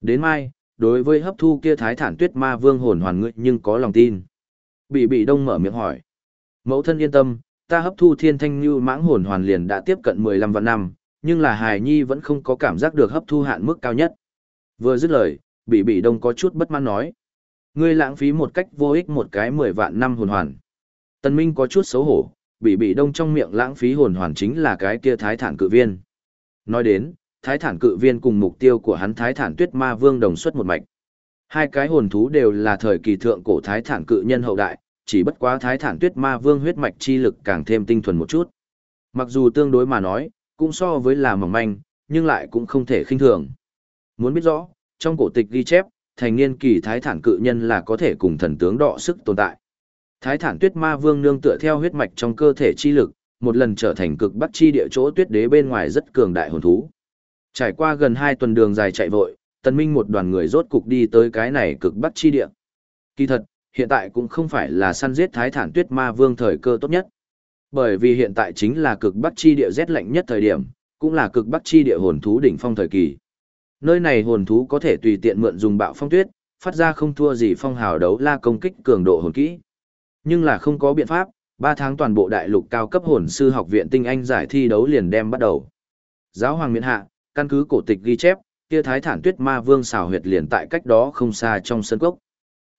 Đến mai, đối với hấp thu kia thái thản tuyết ma vương hồn hoàn ngươi nhưng có lòng tin. Bị bị đông mở miệng hỏi. Mẫu thân yên tâm, ta hấp thu thiên thanh như mãng hồn hoàn liền đã tiếp cận 15 vạn năm, nhưng là hài nhi vẫn không có cảm giác được hấp thu hạn mức cao nhất. Vừa dứt lời, bị bị đông có chút bất mãn nói. Ngươi lãng phí một cách vô ích một cái 10 vạn năm hồn hoàn. Tân Minh có chút xấu hổ, bị bị đông trong miệng lãng phí hồn hoàn chính là cái kia thái thản cự viên. Nói đến, thái thản cự viên cùng mục tiêu của hắn thái thản tuyết ma vương đồng xuất một mạch. Hai cái hồn thú đều là thời kỳ thượng cổ thái thản cự nhân hậu đại, chỉ bất quá thái thản tuyết ma vương huyết mạch chi lực càng thêm tinh thuần một chút. Mặc dù tương đối mà nói, cũng so với là mỏng manh, nhưng lại cũng không thể khinh thường. Muốn biết rõ, trong cổ tịch ghi chép, thành niên kỳ thái thản cự nhân là có thể cùng thần tướng đọ sức tồn tại. Thái thản tuyết ma vương nương tựa theo huyết mạch trong cơ thể chi lực, một lần trở thành cực bắc chi địa chỗ tuyết đế bên ngoài rất cường đại hồn thú. Trải qua gần hai tuần đường dài chạy vội, tần minh một đoàn người rốt cục đi tới cái này cực bắc chi địa. Kỳ thật, hiện tại cũng không phải là săn giết thái thản tuyết ma vương thời cơ tốt nhất. Bởi vì hiện tại chính là cực bắc chi địa rét lạnh nhất thời điểm, cũng là cực bắc chi địa hồn thú đỉnh phong thời kỳ. Nơi này hồn thú có thể tùy tiện mượn dùng bạo phong tuyết, phát ra không thua gì phong hào đấu la công kích cường độ hồn kỹ. Nhưng là không có biện pháp, 3 tháng toàn bộ đại lục cao cấp hồn sư học viện tinh anh giải thi đấu liền đem bắt đầu. Giáo hoàng miễn hạ, căn cứ cổ tịch ghi chép, kia thái thản tuyết ma vương xào huyệt liền tại cách đó không xa trong sơn cốc.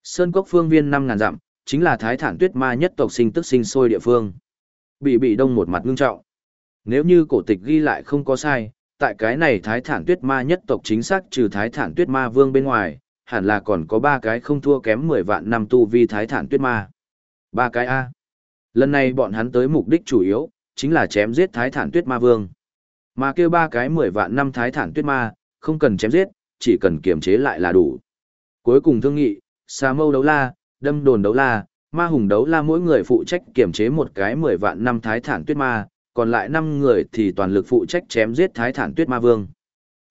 Sơn cốc phương viên năm ngàn dặm, chính là thái thản tuyết ma nhất tộc sinh tức sinh sôi địa phương. Bị bị đông một mặt ngưng trọng. Nếu như cổ tịch ghi lại không có sai, tại cái này thái thản tuyết ma nhất tộc chính xác trừ thái thản tuyết ma vương bên ngoài, hẳn là còn có ba cái không thua kém 10 vạn năm tu vi thái thản tuyết ma. Ba cái A. Lần này bọn hắn tới mục đích chủ yếu, chính là chém giết thái thản tuyết ma vương. Mà kêu ba cái 10 vạn năm thái thản tuyết ma, không cần chém giết, chỉ cần kiềm chế lại là đủ. Cuối cùng thương nghị, xà mâu đấu la, đâm đồn đấu la, ma hùng đấu la mỗi người phụ trách kiềm chế một cái 10 vạn năm thái thản tuyết ma, còn lại năm người thì toàn lực phụ trách chém giết thái thản tuyết ma vương.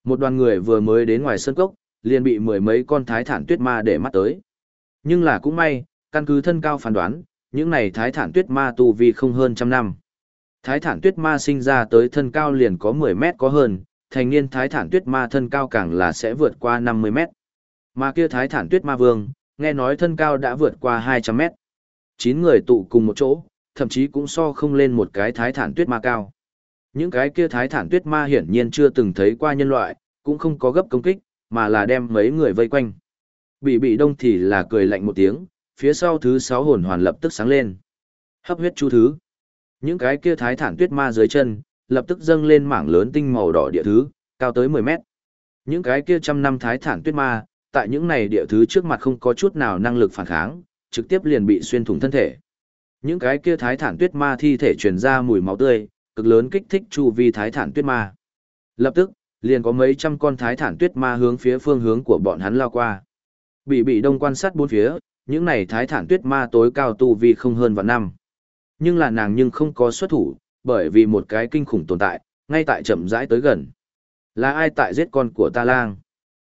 Một đoàn người vừa mới đến ngoài sân cốc, liền bị mười mấy con thái thản tuyết ma để mắt tới. Nhưng là cũng may, căn cứ thân cao phán đoán, những này thái thản tuyết ma tu vi không hơn trăm năm. Thái thản tuyết ma sinh ra tới thân cao liền có 10 mét có hơn, thành niên thái thản tuyết ma thân cao càng là sẽ vượt qua 50 mét. Mà kia thái thản tuyết ma vương, nghe nói thân cao đã vượt qua 200 mét. 9 người tụ cùng một chỗ, thậm chí cũng so không lên một cái thái thản tuyết ma cao. Những cái kia thái thản tuyết ma hiển nhiên chưa từng thấy qua nhân loại, cũng không có gấp công kích, mà là đem mấy người vây quanh. Bị bị đông thì là cười lạnh một tiếng, phía sau thứ sáu hồn hoàn lập tức sáng lên. Hấp huyết chu thứ. Những cái kia thái thản tuyết ma dưới chân, lập tức dâng lên mảng lớn tinh màu đỏ địa thứ, cao tới 10 mét. Những cái kia trăm năm thái thản tuyết ma, tại những này địa thứ trước mặt không có chút nào năng lực phản kháng, trực tiếp liền bị xuyên thủng thân thể. Những cái kia thái thản tuyết ma thi thể truyền ra mùi máu tươi, cực lớn kích thích chu vi thái thản tuyết ma. Lập tức, liền có mấy trăm con thái thản tuyết ma hướng phía phương hướng của bọn hắn lao qua. Bị bị đông quan sát bốn phía, những này thái thản tuyết ma tối cao tu vi không hơn vạn năm. Nhưng là nàng nhưng không có xuất thủ, bởi vì một cái kinh khủng tồn tại, ngay tại chậm rãi tới gần. Là ai tại giết con của ta lang?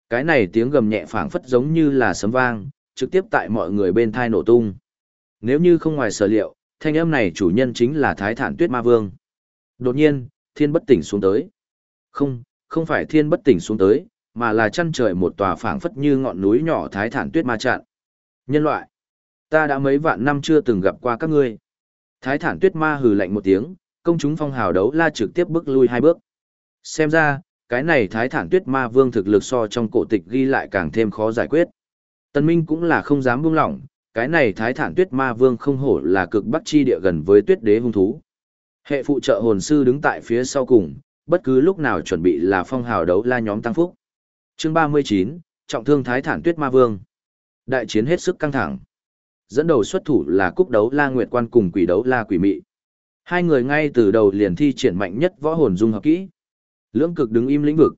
Cái này tiếng gầm nhẹ phảng phất giống như là sấm vang, trực tiếp tại mọi người bên thai nổ tung. Nếu như không ngoài sở liệu, thanh âm này chủ nhân chính là Thái Thản Tuyết Ma Vương. Đột nhiên, thiên bất tỉnh xuống tới. Không, không phải thiên bất tỉnh xuống tới, mà là chăn trời một tòa phảng phất như ngọn núi nhỏ Thái Thản Tuyết Ma chặn. Nhân loại, ta đã mấy vạn năm chưa từng gặp qua các ngươi. Thái Thản Tuyết Ma hừ lạnh một tiếng, công chúng phong hào đấu la trực tiếp bước lui hai bước. Xem ra, cái này Thái Thản Tuyết Ma Vương thực lực so trong cổ tịch ghi lại càng thêm khó giải quyết. Tân Minh cũng là không dám buông lỏng, cái này thái thản tuyết ma vương không hổ là cực bắc chi địa gần với tuyết đế hung thú. Hệ phụ trợ hồn sư đứng tại phía sau cùng, bất cứ lúc nào chuẩn bị là phong hào đấu la nhóm tăng phúc. Chương 39, trọng thương thái thản tuyết ma vương. Đại chiến hết sức căng thẳng. Dẫn đầu xuất thủ là cúc đấu la nguyệt quan cùng quỷ đấu la quỷ mị. Hai người ngay từ đầu liền thi triển mạnh nhất võ hồn dung hợp kỹ. Lưỡng cực đứng im lĩnh vực.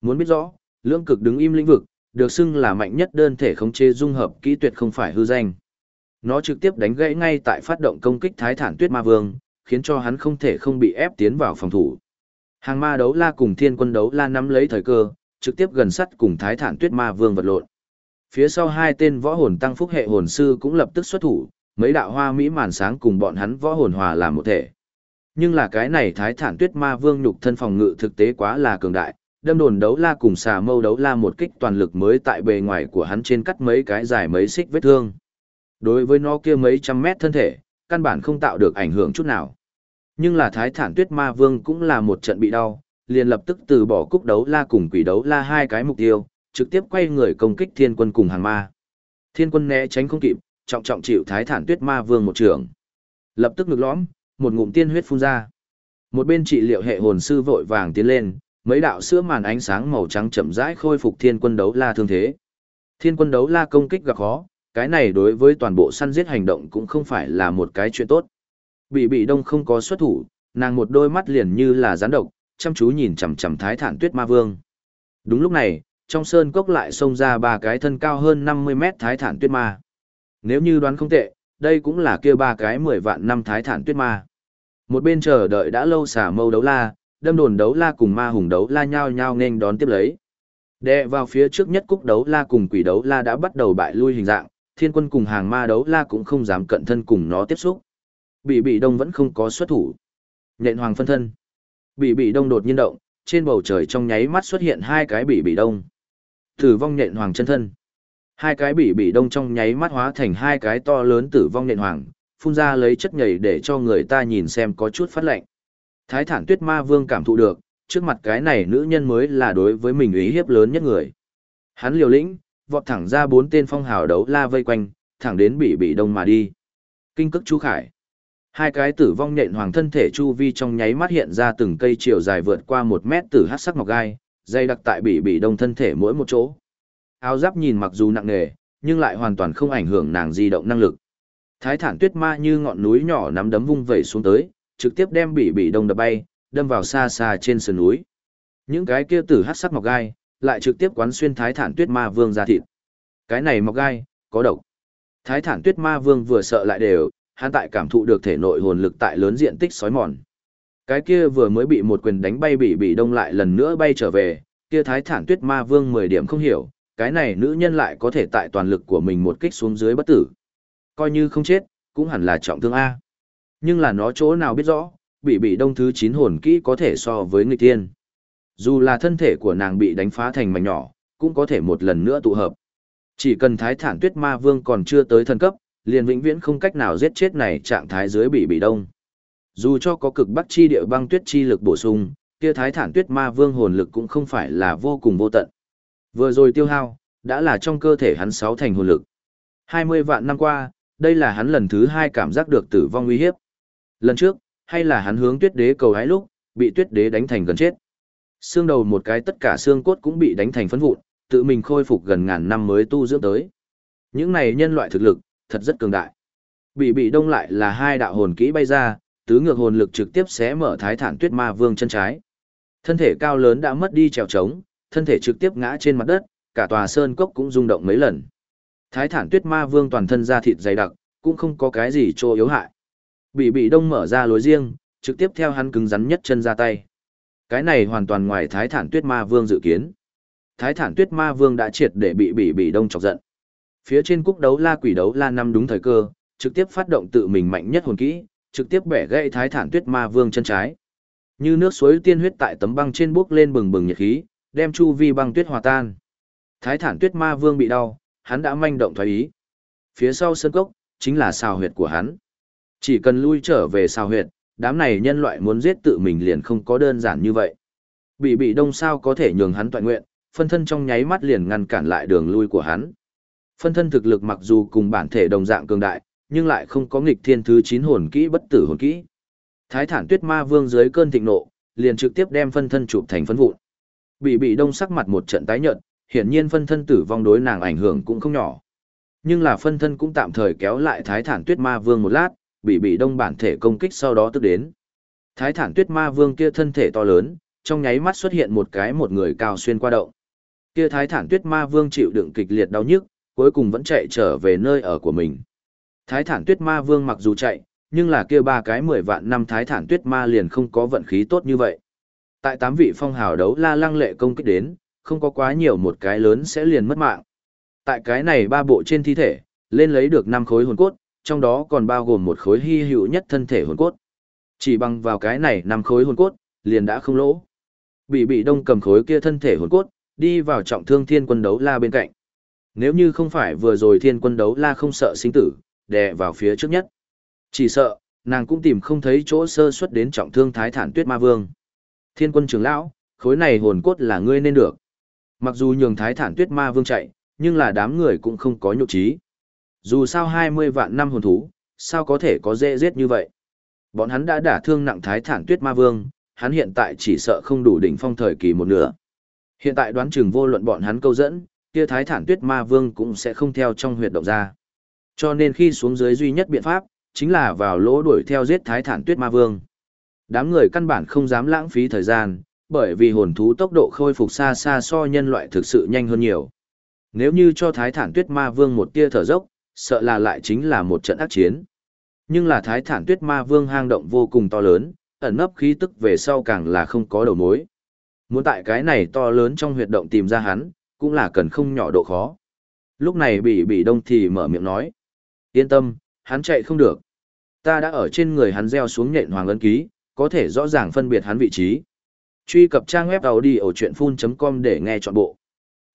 Muốn biết rõ, lưỡng cực đứng im lĩnh vực, được xưng là mạnh nhất đơn thể khống chế dung hợp kỹ tuyệt không phải hư danh. Nó trực tiếp đánh gãy ngay tại phát động công kích Thái Thản Tuyết Ma Vương, khiến cho hắn không thể không bị ép tiến vào phòng thủ. Hàng ma đấu la cùng thiên quân đấu la nắm lấy thời cơ, trực tiếp gần sắt cùng Thái Thản Tuyết Ma Vương vật lộn. Phía sau hai tên võ hồn tăng phúc hệ hồn sư cũng lập tức xuất thủ, mấy đạo hoa mỹ màn sáng cùng bọn hắn võ hồn hòa làm một thể. Nhưng là cái này Thái Thản Tuyết Ma Vương nhục thân phòng ngự thực tế quá là cường đại, đâm đồn đấu la cùng xà mâu đấu la một kích toàn lực mới tại bề ngoài của hắn trên cắt mấy cái dài mấy xích vết thương. Đối với nó kia mấy trăm mét thân thể, căn bản không tạo được ảnh hưởng chút nào. Nhưng là thái thản tuyết ma vương cũng là một trận bị đau, liền lập tức từ bỏ cúc đấu la cùng quỷ đấu la hai cái mục tiêu, trực tiếp quay người công kích thiên quân cùng hàng ma. Thiên quân né tránh không kịp, trọng trọng chịu thái thản tuyết ma vương một trường. Lập tức ngực lõm, một ngụm tiên huyết phun ra. Một bên trị liệu hệ hồn sư vội vàng tiến lên, mấy đạo sữa màn ánh sáng màu trắng chậm rãi khôi phục thiên quân đấu la thương thế. Thiên quân đấu la công kích gặp khó, cái này đối với toàn bộ săn giết hành động cũng không phải là một cái chuyện tốt. Bị bị đông không có xuất thủ, nàng một đôi mắt liền như là rắn độc, chăm chú nhìn chằm chằm thái thản tuyết ma vương. Đúng lúc này, trong sơn cốc lại xông ra ba cái thân cao hơn 50 mét thái thản tuyết ma. Nếu như đoán không tệ, đây cũng là kia ba cái 10 vạn năm thái thản tuyết ma. Một bên chờ đợi đã lâu xả mâu đấu la, đâm đồn đấu la cùng ma hùng đấu la nhao nhao nên đón tiếp lấy. Đệ vào phía trước nhất cúc đấu la cùng quỷ đấu la đã bắt đầu bại lui hình dạng, thiên quân cùng hàng ma đấu la cũng không dám cận thân cùng nó tiếp xúc. Bị bị đông vẫn không có xuất thủ. Nhện hoàng phân thân. Bị bị đông đột nhiên động, trên bầu trời trong nháy mắt xuất hiện hai cái bị bị đông. Tử vong nhện hoàng chân thân. Hai cái bị bị đông trong nháy mắt hóa thành hai cái to lớn tử vong nhện hoàng, phun ra lấy chất nhảy để cho người ta nhìn xem có chút phát lạnh. Thái thản tuyết ma vương cảm thụ được, trước mặt cái này nữ nhân mới là đối với mình ý hiếp lớn nhất người. Hắn liều lĩnh, vọt thẳng ra bốn tên phong hào đấu la vây quanh, thẳng đến bị bị đông mà đi. Kinh cức chú khải. Hai cái tử vong nhện hoàng thân thể chu vi trong nháy mắt hiện ra từng cây chiều dài vượt qua một mét từ hát sắc ngọc gai, dây đặc tại bị bị đông thân thể mỗi một chỗ. Áo giáp nhìn mặc dù nặng nề, nhưng lại hoàn toàn không ảnh hưởng nàng di động năng lực. Thái thản tuyết ma như ngọn núi nhỏ nắm đấm vung vẩy xuống tới, trực tiếp đem bị bị đông đập bay, đâm vào xa xa trên sườn núi. Những cái kia tử hát sắc mọc gai, lại trực tiếp quán xuyên thái thản tuyết ma vương ra thịt. Cái này mọc gai, có độc. Thái thản tuyết ma vương vừa sợ lại đều, hắn tại cảm thụ được thể nội hồn lực tại lớn diện tích sói mòn. Cái kia vừa mới bị một quyền đánh bay bị bị đông lại lần nữa bay trở về, kia thái thản tuyết ma vương 10 điểm không hiểu, cái này nữ nhân lại có thể tại toàn lực của mình một kích xuống dưới bất tử. Coi như không chết, cũng hẳn là trọng thương A. Nhưng là nó chỗ nào biết rõ, bị bị đông thứ 9 hồn kỹ có thể so với người tiên. Dù là thân thể của nàng bị đánh phá thành mảnh nhỏ, cũng có thể một lần nữa tụ hợp. Chỉ cần thái thản tuyết ma vương còn chưa tới thân cấp, liền vĩnh viễn không cách nào giết chết này trạng thái dưới bị bị đông. Dù cho có cực bắc chi địa băng tuyết chi lực bổ sung, kia thái thản tuyết ma vương hồn lực cũng không phải là vô cùng vô tận. Vừa rồi tiêu hao, đã là trong cơ thể hắn sáu thành hồn lực. 20 vạn năm qua, đây là hắn lần thứ hai cảm giác được tử vong uy hiếp. Lần trước, hay là hắn hướng tuyết đế cầu hái lúc, bị tuyết đế đánh thành gần chết. Xương đầu một cái tất cả xương cốt cũng bị đánh thành phấn vụn, tự mình khôi phục gần ngàn năm mới tu dưỡng tới. Những này nhân loại thực lực, thật rất cường đại. Bị bị đông lại là hai đạo hồn kỹ bay ra, tứ ngược hồn lực trực tiếp xé mở thái thản tuyết ma vương chân trái. Thân thể cao lớn đã mất đi trèo trống, thân thể trực tiếp ngã trên mặt đất, cả tòa sơn cốc cũng rung động mấy lần. Thái thản tuyết ma vương toàn thân da thịt dày đặc, cũng không có cái gì trô yếu hại. Bị bị đông mở ra lối riêng, trực tiếp theo hắn cứng rắn nhất chân ra tay. Cái này hoàn toàn ngoài thái thản tuyết ma vương dự kiến. Thái thản tuyết ma vương đã triệt để bị bị bị đông chọc giận. Phía trên cúc đấu la quỷ đấu la năm đúng thời cơ, trực tiếp phát động tự mình mạnh nhất hồn kỹ, trực tiếp bẻ gãy thái thản tuyết ma vương chân trái. Như nước suối tiên huyết tại tấm băng trên bước lên bừng bừng nhiệt khí, đem chu vi băng tuyết hòa tan. Thái thản tuyết ma vương bị đau, hắn đã manh động thoái ý. Phía sau sân cốc, chính là xào huyệt của hắn. Chỉ cần lui trở về xào huyệt, đám này nhân loại muốn giết tự mình liền không có đơn giản như vậy. Bị bị đông sao có thể nhường hắn toàn nguyện, phân thân trong nháy mắt liền ngăn cản lại đường lui của hắn. Phân thân thực lực mặc dù cùng bản thể đồng dạng cường đại, nhưng lại không có nghịch thiên thứ 9 hồn kỹ bất tử hồn kỹ. Thái thản tuyết ma vương dưới cơn thịnh nộ, liền trực tiếp đem phân thân chụp thành phân vụn. Bị bị đông sắc mặt một trận tái nhợt, hiển nhiên phân thân tử vong đối nàng ảnh hưởng cũng không nhỏ. Nhưng là phân thân cũng tạm thời kéo lại thái thản tuyết ma vương một lát, bị bị đông bản thể công kích sau đó tức đến. Thái thản tuyết ma vương kia thân thể to lớn, trong nháy mắt xuất hiện một cái một người cao xuyên qua động. Kia thái thản tuyết ma vương chịu đựng kịch liệt đau nhức, cuối cùng vẫn chạy trở về nơi ở của mình. Thái thản tuyết ma vương mặc dù chạy, nhưng là kia ba cái mười vạn năm thái thản tuyết ma liền không có vận khí tốt như vậy. Tại tám vị phong hào đấu la lăng lệ công kích đến, không có quá nhiều một cái lớn sẽ liền mất mạng. Tại cái này ba bộ trên thi thể, lên lấy được năm khối hồn cốt, trong đó còn bao gồm một khối hy hữu nhất thân thể hồn cốt. Chỉ bằng vào cái này năm khối hồn cốt, liền đã không lỗ. Bị bị đông cầm khối kia thân thể hồn cốt, đi vào trọng thương thiên quân đấu la bên cạnh. Nếu như không phải vừa rồi thiên quân đấu la không sợ sinh tử, đè vào phía trước nhất. Chỉ sợ, nàng cũng tìm không thấy chỗ sơ xuất đến trọng thương thái thản tuyết ma vương. Thiên quân trưởng lão, khối này hồn cốt là ngươi nên được. Mặc dù nhường thái thản tuyết ma vương chạy, nhưng là đám người cũng không có nhục trí. Dù sao 20 vạn năm hồn thú, sao có thể có dễ giết như vậy? Bọn hắn đã đả thương nặng thái thản tuyết ma vương, hắn hiện tại chỉ sợ không đủ đỉnh phong thời kỳ một nửa. Hiện tại đoán chừng vô luận bọn hắn câu dẫn, kia thái thản tuyết ma vương cũng sẽ không theo trong huyệt động ra. Cho nên khi xuống dưới duy nhất biện pháp, chính là vào lỗ đuổi theo giết thái thản tuyết ma vương. Đám người căn bản không dám lãng phí thời gian, bởi vì hồn thú tốc độ khôi phục xa xa so nhân loại thực sự nhanh hơn nhiều. Nếu như cho thái thản tuyết ma vương một tia thở dốc, sợ là lại chính là một trận ác chiến. Nhưng là thái thản tuyết ma vương hang động vô cùng to lớn, ẩn nấp khí tức về sau càng là không có đầu mối. Muốn tại cái này to lớn trong huyệt động tìm ra hắn, cũng là cần không nhỏ độ khó. Lúc này bị bị đông thì mở miệng nói. Yên tâm, hắn chạy không được. Ta đã ở trên người hắn gieo xuống nhện hoàng ấn ký, có thể rõ ràng phân biệt hắn vị trí. Truy cập trang web đầu đi ở chuyện full.com để nghe trọn bộ.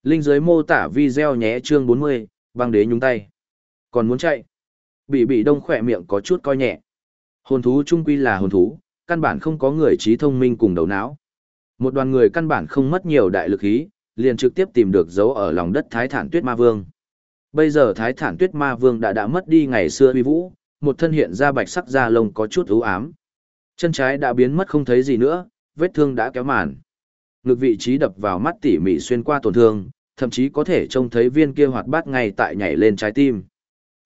Linh dưới mô tả video nhé chương 40, băng đế nhúng tay. Còn muốn chạy? Bị bị đông khỏe miệng có chút coi nhẹ. Hồn thú trung quy là hồn thú, căn bản không có người trí thông minh cùng đầu não. Một đoàn người căn bản không mất nhiều đại lực ý, liền trực tiếp tìm được dấu ở lòng đất Thái Thản Tuyết Ma Vương. Bây giờ Thái Thản Tuyết Ma Vương đã đã mất đi ngày xưa uy vũ, một thân hiện ra bạch sắc da lông có chút u ám. Chân trái đã biến mất không thấy gì nữa, vết thương đã kéo màn. Ngực vị trí đập vào mắt tỉ mỉ xuyên qua tổn thương, thậm chí có thể trông thấy viên kia hoạt bát ngay tại nhảy lên trái tim.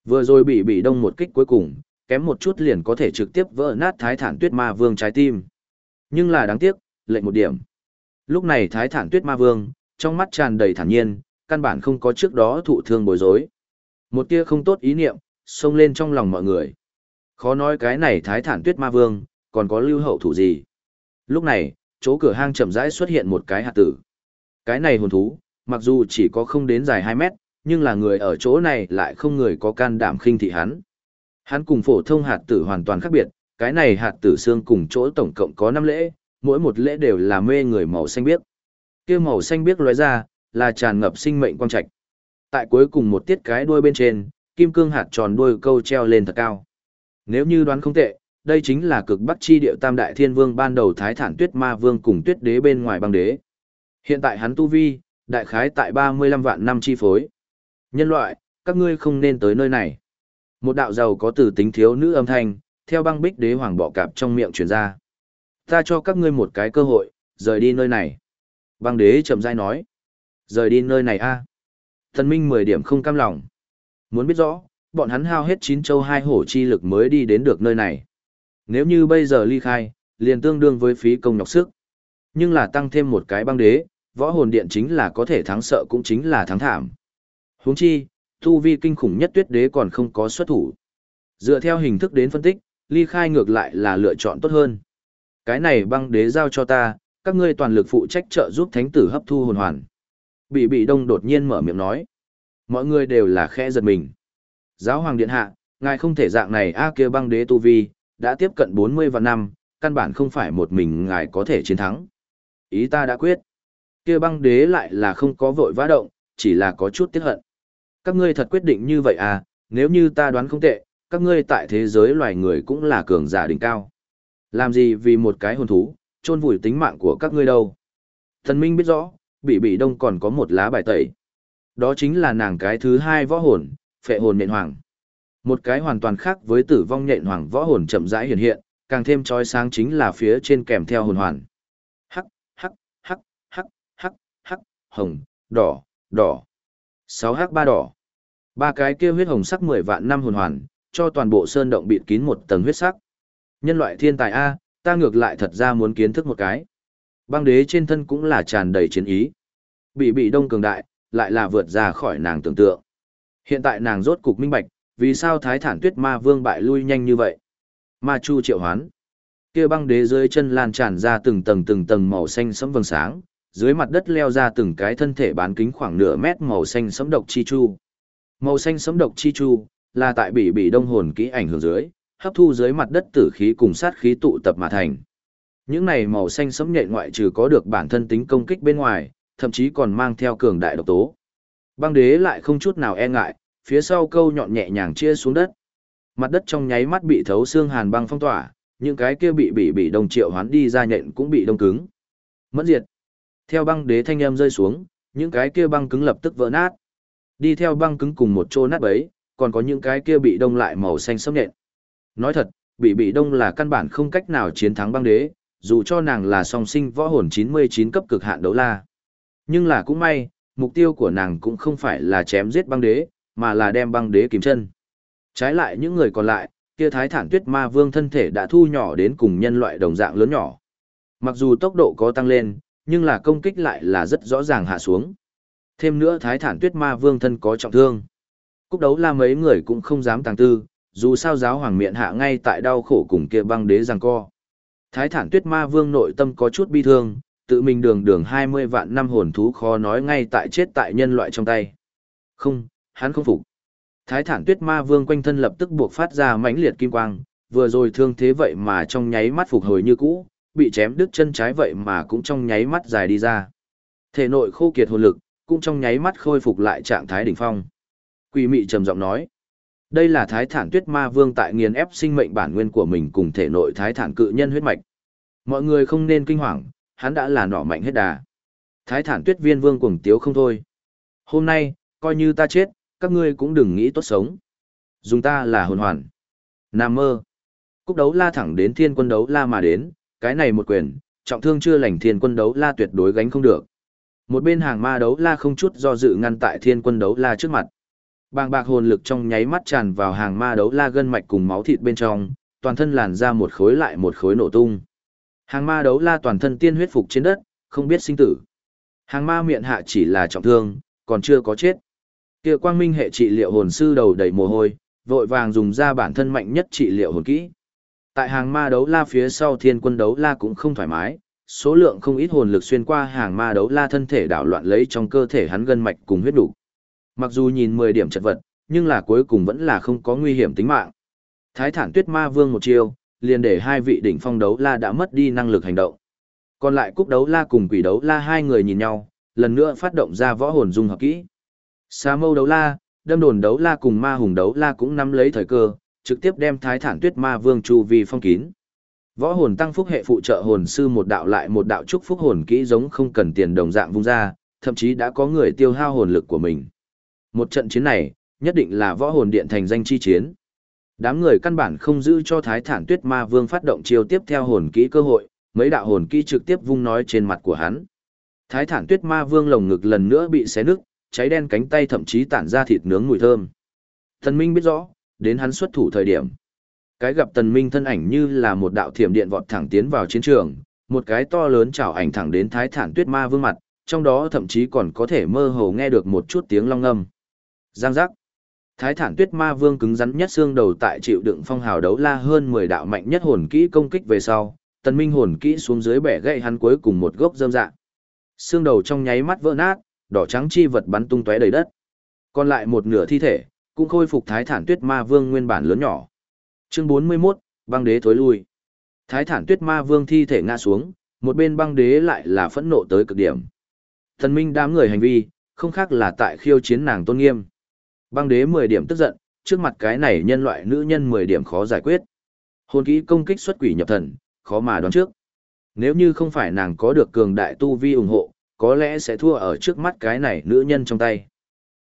Vừa rồi bị bị đông một kích cuối cùng, kém một chút liền có thể trực tiếp vỡ nát thái thản tuyết ma vương trái tim. Nhưng là đáng tiếc, lệnh một điểm. Lúc này thái thản tuyết ma vương, trong mắt tràn đầy thản nhiên, căn bản không có trước đó thụ thương bối rối. Một tia không tốt ý niệm, xông lên trong lòng mọi người. Khó nói cái này thái thản tuyết ma vương, còn có lưu hậu thủ gì. Lúc này, chỗ cửa hang chậm rãi xuất hiện một cái hạt tử. Cái này hồn thú, mặc dù chỉ có không đến dài 2 mét, nhưng là người ở chỗ này lại không người có can đảm khinh thị hắn. Hắn cùng phổ thông hạt tử hoàn toàn khác biệt, cái này hạt tử xương cùng chỗ tổng cộng có 5 lễ, mỗi một lễ đều là mê người màu xanh biếc. Kia màu xanh biếc lóe ra, là tràn ngập sinh mệnh quang trạch. Tại cuối cùng một tiết cái đuôi bên trên, kim cương hạt tròn đuôi câu treo lên thật cao. Nếu như đoán không tệ, đây chính là cực bắc chi điệu tam đại thiên vương ban đầu thái thản tuyết ma vương cùng tuyết đế bên ngoài băng đế. Hiện tại hắn tu vi, đại khái tại 35 vạn năm chi phối. Nhân loại, các ngươi không nên tới nơi này. Một đạo giàu có từ tính thiếu nữ âm thanh, theo băng bích đế hoàng bọ cạp trong miệng truyền ra. Ta cho các ngươi một cái cơ hội, rời đi nơi này. Băng đế chậm rãi nói. Rời đi nơi này a Thần minh 10 điểm không cam lòng. Muốn biết rõ, bọn hắn hao hết chín châu hai hổ chi lực mới đi đến được nơi này. Nếu như bây giờ ly khai, liền tương đương với phí công nhọc sức. Nhưng là tăng thêm một cái băng đế, võ hồn điện chính là có thể thắng sợ cũng chính là thắng thảm. Huống chi, tu vi kinh khủng nhất tuyết đế còn không có xuất thủ. Dựa theo hình thức đến phân tích, ly khai ngược lại là lựa chọn tốt hơn. Cái này băng đế giao cho ta, các ngươi toàn lực phụ trách trợ giúp thánh tử hấp thu hồn hoàn. Bị bị đông đột nhiên mở miệng nói. Mọi người đều là khẽ giật mình. Giáo hoàng điện hạ, ngài không thể dạng này a à kia băng đế tu vi, đã tiếp cận 40 vạn năm, căn bản không phải một mình ngài có thể chiến thắng. Ý ta đã quyết. Kia băng đế lại là không có vội vã động, chỉ là có chút tiếc hận. Các ngươi thật quyết định như vậy à, nếu như ta đoán không tệ, các ngươi tại thế giới loài người cũng là cường giả đỉnh cao. Làm gì vì một cái hồn thú, chôn vùi tính mạng của các ngươi đâu. Thần Minh biết rõ, bị bị đông còn có một lá bài tẩy. Đó chính là nàng cái thứ hai võ hồn, phệ hồn nện hoàng. Một cái hoàn toàn khác với tử vong nện hoàng võ hồn chậm rãi hiện hiện, càng thêm chói sáng chính là phía trên kèm theo hồn hoàn. Hắc, hắc, hắc, hắc, hắc, hắc, hồng, đỏ, đỏ. sáu hắc ba đỏ. Ba cái kia huyết hồng sắc mười vạn năm hồn hoàn, cho toàn bộ sơn động bịt kín một tầng huyết sắc. Nhân loại thiên tài A, ta ngược lại thật ra muốn kiến thức một cái. Băng đế trên thân cũng là tràn đầy chiến ý. Bị bị đông cường đại, lại là vượt ra khỏi nàng tưởng tượng. Hiện tại nàng rốt cục minh bạch, vì sao thái thản tuyết ma vương bại lui nhanh như vậy? Ma chu triệu hoán. kia băng đế dưới chân lan tràn ra từng tầng từng tầng màu xanh sẫm vầng sáng, dưới mặt đất leo ra từng cái thân thể bán kính khoảng nửa mét màu xanh sẫm độc chi chu. Màu xanh sẫm độc chi chu là tại bị bị đông hồn kỹ ảnh hưởng dưới, hấp thu dưới mặt đất tử khí cùng sát khí tụ tập mà thành. Những này màu xanh sẫm nhện ngoại trừ có được bản thân tính công kích bên ngoài, thậm chí còn mang theo cường đại độc tố. Băng đế lại không chút nào e ngại, phía sau câu nhọn nhẹ nhàng chia xuống đất. Mặt đất trong nháy mắt bị thấu xương hàn băng phong tỏa, những cái kia bị bị bị đồng triệu hoán đi ra nhện cũng bị đông cứng. Mất diệt. Theo băng đế thanh âm rơi xuống, những cái kia băng cứng lập tức vỡ nát. Đi theo băng cứng cùng một chỗ nát bấy, còn có những cái kia bị đông lại màu xanh sẫm nhện. Nói thật, bị bị đông là căn bản không cách nào chiến thắng băng đế, dù cho nàng là song sinh võ hồn 99 cấp cực hạn đấu la. Nhưng là cũng may, mục tiêu của nàng cũng không phải là chém giết băng đế, mà là đem băng đế kìm chân. Trái lại những người còn lại, kia thái thản tuyết ma vương thân thể đã thu nhỏ đến cùng nhân loại đồng dạng lớn nhỏ. Mặc dù tốc độ có tăng lên, nhưng là công kích lại là rất rõ ràng hạ xuống. Thêm nữa thái thản tuyết ma vương thân có trọng thương. Cúc đấu la mấy người cũng không dám tàng tư, dù sao giáo hoàng miệng hạ ngay tại đau khổ cùng kia băng đế giằng co. Thái thản tuyết ma vương nội tâm có chút bi thương, tự mình đường đường 20 vạn năm hồn thú khó nói ngay tại chết tại nhân loại trong tay. Không, hắn không phục. Thái thản tuyết ma vương quanh thân lập tức buộc phát ra mãnh liệt kim quang, vừa rồi thương thế vậy mà trong nháy mắt phục hồi như cũ, bị chém đứt chân trái vậy mà cũng trong nháy mắt dài đi ra. Thể nội khô kiệt hồn lực, cũng trong nháy mắt khôi phục lại trạng thái đỉnh phong. Quỷ mị trầm giọng nói, đây là thái thản tuyết ma vương tại nghiền ép sinh mệnh bản nguyên của mình cùng thể nội thái thản cự nhân huyết mạch. Mọi người không nên kinh hoàng, hắn đã là nỏ mạnh hết đà. Thái thản tuyết viên vương cuồng tiếu không thôi. Hôm nay, coi như ta chết, các ngươi cũng đừng nghĩ tốt sống. Dùng ta là hồn hoàn. Nam mơ. Cúc đấu la thẳng đến thiên quân đấu la mà đến, cái này một quyền, trọng thương chưa lành thiên quân đấu la tuyệt đối gánh không được. Một bên hàng ma đấu la không chút do dự ngăn tại thiên quân đấu la trước mặt. Bàng bạc hồn lực trong nháy mắt tràn vào hàng ma đấu la gân mạch cùng máu thịt bên trong, toàn thân làn ra một khối lại một khối nổ tung. Hàng ma đấu la toàn thân tiên huyết phục trên đất, không biết sinh tử. Hàng ma miệng hạ chỉ là trọng thương, còn chưa có chết. Kia quang minh hệ trị liệu hồn sư đầu đầy mồ hôi, vội vàng dùng ra bản thân mạnh nhất trị liệu hồn kỹ. Tại hàng ma đấu la phía sau thiên quân đấu la cũng không thoải mái, số lượng không ít hồn lực xuyên qua hàng ma đấu la thân thể đảo loạn lấy trong cơ thể hắn gân mạch cùng huyết đủ. Mặc dù nhìn 10 điểm chật vật, nhưng là cuối cùng vẫn là không có nguy hiểm tính mạng. Thái thản tuyết ma vương một chiêu, liền để hai vị đỉnh phong đấu la đã mất đi năng lực hành động. Còn lại cúc đấu la cùng quỷ đấu la hai người nhìn nhau, lần nữa phát động ra võ hồn dung hợp kỹ. Sa mâu đấu la, đâm đồn đấu la cùng ma hùng đấu la cũng nắm lấy thời cơ, trực tiếp đem thái thản tuyết ma vương chu vi phong kín. Võ hồn tăng phúc hệ phụ trợ hồn sư một đạo lại một đạo chúc phúc hồn kỹ giống không cần tiền đồng dạng vung ra, thậm chí đã có người tiêu hao hồn lực của mình. Một trận chiến này, nhất định là võ hồn điện thành danh chi chiến. Đám người căn bản không giữ cho Thái Thản Tuyết Ma Vương phát động chiêu tiếp theo hồn kỹ cơ hội, mấy đạo hồn kỹ trực tiếp vung nói trên mặt của hắn. Thái Thản Tuyết Ma Vương lồng ngực lần nữa bị xé nứt, cháy đen cánh tay thậm chí tản ra thịt nướng mùi thơm. Thần Minh biết rõ, đến hắn xuất thủ thời điểm. Cái gặp Tần Minh thân ảnh như là một đạo thiểm điện vọt thẳng tiến vào chiến trường, một cái to lớn chảo ảnh thẳng đến Thái Thản Tuyết Ma Vương mặt, trong đó thậm chí còn có thể mơ hồ nghe được một chút tiếng long âm Giang giác. Thái thản tuyết ma vương cứng rắn nhất xương đầu tại chịu đựng phong hào đấu la hơn 10 đạo mạnh nhất hồn kỹ công kích về sau, tần minh hồn kỹ xuống dưới bẻ gãy hắn cuối cùng một gốc dâm dạ. Xương đầu trong nháy mắt vỡ nát, đỏ trắng chi vật bắn tung tóe đầy đất. Còn lại một nửa thi thể, cũng khôi phục thái thản tuyết ma vương nguyên bản lớn nhỏ. Chương 41, băng đế thối lui. Thái thản tuyết ma vương thi thể ngã xuống, một bên băng đế lại là phẫn nộ tới cực điểm. Thần minh đám người hành vi, không khác là tại khiêu chiến nàng tôn nghiêm. Băng đế 10 điểm tức giận, trước mặt cái này nhân loại nữ nhân 10 điểm khó giải quyết. Hồn kỹ công kích xuất quỷ nhập thần, khó mà đoán trước. Nếu như không phải nàng có được cường đại tu vi ủng hộ, có lẽ sẽ thua ở trước mắt cái này nữ nhân trong tay.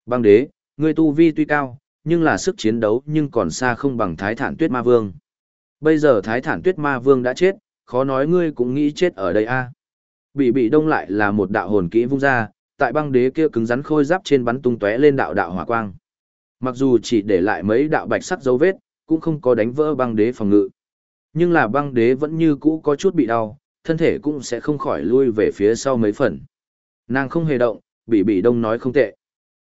Băng đế, ngươi tu vi tuy cao, nhưng là sức chiến đấu nhưng còn xa không bằng thái thản tuyết ma vương. Bây giờ thái thản tuyết ma vương đã chết, khó nói ngươi cũng nghĩ chết ở đây a. Bị bị đông lại là một đạo hồn kỹ vung ra, tại băng đế kia cứng rắn khôi giáp trên bắn tung tóe lên đạo đạo hỏa quang. Mặc dù chỉ để lại mấy đạo bạch sắc dấu vết, cũng không có đánh vỡ băng đế phòng ngự. Nhưng là băng đế vẫn như cũ có chút bị đau, thân thể cũng sẽ không khỏi lui về phía sau mấy phần. Nàng không hề động, bị bị đông nói không tệ.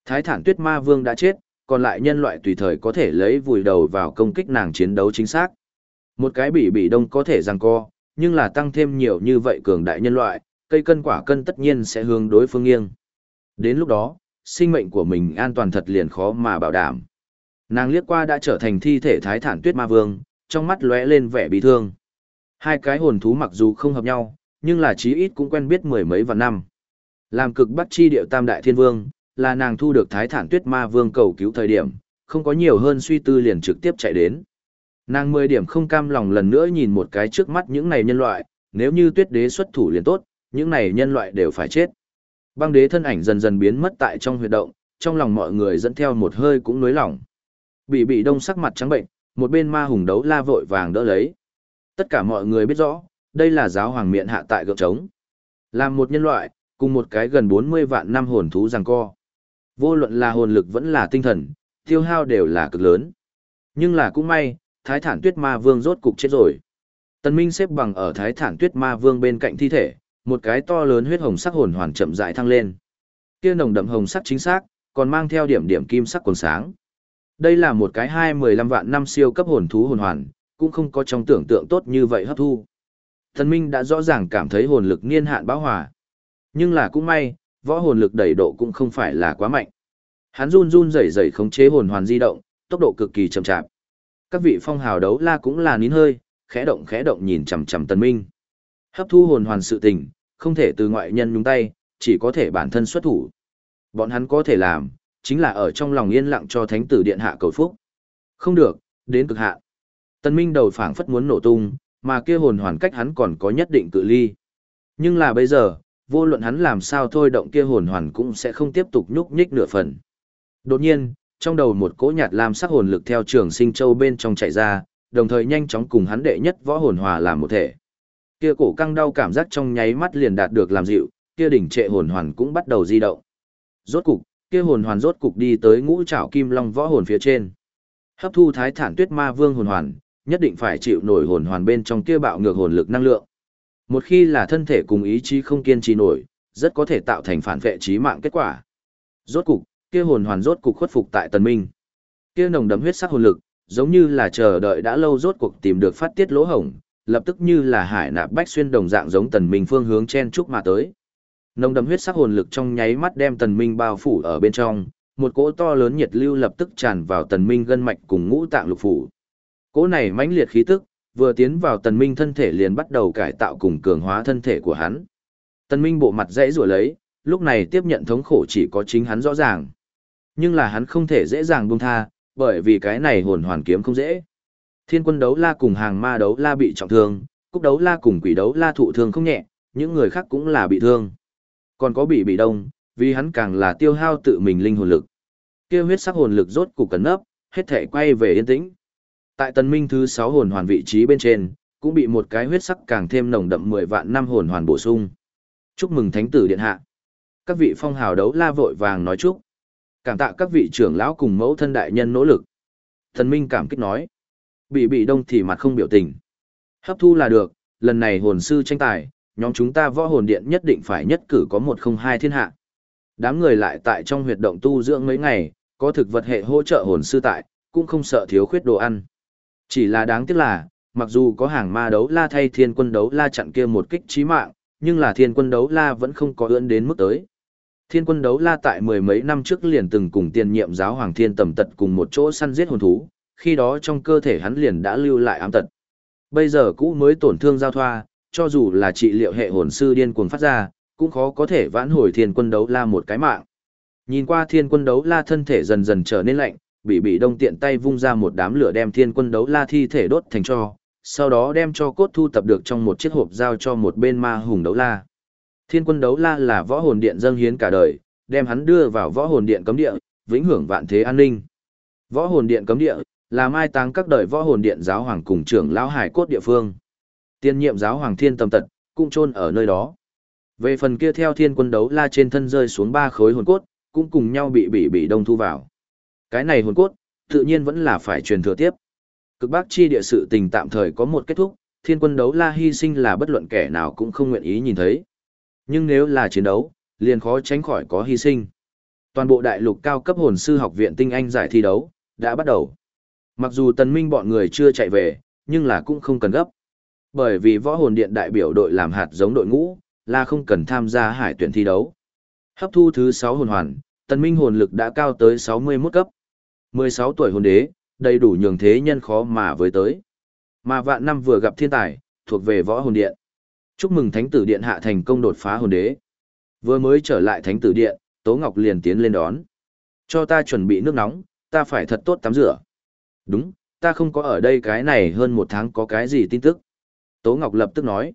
Thái thản tuyết ma vương đã chết, còn lại nhân loại tùy thời có thể lấy vùi đầu vào công kích nàng chiến đấu chính xác. Một cái bị bị đông có thể giằng co, nhưng là tăng thêm nhiều như vậy cường đại nhân loại, cây cân quả cân tất nhiên sẽ hướng đối phương nghiêng. Đến lúc đó, sinh mệnh của mình an toàn thật liền khó mà bảo đảm. Nàng liếc qua đã trở thành thi thể thái thản tuyết ma vương, trong mắt lóe lên vẻ bị thương. Hai cái hồn thú mặc dù không hợp nhau, nhưng là chí ít cũng quen biết mười mấy vạn năm. Làm cực bắt chi điệu tam đại thiên vương, là nàng thu được thái thản tuyết ma vương cầu cứu thời điểm, không có nhiều hơn suy tư liền trực tiếp chạy đến. Nàng mười điểm không cam lòng lần nữa nhìn một cái trước mắt những này nhân loại, nếu như tuyết đế xuất thủ liền tốt, những này nhân loại đều phải chết. Băng đế thân ảnh dần dần biến mất tại trong huyệt động, trong lòng mọi người dẫn theo một hơi cũng nới lỏng. Bị bị đông sắc mặt trắng bệnh, một bên ma hùng đấu la vội vàng đỡ lấy. Tất cả mọi người biết rõ, đây là giáo hoàng miệng hạ tại gượng trống. Làm một nhân loại, cùng một cái gần 40 vạn năm hồn thú giằng co. Vô luận là hồn lực vẫn là tinh thần, tiêu hao đều là cực lớn. Nhưng là cũng may, Thái Thản Tuyết Ma Vương rốt cục chết rồi. Tần Minh xếp bằng ở Thái Thản Tuyết Ma Vương bên cạnh thi thể, một cái to lớn huyết hồng sắc hồn hoàn chậm rãi thăng lên. Kia nồng đậm hồng sắc chính xác, còn mang theo điểm điểm kim sắc quần sáng. Đây là một cái hai mười lăm vạn năm siêu cấp hồn thú hồn hoàn, cũng không có trong tưởng tượng tốt như vậy hấp thu. Thần Minh đã rõ ràng cảm thấy hồn lực niên hạn bão hòa. Nhưng là cũng may, võ hồn lực đẩy độ cũng không phải là quá mạnh. Hắn run run rẩy rẩy khống chế hồn hoàn di động, tốc độ cực kỳ chậm chạp. Các vị phong hào đấu la cũng là nín hơi, khẽ động khẽ động nhìn chằm chằm Tần Minh. Hấp thu hồn hoàn sự tình, không thể từ ngoại nhân nhúng tay, chỉ có thể bản thân xuất thủ. Bọn hắn có thể làm, chính là ở trong lòng yên lặng cho thánh tử điện hạ cầu phúc. Không được, đến cực hạ. Tần Minh đầu phảng phất muốn nổ tung, mà kia hồn hoàn cách hắn còn có nhất định cự ly. Nhưng là bây giờ, vô luận hắn làm sao thôi động kia hồn hoàn cũng sẽ không tiếp tục nhúc nhích nửa phần. Đột nhiên, trong đầu một cỗ nhạt lam sắc hồn lực theo trường sinh châu bên trong chạy ra, đồng thời nhanh chóng cùng hắn đệ nhất võ hồn hòa làm một thể. Kia cổ căng đau cảm giác trong nháy mắt liền đạt được làm dịu, kia đỉnh trệ hồn hoàn cũng bắt đầu di động. Rốt cục, kia hồn hoàn rốt cục đi tới ngũ trảo kim long võ hồn phía trên. Hấp thu thái thản tuyết ma vương hồn hoàn, nhất định phải chịu nổi hồn hoàn bên trong kia bạo ngược hồn lực năng lượng. Một khi là thân thể cùng ý chí không kiên trì nổi, rất có thể tạo thành phản vệ trí mạng kết quả. Rốt cục, kia hồn hoàn rốt cục khuất phục tại tần minh. Kia nồng đậm huyết sắc hồn lực, giống như là chờ đợi đã lâu rốt cuộc tìm được phát tiết lỗ hổng, lập tức như là hải nạp bách xuyên đồng dạng giống tần minh phương hướng chen trúc mà tới. Nồng đậm huyết sắc hồn lực trong nháy mắt đem tần minh bao phủ ở bên trong, một cỗ to lớn nhiệt lưu lập tức tràn vào tần minh gân mạch cùng ngũ tạng lục phủ. Cỗ này mãnh liệt khí tức, vừa tiến vào tần minh thân thể liền bắt đầu cải tạo cùng cường hóa thân thể của hắn. Tần minh bộ mặt dãy rủa lấy, lúc này tiếp nhận thống khổ chỉ có chính hắn rõ ràng. Nhưng là hắn không thể dễ dàng buông tha, bởi vì cái này hồn hoàn kiếm không dễ. Thiên quân đấu la cùng hàng ma đấu la bị trọng thương, cúc đấu la cùng quỷ đấu la thụ thương không nhẹ, những người khác cũng là bị thương. Còn có bị bị đông, vì hắn càng là tiêu hao tự mình linh hồn lực. Kêu huyết sắc hồn lực rốt cục cấn nấp, hết thể quay về yên tĩnh. Tại tần minh thứ 6 hồn hoàn vị trí bên trên, cũng bị một cái huyết sắc càng thêm nồng đậm 10 vạn năm hồn hoàn bổ sung. Chúc mừng thánh tử điện hạ. Các vị phong hào đấu la vội vàng nói chúc. Cảm tạ các vị trưởng lão cùng mẫu thân đại nhân nỗ lực. Thần minh cảm kích nói. Bị bị đông thì mặt không biểu tình. Hấp thu là được, lần này hồn sư tranh tài, nhóm chúng ta võ hồn điện nhất định phải nhất cử có một không hai thiên hạ. Đám người lại tại trong huyệt động tu dưỡng mấy ngày, có thực vật hệ hỗ trợ hồn sư tại, cũng không sợ thiếu khuyết đồ ăn. Chỉ là đáng tiếc là, mặc dù có hàng ma đấu la thay thiên quân đấu la chặn kia một kích chí mạng, nhưng là thiên quân đấu la vẫn không có ưỡn đến mức tới. Thiên quân đấu la tại mười mấy năm trước liền từng cùng tiền nhiệm giáo hoàng thiên tầm tật cùng một chỗ săn giết hồn thú, khi đó trong cơ thể hắn liền đã lưu lại ám tật. Bây giờ cũ mới tổn thương giao thoa, cho dù là trị liệu hệ hồn sư điên cuồng phát ra, cũng khó có thể vãn hồi thiên quân đấu la một cái mạng. Nhìn qua thiên quân đấu la thân thể dần dần trở nên lạnh, bị bị đông tiện tay vung ra một đám lửa đem thiên quân đấu la thi thể đốt thành cho, sau đó đem cho cốt thu tập được trong một chiếc hộp giao cho một bên ma hùng đấu la. Thiên quân đấu la là võ hồn điện dâng hiến cả đời, đem hắn đưa vào võ hồn điện cấm địa, vĩnh hưởng vạn thế an ninh. Võ hồn điện cấm địa là mai táng các đời võ hồn điện giáo hoàng cùng trưởng lão hải cốt địa phương. Tiên nhiệm giáo hoàng thiên tâm tật, cũng chôn ở nơi đó. Về phần kia theo thiên quân đấu la trên thân rơi xuống ba khối hồn cốt, cũng cùng nhau bị bị bị đông thu vào. Cái này hồn cốt, tự nhiên vẫn là phải truyền thừa tiếp. Cực bắc chi địa sự tình tạm thời có một kết thúc, thiên quân đấu la hy sinh là bất luận kẻ nào cũng không nguyện ý nhìn thấy. Nhưng nếu là chiến đấu, liền khó tránh khỏi có hy sinh. Toàn bộ đại lục cao cấp hồn sư học viện tinh anh giải thi đấu, đã bắt đầu. Mặc dù tần minh bọn người chưa chạy về, nhưng là cũng không cần gấp. Bởi vì võ hồn điện đại biểu đội làm hạt giống đội ngũ, là không cần tham gia hải tuyển thi đấu. Hấp thu thứ 6 hồn hoàn, tần minh hồn lực đã cao tới 61 cấp. 16 tuổi hồn đế, đầy đủ nhường thế nhân khó mà với tới. Mà vạn năm vừa gặp thiên tài, thuộc về võ hồn điện. Chúc mừng Thánh tử điện hạ thành công đột phá hồn đế. Vừa mới trở lại Thánh tử điện, Tố Ngọc liền tiến lên đón. Cho ta chuẩn bị nước nóng, ta phải thật tốt tắm rửa. Đúng, ta không có ở đây cái này hơn một tháng có cái gì tin tức. Tố Ngọc lập tức nói.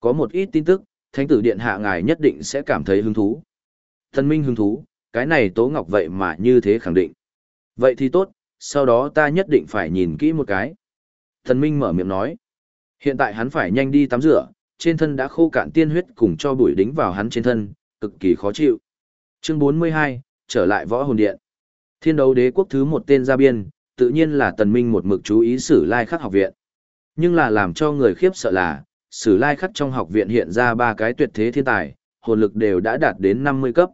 Có một ít tin tức, Thánh tử điện hạ ngài nhất định sẽ cảm thấy hứng thú. Thần minh hứng thú, cái này Tố Ngọc vậy mà như thế khẳng định. Vậy thì tốt, sau đó ta nhất định phải nhìn kỹ một cái. Thần minh mở miệng nói. Hiện tại hắn phải nhanh đi tắm rửa, trên thân đã khô cạn tiên huyết cùng cho bụi đính vào hắn trên thân, cực kỳ khó chịu. Chương 42, trở lại võ hồn điện. Thiên đấu đế quốc thứ một tên gia biên, tự nhiên là tần minh một mực chú ý sử lai khắc học viện. Nhưng là làm cho người khiếp sợ là, sử lai khắc trong học viện hiện ra ba cái tuyệt thế thiên tài, hồn lực đều đã đạt đến 50 cấp.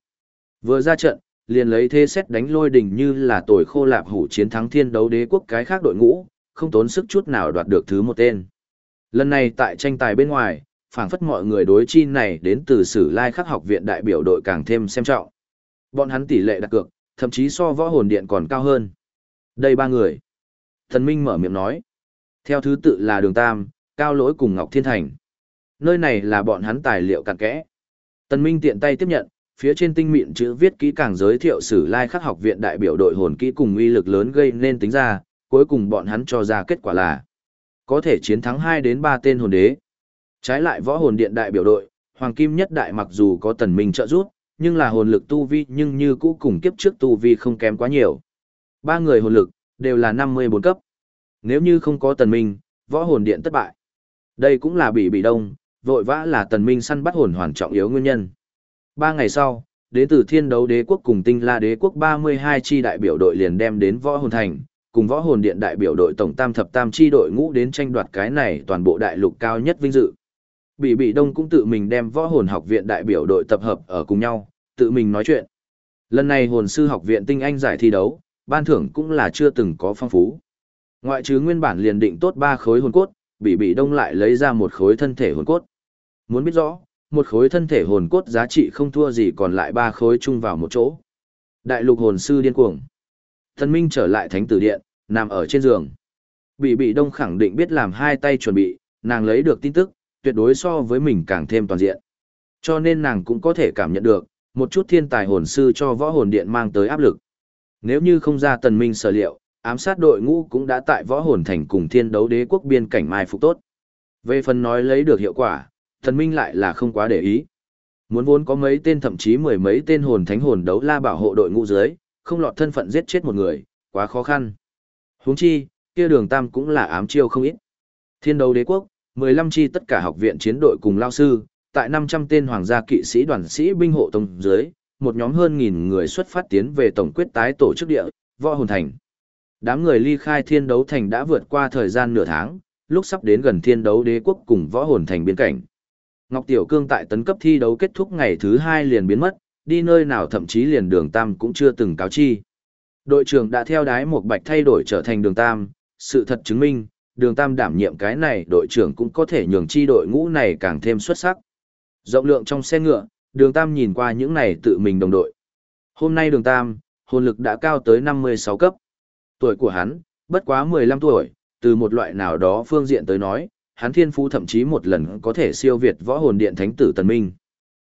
Vừa ra trận, liền lấy thế xét đánh lôi đỉnh như là tồi khô lạp hủ chiến thắng thiên đấu đế quốc cái khác đội ngũ, không tốn sức chút nào đoạt được thứ một tên. Lần này tại tranh tài bên ngoài, phảng phất mọi người đối chi này đến từ sử lai khắc học viện đại biểu đội càng thêm xem trọng. Bọn hắn tỷ lệ đặt cược, thậm chí so võ hồn điện còn cao hơn. Đây ba người. Thần Minh mở miệng nói. Theo thứ tự là Đường Tam, Cao Lỗi cùng Ngọc Thiên Thành. Nơi này là bọn hắn tài liệu cặn kẽ. Tần Minh tiện tay tiếp nhận, phía trên tinh mịn chữ viết kỹ càng giới thiệu sử lai khắc học viện đại biểu đội hồn kỹ cùng uy lực lớn gây nên tính ra, cuối cùng bọn hắn cho ra kết quả là có thể chiến thắng 2 đến 3 tên hồn đế. Trái lại võ hồn điện đại biểu đội, Hoàng Kim nhất đại mặc dù có tần minh trợ giúp, nhưng là hồn lực tu vi nhưng như cũ cùng kiếp trước tu vi không kém quá nhiều. Ba người hồn lực, đều là 54 cấp. Nếu như không có tần minh, võ hồn điện thất bại. Đây cũng là bị bị đông, vội vã là tần minh săn bắt hồn hoàn trọng yếu nguyên nhân. Ba ngày sau, đến từ thiên đấu đế quốc cùng tinh la đế quốc 32 chi đại biểu đội liền đem đến võ hồn thành, cùng võ hồn điện đại biểu đội tổng tam thập tam chi đội ngũ đến tranh đoạt cái này toàn bộ đại lục cao nhất vinh dự. Bị bị đông cũng tự mình đem võ hồn học viện đại biểu đội tập hợp ở cùng nhau, tự mình nói chuyện. Lần này hồn sư học viện tinh anh giải thi đấu, ban thưởng cũng là chưa từng có phong phú. Ngoại trừ nguyên bản liền định tốt ba khối hồn cốt, bị bị đông lại lấy ra một khối thân thể hồn cốt. Muốn biết rõ, một khối thân thể hồn cốt giá trị không thua gì còn lại ba khối chung vào một chỗ. Đại lục hồn sư điên cuồng. Thần Minh trở lại thánh tử điện, nằm ở trên giường. Bị bị đông khẳng định biết làm hai tay chuẩn bị, nàng lấy được tin tức, tuyệt đối so với mình càng thêm toàn diện. Cho nên nàng cũng có thể cảm nhận được, một chút thiên tài hồn sư cho võ hồn điện mang tới áp lực. Nếu như không ra tần minh sở liệu, ám sát đội ngũ cũng đã tại võ hồn thành cùng thiên đấu đế quốc biên cảnh mai phục tốt. Về phần nói lấy được hiệu quả, tần minh lại là không quá để ý. Muốn vốn có mấy tên thậm chí mười mấy tên hồn thánh hồn đấu la bảo hộ đội ngũ dưới, không lọt thân phận giết chết một người, quá khó khăn. Huống chi, kia đường tam cũng là ám chiêu không ít. Thiên đấu đế quốc, 15 chi tất cả học viện chiến đội cùng lao sư, tại 500 tên hoàng gia kỵ sĩ đoàn sĩ binh hộ tông dưới, một nhóm hơn nghìn người xuất phát tiến về tổng quyết tái tổ chức địa, võ hồn thành. Đám người ly khai thiên đấu thành đã vượt qua thời gian nửa tháng, lúc sắp đến gần thiên đấu đế quốc cùng võ hồn thành biên cảnh. Ngọc Tiểu Cương tại tấn cấp thi đấu kết thúc ngày thứ hai liền biến mất, đi nơi nào thậm chí liền đường Tam cũng chưa từng cáo chi. Đội trưởng đã theo đái một bạch thay đổi trở thành đường Tam, sự thật chứng minh, đường Tam đảm nhiệm cái này đội trưởng cũng có thể nhường chi đội ngũ này càng thêm xuất sắc. Rộng lượng trong xe ngựa, đường Tam nhìn qua những này tự mình đồng đội. Hôm nay đường Tam, hồn lực đã cao tới 56 cấp. Tuổi của hắn, bất quá 15 tuổi, từ một loại nào đó phương diện tới nói, hắn thiên phú thậm chí một lần có thể siêu việt võ hồn điện thánh tử tần minh.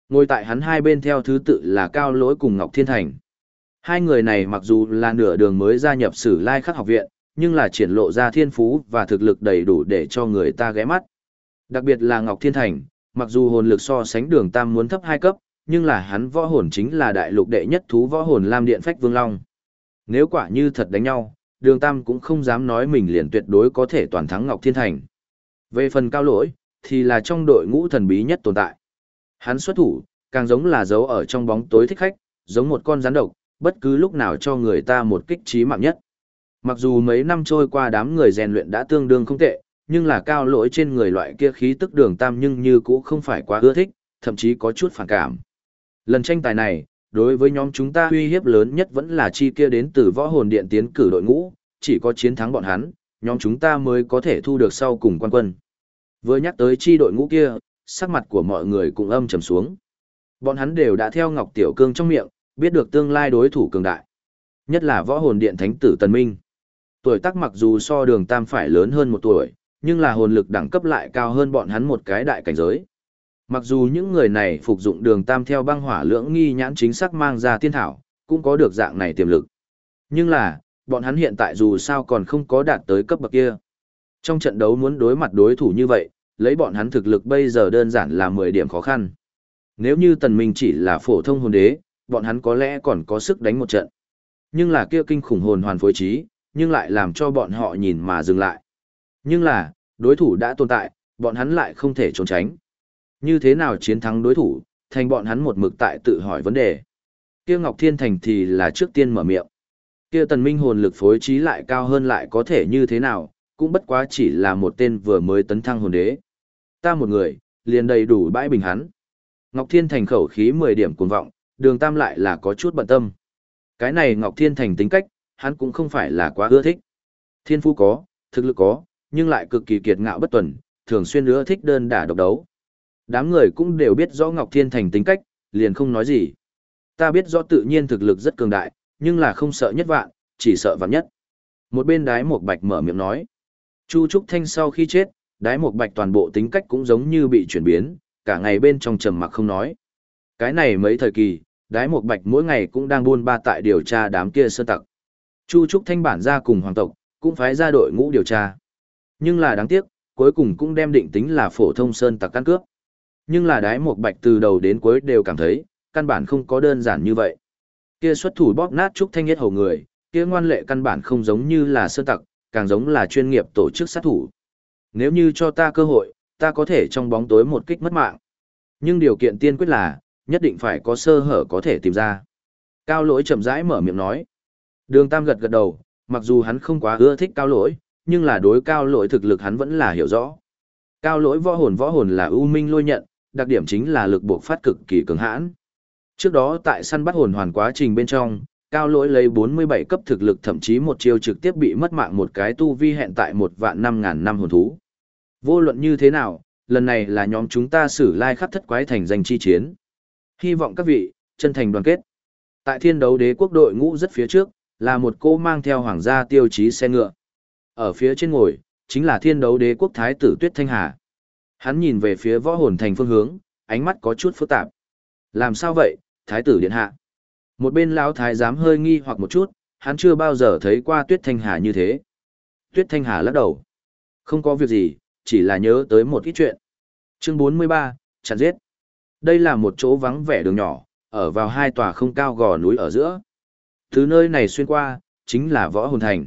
Ngồi tại hắn hai bên theo thứ tự là Cao Lỗi cùng Ngọc Thiên Thành. Hai người này mặc dù là nửa đường mới gia nhập sử lai khắc học viện, nhưng là triển lộ ra thiên phú và thực lực đầy đủ để cho người ta ghé mắt. Đặc biệt là Ngọc Thiên Thành, mặc dù hồn lực so sánh đường tam muốn thấp hai cấp, nhưng là hắn võ hồn chính là đại lục đệ nhất thú võ hồn Lam Điện Phách Vương Long. Nếu quả như thật đánh nhau, đường tam cũng không dám nói mình liền tuyệt đối có thể toàn thắng Ngọc Thiên Thành. Về phần cao lỗi, thì là trong đội ngũ thần bí nhất tồn tại. Hắn xuất thủ, càng giống là giấu ở trong bóng tối thích khách, giống một con rắn độc, bất cứ lúc nào cho người ta một kích trí mạng nhất. Mặc dù mấy năm trôi qua đám người rèn luyện đã tương đương không tệ, nhưng là cao lỗi trên người loại kia khí tức đường tam nhưng như cũ không phải quá ưa thích, thậm chí có chút phản cảm. Lần tranh tài này, đối với nhóm chúng ta uy hiếp lớn nhất vẫn là chi kia đến từ võ hồn điện tiến cử đội ngũ, chỉ có chiến thắng bọn hắn, nhóm chúng ta mới có thể thu được sau cùng quan quân. Vừa nhắc tới chi đội ngũ kia, sắc mặt của mọi người cũng âm trầm xuống. Bọn hắn đều đã theo Ngọc Tiểu Cương trong miệng, biết được tương lai đối thủ cường đại. Nhất là võ hồn điện thánh tử Tần Minh. Tuổi tác mặc dù so đường tam phải lớn hơn một tuổi, nhưng là hồn lực đẳng cấp lại cao hơn bọn hắn một cái đại cảnh giới. Mặc dù những người này phục dụng đường tam theo băng hỏa lưỡng nghi nhãn chính xác mang ra tiên thảo, cũng có được dạng này tiềm lực. Nhưng là, bọn hắn hiện tại dù sao còn không có đạt tới cấp bậc kia. Trong trận đấu muốn đối mặt đối thủ như vậy, lấy bọn hắn thực lực bây giờ đơn giản là 10 điểm khó khăn. Nếu như tần minh chỉ là phổ thông hồn đế, bọn hắn có lẽ còn có sức đánh một trận. Nhưng là kia kinh khủng hồn hoàn phối trí, nhưng lại làm cho bọn họ nhìn mà dừng lại. Nhưng là, đối thủ đã tồn tại, bọn hắn lại không thể trốn tránh. Như thế nào chiến thắng đối thủ, thành bọn hắn một mực tại tự hỏi vấn đề. Kia Ngọc Thiên Thành thì là trước tiên mở miệng. Kia tần minh hồn lực phối trí lại cao hơn lại có thể như thế nào, cũng bất quá chỉ là một tên vừa mới tấn thăng hồn đế. Ta một người, liền đầy đủ bãi bình hắn. Ngọc Thiên Thành khẩu khí 10 điểm cuồng vọng, đường tam lại là có chút bận tâm. Cái này Ngọc Thiên Thành tính cách, hắn cũng không phải là quá ưa thích. Thiên phú có, thực lực có, nhưng lại cực kỳ kiệt ngạo bất tuần, thường xuyên ưa thích đơn đả độc đấu. Đám người cũng đều biết rõ Ngọc Thiên Thành tính cách, liền không nói gì. Ta biết rõ tự nhiên thực lực rất cường đại, nhưng là không sợ nhất vạn, chỉ sợ vạn nhất. Một bên đái một bạch mở miệng nói. Chu Trúc Thanh sau khi chết, đái một bạch toàn bộ tính cách cũng giống như bị chuyển biến, cả ngày bên trong trầm mặc không nói. Cái này mấy thời kỳ, đái một bạch mỗi ngày cũng đang buôn ba tại điều tra đám kia sơ tặc. Chu Trúc Thanh bản ra cùng hoàng tộc, cũng phái ra đội ngũ điều tra. Nhưng là đáng tiếc, cuối cùng cũng đem định tính là phổ thông sơn tặc căn cướp. Nhưng là đái một bạch từ đầu đến cuối đều cảm thấy, căn bản không có đơn giản như vậy. Kia xuất thủ bóp nát Trúc Thanh nhất hầu người, kia ngoan lệ căn bản không giống như là sơn tặc, càng giống là chuyên nghiệp tổ chức sát thủ. Nếu như cho ta cơ hội, ta có thể trong bóng tối một kích mất mạng. Nhưng điều kiện tiên quyết là, nhất định phải có sơ hở có thể tìm ra. Cao lỗi chậm rãi mở miệng nói. Đường Tam gật gật đầu, mặc dù hắn không quá ưa thích cao lỗi, nhưng là đối cao lỗi thực lực hắn vẫn là hiểu rõ. Cao lỗi võ hồn võ hồn là ưu minh lôi nhận, đặc điểm chính là lực buộc phát cực kỳ cường hãn. Trước đó tại săn bắt hồn hoàn quá trình bên trong, cao lỗi lấy 47 cấp thực lực thậm chí một chiêu trực tiếp bị mất mạng một cái tu vi hẹn tại một vạn năm ngàn năm hồn thú. Vô luận như thế nào, lần này là nhóm chúng ta xử lai khắp thất quái thành danh chi chiến. Hy vọng các vị, chân thành đoàn kết. Tại thiên đấu đế quốc đội ngũ rất phía trước, là một cô mang theo hoàng gia tiêu chí xe ngựa. Ở phía trên ngồi, chính là thiên đấu đế quốc thái tử Tuyết Thanh Hà. Hắn nhìn về phía võ hồn thành phương hướng, ánh mắt có chút phức tạp. Làm sao vậy, thái tử điện hạ? Một bên lão thái giám hơi nghi hoặc một chút, hắn chưa bao giờ thấy qua Tuyết Thanh Hà như thế. Tuyết Thanh Hà lắc đầu. Không có việc gì, chỉ là nhớ tới một ít chuyện. Chương 43, chặn giết. Đây là một chỗ vắng vẻ đường nhỏ, ở vào hai tòa không cao gò núi ở giữa. Thứ nơi này xuyên qua, chính là võ hồn thành.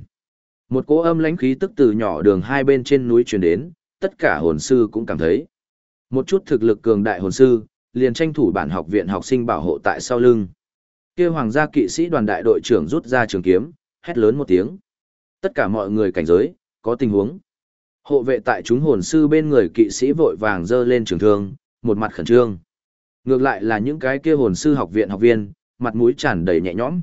Một cỗ âm lãnh khí tức từ nhỏ đường hai bên trên núi truyền đến, tất cả hồn sư cũng cảm thấy. Một chút thực lực cường đại hồn sư, liền tranh thủ bản học viện học sinh bảo hộ tại sau lưng. Kia hoàng gia kỵ sĩ đoàn đại đội trưởng rút ra trường kiếm, hét lớn một tiếng. Tất cả mọi người cảnh giới, có tình huống. Hộ vệ tại chúng hồn sư bên người kỵ sĩ vội vàng dơ lên trường thương, một mặt khẩn trương. Ngược lại là những cái kia hồn sư học viện học viên, mặt mũi tràn đầy nhẹ nhõm.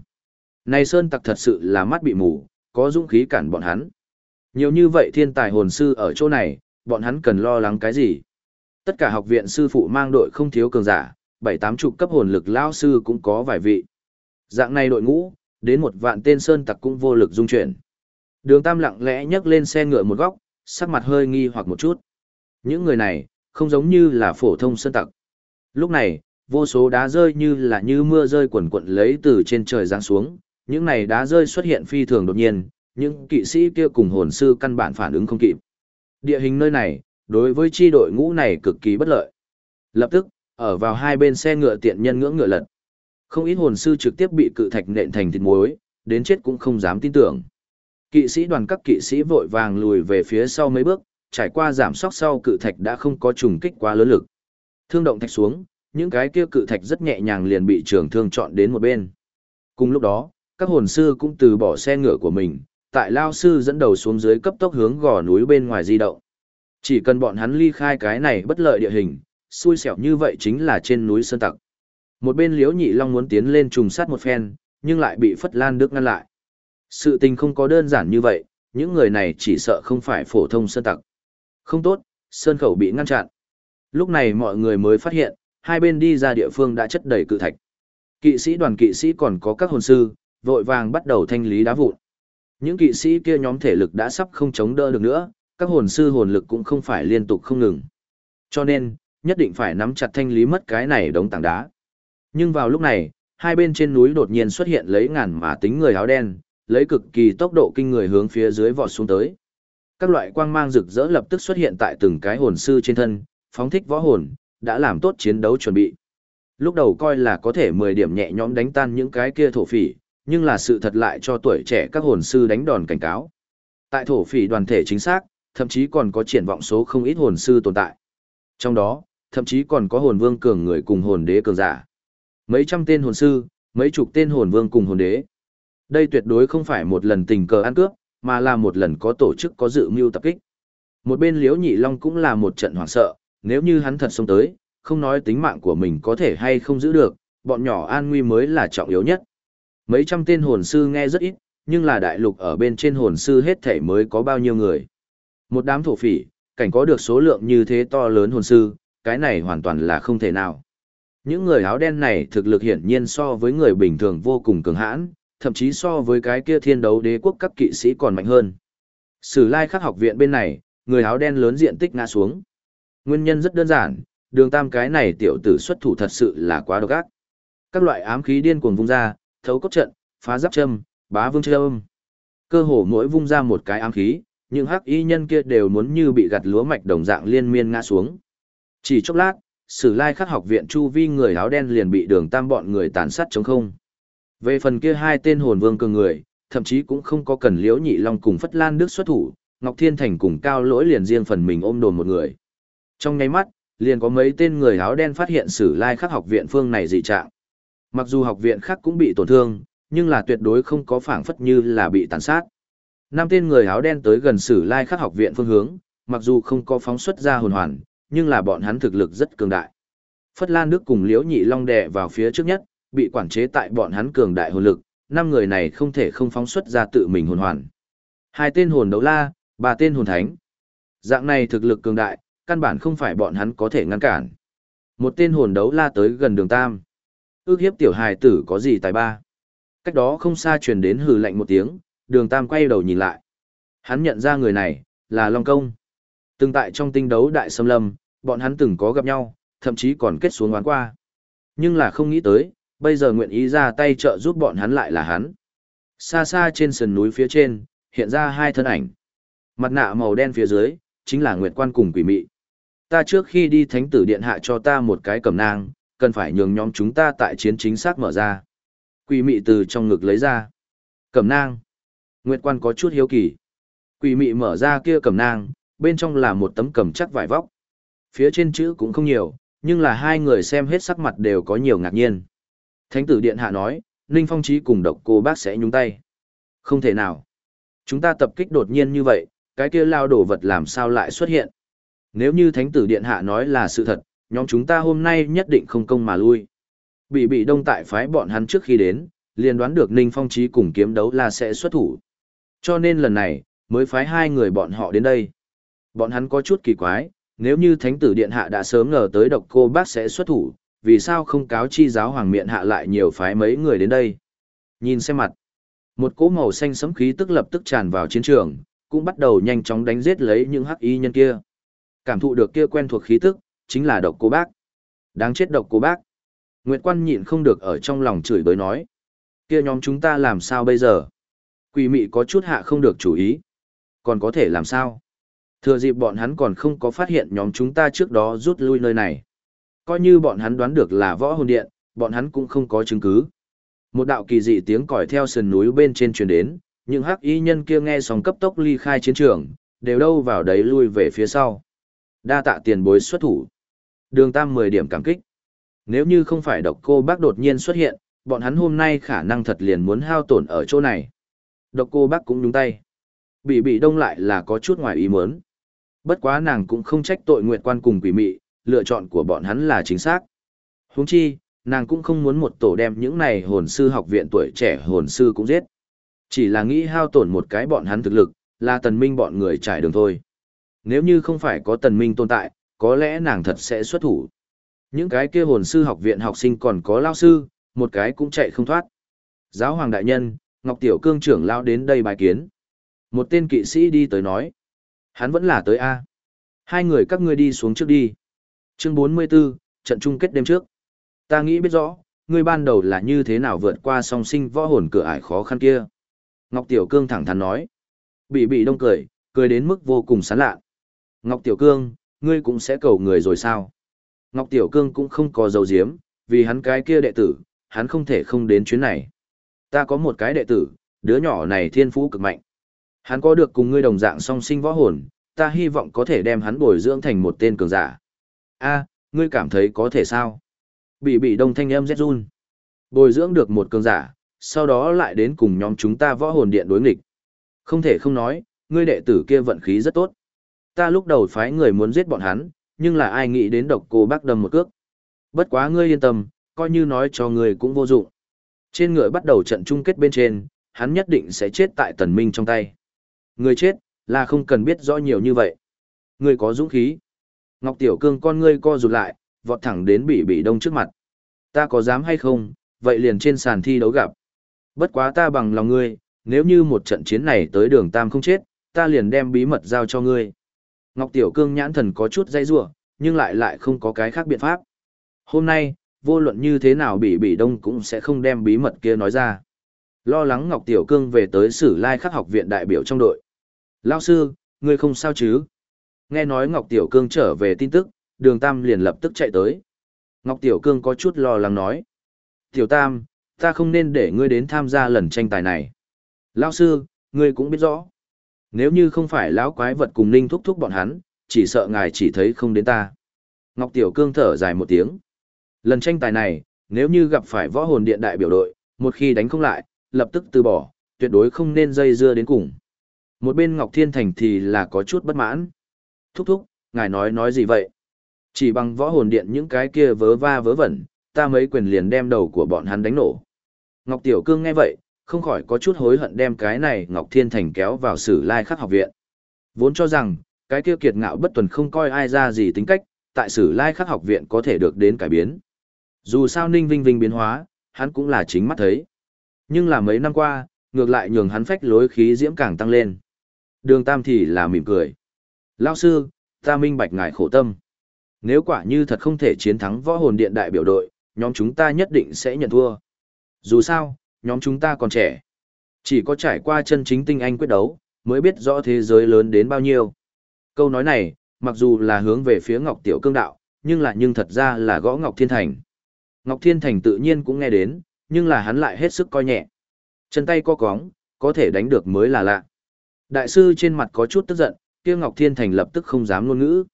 Này Sơn Tặc thật sự là mắt bị mù, có dũng khí cản bọn hắn. Nhiều như vậy thiên tài hồn sư ở chỗ này, bọn hắn cần lo lắng cái gì? Tất cả học viện sư phụ mang đội không thiếu cường giả, bảy tám chục cấp hồn lực lao sư cũng có vài vị. Dạng này đội ngũ, đến một vạn tên Sơn Tặc cũng vô lực dung chuyển. Đường Tam lặng lẽ nhấc lên xe ngựa một góc, sắc mặt hơi nghi hoặc một chút. Những người này, không giống như là phổ thông Sơn Tặc. Lúc này, vô số đá rơi như là như mưa rơi quần quận lấy từ trên trời giáng xuống, những này đá rơi xuất hiện phi thường đột nhiên, những kỵ sĩ kia cùng hồn sư căn bản phản ứng không kịp. Địa hình nơi này, đối với chi đội ngũ này cực kỳ bất lợi. Lập tức, ở vào hai bên xe ngựa tiện nhân ngưỡng ngựa lật. Không ít hồn sư trực tiếp bị cự thạch nện thành thịt muối, đến chết cũng không dám tin tưởng. Kỵ sĩ đoàn các kỵ sĩ vội vàng lùi về phía sau mấy bước, trải qua giảm sóc sau cự thạch đã không có trùng kích quá lớn lực. Thương động thạch xuống, những cái kia cự thạch rất nhẹ nhàng liền bị trường thương chọn đến một bên. Cùng lúc đó, các hồn sư cũng từ bỏ xe ngựa của mình, tại lao sư dẫn đầu xuống dưới cấp tốc hướng gò núi bên ngoài di động. Chỉ cần bọn hắn ly khai cái này bất lợi địa hình, xui xẻo như vậy chính là trên núi Sơn Tặc. Một bên Liễu Nhị Long muốn tiến lên trùng sát một phen, nhưng lại bị Phất Lan Đức ngăn lại. Sự tình không có đơn giản như vậy, những người này chỉ sợ không phải phổ thông Sơn Tặc. Không tốt, Sơn Khẩu bị ngăn chặn. Lúc này mọi người mới phát hiện, hai bên đi ra địa phương đã chất đầy cự thạch. Kỵ sĩ đoàn kỵ sĩ còn có các hồn sư, vội vàng bắt đầu thanh lý đá vụn. Những kỵ sĩ kia nhóm thể lực đã sắp không chống đỡ được nữa, các hồn sư hồn lực cũng không phải liên tục không ngừng. Cho nên, nhất định phải nắm chặt thanh lý mất cái này đống tảng đá. Nhưng vào lúc này, hai bên trên núi đột nhiên xuất hiện lấy ngàn mà tính người áo đen, lấy cực kỳ tốc độ kinh người hướng phía dưới vọt xuống tới. Các loại quang mang rực rỡ lập tức xuất hiện tại từng cái hồn sư trên thân, phóng thích võ hồn, đã làm tốt chiến đấu chuẩn bị. Lúc đầu coi là có thể 10 điểm nhẹ nhõm đánh tan những cái kia thổ phỉ, nhưng là sự thật lại cho tuổi trẻ các hồn sư đánh đòn cảnh cáo. Tại thổ phỉ đoàn thể chính xác, thậm chí còn có triển vọng số không ít hồn sư tồn tại. Trong đó, thậm chí còn có hồn vương cường người cùng hồn đế cường giả. Mấy trăm tên hồn sư, mấy chục tên hồn vương cùng hồn đế. Đây tuyệt đối không phải một lần tình cờ ăn cướp, mà là một lần có tổ chức có dự mưu tập kích. Một bên Liễu Nhị Long cũng là một trận hoảng sợ, nếu như hắn thật xông tới, không nói tính mạng của mình có thể hay không giữ được, bọn nhỏ an nguy mới là trọng yếu nhất. Mấy trăm tên hồn sư nghe rất ít, nhưng là đại lục ở bên trên hồn sư hết thể mới có bao nhiêu người. Một đám thổ phỉ, cảnh có được số lượng như thế to lớn hồn sư, cái này hoàn toàn là không thể nào. Những người áo đen này thực lực hiển nhiên so với người bình thường vô cùng cường hãn, thậm chí so với cái kia thiên đấu đế quốc các kỵ sĩ còn mạnh hơn. Sử lai khắc học viện bên này, người áo đen lớn diện tích ngã xuống. Nguyên nhân rất đơn giản, đường tam cái này tiểu tử xuất thủ thật sự là quá độc ác. Các loại ám khí điên cuồng vung ra, thấu cốt trận, phá giáp châm, bá vương châm. Cơ hồ mỗi vung ra một cái ám khí, những hắc y nhân kia đều muốn như bị gặt lúa mạch đồng dạng liên miên ngã xuống. Chỉ chốc lát, Sử Lai Khắc học viện chu vi người áo đen liền bị Đường Tam bọn người tàn sát chống không. Về phần kia hai tên hồn vương cường người, thậm chí cũng không có cần Liễu Nhị Long cùng Phất Lan Đức xuất thủ, Ngọc Thiên Thành cùng Cao Lỗi liền riêng phần mình ôm đồn một người. Trong nháy mắt, liền có mấy tên người áo đen phát hiện Sử Lai Khắc học viện phương này dị trạng. Mặc dù học viện khác cũng bị tổn thương, nhưng là tuyệt đối không có phảng phất như là bị tàn sát. Năm tên người áo đen tới gần Sử Lai Khắc học viện phương hướng, mặc dù không có phóng xuất ra hồn hoàn, nhưng là bọn hắn thực lực rất cường đại. Phất Lan Đức cùng Liễu Nhị Long đè vào phía trước nhất, bị quản chế tại bọn hắn cường đại hồn lực, năm người này không thể không phóng xuất ra tự mình hồn hoàn. Hai tên hồn đấu la, ba tên hồn thánh. Dạng này thực lực cường đại, căn bản không phải bọn hắn có thể ngăn cản. Một tên hồn đấu la tới gần đường tam. Ước hiếp tiểu hài tử có gì tài ba. Cách đó không xa truyền đến hừ lạnh một tiếng, đường tam quay đầu nhìn lại. Hắn nhận ra người này, là Long Công. Từng tại trong tinh đấu đại xâm lâm, bọn hắn từng có gặp nhau, thậm chí còn kết xuống oán qua. Nhưng là không nghĩ tới, bây giờ nguyện ý ra tay trợ giúp bọn hắn lại là hắn. Xa xa trên sườn núi phía trên, hiện ra hai thân ảnh. Mặt nạ màu đen phía dưới, chính là Nguyệt Quan cùng quỷ mị. Ta trước khi đi thánh tử điện hạ cho ta một cái cầm nang, cần phải nhường nhóm chúng ta tại chiến chính xác mở ra. Quỷ mị từ trong ngực lấy ra. Cầm nang. Nguyệt Quan có chút hiếu kỳ. Quỷ mị mở ra kia cầm nang, bên trong là một tấm cầm chắc vải vóc. Phía trên chữ cũng không nhiều, nhưng là hai người xem hết sắc mặt đều có nhiều ngạc nhiên. Thánh tử điện hạ nói, Ninh Phong Chí cùng độc cô bác sẽ nhúng tay. Không thể nào. Chúng ta tập kích đột nhiên như vậy, cái kia lao đổ vật làm sao lại xuất hiện. Nếu như thánh tử điện hạ nói là sự thật, nhóm chúng ta hôm nay nhất định không công mà lui. Bị bị đông tại phái bọn hắn trước khi đến, liền đoán được Ninh Phong trí cùng kiếm đấu là sẽ xuất thủ. Cho nên lần này, mới phái hai người bọn họ đến đây. Bọn hắn có chút kỳ quái, nếu như thánh tử điện hạ đã sớm ngờ tới độc cô bác sẽ xuất thủ, vì sao không cáo chi giáo hoàng miện hạ lại nhiều phái mấy người đến đây? Nhìn xem mặt, một cỗ màu xanh sấm khí tức lập tức tràn vào chiến trường, cũng bắt đầu nhanh chóng đánh giết lấy những hắc y nhân kia. Cảm thụ được kia quen thuộc khí tức, chính là độc cô bác. Đáng chết độc cô bác. Nguyệt quan nhịn không được ở trong lòng chửi bới nói. Kia nhóm chúng ta làm sao bây giờ? Quỷ mị có chút hạ không được chủ ý. Còn có thể làm sao? Thừa dịp bọn hắn còn không có phát hiện nhóm chúng ta trước đó rút lui nơi này. Coi như bọn hắn đoán được là võ hồn điện, bọn hắn cũng không có chứng cứ. Một đạo kỳ dị tiếng còi theo sườn núi bên trên truyền đến, những hắc y nhân kia nghe xong cấp tốc ly khai chiến trường, đều đâu vào đấy lui về phía sau. Đa tạ tiền bối xuất thủ. Đường Tam 10 điểm cảm kích. Nếu như không phải độc cô bác đột nhiên xuất hiện, bọn hắn hôm nay khả năng thật liền muốn hao tổn ở chỗ này. Độc cô bác cũng đúng tay. Bị bị đông lại là có chút ngoài ý muốn. Bất quá nàng cũng không trách tội nguyệt quan cùng quỷ mị, lựa chọn của bọn hắn là chính xác. Huống chi, nàng cũng không muốn một tổ đem những này hồn sư học viện tuổi trẻ hồn sư cũng giết. Chỉ là nghĩ hao tổn một cái bọn hắn thực lực, là tần minh bọn người trải đường thôi. Nếu như không phải có tần minh tồn tại, có lẽ nàng thật sẽ xuất thủ. Những cái kia hồn sư học viện học sinh còn có lao sư, một cái cũng chạy không thoát. Giáo hoàng đại nhân, Ngọc Tiểu Cương trưởng lao đến đây bài kiến. Một tên kỵ sĩ đi tới nói. Hắn vẫn là tới A. Hai người các ngươi đi xuống trước đi. Chương 44, trận chung kết đêm trước. Ta nghĩ biết rõ, ngươi ban đầu là như thế nào vượt qua song sinh võ hồn cửa ải khó khăn kia. Ngọc Tiểu Cương thẳng thắn nói. Bị bị đông cười, cười đến mức vô cùng sán lạ. Ngọc Tiểu Cương, ngươi cũng sẽ cầu người rồi sao? Ngọc Tiểu Cương cũng không có dấu diếm, vì hắn cái kia đệ tử, hắn không thể không đến chuyến này. Ta có một cái đệ tử, đứa nhỏ này thiên phú cực mạnh. Hắn có được cùng ngươi đồng dạng song sinh võ hồn, ta hy vọng có thể đem hắn bồi dưỡng thành một tên cường giả. A, ngươi cảm thấy có thể sao? Bị bị đông thanh Em rét run. Bồi dưỡng được một cường giả, sau đó lại đến cùng nhóm chúng ta võ hồn điện đối nghịch. Không thể không nói, ngươi đệ tử kia vận khí rất tốt. Ta lúc đầu phái người muốn giết bọn hắn, nhưng là ai nghĩ đến độc cô bác đâm một cước. Bất quá ngươi yên tâm, coi như nói cho ngươi cũng vô dụng. Trên ngựa bắt đầu trận chung kết bên trên, hắn nhất định sẽ chết tại tần minh trong tay. Người chết, là không cần biết rõ nhiều như vậy. Ngươi có dũng khí. Ngọc Tiểu Cương con ngươi co rụt lại, vọt thẳng đến bị bị đông trước mặt. Ta có dám hay không, vậy liền trên sàn thi đấu gặp. Bất quá ta bằng lòng ngươi, nếu như một trận chiến này tới đường Tam không chết, ta liền đem bí mật giao cho ngươi. Ngọc Tiểu Cương nhãn thần có chút dây rủa nhưng lại lại không có cái khác biện pháp. Hôm nay, vô luận như thế nào bị bị đông cũng sẽ không đem bí mật kia nói ra. Lo lắng Ngọc Tiểu Cương về tới sử lai khắc học viện đại biểu trong đội. Lao sư, ngươi không sao chứ? Nghe nói Ngọc Tiểu Cương trở về tin tức, đường Tam liền lập tức chạy tới. Ngọc Tiểu Cương có chút lo lắng nói. Tiểu Tam, ta không nên để ngươi đến tham gia lần tranh tài này. Lao sư, ngươi cũng biết rõ. Nếu như không phải lão quái vật cùng ninh thúc thúc bọn hắn, chỉ sợ ngài chỉ thấy không đến ta. Ngọc Tiểu Cương thở dài một tiếng. Lần tranh tài này, nếu như gặp phải võ hồn điện đại biểu đội, một khi đánh không lại, lập tức từ bỏ, tuyệt đối không nên dây dưa đến cùng. Một bên Ngọc Thiên Thành thì là có chút bất mãn. Thúc thúc, ngài nói nói gì vậy? Chỉ bằng võ hồn điện những cái kia vớ va vớ vẩn, ta mấy quyền liền đem đầu của bọn hắn đánh nổ. Ngọc Tiểu Cương nghe vậy, không khỏi có chút hối hận đem cái này Ngọc Thiên Thành kéo vào sử lai khắc học viện. Vốn cho rằng, cái kia kiệt ngạo bất tuần không coi ai ra gì tính cách, tại sử lai khắc học viện có thể được đến cải biến. Dù sao Ninh Vinh Vinh biến hóa, hắn cũng là chính mắt thấy. Nhưng là mấy năm qua, ngược lại nhường hắn phách lối khí diễm càng tăng lên. Đường Tam thì là mỉm cười. Lao sư, ta minh bạch ngài khổ tâm. Nếu quả như thật không thể chiến thắng võ hồn điện đại biểu đội, nhóm chúng ta nhất định sẽ nhận thua. Dù sao, nhóm chúng ta còn trẻ. Chỉ có trải qua chân chính tinh anh quyết đấu, mới biết rõ thế giới lớn đến bao nhiêu. Câu nói này, mặc dù là hướng về phía Ngọc Tiểu Cương đạo, nhưng lại nhưng thật ra là gõ Ngọc Thiên Thành. Ngọc Thiên Thành tự nhiên cũng nghe đến, nhưng là hắn lại hết sức coi nhẹ. Chân tay co cóng, có thể đánh được mới là lạ. Đại sư trên mặt có chút tức giận, kia Ngọc Thiên Thành lập tức không dám ngôn ngữ.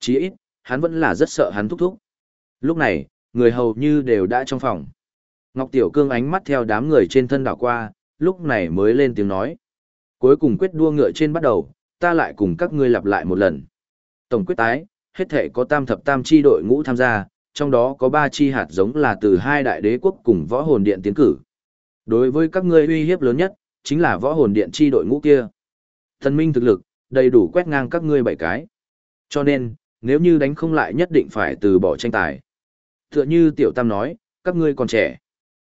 Chí ít, hắn vẫn là rất sợ hắn thúc thúc. Lúc này, người hầu như đều đã trong phòng. Ngọc Tiểu Cương ánh mắt theo đám người trên thân đảo qua, lúc này mới lên tiếng nói. Cuối cùng quyết đua ngựa trên bắt đầu, ta lại cùng các ngươi lặp lại một lần. Tổng quyết tái, hết thể có tam thập tam chi đội ngũ tham gia, trong đó có ba chi hạt giống là từ hai đại đế quốc cùng võ hồn điện tiến cử. Đối với các ngươi uy hiếp lớn nhất, chính là võ hồn điện chi đội ngũ kia. Thần minh thực lực, đầy đủ quét ngang các ngươi bảy cái. Cho nên, nếu như đánh không lại nhất định phải từ bỏ tranh tài. Tựa như Tiểu Tam nói, các ngươi còn trẻ.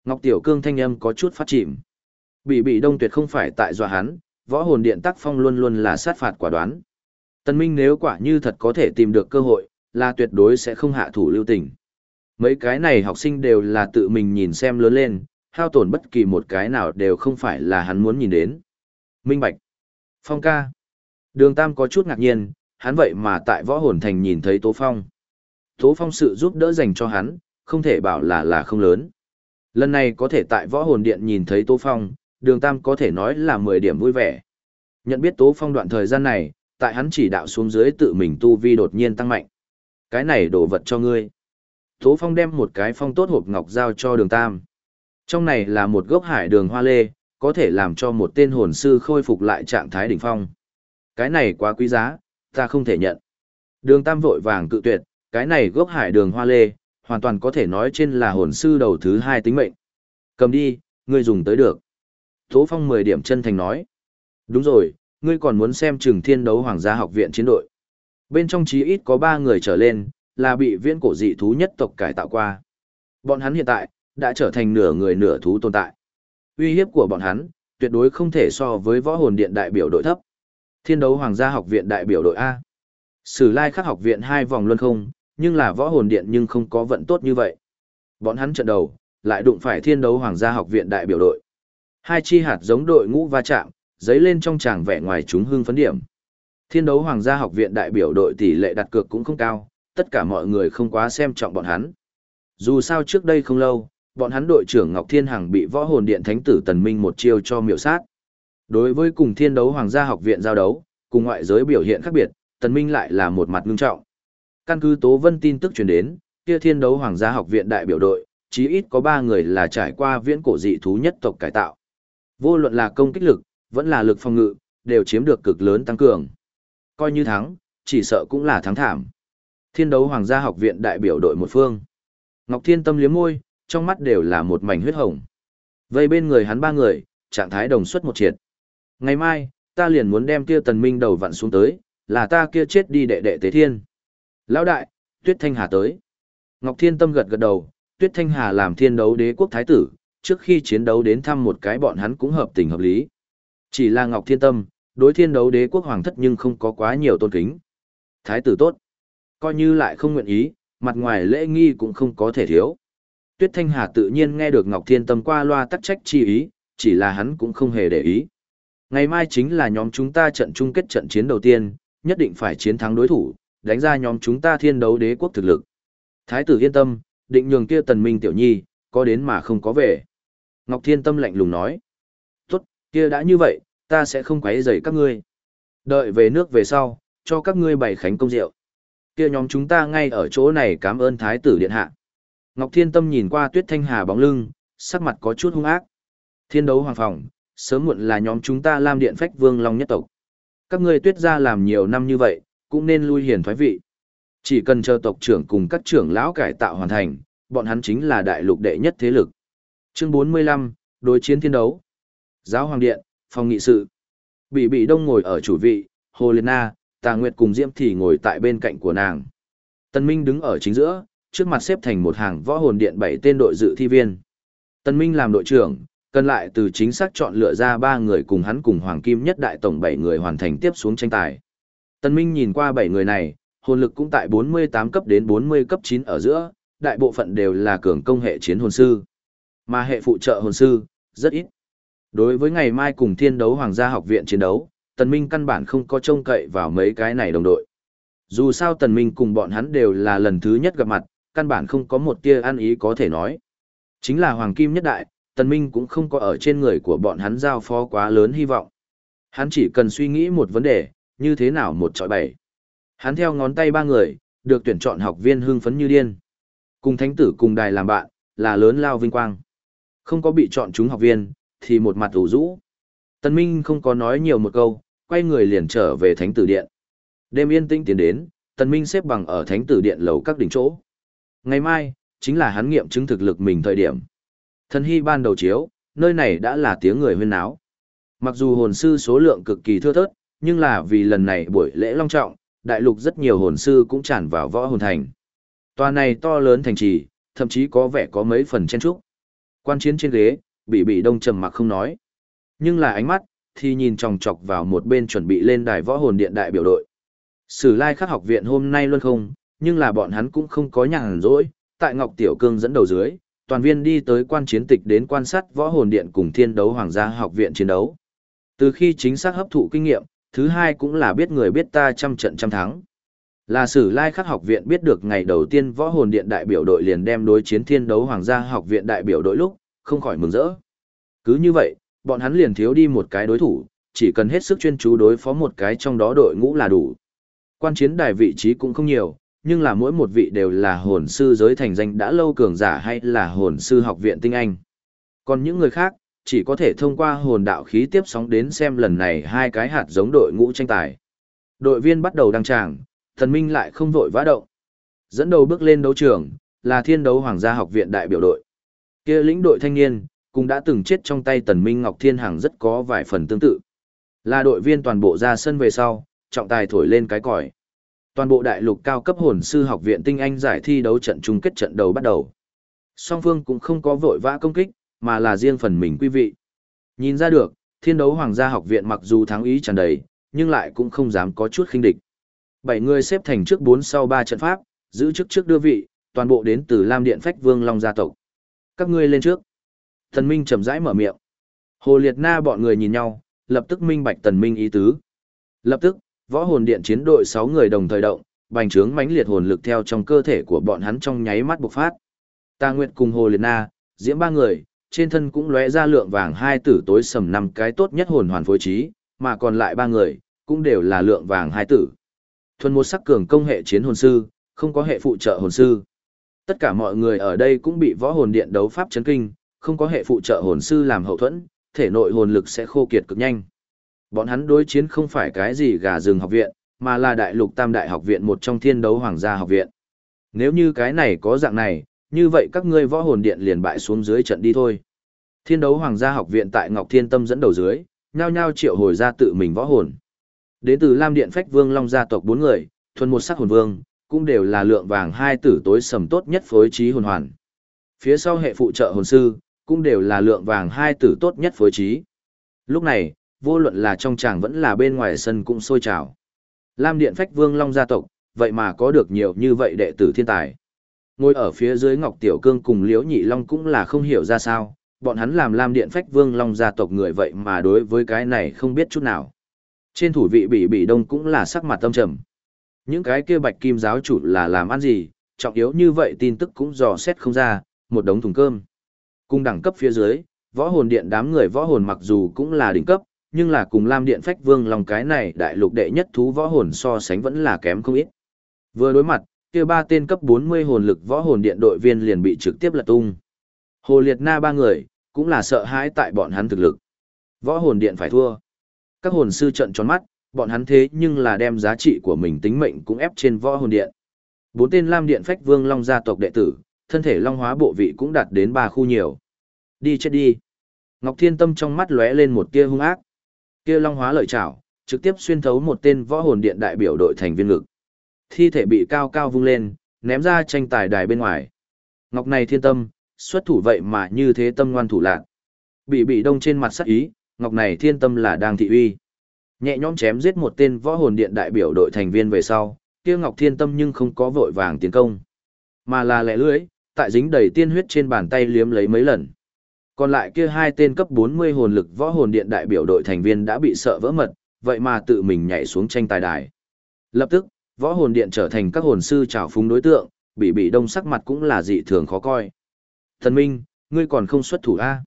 Ngọc Tiểu Cương thanh âm có chút phát chìm. Bị bị đông tuyệt không phải tại dọa hắn, võ hồn điện tác phong luôn luôn là sát phạt quả đoán. Tân Minh nếu quả như thật có thể tìm được cơ hội, là tuyệt đối sẽ không hạ thủ lưu tình. Mấy cái này học sinh đều là tự mình nhìn xem lớn lên, hao tổn bất kỳ một cái nào đều không phải là hắn muốn nhìn đến. Minh Bạch. Phong ca. Đường Tam có chút ngạc nhiên, hắn vậy mà tại võ hồn thành nhìn thấy Tố Phong. Tố Phong sự giúp đỡ dành cho hắn, không thể bảo là là không lớn. Lần này có thể tại võ hồn điện nhìn thấy Tố Phong, đường Tam có thể nói là 10 điểm vui vẻ. Nhận biết Tố Phong đoạn thời gian này, tại hắn chỉ đạo xuống dưới tự mình tu vi đột nhiên tăng mạnh. Cái này đổ vật cho ngươi. Tố Phong đem một cái phong tốt hộp ngọc giao cho đường Tam. Trong này là một gốc hải đường hoa lê, có thể làm cho một tên hồn sư khôi phục lại trạng thái đỉnh phong. Cái này quá quý giá, ta không thể nhận. Đường Tam vội vàng cự tuyệt, cái này gốc hải đường hoa lê, hoàn toàn có thể nói trên là hồn sư đầu thứ hai tính mệnh. Cầm đi, ngươi dùng tới được. Tố Phong 10 điểm chân thành nói. Đúng rồi, ngươi còn muốn xem trường thiên đấu hoàng gia học viện chiến đội. Bên trong chí ít có 3 người trở lên, là bị viễn cổ dị thú nhất tộc cải tạo qua. Bọn hắn hiện tại, đã trở thành nửa người nửa thú tồn tại. Uy hiếp của bọn hắn, tuyệt đối không thể so với võ hồn điện đại biểu đội thấp. Thiên đấu Hoàng gia học viện đại biểu đội A. Sử lai khắc học viện hai vòng luân không, nhưng là võ hồn điện nhưng không có vận tốt như vậy. Bọn hắn trận đầu, lại đụng phải thiên đấu Hoàng gia học viện đại biểu đội. Hai chi hạt giống đội ngũ va chạm, giấy lên trong tràng vẻ ngoài chúng hưng phấn điểm. Thiên đấu Hoàng gia học viện đại biểu đội tỷ lệ đặt cược cũng không cao, tất cả mọi người không quá xem trọng bọn hắn. Dù sao trước đây không lâu, bọn hắn đội trưởng Ngọc Thiên Hằng bị võ hồn điện thánh tử Tần Minh một chiêu cho miểu sát. Đối với cùng thiên đấu Hoàng gia học viện giao đấu, cùng ngoại giới biểu hiện khác biệt, Tần Minh lại là một mặt ngưng trọng. Căn cứ Tố Vân tin tức truyền đến, kia thiên đấu Hoàng gia học viện đại biểu đội, chí ít có 3 người là trải qua viễn cổ dị thú nhất tộc cải tạo. Vô luận là công kích lực, vẫn là lực phòng ngự, đều chiếm được cực lớn tăng cường. Coi như thắng, chỉ sợ cũng là thắng thảm. Thiên đấu Hoàng gia học viện đại biểu đội một phương. Ngọc Thiên Tâm liếm môi, trong mắt đều là một mảnh huyết hồng. Vây bên người hắn ba người, trạng thái đồng xuất một triệt. Ngày mai, ta liền muốn đem kia tần minh đầu vặn xuống tới, là ta kia chết đi đệ đệ tế thiên. Lão đại, Tuyết Thanh Hà tới. Ngọc Thiên Tâm gật gật đầu, Tuyết Thanh Hà làm thiên đấu đế quốc thái tử, trước khi chiến đấu đến thăm một cái bọn hắn cũng hợp tình hợp lý. Chỉ là Ngọc Thiên Tâm, đối thiên đấu đế quốc hoàng thất nhưng không có quá nhiều tôn kính. Thái tử tốt. Coi như lại không nguyện ý, mặt ngoài lễ nghi cũng không có thể thiếu. Tuyết Thanh Hà tự nhiên nghe được Ngọc Thiên Tâm qua loa tắc trách chi ý, chỉ là hắn cũng không hề để ý. Ngày mai chính là nhóm chúng ta trận chung kết trận chiến đầu tiên, nhất định phải chiến thắng đối thủ, đánh ra nhóm chúng ta thiên đấu đế quốc thực lực. Thái tử yên tâm, định nhường kia tần minh tiểu nhi, có đến mà không có về. Ngọc Thiên Tâm lạnh lùng nói. Tốt, kia đã như vậy, ta sẽ không quấy rầy các ngươi. Đợi về nước về sau, cho các ngươi bày khánh công rượu. Kia nhóm chúng ta ngay ở chỗ này cảm ơn Thái tử điện hạ. Ngọc Thiên Tâm nhìn qua Tuyết Thanh Hà bóng lưng, sắc mặt có chút hung ác. Thiên đấu hoàng phòng, sớm muộn là nhóm chúng ta làm Điện Phách Vương Long nhất tộc. Các ngươi Tuyết gia làm nhiều năm như vậy, cũng nên lui hiền thoái vị. Chỉ cần chờ tộc trưởng cùng các trưởng lão cải tạo hoàn thành, bọn hắn chính là đại lục đệ nhất thế lực. Chương 45, đối chiến thiên đấu. Giáo hoàng điện, phòng nghị sự. Bị bị đông ngồi ở chủ vị, Hồ Liên Na, Tà Nguyệt cùng Diễm thì ngồi tại bên cạnh của nàng. Tân Minh đứng ở chính giữa, trước mặt xếp thành một hàng võ hồn điện bảy tên đội dự thi viên. Tân Minh làm đội trưởng, cần lại từ chính xác chọn lựa ra ba người cùng hắn cùng Hoàng Kim nhất đại tổng bảy người hoàn thành tiếp xuống tranh tài. Tân Minh nhìn qua bảy người này, hồn lực cũng tại 48 cấp đến 40 cấp 9 ở giữa, đại bộ phận đều là cường công hệ chiến hồn sư. Mà hệ phụ trợ hồn sư, rất ít. Đối với ngày mai cùng thiên đấu hoàng gia học viện chiến đấu, Tần Minh căn bản không có trông cậy vào mấy cái này đồng đội. Dù sao Tần Minh cùng bọn hắn đều là lần thứ nhất gặp mặt, căn bản không có một tia ăn ý có thể nói. Chính là Hoàng Kim nhất đại, Tần Minh cũng không có ở trên người của bọn hắn giao phó quá lớn hy vọng. Hắn chỉ cần suy nghĩ một vấn đề, như thế nào một trọi bảy. Hắn theo ngón tay ba người, được tuyển chọn học viên hưng phấn như điên. Cùng thánh tử cùng đài làm bạn, là lớn lao vinh quang. Không có bị chọn chúng học viên, thì một mặt ủ rũ. Tần Minh không có nói nhiều một câu, quay người liền trở về thánh tử điện. Đêm yên tĩnh tiến đến, Tần Minh xếp bằng ở thánh tử điện lầu các đỉnh chỗ. Ngày mai, chính là hắn nghiệm chứng thực lực mình thời điểm. Thần hy ban đầu chiếu, nơi này đã là tiếng người huyên náo. Mặc dù hồn sư số lượng cực kỳ thưa thớt, nhưng là vì lần này buổi lễ long trọng, đại lục rất nhiều hồn sư cũng tràn vào võ hồn thành. Tòa này to lớn thành trì, thậm chí có vẻ có mấy phần chen trúc. Quan chiến trên ghế, bị bị đông trầm mặc không nói. Nhưng là ánh mắt, thì nhìn chòng chọc vào một bên chuẩn bị lên đài võ hồn điện đại biểu đội. Sử lai khắc học viện hôm nay luôn không, nhưng là bọn hắn cũng không có nhàn rỗi, tại Ngọc Tiểu Cương dẫn đầu dưới, toàn viên đi tới quan chiến tịch đến quan sát võ hồn điện cùng thiên đấu hoàng gia học viện chiến đấu. Từ khi chính xác hấp thụ kinh nghiệm, thứ hai cũng là biết người biết ta trăm trận trăm thắng. Là sử lai khắc học viện biết được ngày đầu tiên võ hồn điện đại biểu đội liền đem đối chiến thiên đấu hoàng gia học viện đại biểu đội lúc, không khỏi mừng rỡ. Cứ như vậy, bọn hắn liền thiếu đi một cái đối thủ, chỉ cần hết sức chuyên chú đối phó một cái trong đó đội ngũ là đủ. Quan chiến đài vị trí cũng không nhiều, nhưng là mỗi một vị đều là hồn sư giới thành danh đã lâu cường giả hay là hồn sư học viện tinh anh. Còn những người khác, chỉ có thể thông qua hồn đạo khí tiếp sóng đến xem lần này hai cái hạt giống đội ngũ tranh tài. Đội viên bắt đầu đăng tràng, thần minh lại không vội vã động. Dẫn đầu bước lên đấu trường, là thiên đấu hoàng gia học viện đại biểu đội. kia lĩnh đội thanh niên, cũng đã từng chết trong tay tần minh Ngọc Thiên Hằng rất có vài phần tương tự. Là đội viên toàn bộ ra sân về sau, trọng tài thổi lên cái còi. Toàn bộ đại lục cao cấp hồn sư học viện tinh anh giải thi đấu trận chung kết trận đầu bắt đầu. Song phương cũng không có vội vã công kích, mà là riêng phần mình quý vị. Nhìn ra được, thiên đấu hoàng gia học viện mặc dù thắng ý tràn đầy, nhưng lại cũng không dám có chút khinh địch. Bảy người xếp thành trước bốn sau ba trận pháp, giữ chức trước đưa vị, toàn bộ đến từ Lam Điện Phách Vương Long gia tộc. Các ngươi lên trước. Thần Minh chậm rãi mở miệng. Hồ Liệt Na bọn người nhìn nhau, lập tức minh bạch Tần Minh ý tứ. Lập tức, võ hồn điện chiến đội 6 người đồng thời động, bành trướng mãnh liệt hồn lực theo trong cơ thể của bọn hắn trong nháy mắt bộc phát. Ta Nguyệt cùng Hồ Liệt Na, diễm ba người, trên thân cũng lóe ra lượng vàng hai tử tối sầm năm cái tốt nhất hồn hoàn phối trí, mà còn lại ba người, cũng đều là lượng vàng hai tử. Thuần một sắc cường công hệ chiến hồn sư, không có hệ phụ trợ hồn sư. Tất cả mọi người ở đây cũng bị võ hồn điện đấu pháp chấn kinh, không có hệ phụ trợ hồn sư làm hậu thuẫn, thể nội hồn lực sẽ khô kiệt cực nhanh. Bọn hắn đối chiến không phải cái gì gà rừng học viện, mà là đại lục tam đại học viện một trong thiên đấu hoàng gia học viện. Nếu như cái này có dạng này, như vậy các ngươi võ hồn điện liền bại xuống dưới trận đi thôi. Thiên đấu hoàng gia học viện tại Ngọc Thiên Tâm dẫn đầu dưới, nhao nhao triệu hồi ra tự mình võ hồn. Đến từ Lam Điện Phách Vương Long gia tộc bốn người, thuần một sắc hồn vương, cũng đều là lượng vàng hai tử tối sầm tốt nhất phối trí hồn hoàn. Phía sau hệ phụ trợ hồn sư, cũng đều là lượng vàng hai tử tốt nhất phối trí. Lúc này, vô luận là trong tràng vẫn là bên ngoài sân cũng sôi trào. Lam Điện Phách Vương Long gia tộc, vậy mà có được nhiều như vậy đệ tử thiên tài. Ngồi ở phía dưới Ngọc Tiểu Cương cùng Liễu Nhị Long cũng là không hiểu ra sao, bọn hắn làm Lam Điện Phách Vương Long gia tộc người vậy mà đối với cái này không biết chút nào. Trên thủ vị bị bị đông cũng là sắc mặt tâm trầm. Những cái kia bạch kim giáo chủ là làm ăn gì, trọng yếu như vậy tin tức cũng dò xét không ra, một đống thùng cơm. Cùng đẳng cấp phía dưới, võ hồn điện đám người võ hồn mặc dù cũng là đỉnh cấp, nhưng là cùng Lam Điện Phách Vương Long cái này đại lục đệ nhất thú võ hồn so sánh vẫn là kém không ít. Vừa đối mặt, kia ba tên cấp 40 hồn lực võ hồn điện đội viên liền bị trực tiếp lật tung. Hồ Liệt Na ba người, cũng là sợ hãi tại bọn hắn thực lực. Võ hồn điện phải thua. Các hồn sư trận tròn mắt, bọn hắn thế nhưng là đem giá trị của mình tính mệnh cũng ép trên võ hồn điện. Bốn tên Lam Điện Phách Vương Long gia tộc đệ tử, thân thể long hóa bộ vị cũng đạt đến ba khu nhiều. Đi chết đi. Ngọc Thiên Tâm trong mắt lóe lên một tia hung ác. Kia long hóa lợi chảo, trực tiếp xuyên thấu một tên võ hồn điện đại biểu đội thành viên lực. Thi thể bị cao cao vung lên, ném ra tranh tài đài bên ngoài. Ngọc này thiên tâm, xuất thủ vậy mà như thế tâm ngoan thủ lạc. Bị bị đông trên mặt sắc ý, Ngọc này thiên tâm là đang thị uy. Nhẹ nhõm chém giết một tên võ hồn điện đại biểu đội thành viên về sau, kia Ngọc Thiên Tâm nhưng không có vội vàng tiến công, mà là lẻ lưỡi, tại dính đầy tiên huyết trên bàn tay liếm lấy mấy lần. Còn lại kia hai tên cấp 40 hồn lực võ hồn điện đại biểu đội thành viên đã bị sợ vỡ mật, vậy mà tự mình nhảy xuống tranh tài đài. Lập tức, võ hồn điện trở thành các hồn sư trào phúng đối tượng, bị bị đông sắc mặt cũng là dị thường khó coi. Thần Minh, ngươi còn không xuất thủ a?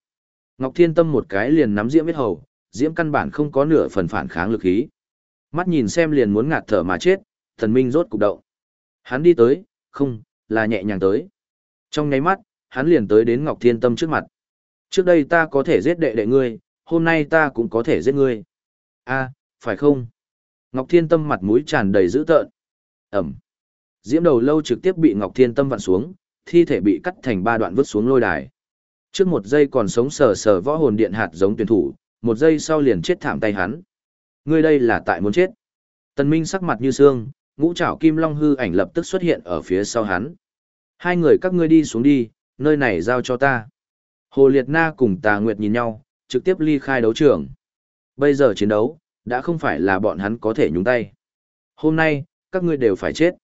Ngọc Thiên Tâm một cái liền nắm diễm biết hầu, diễm căn bản không có nửa phần phản kháng lực khí. Mắt nhìn xem liền muốn ngạt thở mà chết, thần minh rốt cục động. Hắn đi tới, không, là nhẹ nhàng tới. Trong nháy mắt, hắn liền tới đến Ngọc Thiên Tâm trước mặt. Trước đây ta có thể giết đệ đệ ngươi, hôm nay ta cũng có thể giết ngươi. a phải không? Ngọc Thiên Tâm mặt mũi tràn đầy dữ tợn. Ẩm. Diễm đầu lâu trực tiếp bị Ngọc Thiên Tâm vặn xuống, thi thể bị cắt thành ba đoạn vứt xuống lôi đài. Trước một giây còn sống sờ sờ võ hồn điện hạt giống tuyển thủ, một giây sau liền chết thảm tay hắn. Ngươi đây là tại muốn chết. Tần Minh sắc mặt như xương, ngũ trảo kim long hư ảnh lập tức xuất hiện ở phía sau hắn. Hai người các ngươi đi xuống đi, nơi này giao cho ta. Hồ Liệt Na cùng Tà Nguyệt nhìn nhau, trực tiếp ly khai đấu trường. Bây giờ chiến đấu, đã không phải là bọn hắn có thể nhúng tay. Hôm nay, các ngươi đều phải chết.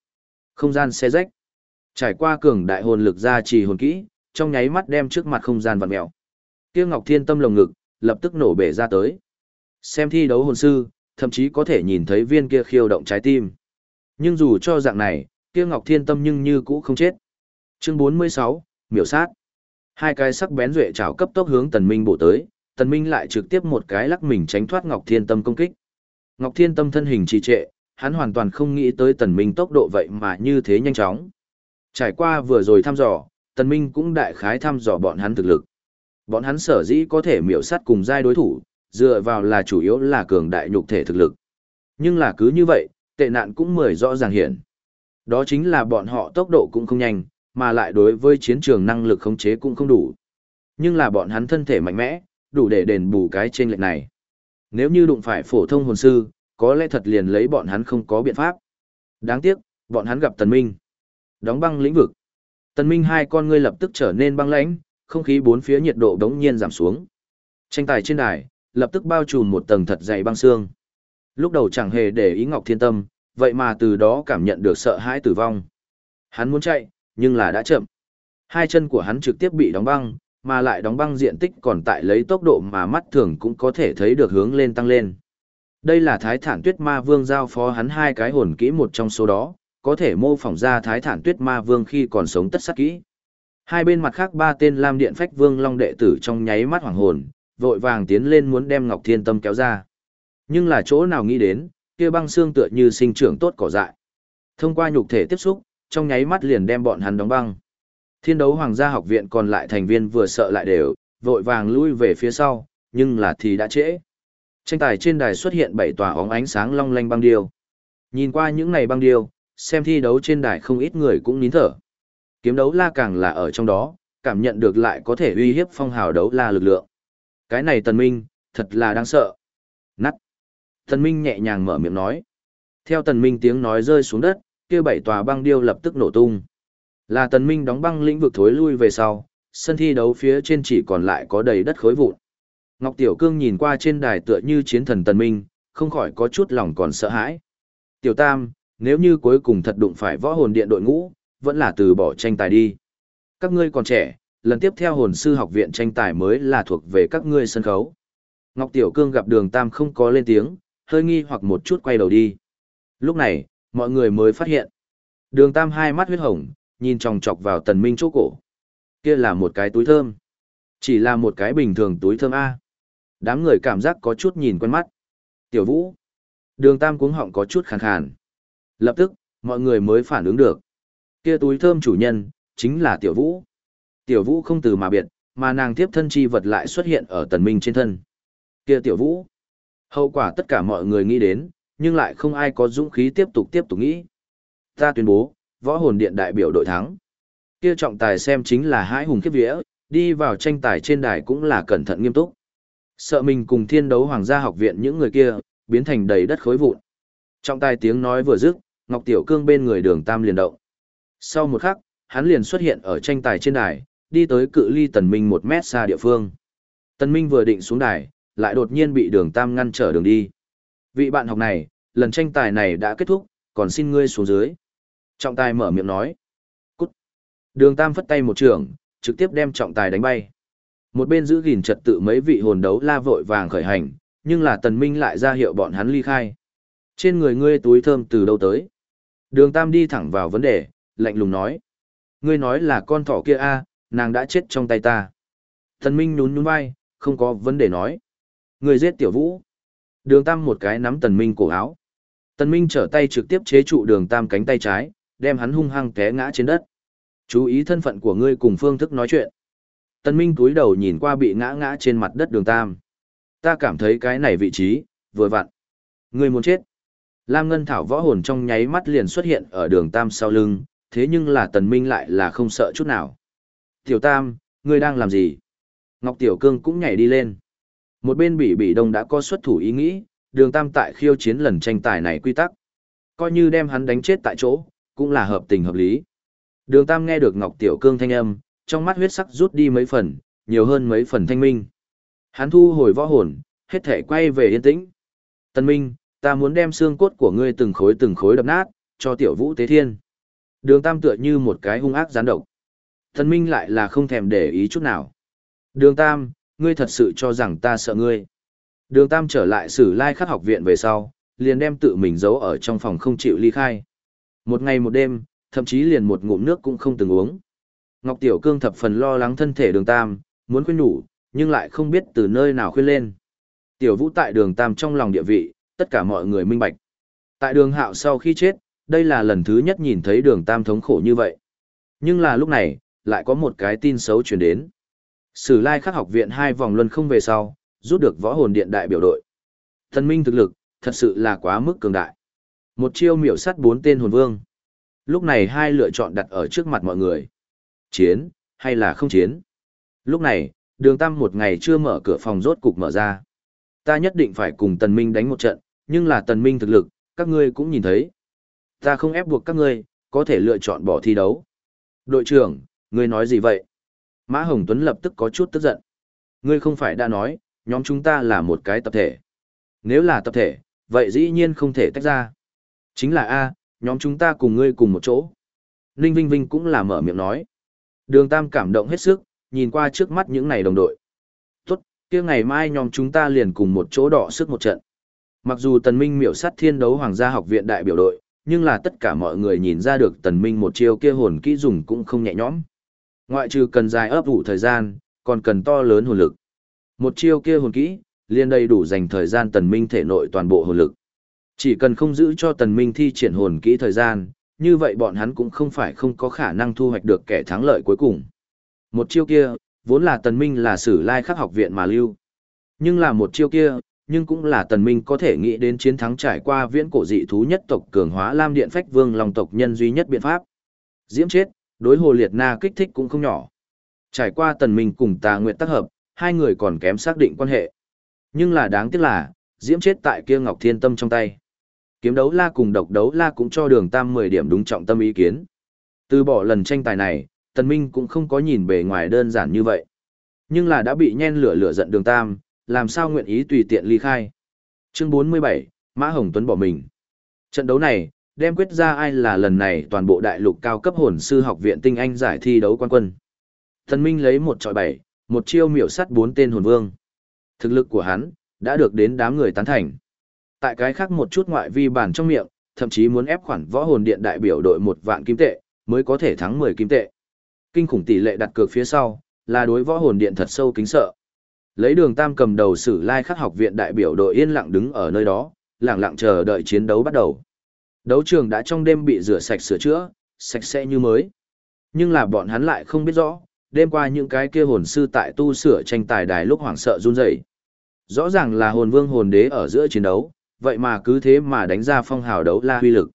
Không gian xe rách. Trải qua cường đại hồn lực ra trì hồn kỹ, trong nháy mắt đem trước mặt không gian vặn mèo. Tiêu Ngọc Thiên tâm lồng ngực, lập tức nổ bể ra tới. Xem thi đấu hồn sư, thậm chí có thể nhìn thấy viên kia khiêu động trái tim. Nhưng dù cho dạng này, kia Ngọc Thiên Tâm nhưng như cũ không chết. Chương 46, miểu sát. Hai cái sắc bén duệ chảo cấp tốc hướng Tần Minh bổ tới, Tần Minh lại trực tiếp một cái lắc mình tránh thoát Ngọc Thiên Tâm công kích. Ngọc Thiên Tâm thân hình trì trệ, hắn hoàn toàn không nghĩ tới Tần Minh tốc độ vậy mà như thế nhanh chóng. Trải qua vừa rồi thăm dò, Tần Minh cũng đại khái thăm dò bọn hắn thực lực. Bọn hắn sở dĩ có thể miểu sát cùng giai đối thủ, dựa vào là chủ yếu là cường đại nhục thể thực lực. Nhưng là cứ như vậy, tệ nạn cũng mười rõ ràng hiện. Đó chính là bọn họ tốc độ cũng không nhanh, mà lại đối với chiến trường năng lực khống chế cũng không đủ. Nhưng là bọn hắn thân thể mạnh mẽ, đủ để đền bù cái trên lệch này. Nếu như đụng phải phổ thông hồn sư, có lẽ thật liền lấy bọn hắn không có biện pháp. Đáng tiếc, bọn hắn gặp Tần Minh. Đóng băng lĩnh vực. Tần Minh hai con ngươi lập tức trở nên băng lãnh, không khí bốn phía nhiệt độ đống nhiên giảm xuống. Tranh tài trên đài, lập tức bao trùm một tầng thật dày băng xương. Lúc đầu chẳng hề để ý Ngọc Thiên Tâm, vậy mà từ đó cảm nhận được sợ hãi tử vong. Hắn muốn chạy, nhưng là đã chậm. Hai chân của hắn trực tiếp bị đóng băng, mà lại đóng băng diện tích còn tại lấy tốc độ mà mắt thường cũng có thể thấy được hướng lên tăng lên. Đây là Thái Thản Tuyết Ma Vương giao phó hắn hai cái hồn kỹ một trong số đó, có thể mô phỏng ra Thái Thản Tuyết Ma Vương khi còn sống tất sắc kỹ. Hai bên mặt khác ba tên Lam Điện Phách Vương Long đệ tử trong nháy mắt hoàng hồn, vội vàng tiến lên muốn đem Ngọc Thiên Tâm kéo ra. Nhưng là chỗ nào nghĩ đến, kia băng xương tựa như sinh trưởng tốt cỏ dại. Thông qua nhục thể tiếp xúc, trong nháy mắt liền đem bọn hắn đóng băng. Thiên đấu hoàng gia học viện còn lại thành viên vừa sợ lại đều, vội vàng lui về phía sau, nhưng là thì đã trễ. Tranh tài trên đài xuất hiện bảy tòa óng ánh sáng long lanh băng điêu. Nhìn qua những này băng điêu, xem thi đấu trên đài không ít người cũng nín thở. Kiếm đấu la càng là ở trong đó, cảm nhận được lại có thể uy hiếp phong hào đấu la lực lượng. Cái này tần minh, thật là đáng sợ. Nắt. Tần minh nhẹ nhàng mở miệng nói. Theo tần minh tiếng nói rơi xuống đất, kia bảy tòa băng điêu lập tức nổ tung. Là tần minh đóng băng lĩnh vực thối lui về sau, sân thi đấu phía trên chỉ còn lại có đầy đất khối vụn. Ngọc Tiểu Cương nhìn qua trên đài tựa như chiến thần tần minh, không khỏi có chút lòng còn sợ hãi. Tiểu Tam, nếu như cuối cùng thật đụng phải võ hồn điện đội ngũ, vẫn là từ bỏ tranh tài đi. Các ngươi còn trẻ, lần tiếp theo hồn sư học viện tranh tài mới là thuộc về các ngươi sân khấu. Ngọc Tiểu Cương gặp đường Tam không có lên tiếng, hơi nghi hoặc một chút quay đầu đi. Lúc này, mọi người mới phát hiện. Đường Tam hai mắt huyết hồng, nhìn tròng trọc vào tần minh chỗ cổ. Kia là một cái túi thơm. Chỉ là một cái bình thường túi thơm A. Đám người cảm giác có chút nhìn quen mắt. Tiểu Vũ. Đường Tam cuống họng có chút khàn khàn. Lập tức, mọi người mới phản ứng được. Kia túi thơm chủ nhân, chính là Tiểu Vũ. Tiểu Vũ không từ mà biệt, mà nàng tiếp thân chi vật lại xuất hiện ở tần minh trên thân. Kia Tiểu Vũ. Hậu quả tất cả mọi người nghĩ đến, nhưng lại không ai có dũng khí tiếp tục tiếp tục nghĩ. Ta tuyên bố, võ hồn điện đại biểu đội thắng. Kia trọng tài xem chính là hãi hùng kiếp vía, đi vào tranh tài trên đài cũng là cẩn thận nghiêm túc. Sợ mình cùng thiên đấu hoàng gia học viện những người kia, biến thành đầy đất khối vụn. Trọng tài tiếng nói vừa dứt, Ngọc Tiểu Cương bên người đường Tam liền động. Sau một khắc, hắn liền xuất hiện ở tranh tài trên đài, đi tới cự ly tần minh một mét xa địa phương. Tần minh vừa định xuống đài, lại đột nhiên bị đường Tam ngăn trở đường đi. Vị bạn học này, lần tranh tài này đã kết thúc, còn xin ngươi xuống dưới. Trọng tài mở miệng nói. Cút. Đường Tam phất tay một trường, trực tiếp đem trọng tài đánh bay. Một bên giữ gìn trật tự mấy vị hồn đấu la vội vàng khởi hành, nhưng là tần minh lại ra hiệu bọn hắn ly khai. Trên người ngươi túi thơm từ đâu tới? Đường Tam đi thẳng vào vấn đề, lạnh lùng nói. Ngươi nói là con thỏ kia a, nàng đã chết trong tay ta. Tần minh nhún nhún vai, không có vấn đề nói. Ngươi giết tiểu vũ. Đường Tam một cái nắm tần minh cổ áo. Tần minh trở tay trực tiếp chế trụ đường Tam cánh tay trái, đem hắn hung hăng té ngã trên đất. Chú ý thân phận của ngươi cùng phương thức nói chuyện. Tần Minh cúi đầu nhìn qua bị ngã ngã trên mặt đất đường Tam. Ta cảm thấy cái này vị trí, vừa vặn. Ngươi muốn chết. Lam Ngân Thảo võ hồn trong nháy mắt liền xuất hiện ở đường Tam sau lưng, thế nhưng là Tần Minh lại là không sợ chút nào. Tiểu Tam, ngươi đang làm gì? Ngọc Tiểu Cương cũng nhảy đi lên. Một bên bị bị đông đã có xuất thủ ý nghĩ, đường Tam tại khiêu chiến lần tranh tài này quy tắc. Coi như đem hắn đánh chết tại chỗ, cũng là hợp tình hợp lý. Đường Tam nghe được Ngọc Tiểu Cương thanh âm, trong mắt huyết sắc rút đi mấy phần, nhiều hơn mấy phần thanh minh. Hắn thu hồi võ hồn, hết thể quay về yên tĩnh. Tân Minh, ta muốn đem xương cốt của ngươi từng khối từng khối đập nát, cho tiểu vũ tế thiên. Đường Tam tựa như một cái hung ác gián độc. Tân Minh lại là không thèm để ý chút nào. Đường Tam, ngươi thật sự cho rằng ta sợ ngươi. Đường Tam trở lại sử lai khắc học viện về sau, liền đem tự mình giấu ở trong phòng không chịu ly khai. Một ngày một đêm, thậm chí liền một ngụm nước cũng không từng uống. Ngọc Tiểu Cương thập phần lo lắng thân thể đường Tam, muốn khuyên nhủ, nhưng lại không biết từ nơi nào khuyên lên. Tiểu Vũ tại đường Tam trong lòng địa vị, tất cả mọi người minh bạch. Tại đường Hạo sau khi chết, đây là lần thứ nhất nhìn thấy đường Tam thống khổ như vậy. Nhưng là lúc này, lại có một cái tin xấu truyền đến. Sử lai khắc học viện hai vòng luân không về sau, rút được võ hồn điện đại biểu đội. Thần minh thực lực, thật sự là quá mức cường đại. Một chiêu miểu sát bốn tên hồn vương. Lúc này hai lựa chọn đặt ở trước mặt mọi người. Chiến, hay là không chiến? Lúc này, đường tam một ngày chưa mở cửa phòng rốt cục mở ra. Ta nhất định phải cùng tần minh đánh một trận, nhưng là tần minh thực lực, các ngươi cũng nhìn thấy. Ta không ép buộc các ngươi, có thể lựa chọn bỏ thi đấu. Đội trưởng, ngươi nói gì vậy? Mã Hồng Tuấn lập tức có chút tức giận. Ngươi không phải đã nói, nhóm chúng ta là một cái tập thể. Nếu là tập thể, vậy dĩ nhiên không thể tách ra. Chính là A, nhóm chúng ta cùng ngươi cùng một chỗ. Ninh Vinh Vinh cũng là mở miệng nói. Đường Tam cảm động hết sức, nhìn qua trước mắt những này đồng đội. Tốt, kia ngày mai nhóm chúng ta liền cùng một chỗ đỏ sức một trận. Mặc dù Tần Minh miểu sát thiên đấu hoàng gia học viện đại biểu đội, nhưng là tất cả mọi người nhìn ra được Tần Minh một chiêu kia hồn kỹ dùng cũng không nhẹ nhõm. Ngoại trừ cần dài ấp ủ thời gian, còn cần to lớn hồn lực. Một chiêu kia hồn kỹ, liền đầy đủ dành thời gian Tần Minh thể nội toàn bộ hồn lực. Chỉ cần không giữ cho Tần Minh thi triển hồn kỹ thời gian, như vậy bọn hắn cũng không phải không có khả năng thu hoạch được kẻ thắng lợi cuối cùng. Một chiêu kia, vốn là Tần Minh là sử lai khắc học viện mà lưu. Nhưng là một chiêu kia, nhưng cũng là Tần Minh có thể nghĩ đến chiến thắng trải qua viễn cổ dị thú nhất tộc cường hóa Lam Điện Phách Vương Long tộc nhân duy nhất biện pháp. Diễm chết, đối hồ liệt na kích thích cũng không nhỏ. Trải qua Tần Minh cùng Tà Nguyệt tác hợp, hai người còn kém xác định quan hệ. Nhưng là đáng tiếc là, Diễm chết tại kia Ngọc Thiên Tâm trong tay. Kiếm đấu la cùng độc đấu la cũng cho đường tam 10 điểm đúng trọng tâm ý kiến. Từ bỏ lần tranh tài này, Tần Minh cũng không có nhìn bề ngoài đơn giản như vậy. Nhưng là đã bị nhen lửa lửa giận đường tam, làm sao nguyện ý tùy tiện ly khai. Chương 47, Mã Hồng Tuấn bỏ mình. Trận đấu này, đem quyết ra ai là lần này toàn bộ đại lục cao cấp hồn sư học viện tinh anh giải thi đấu quan quân. Tần Minh lấy một trọi bảy, một chiêu miểu sắt bốn tên hồn vương. Thực lực của hắn, đã được đến đám người tán thành. Tại cái khác một chút ngoại vi bản trong miệng, thậm chí muốn ép khoản võ hồn điện đại biểu đội một vạn kim tệ, mới có thể thắng 10 kim tệ. Kinh khủng tỷ lệ đặt cược phía sau, là đối võ hồn điện thật sâu kính sợ. Lấy đường tam cầm đầu sử lai khắc học viện đại biểu đội yên lặng đứng ở nơi đó, lặng lặng chờ đợi chiến đấu bắt đầu. Đấu trường đã trong đêm bị rửa sạch sửa chữa, sạch sẽ như mới. Nhưng là bọn hắn lại không biết rõ, đêm qua những cái kia hồn sư tại tu sửa tranh tài đài lúc hoảng sợ run rẩy. Rõ ràng là hồn vương hồn đế ở giữa chiến đấu, vậy mà cứ thế mà đánh ra phong hào đấu la huy lực.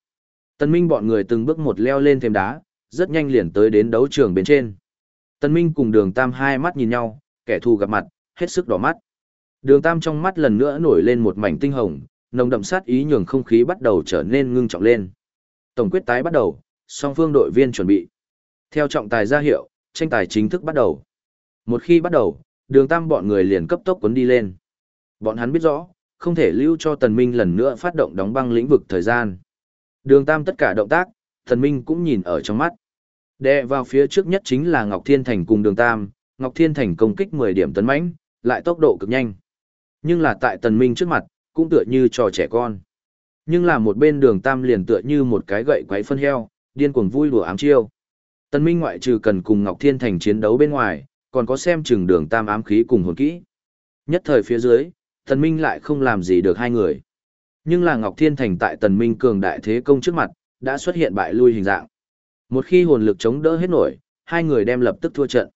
Tân Minh bọn người từng bước một leo lên thêm đá, rất nhanh liền tới đến đấu trường bên trên. Tân Minh cùng đường Tam hai mắt nhìn nhau, kẻ thù gặp mặt, hết sức đỏ mắt. Đường Tam trong mắt lần nữa nổi lên một mảnh tinh hồng, nồng đậm sát ý nhường không khí bắt đầu trở nên ngưng trọng lên. Tổng quyết tái bắt đầu, song phương đội viên chuẩn bị. Theo trọng tài ra hiệu, tranh tài chính thức bắt đầu. Một khi bắt đầu, đường Tam bọn người liền cấp tốc cuốn đi lên. Bọn hắn biết rõ, không thể lưu cho Tần Minh lần nữa phát động đóng băng lĩnh vực thời gian. Đường Tam tất cả động tác, Tần Minh cũng nhìn ở trong mắt. Đệ vào phía trước nhất chính là Ngọc Thiên Thành cùng Đường Tam, Ngọc Thiên Thành công kích 10 điểm tấn mãnh, lại tốc độ cực nhanh. Nhưng là tại Tần Minh trước mặt, cũng tựa như trò trẻ con. Nhưng là một bên Đường Tam liền tựa như một cái gậy quấy phân heo, điên cuồng vui đùa ám chiêu. Tần Minh ngoại trừ cần cùng Ngọc Thiên Thành chiến đấu bên ngoài, còn có xem chừng Đường Tam ám khí cùng hồn kỹ. Nhất thời phía dưới, Tần Minh lại không làm gì được hai người. Nhưng là Ngọc Thiên Thành tại Tần Minh cường đại thế công trước mặt, đã xuất hiện bại lui hình dạng. Một khi hồn lực chống đỡ hết nổi, hai người đem lập tức thua trận.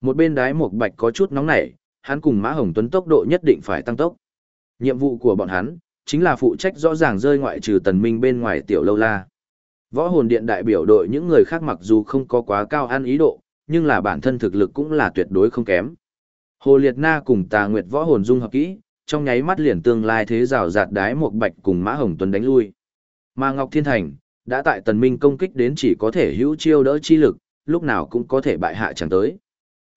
Một bên đái một bạch có chút nóng nảy, hắn cùng Mã Hồng Tuấn tốc độ nhất định phải tăng tốc. Nhiệm vụ của bọn hắn, chính là phụ trách rõ ràng rơi ngoại trừ Tần Minh bên ngoài tiểu lâu la. Võ hồn điện đại biểu đội những người khác mặc dù không có quá cao ăn ý độ, nhưng là bản thân thực lực cũng là tuyệt đối không kém. Hồ Liệt Na cùng Tà Nguyệt võ hồn dung hợp kỹ, trong nháy mắt liền tương lai thế rào rạt đái một bạch cùng Mã Hồng Tuấn đánh lui. Mà Ngọc Thiên Thành, đã tại tần minh công kích đến chỉ có thể hữu chiêu đỡ chi lực, lúc nào cũng có thể bại hạ chẳng tới.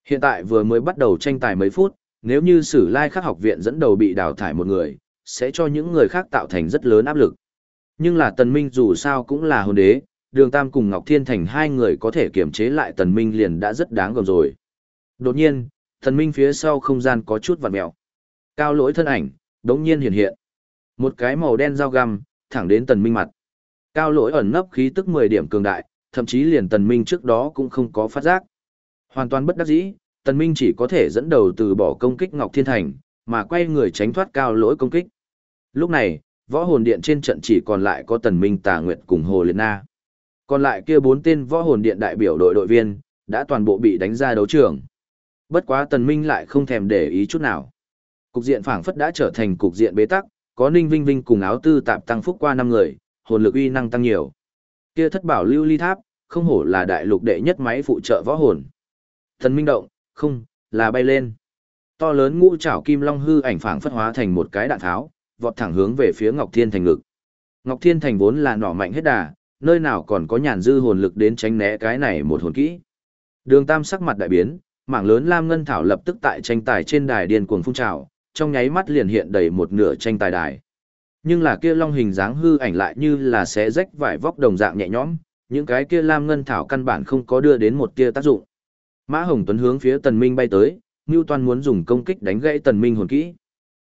Hiện tại vừa mới bắt đầu tranh tài mấy phút, nếu như sử lai khắc học viện dẫn đầu bị đào thải một người, sẽ cho những người khác tạo thành rất lớn áp lực. Nhưng là tần minh dù sao cũng là hồn đế, đường tam cùng Ngọc Thiên Thành hai người có thể kiểm chế lại tần minh liền đã rất đáng gờm rồi. Đột nhiên, tần minh phía sau không gian có chút vặn mèo. Cao lỗi thân ảnh, đống nhiên hiện hiện. Một cái màu đen dao găm, thẳng đến tần minh mặt. Cao lỗi ẩn nấp khí tức 10 điểm cường đại, thậm chí liền tần minh trước đó cũng không có phát giác. Hoàn toàn bất đắc dĩ, tần minh chỉ có thể dẫn đầu từ bỏ công kích Ngọc Thiên Thành, mà quay người tránh thoát cao lỗi công kích. Lúc này, võ hồn điện trên trận chỉ còn lại có tần minh tà nguyệt cùng hồ liệt na. Còn lại kia bốn tên võ hồn điện đại biểu đội đội viên, đã toàn bộ bị đánh ra đấu trường. Bất quá tần minh lại không thèm để ý chút nào. Cục diện phảng phất đã trở thành cục diện bế tắc, có Ninh Vinh Vinh cùng áo tư tạp tăng phúc qua năm người, hồn lực uy năng tăng nhiều. Kia thất bảo lưu ly tháp, không hổ là đại lục đệ nhất máy phụ trợ võ hồn. Thần minh động, không, là bay lên. To lớn ngũ trảo kim long hư ảnh phảng phất hóa thành một cái đạn tháo, vọt thẳng hướng về phía Ngọc Thiên Thành ngực. Ngọc Thiên Thành vốn là nỏ mạnh hết đà, nơi nào còn có nhàn dư hồn lực đến tránh né cái này một hồn kỹ. Đường Tam sắc mặt đại biến, mảng lớn lam ngân thảo lập tức tại tranh tài trên đài điên cuồng phun trào, trong nháy mắt liền hiện đầy một nửa tranh tài đài. Nhưng là kia long hình dáng hư ảnh lại như là sẽ rách vải vóc đồng dạng nhẹ nhõm, những cái kia lam ngân thảo căn bản không có đưa đến một tia tác dụng. Mã Hồng Tuấn hướng phía Tần Minh bay tới, Ngưu Toan muốn dùng công kích đánh gãy Tần Minh hồn kỹ.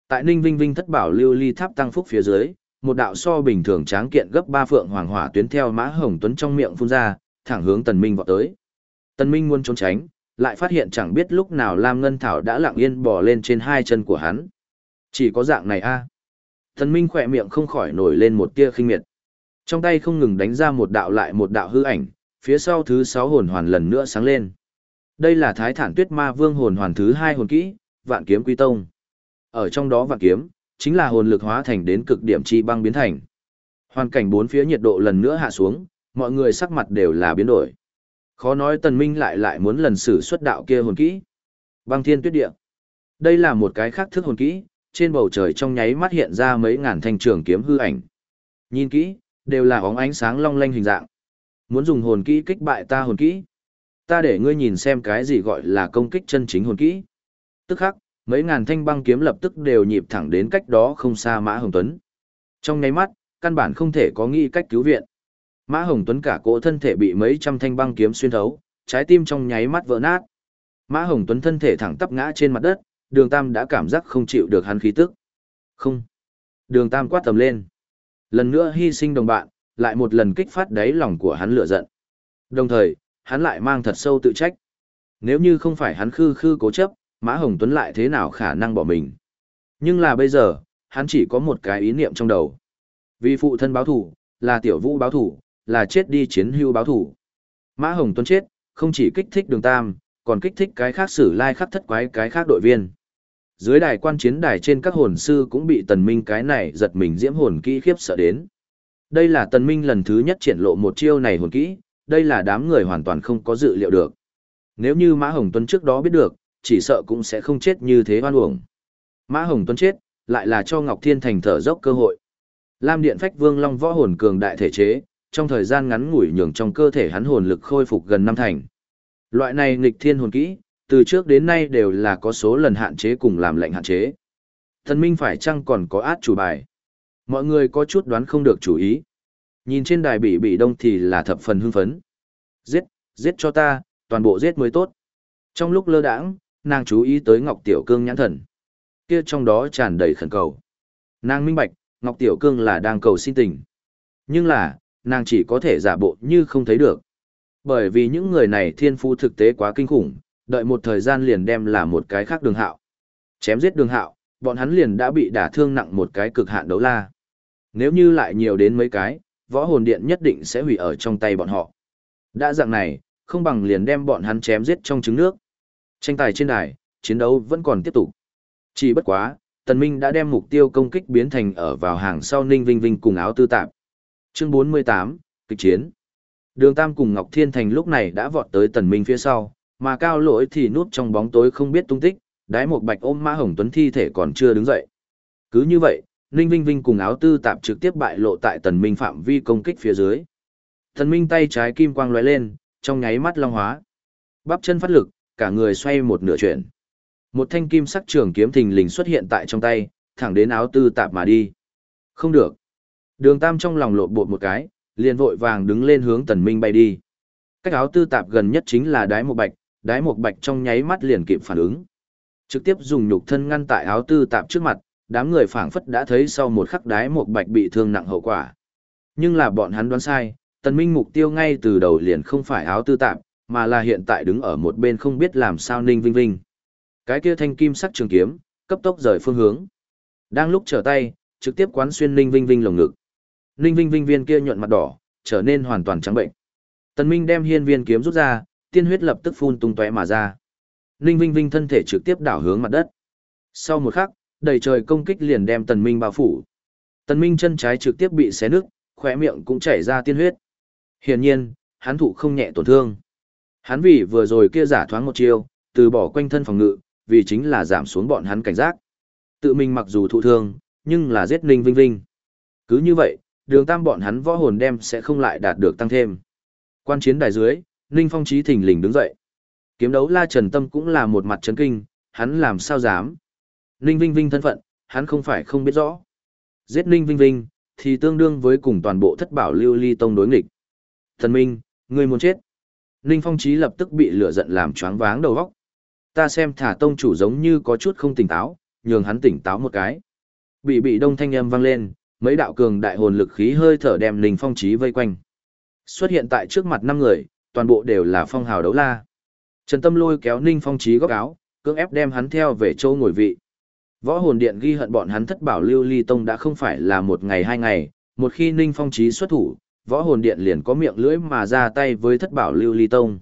Tại Ninh Vinh Vinh thất bảo lưu ly tháp tăng phúc phía dưới, một đạo so bình thường tráng kiện gấp ba phượng hoàng hỏa tuyến theo Mã Hồng Tuấn trong miệng phun ra, thẳng hướng Tần Minh vọt tới. Tần Minh muốn trốn tránh, lại phát hiện chẳng biết lúc nào Lam Ngân Thảo đã lặng yên bò lên trên hai chân của hắn. Chỉ có dạng này a. Thần Minh khỏe miệng không khỏi nổi lên một tia khinh miệt. Trong tay không ngừng đánh ra một đạo lại một đạo hư ảnh, phía sau thứ sáu hồn hoàn lần nữa sáng lên. Đây là Thái Thản Tuyết Ma Vương hồn hoàn thứ hai hồn kỹ, Vạn Kiếm Quy Tông. Ở trong đó Vạn Kiếm chính là hồn lực hóa thành đến cực điểm chi băng biến thành. Hoàn cảnh bốn phía nhiệt độ lần nữa hạ xuống, mọi người sắc mặt đều là biến đổi. Khó nói Tần Minh lại lại muốn lần sử xuất đạo kia hồn kỹ. Băng Thiên Tuyết Địa. Đây là một cái khác thức hồn kỹ, trên bầu trời trong nháy mắt hiện ra mấy ngàn thanh trường kiếm hư ảnh. Nhìn kỹ, đều là óng ánh sáng long lanh hình dạng. Muốn dùng hồn kỹ kích bại ta hồn kỹ. Ta để ngươi nhìn xem cái gì gọi là công kích chân chính hồn kỹ. Tức khắc, mấy ngàn thanh băng kiếm lập tức đều nhịp thẳng đến cách đó không xa Mã Hồng Tuấn. Trong nháy mắt, căn bản không thể có nghĩ cách cứu viện. Mã Hồng Tuấn cả cỗ thân thể bị mấy trăm thanh băng kiếm xuyên thấu, trái tim trong nháy mắt vỡ nát. Mã Hồng Tuấn thân thể thẳng tắp ngã trên mặt đất, Đường Tam đã cảm giác không chịu được hắn khí tức. Không. Đường Tam quát tầm lên. Lần nữa hy sinh đồng bạn, lại một lần kích phát đáy lòng của hắn lửa giận. Đồng thời, hắn lại mang thật sâu tự trách. Nếu như không phải hắn khư khư cố chấp, Mã Hồng Tuấn lại thế nào khả năng bỏ mình. Nhưng là bây giờ, hắn chỉ có một cái ý niệm trong đầu. Vì phụ thân báo thủ, là tiểu vũ báo thủ, là chết đi chiến hưu báo thủ. Mã Hồng Tuấn chết, không chỉ kích thích đường tam, còn kích thích cái khác sử lai khắc thất quái cái khác đội viên. Dưới đài quan chiến đài trên các hồn sư cũng bị tần minh cái này giật mình diễm hồn kỹ khiếp sợ đến. Đây là tần minh lần thứ nhất triển lộ một chiêu này hồn kỹ, đây là đám người hoàn toàn không có dự liệu được. Nếu như Mã Hồng Tuấn trước đó biết được, chỉ sợ cũng sẽ không chết như thế hoan uổng. Mã Hồng Tuấn chết, lại là cho Ngọc Thiên Thành thở dốc cơ hội. Lam Điện Phách Vương Long võ hồn cường đại thể chế, trong thời gian ngắn ngủi nhường trong cơ thể hắn hồn lực khôi phục gần năm thành. Loại này nghịch thiên hồn kỹ, từ trước đến nay đều là có số lần hạn chế cùng làm lệnh hạn chế. Thần Minh phải chăng còn có át chủ bài? Mọi người có chút đoán không được chủ ý. Nhìn trên đài bị bị đông thì là thập phần hưng phấn. Giết, giết cho ta, toàn bộ giết mới tốt. Trong lúc lơ đãng, nàng chú ý tới Ngọc Tiểu Cương nhãn thần. Kia trong đó tràn đầy khẩn cầu. Nàng minh bạch, Ngọc Tiểu Cương là đang cầu xin tình. Nhưng là, nàng chỉ có thể giả bộ như không thấy được. Bởi vì những người này thiên phú thực tế quá kinh khủng, đợi một thời gian liền đem là một cái khác đường hạo. Chém giết đường hạo, bọn hắn liền đã bị đả thương nặng một cái cực hạn đấu la. Nếu như lại nhiều đến mấy cái, võ hồn điện nhất định sẽ hủy ở trong tay bọn họ. Đã dạng này, không bằng liền đem bọn hắn chém giết trong trứng nước. Tranh tài trên đài, chiến đấu vẫn còn tiếp tục. Chỉ bất quá, Tần Minh đã đem mục tiêu công kích biến thành ở vào hàng sau Ninh Vinh Vinh cùng áo tư tạp. Chương 48, kịch chiến. Đường Tam cùng Ngọc Thiên Thành lúc này đã vọt tới Tần Minh phía sau, mà cao lỗi thì núp trong bóng tối không biết tung tích, đái một bạch ôm Mã Hồng Tuấn thi thể còn chưa đứng dậy. Cứ như vậy, Ninh Vinh Vinh cùng áo tư tạp trực tiếp bại lộ tại Tần Minh phạm vi công kích phía dưới. Tần Minh tay trái kim quang lóe lên, trong nháy mắt long hóa. Bắp chân phát lực, cả người xoay một nửa chuyển. Một thanh kim sắc trường kiếm thình lình xuất hiện tại trong tay, thẳng đến áo tư tạp mà đi. Không được. Đường Tam trong lòng lộn bột một cái, liền vội vàng đứng lên hướng Tần Minh bay đi. Cách áo tư tạp gần nhất chính là đái một bạch, đái một bạch trong nháy mắt liền kịp phản ứng. Trực tiếp dùng nhục thân ngăn tại áo tư tạp trước mặt, đám người phảng phất đã thấy sau một khắc đái một bạch bị thương nặng hậu quả. Nhưng là bọn hắn đoán sai, Tần Minh mục tiêu ngay từ đầu liền không phải áo tư tạp, mà là hiện tại đứng ở một bên không biết làm sao ninh vinh vinh. Cái kia thanh kim sắc trường kiếm, cấp tốc rời phương hướng. Đang lúc trở tay, trực tiếp quán xuyên ninh vinh vinh lồng ngực. Ninh vinh vinh viên kia nhuận mặt đỏ, trở nên hoàn toàn trắng bệnh. Tần Minh đem hiên viên kiếm rút ra, tiên huyết lập tức phun tung tóe mà ra. Ninh vinh vinh thân thể trực tiếp đảo hướng mặt đất. Sau một khắc, đầy trời công kích liền đem Tần Minh bao phủ. Tần Minh chân trái trực tiếp bị xé nứt, khóe miệng cũng chảy ra tiên huyết. Hiển nhiên, hắn thụ không nhẹ tổn thương. Hắn vì vừa rồi kia giả thoáng một chiêu, từ bỏ quanh thân phòng ngự, vì chính là giảm xuống bọn hắn cảnh giác. Tự mình mặc dù thụ thương, nhưng là giết Ninh Vinh Vinh. Cứ như vậy, đường tam bọn hắn võ hồn đem sẽ không lại đạt được tăng thêm. Quan chiến đài dưới, Ninh Phong trí thỉnh lình đứng dậy. Kiếm đấu La Trần Tâm cũng là một mặt chấn kinh, hắn làm sao dám. Ninh Vinh Vinh thân phận, hắn không phải không biết rõ. Giết Ninh Vinh Vinh, thì tương đương với cùng toàn bộ thất bảo lưu ly tông đối nghịch. Thần Minh, ngươi muốn chết. Ninh Phong trí lập tức bị lửa giận làm choáng váng đầu óc. Ta xem thả tông chủ giống như có chút không tỉnh táo, nhường hắn tỉnh táo một cái. Bị bị đông thanh âm vang lên, mấy đạo cường đại hồn lực khí hơi thở đem Ninh Phong Chí vây quanh. Xuất hiện tại trước mặt năm người, toàn bộ đều là phong hào đấu la. Trần Tâm lôi kéo Ninh Phong Chí góc áo, cưỡng ép đem hắn theo về chỗ ngồi vị. Võ hồn điện ghi hận bọn hắn thất bảo lưu ly tông đã không phải là một ngày hai ngày, một khi Ninh Phong Chí xuất thủ, võ hồn điện liền có miệng lưỡi mà ra tay với thất bảo lưu ly tông.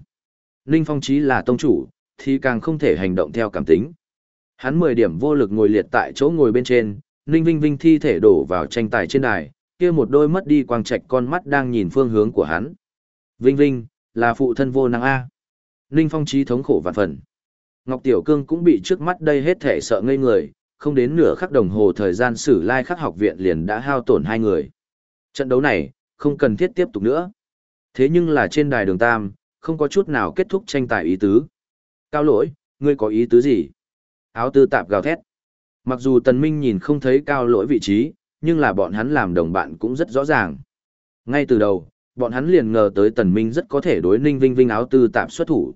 Ninh Phong Chí là tông chủ, thì càng không thể hành động theo cảm tính. Hắn 10 điểm vô lực ngồi liệt tại chỗ ngồi bên trên, Ninh Vinh Vinh thi thể đổ vào tranh tài trên đài, kia một đôi mất đi quang trạch con mắt đang nhìn phương hướng của hắn. Vinh Vinh, là phụ thân vô năng A. Ninh Phong trí thống khổ vạn phần. Ngọc Tiểu Cương cũng bị trước mắt đây hết thể sợ ngây người, không đến nửa khắc đồng hồ thời gian sử lai khắc học viện liền đã hao tổn hai người. Trận đấu này, không cần thiết tiếp tục nữa. Thế nhưng là trên đài đường Tam, không có chút nào kết thúc tranh tài ý tứ. Cao lỗi, ngươi có ý tứ gì? Áo tư tạp gào thét. Mặc dù Tần Minh nhìn không thấy cao lỗi vị trí, nhưng là bọn hắn làm đồng bạn cũng rất rõ ràng. Ngay từ đầu, bọn hắn liền ngờ tới Tần Minh rất có thể đối Ninh Vinh Vinh áo tư tạm xuất thủ.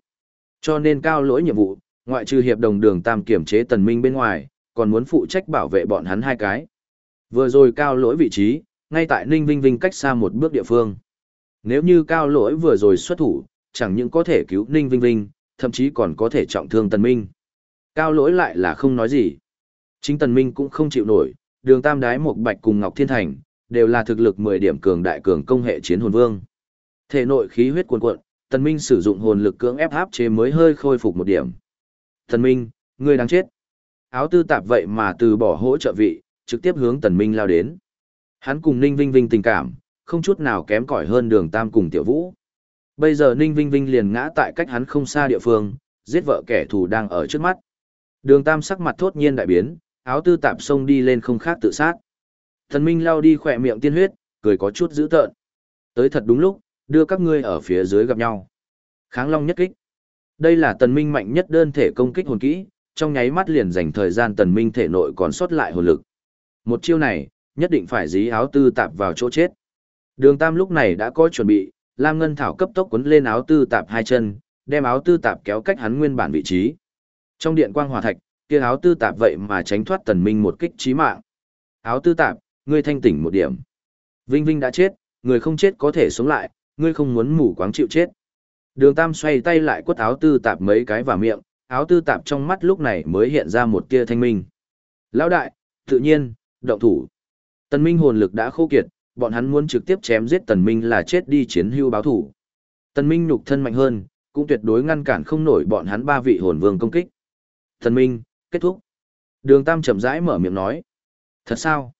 Cho nên cao lỗi nhiệm vụ, ngoại trừ hiệp đồng đường tam kiểm chế Tần Minh bên ngoài, còn muốn phụ trách bảo vệ bọn hắn hai cái. Vừa rồi cao lỗi vị trí, ngay tại Ninh Vinh Vinh cách xa một bước địa phương. Nếu như cao lỗi vừa rồi xuất thủ, chẳng những có thể cứu Ninh Vinh Vinh, thậm chí còn có thể trọng thương Tần Minh. Cao lỗi lại là không nói gì. Chính Tần Minh cũng không chịu nổi, đường tam đái một bạch cùng Ngọc Thiên Thành, đều là thực lực 10 điểm cường đại cường công hệ chiến hồn vương. Thể nội khí huyết cuồn cuộn, Tần Minh sử dụng hồn lực cưỡng ép áp chế mới hơi khôi phục một điểm. Tần Minh, ngươi đang chết. Áo tư tạp vậy mà từ bỏ hỗ trợ vị, trực tiếp hướng Tần Minh lao đến. Hắn cùng Ninh Vinh Vinh tình cảm, không chút nào kém cỏi hơn đường Tam cùng Tiểu Vũ. Bây giờ Ninh Vinh Vinh liền ngã tại cách hắn không xa địa phương, giết vợ kẻ thù đang ở trước mắt. Đường Tam sắc mặt thốt nhiên đại biến, áo tư tạp xông đi lên không khác tự sát. Thần Minh lao đi khỏe miệng tiên huyết, cười có chút dữ tợn. Tới thật đúng lúc, đưa các ngươi ở phía dưới gặp nhau. Kháng Long nhất kích. Đây là Tần Minh mạnh nhất đơn thể công kích hồn kỹ, trong nháy mắt liền dành thời gian Tần Minh thể nội còn sót lại hồn lực. Một chiêu này, nhất định phải dí áo tư tạp vào chỗ chết. Đường Tam lúc này đã có chuẩn bị, Lam Ngân Thảo cấp tốc cuốn lên áo tư tạp hai chân, đem áo tư tạp kéo cách hắn nguyên bản vị trí. Trong điện quang hòa thạch, kia áo tư tạp vậy mà tránh thoát Tần Minh một kích chí mạng. Áo tư tạp, ngươi thanh tỉnh một điểm. Vinh Vinh đã chết, người không chết có thể sống lại, ngươi không muốn mù quáng chịu chết. Đường Tam xoay tay lại quất áo tư tạp mấy cái vào miệng, áo tư tạp trong mắt lúc này mới hiện ra một tia thanh minh. Lão đại, tự nhiên, động thủ. Tần Minh hồn lực đã khô kiệt, bọn hắn muốn trực tiếp chém giết Tần Minh là chết đi chiến hưu báo thủ. Tần Minh nhục thân mạnh hơn, cũng tuyệt đối ngăn cản không nổi bọn hắn ba vị hồn vương công kích. Tần Minh, kết thúc. Đường Tam chậm rãi mở miệng nói. Thật sao?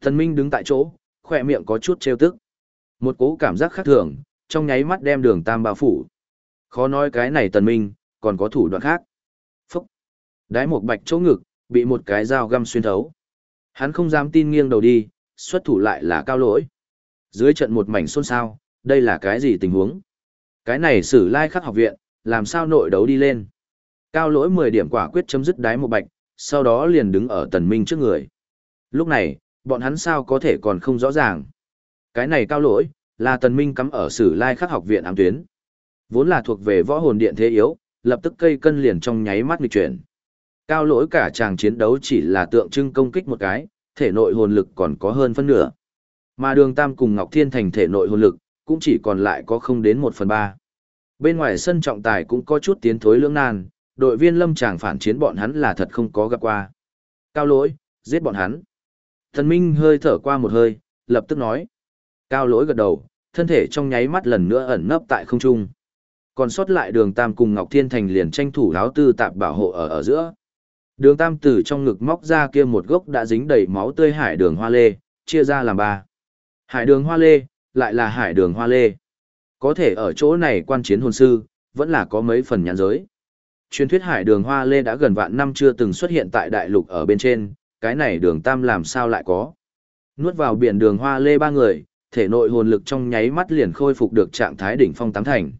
thần Minh đứng tại chỗ, khỏe miệng có chút trêu tức. Một cố cảm giác khác thường, trong nháy mắt đem đường Tam bao phủ. Khó nói cái này Tần Minh, còn có thủ đoạn khác. Phúc! Đái một bạch chỗ ngực, bị một cái dao găm xuyên thấu. Hắn không dám tin nghiêng đầu đi, xuất thủ lại là cao lỗi. Dưới trận một mảnh xôn xao, đây là cái gì tình huống? Cái này xử lai khắc học viện, làm sao nội đấu đi lên? Cao lỗi 10 điểm quả quyết chấm dứt đái một bạch, sau đó liền đứng ở tần minh trước người. Lúc này, bọn hắn sao có thể còn không rõ ràng. Cái này cao lỗi, là tần minh cắm ở sử lai khắc học viện ám tuyến. Vốn là thuộc về võ hồn điện thế yếu, lập tức cây cân liền trong nháy mắt nghịch chuyển. Cao lỗi cả chàng chiến đấu chỉ là tượng trưng công kích một cái, thể nội hồn lực còn có hơn phân nửa. Mà đường Tam cùng Ngọc Thiên Thành thể nội hồn lực, cũng chỉ còn lại có không đến một phần ba. Bên ngoài sân trọng tài cũng có chút tiến thối lưỡng nan, đội viên lâm Tràng phản chiến bọn hắn là thật không có gặp qua. Cao lỗi, giết bọn hắn. Thần Minh hơi thở qua một hơi, lập tức nói. Cao lỗi gật đầu, thân thể trong nháy mắt lần nữa ẩn nấp tại không trung. Còn sót lại đường Tam cùng Ngọc Thiên Thành liền tranh thủ áo tư tạp bảo hộ ở ở giữa. Đường Tam từ trong ngực móc ra kia một gốc đã dính đầy máu tươi hải đường hoa lê, chia ra làm ba. Hải đường hoa lê, lại là hải đường hoa lê. Có thể ở chỗ này quan chiến hồn sư, vẫn là có mấy phần nhãn giới. Truyền thuyết hải đường hoa lê đã gần vạn năm chưa từng xuất hiện tại đại lục ở bên trên, cái này đường Tam làm sao lại có. Nuốt vào biển đường hoa lê ba người, thể nội hồn lực trong nháy mắt liền khôi phục được trạng thái đỉnh phong tám thành.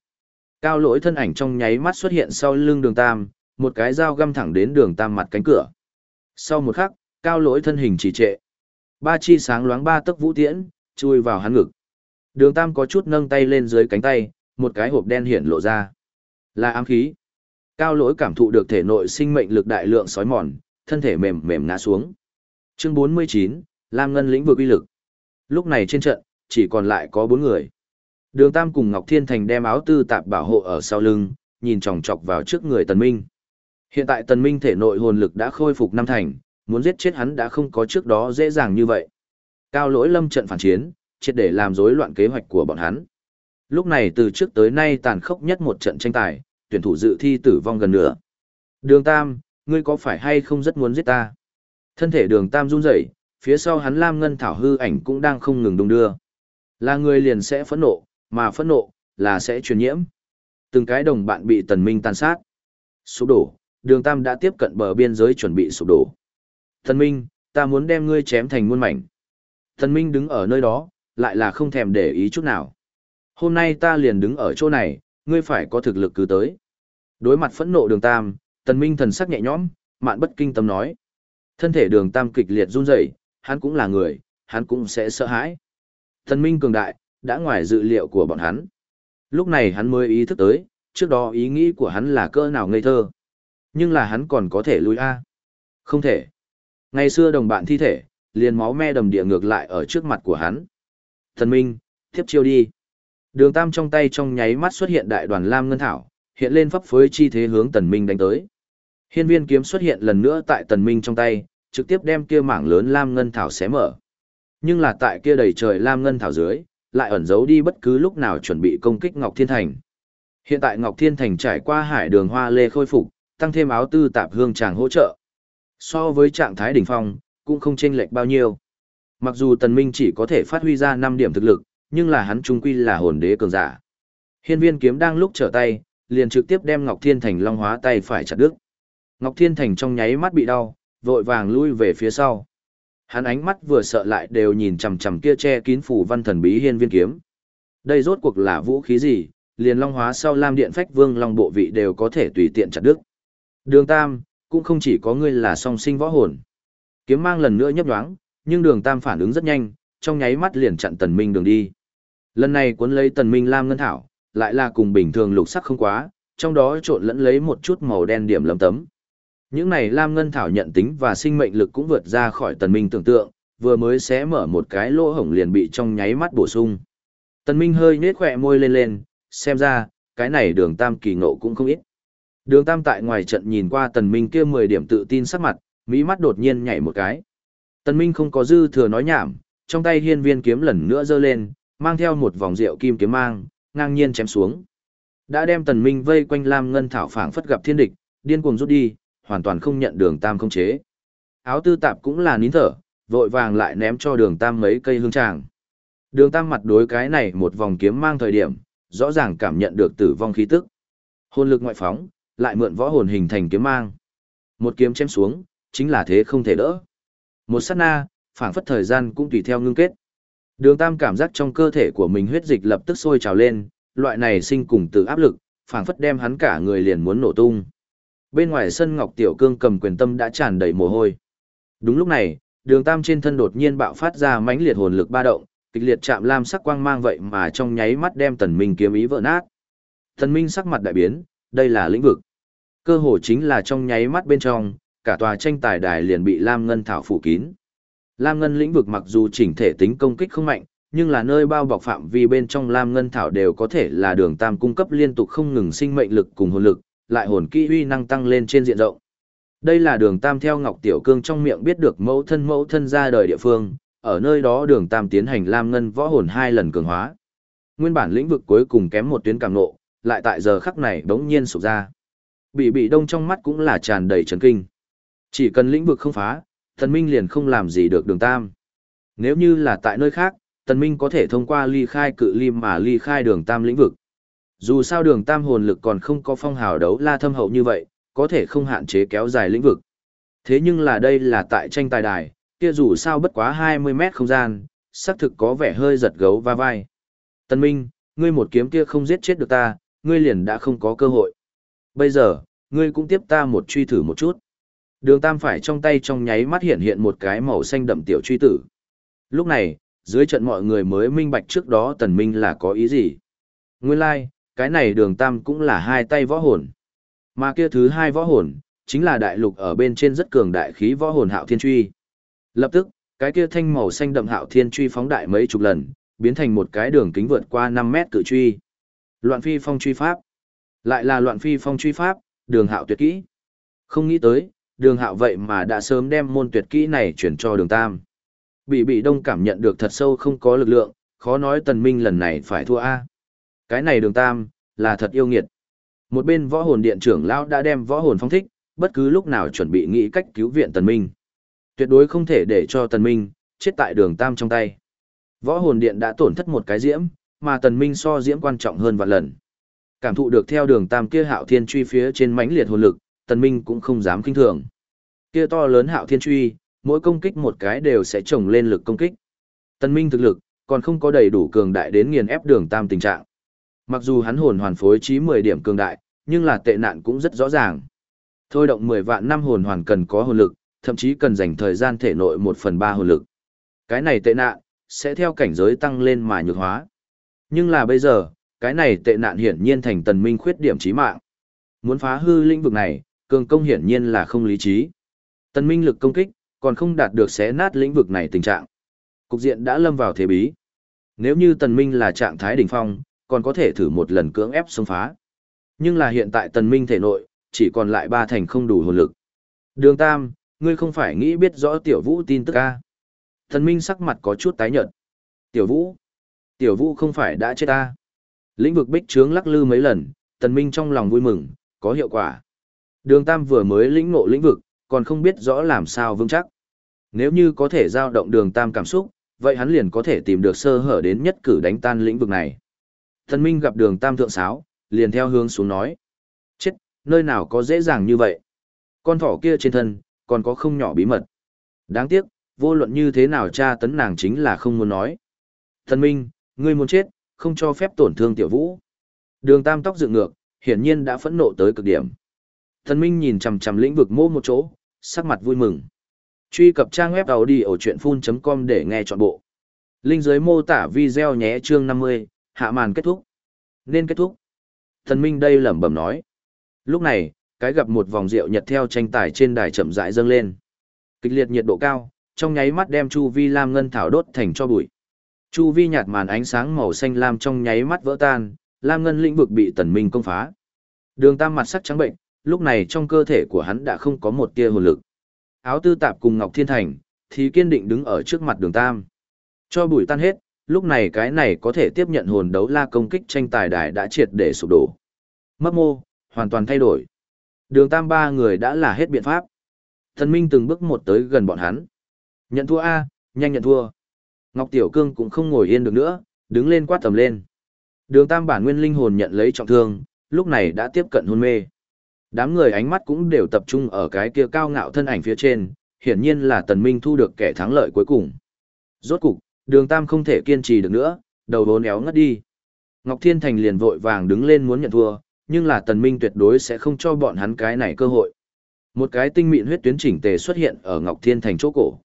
Cao lỗi thân ảnh trong nháy mắt xuất hiện sau lưng đường Tam, một cái dao găm thẳng đến đường tam mặt cánh cửa. Sau một khắc, cao lỗi thân hình trì trệ. Ba chi sáng loáng ba tấc vũ tiễn, chui vào hắn ngực. Đường Tam có chút nâng tay lên dưới cánh tay, một cái hộp đen hiện lộ ra. Là ám khí. Cao lỗi cảm thụ được thể nội sinh mệnh lực đại lượng sói mòn, thân thể mềm mềm ngã xuống. Chương 49, Lam Ngân lĩnh vực uy lực. Lúc này trên trận, chỉ còn lại có bốn người. Đường Tam cùng Ngọc Thiên Thành đem áo tư tạp bảo hộ ở sau lưng, nhìn chòng chọc vào trước người Tần Minh. Hiện tại Tần Minh thể nội hồn lực đã khôi phục năm thành, muốn giết chết hắn đã không có trước đó dễ dàng như vậy. Cao lỗi lâm trận phản chiến, triệt để làm rối loạn kế hoạch của bọn hắn. Lúc này từ trước tới nay tàn khốc nhất một trận tranh tài, tuyển thủ dự thi tử vong gần nửa. Đường Tam, ngươi có phải hay không rất muốn giết ta? Thân thể đường Tam run rẩy, phía sau hắn Lam Ngân Thảo hư ảnh cũng đang không ngừng đung đưa. Là người liền sẽ phẫn nộ, mà phẫn nộ, là sẽ truyền nhiễm. Từng cái đồng bạn bị tần minh tàn sát. Sụp đổ, đường Tam đã tiếp cận bờ biên giới chuẩn bị sụp đổ. Tần minh, ta muốn đem ngươi chém thành muôn mảnh. Tần minh đứng ở nơi đó, lại là không thèm để ý chút nào. Hôm nay ta liền đứng ở chỗ này, ngươi phải có thực lực cứ tới. Đối mặt phẫn nộ đường Tam, tần minh thần sắc nhẹ nhõm, mạn bất kinh tâm nói. Thân thể đường Tam kịch liệt run rẩy, hắn cũng là người, hắn cũng sẽ sợ hãi. Tần minh cường đại, đã ngoài dự liệu của bọn hắn. Lúc này hắn mới ý thức tới, trước đó ý nghĩ của hắn là cỡ nào ngây thơ. Nhưng là hắn còn có thể lui A. Không thể. Ngày xưa đồng bạn thi thể, liền máu me đầm địa ngược lại ở trước mặt của hắn. Thần Minh, tiếp chiêu đi. Đường Tam trong tay trong nháy mắt xuất hiện đại đoàn Lam Ngân Thảo, hiện lên pháp phối chi thế hướng Tần Minh đánh tới. Hiên viên kiếm xuất hiện lần nữa tại Tần Minh trong tay, trực tiếp đem kia mảng lớn Lam Ngân Thảo xé mở. Nhưng là tại kia đầy trời Lam Ngân Thảo dưới, lại ẩn giấu đi bất cứ lúc nào chuẩn bị công kích Ngọc Thiên Thành. Hiện tại Ngọc Thiên Thành trải qua hải đường hoa lê khôi phục, tăng thêm áo tư tạp hương chàng hỗ trợ. So với trạng thái đỉnh phong, cũng không chênh lệch bao nhiêu. Mặc dù Tần Minh chỉ có thể phát huy ra 5 điểm thực lực, nhưng là hắn trung quy là hồn đế cường giả. Hiên viên kiếm đang lúc trở tay, liền trực tiếp đem Ngọc Thiên Thành long hóa tay phải chặt đứt. Ngọc Thiên Thành trong nháy mắt bị đau, vội vàng lui về phía sau. Hắn ánh mắt vừa sợ lại đều nhìn chằm chằm kia che kín phủ văn thần bí hiên viên kiếm. Đây rốt cuộc là vũ khí gì, liền long hóa sau Lam Điện Phách Vương long bộ vị đều có thể tùy tiện chặt đứt. Đường Tam, cũng không chỉ có ngươi là song sinh võ hồn. Kiếm mang lần nữa nhấp nhoáng, nhưng Đường Tam phản ứng rất nhanh, trong nháy mắt liền chặn Tần Minh đường đi. Lần này cuốn lấy Tần Minh Lam ngân thảo, lại là cùng bình thường lục sắc không quá, trong đó trộn lẫn lấy một chút màu đen điểm lấm tấm. Những này Lam Ngân Thảo nhận tính và sinh mệnh lực cũng vượt ra khỏi tần minh tưởng tượng, vừa mới xé mở một cái lỗ hổng liền bị trong nháy mắt bổ sung. Tần minh hơi nhếch khóe môi lên lên, xem ra, cái này đường tam kỳ ngộ cũng không ít. Đường tam tại ngoài trận nhìn qua tần minh kia 10 điểm tự tin sắc mặt, mỹ mắt đột nhiên nhảy một cái. Tần minh không có dư thừa nói nhảm, trong tay hiên viên kiếm lần nữa giơ lên, mang theo một vòng rượu kim kiếm mang, ngang nhiên chém xuống. Đã đem tần minh vây quanh Lam Ngân Thảo phảng phất gặp thiên địch, điên cuồng rút đi, hoàn toàn không nhận đường tam không chế. Áo tư tạp cũng là nín thở, vội vàng lại ném cho đường tam mấy cây hương tràng. Đường tam mặt đối cái này một vòng kiếm mang thời điểm, rõ ràng cảm nhận được tử vong khí tức. Hồn lực ngoại phóng, lại mượn võ hồn hình thành kiếm mang. Một kiếm chém xuống, chính là thế không thể đỡ. Một sát na, phảng phất thời gian cũng tùy theo ngưng kết. Đường Tam cảm giác trong cơ thể của mình huyết dịch lập tức sôi trào lên, loại này sinh cùng từ áp lực, phảng phất đem hắn cả người liền muốn nổ tung. Bên ngoài sân Ngọc Tiểu Cương cầm quyền tâm đã tràn đầy mồ hôi. Đúng lúc này, đường tam trên thân đột nhiên bạo phát ra mãnh liệt hồn lực ba động, kịch liệt chạm lam sắc quang mang vậy mà trong nháy mắt đem tần minh kiếm ý vỡ nát. Tần minh sắc mặt đại biến, đây là lĩnh vực. Cơ hồ chính là trong nháy mắt bên trong, cả tòa tranh tài đài liền bị lam ngân thảo phủ kín. Lam ngân lĩnh vực mặc dù chỉnh thể tính công kích không mạnh, nhưng là nơi bao bọc phạm vi bên trong lam ngân thảo đều có thể là đường tam cung cấp liên tục không ngừng sinh mệnh lực cùng hồn lực, lại hồn kỹ uy năng tăng lên trên diện rộng. Đây là đường Tam theo Ngọc Tiểu Cương trong miệng biết được mẫu thân mẫu thân ra đời địa phương, ở nơi đó đường Tam tiến hành Lam Ngân võ hồn hai lần cường hóa. Nguyên bản lĩnh vực cuối cùng kém một tuyến càng nộ, lại tại giờ khắc này đống nhiên sụp ra. Bị bị đông trong mắt cũng là tràn đầy chấn kinh. Chỉ cần lĩnh vực không phá, Tần Minh liền không làm gì được đường Tam. Nếu như là tại nơi khác, Tần Minh có thể thông qua ly khai cự ly mà ly khai đường Tam lĩnh vực. Dù sao đường tam hồn lực còn không có phong hào đấu la thâm hậu như vậy, có thể không hạn chế kéo dài lĩnh vực. Thế nhưng là đây là tại tranh tài đài, kia dù sao bất quá 20 mét không gian, xác thực có vẻ hơi giật gấu va vai. Tần Minh, ngươi một kiếm kia không giết chết được ta, ngươi liền đã không có cơ hội. Bây giờ, ngươi cũng tiếp ta một truy thử một chút. Đường tam phải trong tay trong nháy mắt hiện hiện một cái màu xanh đậm tiểu truy tử. Lúc này, dưới trận mọi người mới minh bạch trước đó tần minh là có ý gì. Nguyên lai, like, cái này đường tam cũng là hai tay võ hồn. Mà kia thứ hai võ hồn, chính là đại lục ở bên trên rất cường đại khí võ hồn hạo thiên truy. Lập tức, cái kia thanh màu xanh đậm hạo thiên truy phóng đại mấy chục lần, biến thành một cái đường kính vượt qua 5 mét cự truy. Loạn phi phong truy pháp. Lại là loạn phi phong truy pháp, đường hạo tuyệt kỹ. Không nghĩ tới, đường hạo vậy mà đã sớm đem môn tuyệt kỹ này chuyển cho đường tam. Bị bị đông cảm nhận được thật sâu không có lực lượng, khó nói tần minh lần này phải thua A. Cái này đường tam, là thật yêu nghiệt. Một bên võ hồn điện trưởng lão đã đem võ hồn phong thích, bất cứ lúc nào chuẩn bị nghĩ cách cứu viện tần minh. Tuyệt đối không thể để cho tần minh, chết tại đường tam trong tay. Võ hồn điện đã tổn thất một cái diễm, mà tần minh so diễm quan trọng hơn vạn lần. Cảm thụ được theo đường tam kia hạo thiên truy phía trên mãnh liệt hồn lực, tần minh cũng không dám kinh thường. Kia to lớn hạo thiên truy, mỗi công kích một cái đều sẽ trồng lên lực công kích. Tần minh thực lực, còn không có đầy đủ cường đại đến nghiền ép đường tam tình trạng. Mặc dù hắn hồn hoàn phối trí 10 điểm cường đại, nhưng là tệ nạn cũng rất rõ ràng. Thôi động 10 vạn năm hồn hoàn cần có hồn lực, thậm chí cần dành thời gian thể nội 1 phần 3 hồn lực. Cái này tệ nạn, sẽ theo cảnh giới tăng lên mà nhược hóa. Nhưng là bây giờ, cái này tệ nạn hiển nhiên thành tần minh khuyết điểm chí mạng. Muốn phá hư lĩnh vực này, cường công hiển nhiên là không lý trí. Tần minh lực công kích, còn không đạt được xé nát lĩnh vực này tình trạng. Cục diện đã lâm vào thế bí. Nếu như tần minh là trạng thái đỉnh phong, còn có thể thử một lần cưỡng ép xông phá. Nhưng là hiện tại tần minh thể nội, chỉ còn lại ba thành không đủ hồn lực. Đường Tam, ngươi không phải nghĩ biết rõ tiểu vũ tin tức a? Tần minh sắc mặt có chút tái nhợt. Tiểu vũ? Tiểu vũ không phải đã chết ta? Lĩnh vực bích trướng lắc lư mấy lần, tần minh trong lòng vui mừng, có hiệu quả. Đường Tam vừa mới lĩnh ngộ lĩnh vực, còn không biết rõ làm sao vững chắc. Nếu như có thể giao động đường Tam cảm xúc, vậy hắn liền có thể tìm được sơ hở đến nhất cử đánh tan lĩnh vực này. Thần Minh gặp đường Tam Thượng Sáo, liền theo hướng xuống nói. Chết, nơi nào có dễ dàng như vậy? Con thỏ kia trên thân, còn có không nhỏ bí mật. Đáng tiếc, vô luận như thế nào cha tấn nàng chính là không muốn nói. Thần Minh, ngươi muốn chết, không cho phép tổn thương tiểu vũ. Đường Tam tóc dựng ngược, hiển nhiên đã phẫn nộ tới cực điểm. Thần Minh nhìn chằm chằm lĩnh vực mô một chỗ, sắc mặt vui mừng. Truy cập trang web đầu đi ở chuyện full.com để nghe trọn bộ. Linh dưới mô tả video nhé chương 50, hạ màn kết thúc. Nên kết thúc. Thần Minh đây lẩm bẩm nói. Lúc này, cái gặp một vòng rượu nhật theo tranh tài trên đài chậm rãi dâng lên. Kịch liệt nhiệt độ cao, trong nháy mắt đem chu vi lam ngân thảo đốt thành cho bụi. Chu vi nhạt màn ánh sáng màu xanh lam trong nháy mắt vỡ tan, lam ngân lĩnh vực bị Tần Minh công phá. Đường Tam mặt sắc trắng bệnh, lúc này trong cơ thể của hắn đã không có một tia hồn lực. Áo tư tạp cùng Ngọc Thiên Thành, thì kiên định đứng ở trước mặt đường Tam. Cho bụi tan hết, lúc này cái này có thể tiếp nhận hồn đấu la công kích tranh tài đài đã triệt để sụp đổ. Mấp mô, hoàn toàn thay đổi. Đường tam ba người đã là hết biện pháp. Thần Minh từng bước một tới gần bọn hắn. Nhận thua A, nhanh nhận thua. Ngọc Tiểu Cương cũng không ngồi yên được nữa, đứng lên quát tầm lên. Đường tam bản nguyên linh hồn nhận lấy trọng thương, lúc này đã tiếp cận hôn mê. Đám người ánh mắt cũng đều tập trung ở cái kia cao ngạo thân ảnh phía trên, hiển nhiên là tần minh thu được kẻ thắng lợi cuối cùng. Rốt cục, đường tam không thể kiên trì được nữa, đầu vốn éo ngất đi. Ngọc Thiên Thành liền vội vàng đứng lên muốn nhận thua, nhưng là tần minh tuyệt đối sẽ không cho bọn hắn cái này cơ hội. Một cái tinh mịn huyết tuyến chỉnh tề xuất hiện ở Ngọc Thiên Thành chỗ cổ.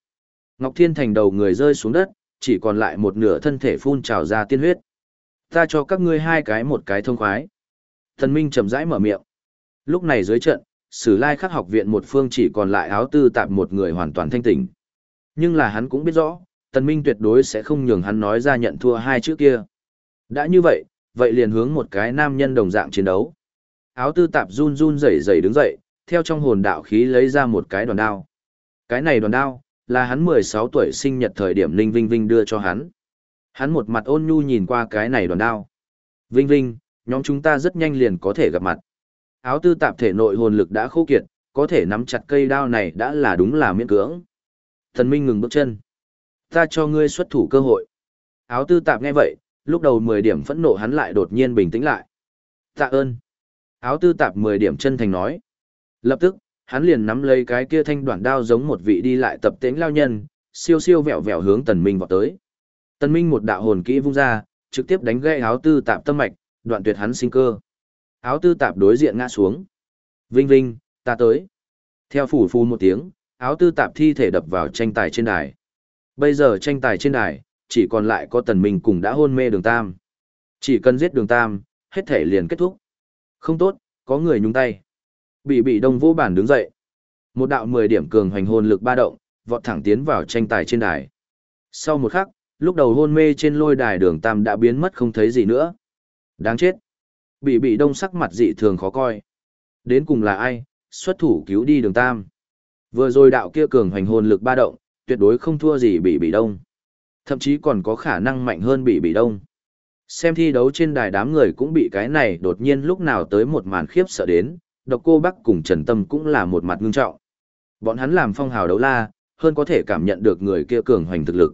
Ngọc Thiên Thành đầu người rơi xuống đất, chỉ còn lại một nửa thân thể phun trào ra tiên huyết. Ta cho các ngươi hai cái một cái thông khoái. Tần Minh chậm rãi mở miệng. Lúc này dưới trận, Sử Lai Khắc học viện một phương chỉ còn lại áo tư tạp một người hoàn toàn thanh tỉnh. Nhưng là hắn cũng biết rõ, Tần Minh tuyệt đối sẽ không nhường hắn nói ra nhận thua hai chữ kia. Đã như vậy, vậy liền hướng một cái nam nhân đồng dạng chiến đấu. Áo tư tạp run run rẩy rẩy đứng dậy, theo trong hồn đạo khí lấy ra một cái đoàn đao. Cái này đoàn đao, là hắn 16 tuổi sinh nhật thời điểm Linh Vinh Vinh đưa cho hắn. Hắn một mặt ôn nhu nhìn qua cái này đoàn đao. Vinh Vinh, nhóm chúng ta rất nhanh liền có thể gặp mặt. Áo tư tạp thể nội hồn lực đã khô kiệt, có thể nắm chặt cây đao này đã là đúng là miễn cưỡng. Thần Minh ngừng bước chân ta cho ngươi xuất thủ cơ hội. Áo tư tạp nghe vậy, lúc đầu 10 điểm phẫn nộ hắn lại đột nhiên bình tĩnh lại. Tạ ơn. Áo tư tạp 10 điểm chân thành nói. Lập tức, hắn liền nắm lấy cái kia thanh đoạn đao giống một vị đi lại tập tễnh lao nhân, siêu siêu vẹo vẹo hướng tần minh vọt tới. Tần minh một đạo hồn kỹ vung ra, trực tiếp đánh gãy áo tư tạp tâm mạch, đoạn tuyệt hắn sinh cơ. Áo tư tạp đối diện ngã xuống. Vinh vinh, ta tới. Theo phủ phù một tiếng, áo tư tạp thi thể đập vào tranh tài trên đài. Bây giờ tranh tài trên đài, chỉ còn lại có tần minh cùng đã hôn mê đường tam. Chỉ cần giết đường tam, hết thể liền kết thúc. Không tốt, có người nhúng tay. Bị bị đông vô bản đứng dậy. Một đạo 10 điểm cường hoành hồn lực ba động, vọt thẳng tiến vào tranh tài trên đài. Sau một khắc, lúc đầu hôn mê trên lôi đài đường tam đã biến mất không thấy gì nữa. Đáng chết. Bị bị đông sắc mặt dị thường khó coi. Đến cùng là ai, xuất thủ cứu đi đường tam. Vừa rồi đạo kia cường hoành hồn lực ba động, tuyệt đối không thua gì bị bị đông. Thậm chí còn có khả năng mạnh hơn bị bị đông. Xem thi đấu trên đài đám người cũng bị cái này đột nhiên lúc nào tới một màn khiếp sợ đến, độc cô Bắc cùng Trần Tâm cũng là một mặt ngưng trọng. Bọn hắn làm phong hào đấu la, hơn có thể cảm nhận được người kia cường hoành thực lực.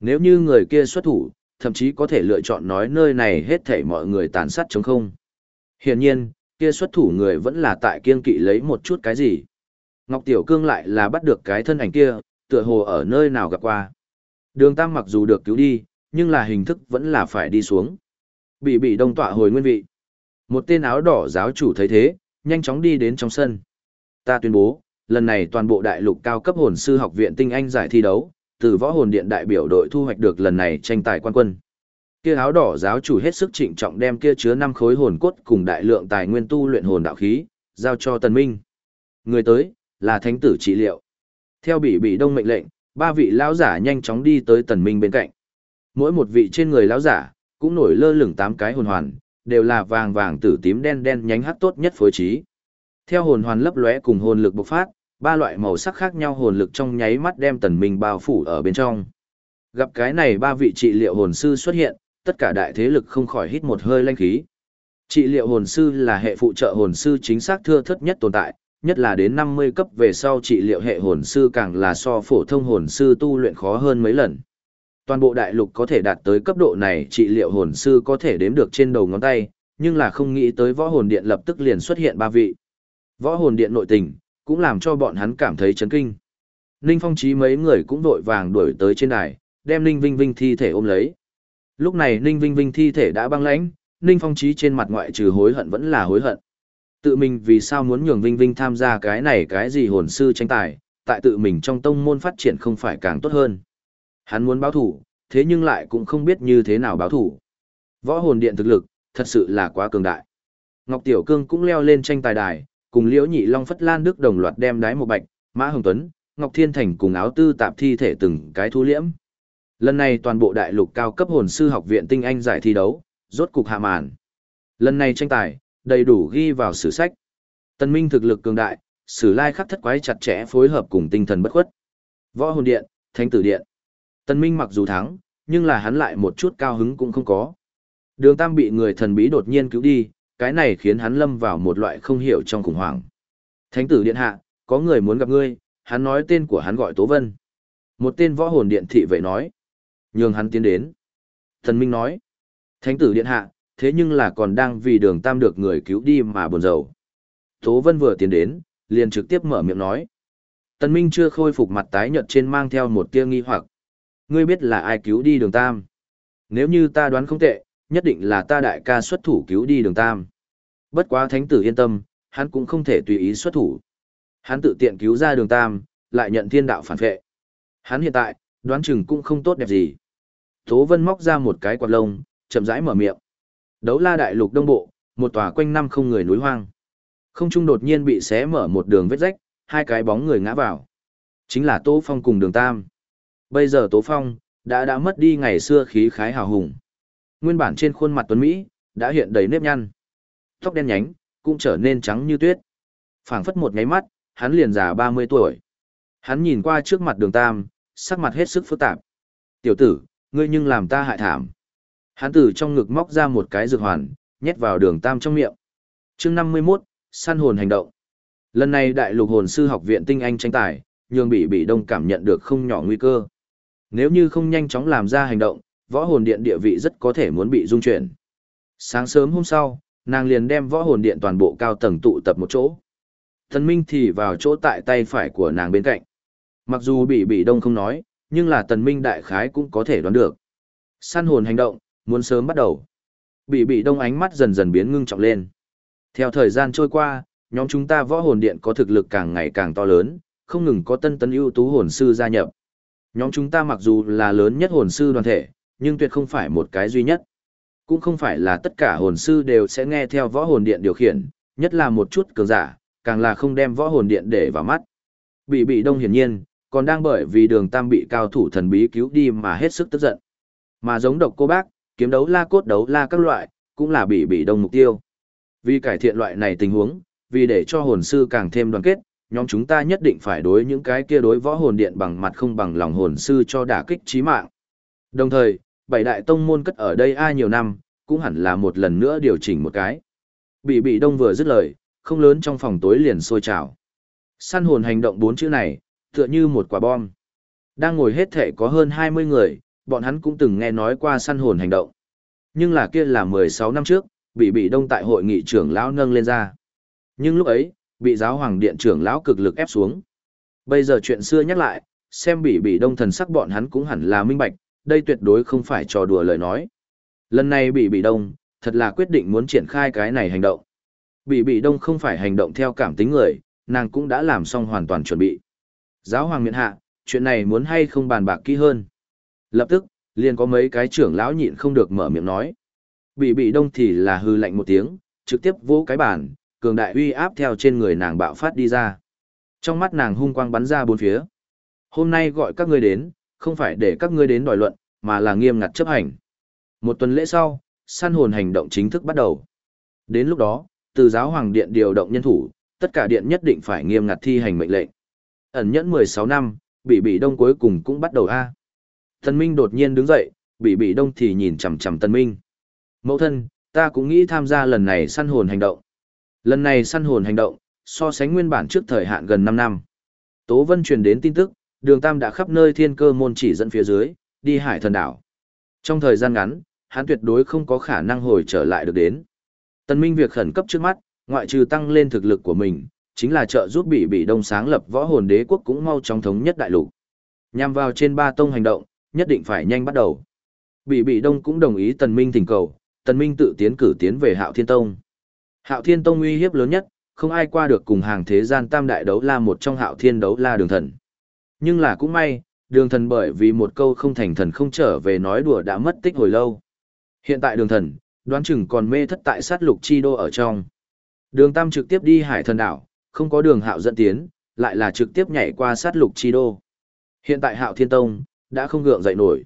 Nếu như người kia xuất thủ, thậm chí có thể lựa chọn nói nơi này hết thảy mọi người tàn sát chống không. Hiển nhiên, kia xuất thủ người vẫn là tại kiên kỵ lấy một chút cái gì. Ngọc Tiểu Cương lại là bắt được cái thân ảnh kia, tựa hồ ở nơi nào gặp qua. Đường Tam mặc dù được cứu đi, nhưng là hình thức vẫn là phải đi xuống. Bị bị đông tọa hồi nguyên vị. Một tên áo đỏ giáo chủ thấy thế, nhanh chóng đi đến trong sân. Ta tuyên bố, lần này toàn bộ đại lục cao cấp hồn sư học viện tinh anh giải thi đấu, từ võ hồn điện đại biểu đội thu hoạch được lần này tranh tài quan quân. Kia áo đỏ giáo chủ hết sức trịnh trọng đem kia chứa năm khối hồn cốt cùng đại lượng tài nguyên tu luyện hồn đạo khí, giao cho Tần Minh. Người tới, là thánh tử trị liệu. Theo bị bị đông mệnh lệnh, ba vị lão giả nhanh chóng đi tới Tần Minh bên cạnh. Mỗi một vị trên người lão giả, cũng nổi lơ lửng tám cái hồn hoàn, đều là vàng vàng tử tím đen đen nhánh hắc tốt nhất phối trí. Theo hồn hoàn lấp lóe cùng hồn lực bộc phát, ba loại màu sắc khác nhau hồn lực trong nháy mắt đem tần minh bao phủ ở bên trong. Gặp cái này ba vị trị liệu hồn sư xuất hiện, tất cả đại thế lực không khỏi hít một hơi lanh khí. Trị liệu hồn sư là hệ phụ trợ hồn sư chính xác thưa thất nhất tồn tại, nhất là đến 50 cấp về sau trị liệu hệ hồn sư càng là so phổ thông hồn sư tu luyện khó hơn mấy lần. Toàn bộ đại lục có thể đạt tới cấp độ này trị liệu hồn sư có thể đếm được trên đầu ngón tay, nhưng là không nghĩ tới võ hồn điện lập tức liền xuất hiện ba vị. Võ hồn điện nội tình, cũng làm cho bọn hắn cảm thấy chấn kinh. Ninh Phong Chí mấy người cũng vội vàng đuổi tới trên đài, đem Ninh Vinh Vinh thi thể ôm lấy. Lúc này Ninh Vinh Vinh thi thể đã băng lãnh, Ninh Phong Chí trên mặt ngoại trừ hối hận vẫn là hối hận. Tự mình vì sao muốn nhường Vinh Vinh tham gia cái này cái gì hồn sư tranh tài, tại tự mình trong tông môn phát triển không phải càng tốt hơn. Hắn muốn báo thủ, thế nhưng lại cũng không biết như thế nào báo thủ. Võ hồn điện thực lực, thật sự là quá cường đại. Ngọc Tiểu Cương cũng leo lên tranh tài đài, cùng Liễu Nhị Long Phất Lan Đức đồng loạt đem đái một bạch, Mã Hồng Tuấn, Ngọc Thiên Thành cùng áo tư tạp thi thể từng cái thu liễm. Lần này toàn bộ đại lục cao cấp hồn sư học viện tinh anh giải thi đấu, rốt cục hạ màn. Lần này tranh tài, đầy đủ ghi vào sử sách. Tân Minh thực lực cường đại, sử lai khắc thất quái chặt chẽ phối hợp cùng tinh thần bất khuất. Võ hồn điện, thánh tử điện. Tân Minh mặc dù thắng, nhưng là hắn lại một chút cao hứng cũng không có. Đường Tam bị người thần bí đột nhiên cứu đi, cái này khiến hắn lâm vào một loại không hiểu trong khủng hoảng. Thánh tử điện hạ, có người muốn gặp ngươi, hắn nói tên của hắn gọi Tố Vân. Một tên võ hồn điện thị vệ nói. Nhường hắn tiến đến. Thần Minh nói. Thánh tử điện hạ, thế nhưng là còn đang vì đường tam được người cứu đi mà buồn rầu. Tố Vân vừa tiến đến, liền trực tiếp mở miệng nói. Tần Minh chưa khôi phục mặt tái nhợt trên mang theo một tia nghi hoặc. Ngươi biết là ai cứu đi đường tam? Nếu như ta đoán không tệ, nhất định là ta đại ca xuất thủ cứu đi đường tam. Bất quá thánh tử yên tâm, hắn cũng không thể tùy ý xuất thủ. Hắn tự tiện cứu ra đường tam, lại nhận thiên đạo phản vệ. Hắn hiện tại, đoán chừng cũng không tốt đẹp gì. Tố Vân móc ra một cái quạt lông, chậm rãi mở miệng. Đấu la đại lục đông bộ, một tòa quanh năm không người núi hoang. Không trung đột nhiên bị xé mở một đường vết rách, hai cái bóng người ngã vào. Chính là Tố Phong cùng đường Tam. Bây giờ Tố Phong, đã đã mất đi ngày xưa khí khái hào hùng. Nguyên bản trên khuôn mặt tuấn Mỹ, đã hiện đầy nếp nhăn. Tóc đen nhánh, cũng trở nên trắng như tuyết. phảng phất một ngáy mắt, hắn liền già 30 tuổi. Hắn nhìn qua trước mặt đường Tam, sắc mặt hết sức phức tạp. Tiểu tử, ngươi nhưng làm ta hại thảm. Hắn từ trong ngực móc ra một cái dược hoàn, nhét vào đường Tam trong miệng. chương 51, săn hồn hành động. Lần này đại lục hồn sư học viện tinh anh tranh tài, nhường bị bị đông cảm nhận được không nhỏ nguy cơ. Nếu như không nhanh chóng làm ra hành động, võ hồn điện địa vị rất có thể muốn bị dung chuyển. Sáng sớm hôm sau, nàng liền đem võ hồn điện toàn bộ cao tầng tụ tập một chỗ. Thần Minh thì vào chỗ tại tay phải của nàng bên cạnh. Mặc dù bị bị đông không nói, nhưng là tần minh đại khái cũng có thể đoán được. Săn hồn hành động, muốn sớm bắt đầu. Bị bị đông ánh mắt dần dần biến ngưng trọng lên. Theo thời gian trôi qua, nhóm chúng ta võ hồn điện có thực lực càng ngày càng to lớn, không ngừng có tân tân ưu tú hồn sư gia nhập. Nhóm chúng ta mặc dù là lớn nhất hồn sư đoàn thể, nhưng tuyệt không phải một cái duy nhất. Cũng không phải là tất cả hồn sư đều sẽ nghe theo võ hồn điện điều khiển, nhất là một chút cường giả, càng là không đem võ hồn điện để vào mắt. Bị bị đông hiển nhiên, còn đang bởi vì đường tam bị cao thủ thần bí cứu đi mà hết sức tức giận. Mà giống độc cô bác, kiếm đấu la cốt đấu la các loại, cũng là bị bị đông mục tiêu. Vì cải thiện loại này tình huống, vì để cho hồn sư càng thêm đoàn kết, nhóm chúng ta nhất định phải đối những cái kia đối võ hồn điện bằng mặt không bằng lòng hồn sư cho đả kích chí mạng. Đồng thời, bảy đại tông môn cất ở đây ai nhiều năm, cũng hẳn là một lần nữa điều chỉnh một cái. Bị bị đông vừa dứt lời, không lớn trong phòng tối liền sôi trào. Săn hồn hành động bốn chữ này, tựa như một quả bom. Đang ngồi hết thể có hơn 20 người, bọn hắn cũng từng nghe nói qua săn hồn hành động. Nhưng là kia là 16 năm trước, bị bị đông tại hội nghị trưởng lão nâng lên ra. Nhưng lúc ấy, bị giáo hoàng điện trưởng lão cực lực ép xuống. Bây giờ chuyện xưa nhắc lại, xem bị bị đông thần sắc bọn hắn cũng hẳn là minh bạch, đây tuyệt đối không phải trò đùa lời nói. Lần này bị bị đông, thật là quyết định muốn triển khai cái này hành động. Bị bị đông không phải hành động theo cảm tính người, nàng cũng đã làm xong hoàn toàn chuẩn bị. Giáo hoàng miện hạ, chuyện này muốn hay không bàn bạc kỹ hơn. Lập tức, liền có mấy cái trưởng lão nhịn không được mở miệng nói. Bị bị đông thì là hư lạnh một tiếng, trực tiếp vỗ cái bàn, cường đại uy áp theo trên người nàng bạo phát đi ra. Trong mắt nàng hung quang bắn ra bốn phía. Hôm nay gọi các ngươi đến, không phải để các ngươi đến đòi luận, mà là nghiêm ngặt chấp hành. Một tuần lễ sau, săn hồn hành động chính thức bắt đầu. Đến lúc đó, từ giáo hoàng điện điều động nhân thủ, tất cả điện nhất định phải nghiêm ngặt thi hành mệnh lệnh. Ẩn nhẫn 16 năm, bị bị đông cuối cùng cũng bắt đầu A. Tân Minh đột nhiên đứng dậy, bị bị đông thì nhìn chằm chằm Tân Minh. Mẫu thân, ta cũng nghĩ tham gia lần này săn hồn hành động. Lần này săn hồn hành động, so sánh nguyên bản trước thời hạn gần 5 năm. Tố Vân truyền đến tin tức, đường Tam đã khắp nơi thiên cơ môn chỉ dẫn phía dưới, đi hải thần đảo. Trong thời gian ngắn, hắn tuyệt đối không có khả năng hồi trở lại được đến. Tân Minh việc khẩn cấp trước mắt, ngoại trừ tăng lên thực lực của mình, chính là trợ giúp bị bị đông sáng lập võ hồn đế quốc cũng mau chóng thống nhất đại lục. Nhằm vào trên ba tông hành động, nhất định phải nhanh bắt đầu. Bị bị đông cũng đồng ý Tần Minh thỉnh cầu, Tần Minh tự tiến cử tiến về Hạo Thiên Tông. Hạo Thiên Tông uy hiếp lớn nhất, không ai qua được cùng hàng thế gian tam đại đấu la một trong Hạo Thiên đấu la đường thần. Nhưng là cũng may, đường thần bởi vì một câu không thành thần không trở về nói đùa đã mất tích hồi lâu. Hiện tại đường thần, đoán chừng còn mê thất tại sát lục chi đô ở trong. Đường Tam trực tiếp đi hải thần đảo, không có đường hạo dẫn tiến, lại là trực tiếp nhảy qua sát lục chi đô. Hiện tại hạo thiên tông, đã không gượng dậy nổi.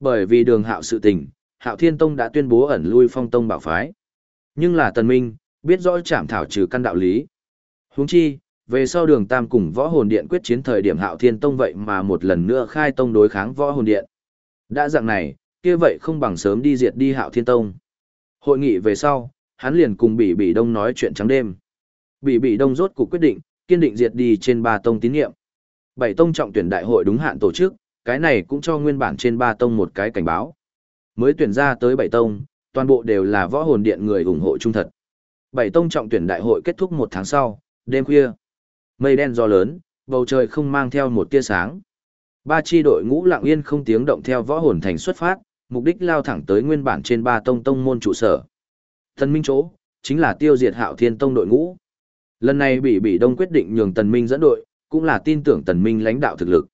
Bởi vì đường hạo sự tình, hạo thiên tông đã tuyên bố ẩn lui phong tông bảo phái. Nhưng là tần minh, biết rõ chảm thảo trừ căn đạo lý. Huống chi, về sau đường tam cùng võ hồn điện quyết chiến thời điểm hạo thiên tông vậy mà một lần nữa khai tông đối kháng võ hồn điện. Đã dạng này, kia vậy không bằng sớm đi diệt đi hạo thiên tông. Hội nghị về sau, hắn liền cùng Bỉ Bỉ Đông nói chuyện trắng đêm. Bỉ Bỉ Đông rốt cuộc quyết định, kiên định diệt đi trên ba tông tín nhiệm. Bảy tông trọng tuyển đại hội đúng hạn tổ chức, cái này cũng cho nguyên bản trên ba tông một cái cảnh báo. Mới tuyển ra tới bảy tông, toàn bộ đều là võ hồn điện người ủng hộ trung thật. Bảy tông trọng tuyển đại hội kết thúc một tháng sau, đêm khuya. Mây đen gió lớn, bầu trời không mang theo một tia sáng. Ba chi đội ngũ lặng yên không tiếng động theo võ hồn thành xuất phát, mục đích lao thẳng tới nguyên bản trên ba tông tông môn trụ sở. Tần Minh chỗ, chính là tiêu diệt hạo thiên tông đội ngũ. Lần này bị bị đông quyết định nhường Tần Minh dẫn đội, cũng là tin tưởng Tần Minh lãnh đạo thực lực.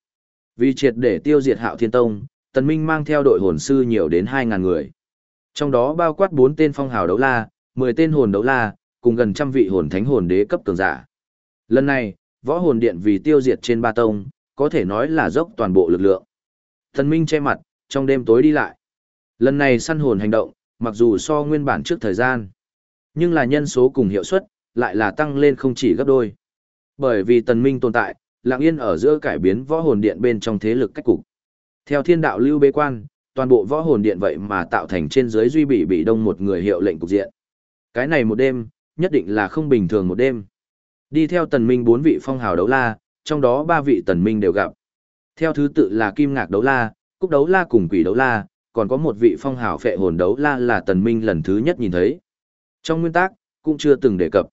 Vì triệt để tiêu diệt hạo thiên tông, Tần Minh mang theo đội hồn sư nhiều đến 2.000 người. Trong đó bao quát 4 tên phong hào đấu la, 10 tên hồn đấu la, cùng gần trăm vị hồn thánh hồn đế cấp cường giả. Lần này, võ hồn điện vì tiêu diệt trên ba tông, có thể nói là dốc toàn bộ lực lượng. thần Minh che mặt, trong đêm tối đi lại. Lần này săn hồn hành động, mặc dù so nguyên bản trước thời gian, nhưng là nhân số cùng hiệu suất, lại là tăng lên không chỉ gấp đôi. Bởi vì tần minh tồn tại, lặng yên ở giữa cải biến võ hồn điện bên trong thế lực cách cục. Theo thiên đạo lưu bế quan, toàn bộ võ hồn điện vậy mà tạo thành trên dưới duy bị bị đông một người hiệu lệnh cục diện. Cái này một đêm, nhất định là không bình thường một đêm. Đi theo tần minh bốn vị phong hào đấu la, trong đó ba vị tần minh đều gặp. Theo thứ tự là kim ngạc đấu la, cúc đấu la cùng quỷ đấu la, còn có một vị phong hào phệ hồn đấu la là tần minh lần thứ nhất nhìn thấy. Trong nguyên tắc, cũng chưa từng đề cập.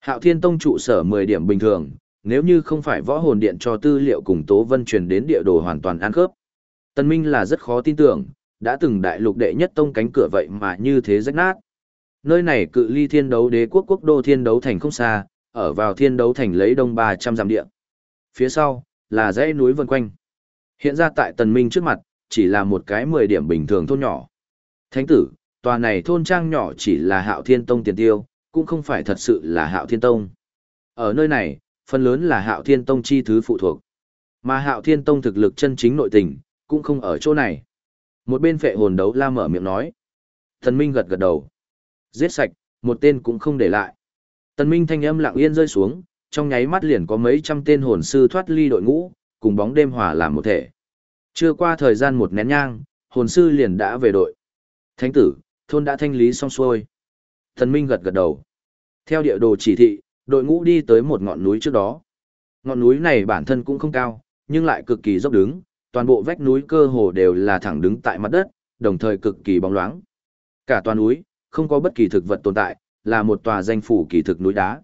Hạo Thiên Tông trụ sở 10 điểm bình thường, nếu như không phải võ hồn điện cho tư liệu cùng Tố Vân truyền đến địa đồ hoàn toàn ăn khớp. Tần Minh là rất khó tin tưởng, đã từng đại lục đệ nhất tông cánh cửa vậy mà như thế rách nát. Nơi này cự ly thiên đấu đế quốc quốc đô thiên đấu thành không xa, ở vào thiên đấu thành lấy đông 300 dặm địa. Phía sau, là dãy núi vần quanh. Hiện ra tại tần minh trước mặt, chỉ là một cái 10 điểm bình thường thôn nhỏ. Thánh tử, tòa này thôn trang nhỏ chỉ là hạo thiên tông tiền tiêu, cũng không phải thật sự là hạo thiên tông. Ở nơi này, phần lớn là hạo thiên tông chi thứ phụ thuộc. Mà hạo thiên tông thực lực chân chính nội tình, cũng không ở chỗ này. Một bên phệ hồn đấu la mở miệng nói. Thần Minh gật gật đầu. Giết sạch, một tên cũng không để lại. Tần Minh thanh âm lặng yên rơi xuống, trong nháy mắt liền có mấy trăm tên hồn sư thoát ly đội ngũ, cùng bóng đêm hòa làm một thể. Chưa qua thời gian một nén nhang, hồn sư liền đã về đội. Thánh tử, thôn đã thanh lý xong xuôi. Thần Minh gật gật đầu. Theo địa đồ chỉ thị, đội ngũ đi tới một ngọn núi trước đó. Ngọn núi này bản thân cũng không cao, nhưng lại cực kỳ dốc đứng, toàn bộ vách núi cơ hồ đều là thẳng đứng tại mặt đất, đồng thời cực kỳ bóng loáng. Cả toàn núi, không có bất kỳ thực vật tồn tại, là một tòa danh phủ kỳ thực núi đá.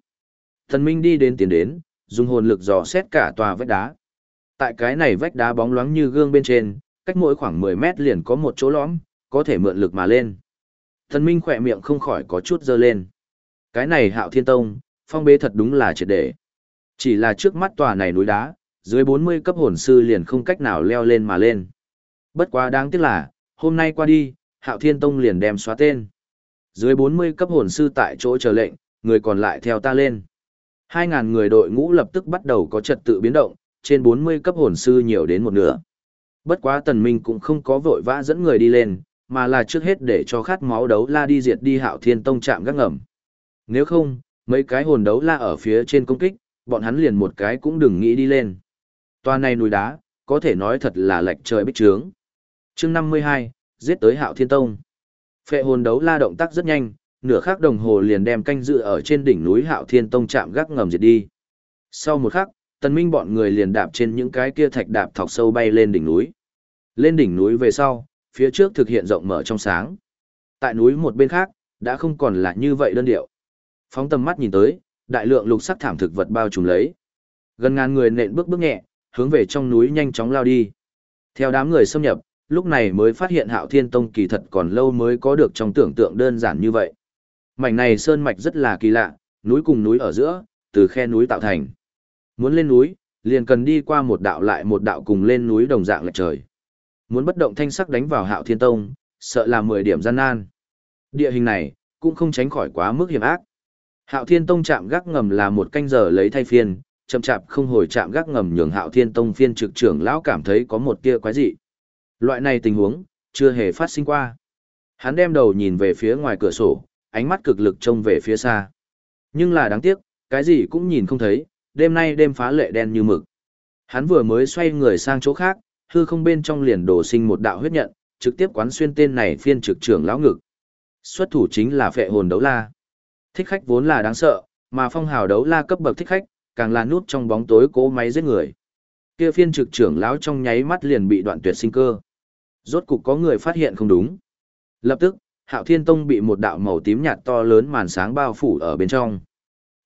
Thần Minh đi đến tiến đến, dùng hồn lực dò xét cả tòa vách đá. Tại cái này vách đá bóng loáng như gương bên trên, cách mỗi khoảng 10 mét liền có một chỗ lõm, có thể mượn lực mà lên. Thần Minh khỏe miệng không khỏi có chút dơ lên. Cái này hạo thiên tông, phong bế thật đúng là triệt để. Chỉ là trước mắt tòa này núi đá, dưới 40 cấp hồn sư liền không cách nào leo lên mà lên. Bất quá đáng tiếc là, hôm nay qua đi, hạo thiên tông liền đem xóa tên. Dưới 40 cấp hồn sư tại chỗ chờ lệnh, người còn lại theo ta lên. 2.000 người đội ngũ lập tức bắt đầu có trật tự biến động, trên 40 cấp hồn sư nhiều đến một nửa. Bất quá tần minh cũng không có vội vã dẫn người đi lên, mà là trước hết để cho khát máu đấu la đi diệt đi hạo thiên tông chạm gác ngầm. Nếu không, mấy cái hồn đấu la ở phía trên công kích, bọn hắn liền một cái cũng đừng nghĩ đi lên. Toa này núi đá, có thể nói thật là lệch trời bích trướng. chương 52, giết tới hạo thiên tông. Phệ hồn đấu la động tác rất nhanh, nửa khắc đồng hồ liền đem canh dự ở trên đỉnh núi hạo thiên tông chạm gác ngầm diệt đi. Sau một khắc, tần minh bọn người liền đạp trên những cái kia thạch đạp thọc sâu bay lên đỉnh núi. Lên đỉnh núi về sau, phía trước thực hiện rộng mở trong sáng. Tại núi một bên khác, đã không còn là như vậy đơn điệu. Phóng tầm mắt nhìn tới, đại lượng lục sắc thảm thực vật bao trùm lấy. Gần ngàn người nện bước bước nhẹ, hướng về trong núi nhanh chóng lao đi. Theo đám người xâm nhập, lúc này mới phát hiện Hạo Thiên Tông kỳ thật còn lâu mới có được trong tưởng tượng đơn giản như vậy. Mảnh này sơn mạch rất là kỳ lạ, núi cùng núi ở giữa, từ khe núi tạo thành. Muốn lên núi, liền cần đi qua một đạo lại một đạo cùng lên núi đồng dạng lệch trời. Muốn bất động thanh sắc đánh vào Hạo Thiên Tông, sợ là 10 điểm gian nan. Địa hình này cũng không tránh khỏi quá mức hiểm ác. Hạo Thiên Tông chạm gác ngầm là một canh giờ lấy thay phiên, chậm chạp không hồi chạm gác ngầm nhường Hạo Thiên Tông phiên trực trưởng lão cảm thấy có một tia quái dị. Loại này tình huống chưa hề phát sinh qua. Hắn đem đầu nhìn về phía ngoài cửa sổ, ánh mắt cực lực trông về phía xa. Nhưng là đáng tiếc, cái gì cũng nhìn không thấy, đêm nay đêm phá lệ đen như mực. Hắn vừa mới xoay người sang chỗ khác, hư không bên trong liền đổ sinh một đạo huyết nhận, trực tiếp quán xuyên tên này phiên trực trưởng lão ngực. Xuất thủ chính là phệ hồn đấu la. Thích khách vốn là đáng sợ, mà phong hào đấu la cấp bậc thích khách, càng là nút trong bóng tối cố máy giết người. Kia phiên trực trưởng lão trong nháy mắt liền bị đoạn tuyệt sinh cơ. Rốt cục có người phát hiện không đúng. Lập tức, Hạo Thiên Tông bị một đạo màu tím nhạt to lớn màn sáng bao phủ ở bên trong.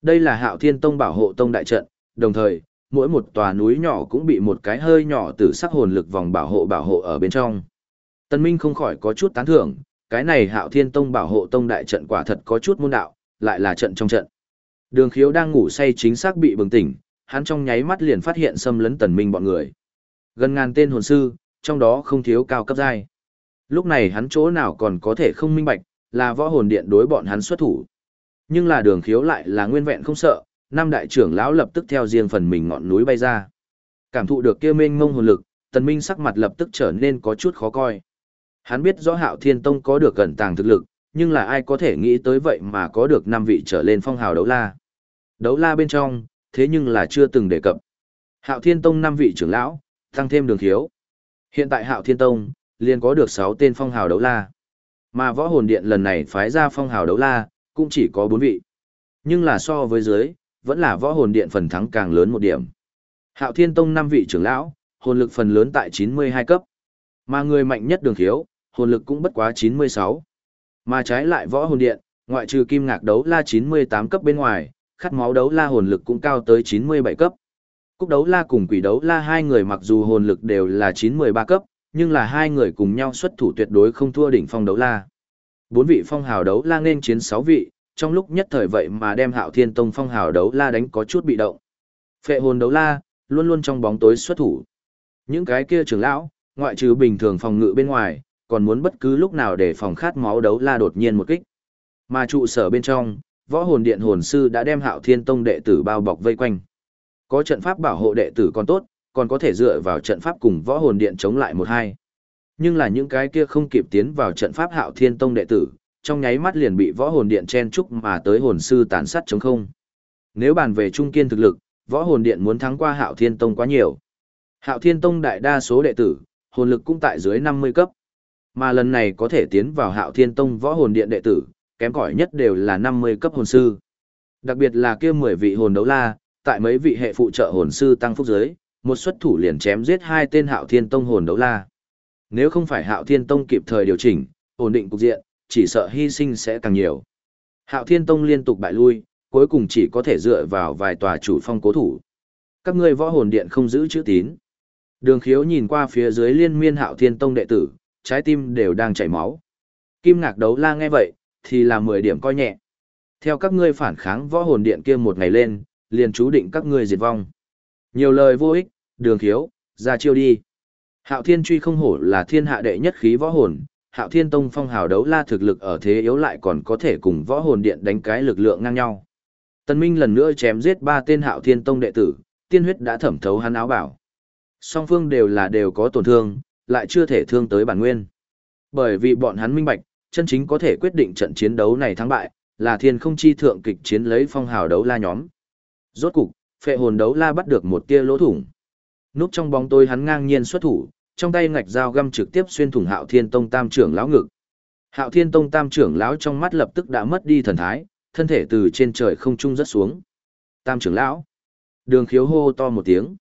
Đây là Hạo Thiên Tông bảo hộ tông đại trận, đồng thời, mỗi một tòa núi nhỏ cũng bị một cái hơi nhỏ từ sắc hồn lực vòng bảo hộ bảo hộ ở bên trong. Tân Minh không khỏi có chút tán thưởng, cái này Hạo Thiên Tông bảo hộ tông đại trận quả thật có chút môn đạo, lại là trận trong trận. Đường khiếu đang ngủ say chính xác bị bừng tỉnh, hắn trong nháy mắt liền phát hiện xâm lấn tần minh bọn người. Gần ngàn tên hồn sư, trong đó không thiếu cao cấp giai. Lúc này hắn chỗ nào còn có thể không minh bạch, là võ hồn điện đối bọn hắn xuất thủ. Nhưng là đường khiếu lại là nguyên vẹn không sợ, năm đại trưởng lão lập tức theo riêng phần mình ngọn núi bay ra. Cảm thụ được kia mênh mông hồn lực, tần minh sắc mặt lập tức trở nên có chút khó coi. Hắn biết rõ hạo thiên tông có được cẩn tàng thực lực, nhưng là ai có thể nghĩ tới vậy mà có được năm vị trở lên phong hào đấu la. Đấu la bên trong, thế nhưng là chưa từng đề cập. Hạo Thiên Tông năm vị trưởng lão, tăng thêm đường thiếu. Hiện tại Hạo Thiên Tông, liền có được 6 tên phong hào đấu la. Mà võ hồn điện lần này phái ra phong hào đấu la, cũng chỉ có 4 vị. Nhưng là so với dưới, vẫn là võ hồn điện phần thắng càng lớn một điểm. Hạo Thiên Tông 5 vị trưởng lão, hồn lực phần lớn tại 92 cấp. Mà người mạnh nhất đường thiếu, hồn lực cũng bất quá 96. Mà trái lại võ hồn điện, ngoại trừ kim ngạc đấu la 98 cấp bên ngoài, khát máu đấu la hồn lực cũng cao tới 97 cấp. Cúc đấu la cùng quỷ đấu la hai người mặc dù hồn lực đều là 913 cấp, nhưng là hai người cùng nhau xuất thủ tuyệt đối không thua đỉnh phong đấu la. Bốn vị phong hào đấu la nên chiến sáu vị, trong lúc nhất thời vậy mà đem hạo thiên tông phong hào đấu la đánh có chút bị động. Phệ hồn đấu la, luôn luôn trong bóng tối xuất thủ. Những cái kia trưởng lão, ngoại trừ bình thường phòng ngự bên ngoài, còn muốn bất cứ lúc nào để phòng khát máu đấu la đột nhiên một kích. Mà trụ sở bên trong, võ hồn điện hồn sư đã đem hạo thiên tông đệ tử bao bọc vây quanh. Có trận pháp bảo hộ đệ tử còn tốt, còn có thể dựa vào trận pháp cùng võ hồn điện chống lại một hai. Nhưng là những cái kia không kịp tiến vào trận pháp hạo thiên tông đệ tử, trong nháy mắt liền bị võ hồn điện chen trúc mà tới hồn sư tàn sát chống không. Nếu bàn về trung kiên thực lực, võ hồn điện muốn thắng qua hạo thiên tông quá nhiều. Hạo thiên tông đại đa số đệ tử, hồn lực cũng tại dưới 50 cấp. Mà lần này có thể tiến vào hạo thiên tông võ hồn điện đệ tử, kém cỏi nhất đều là 50 cấp hồn sư. Đặc biệt là kia 10 vị hồn đấu la, tại mấy vị hệ phụ trợ hồn sư tăng phúc giới, một xuất thủ liền chém giết hai tên hạo thiên tông hồn đấu la. Nếu không phải hạo thiên tông kịp thời điều chỉnh, ổn định cục diện, chỉ sợ hy sinh sẽ càng nhiều. Hạo thiên tông liên tục bại lui, cuối cùng chỉ có thể dựa vào vài tòa chủ phong cố thủ. Các ngươi võ hồn điện không giữ chữ tín. Đường khiếu nhìn qua phía dưới liên miên hạo thiên tông đệ tử, trái tim đều đang chảy máu. Kim ngạc đấu la nghe vậy, thì là 10 điểm coi nhẹ. Theo các ngươi phản kháng võ hồn điện kia một ngày lên, liền chú định các ngươi diệt vong. Nhiều lời vô ích, đường thiếu, ra chiêu đi. Hạo thiên truy không hổ là thiên hạ đệ nhất khí võ hồn, hạo thiên tông phong hào đấu la thực lực ở thế yếu lại còn có thể cùng võ hồn điện đánh cái lực lượng ngang nhau. Tân Minh lần nữa chém giết ba tên hạo thiên tông đệ tử, tiên huyết đã thẩm thấu hắn áo bảo. Song phương đều là đều có tổn thương, lại chưa thể thương tới bản nguyên. Bởi vì bọn hắn minh bạch, chân chính có thể quyết định trận chiến đấu này thắng bại, là thiên không chi thượng kịch chiến lấy phong hào đấu la nhóm. Rốt cục, phệ hồn đấu la bắt được một tia lỗ thủng. Núp trong bóng tối hắn ngang nhiên xuất thủ, trong tay ngạch dao găm trực tiếp xuyên thủng Hạo Thiên Tông Tam trưởng lão ngực. Hạo Thiên Tông Tam trưởng lão trong mắt lập tức đã mất đi thần thái, thân thể từ trên trời không trung rất xuống. Tam trưởng lão. Đường Khiếu hô to một tiếng.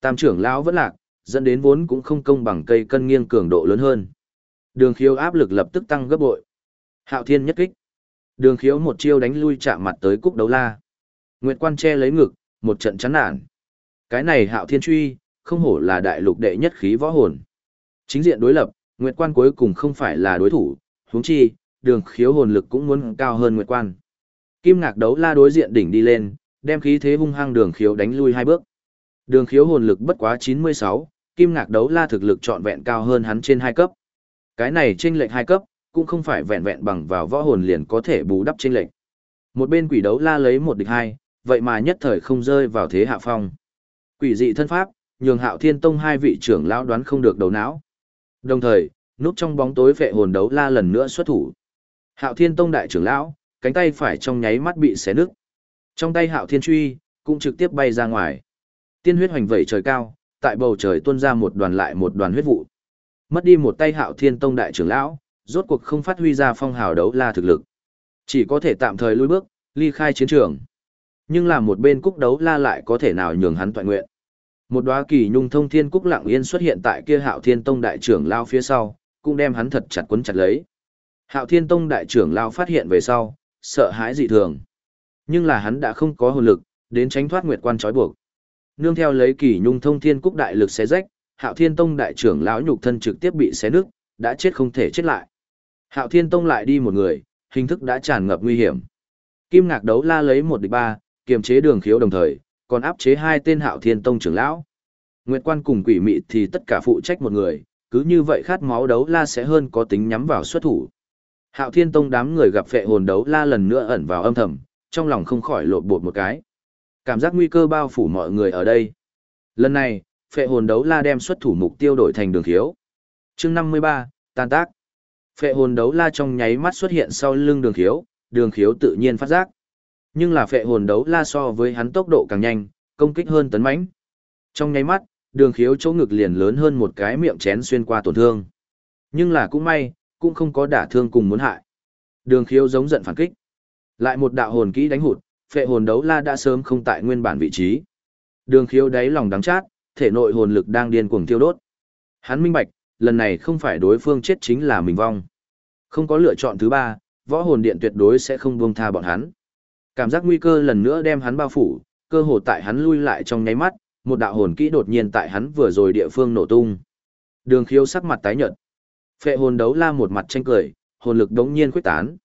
Tam trưởng lão vẫn lạc, dẫn đến vốn cũng không công bằng cây cân nghiêng cường độ lớn hơn. Đường Khiếu áp lực lập tức tăng gấp bội. Hạo Thiên nhất kích. Đường Khiếu một chiêu đánh lui chạm mặt tới cúc đấu la. Nguyệt Quan che lấy ngực, một trận chán nản. Cái này Hạo Thiên truy, không hổ là đại lục đệ nhất khí võ hồn. Chính diện đối lập, Nguyệt Quan cuối cùng không phải là đối thủ, huống chi, đường khiếu hồn lực cũng muốn cao hơn Nguyệt Quan. Kim ngạc đấu la đối diện đỉnh đi lên, đem khí thế hung hăng đường khiếu đánh lui hai bước. Đường khiếu hồn lực bất quá 96, kim ngạc đấu la thực lực trọn vẹn cao hơn hắn trên hai cấp. Cái này trên lệnh hai cấp, cũng không phải vẹn vẹn bằng vào võ hồn liền có thể bù đắp trên lệnh. Một bên quỷ đấu la lấy một địch hai, vậy mà nhất thời không rơi vào thế hạ phong. Quỷ dị thân pháp, nhường hạo thiên tông hai vị trưởng lão đoán không được đầu não. Đồng thời, núp trong bóng tối vệ hồn đấu la lần nữa xuất thủ. Hạo thiên tông đại trưởng lão, cánh tay phải trong nháy mắt bị xé nứt. Trong tay hạo thiên truy, cũng trực tiếp bay ra ngoài. Tiên huyết hoành vẩy trời cao, tại bầu trời tuôn ra một đoàn lại một đoàn huyết vụ. Mất đi một tay hạo thiên tông đại trưởng lão, rốt cuộc không phát huy ra phong hào đấu la thực lực. Chỉ có thể tạm thời lui bước, ly khai chiến trường. Nhưng là một bên cúc đấu la lại có thể nào nhường hắn toàn nguyện. Một đóa kỳ nhung thông thiên cúc lặng yên xuất hiện tại kia Hạo Thiên Tông đại trưởng lao phía sau, cũng đem hắn thật chặt quấn chặt lấy. Hạo Thiên Tông đại trưởng lao phát hiện về sau, sợ hãi dị thường. Nhưng là hắn đã không có hồn lực, đến tránh thoát nguyệt quan trói buộc. Nương theo lấy kỳ nhung thông thiên cúc đại lực xé rách, Hạo Thiên Tông đại trưởng lão nhục thân trực tiếp bị xé nứt, đã chết không thể chết lại. Hạo Thiên Tông lại đi một người, hình thức đã tràn ngập nguy hiểm. Kim Ngạc đấu la lấy một địch ba, kiềm chế đường khiếu đồng thời, còn áp chế hai tên hạo thiên tông trưởng lão. Nguyệt quan cùng quỷ mị thì tất cả phụ trách một người, cứ như vậy khát máu đấu la sẽ hơn có tính nhắm vào xuất thủ. Hạo thiên tông đám người gặp phệ hồn đấu la lần nữa ẩn vào âm thầm, trong lòng không khỏi lột bột một cái. Cảm giác nguy cơ bao phủ mọi người ở đây. Lần này, phệ hồn đấu la đem xuất thủ mục tiêu đổi thành đường khiếu. chương 53, tan tác. Phệ hồn đấu la trong nháy mắt xuất hiện sau lưng đường khiếu, đường khiếu tự nhiên phát giác. Nhưng là phệ hồn đấu la so với hắn tốc độ càng nhanh, công kích hơn tấn mãnh. Trong nháy mắt, đường khiếu chỗ ngực liền lớn hơn một cái miệng chén xuyên qua tổn thương. Nhưng là cũng may, cũng không có đả thương cùng muốn hại. Đường khiếu giống giận phản kích. Lại một đạo hồn kỹ đánh hụt, phệ hồn đấu la đã sớm không tại nguyên bản vị trí. Đường khiếu đáy lòng đắng chát, thể nội hồn lực đang điên cuồng tiêu đốt. Hắn minh bạch, lần này không phải đối phương chết chính là mình vong. Không có lựa chọn thứ ba, võ hồn điện tuyệt đối sẽ không buông tha bọn hắn. Cảm giác nguy cơ lần nữa đem hắn bao phủ, cơ hồ tại hắn lui lại trong nháy mắt, một đạo hồn kỹ đột nhiên tại hắn vừa rồi địa phương nổ tung. Đường khiếu sắc mặt tái nhợt. Phệ hồn đấu la một mặt tranh cười, hồn lực đống nhiên khuếch tán.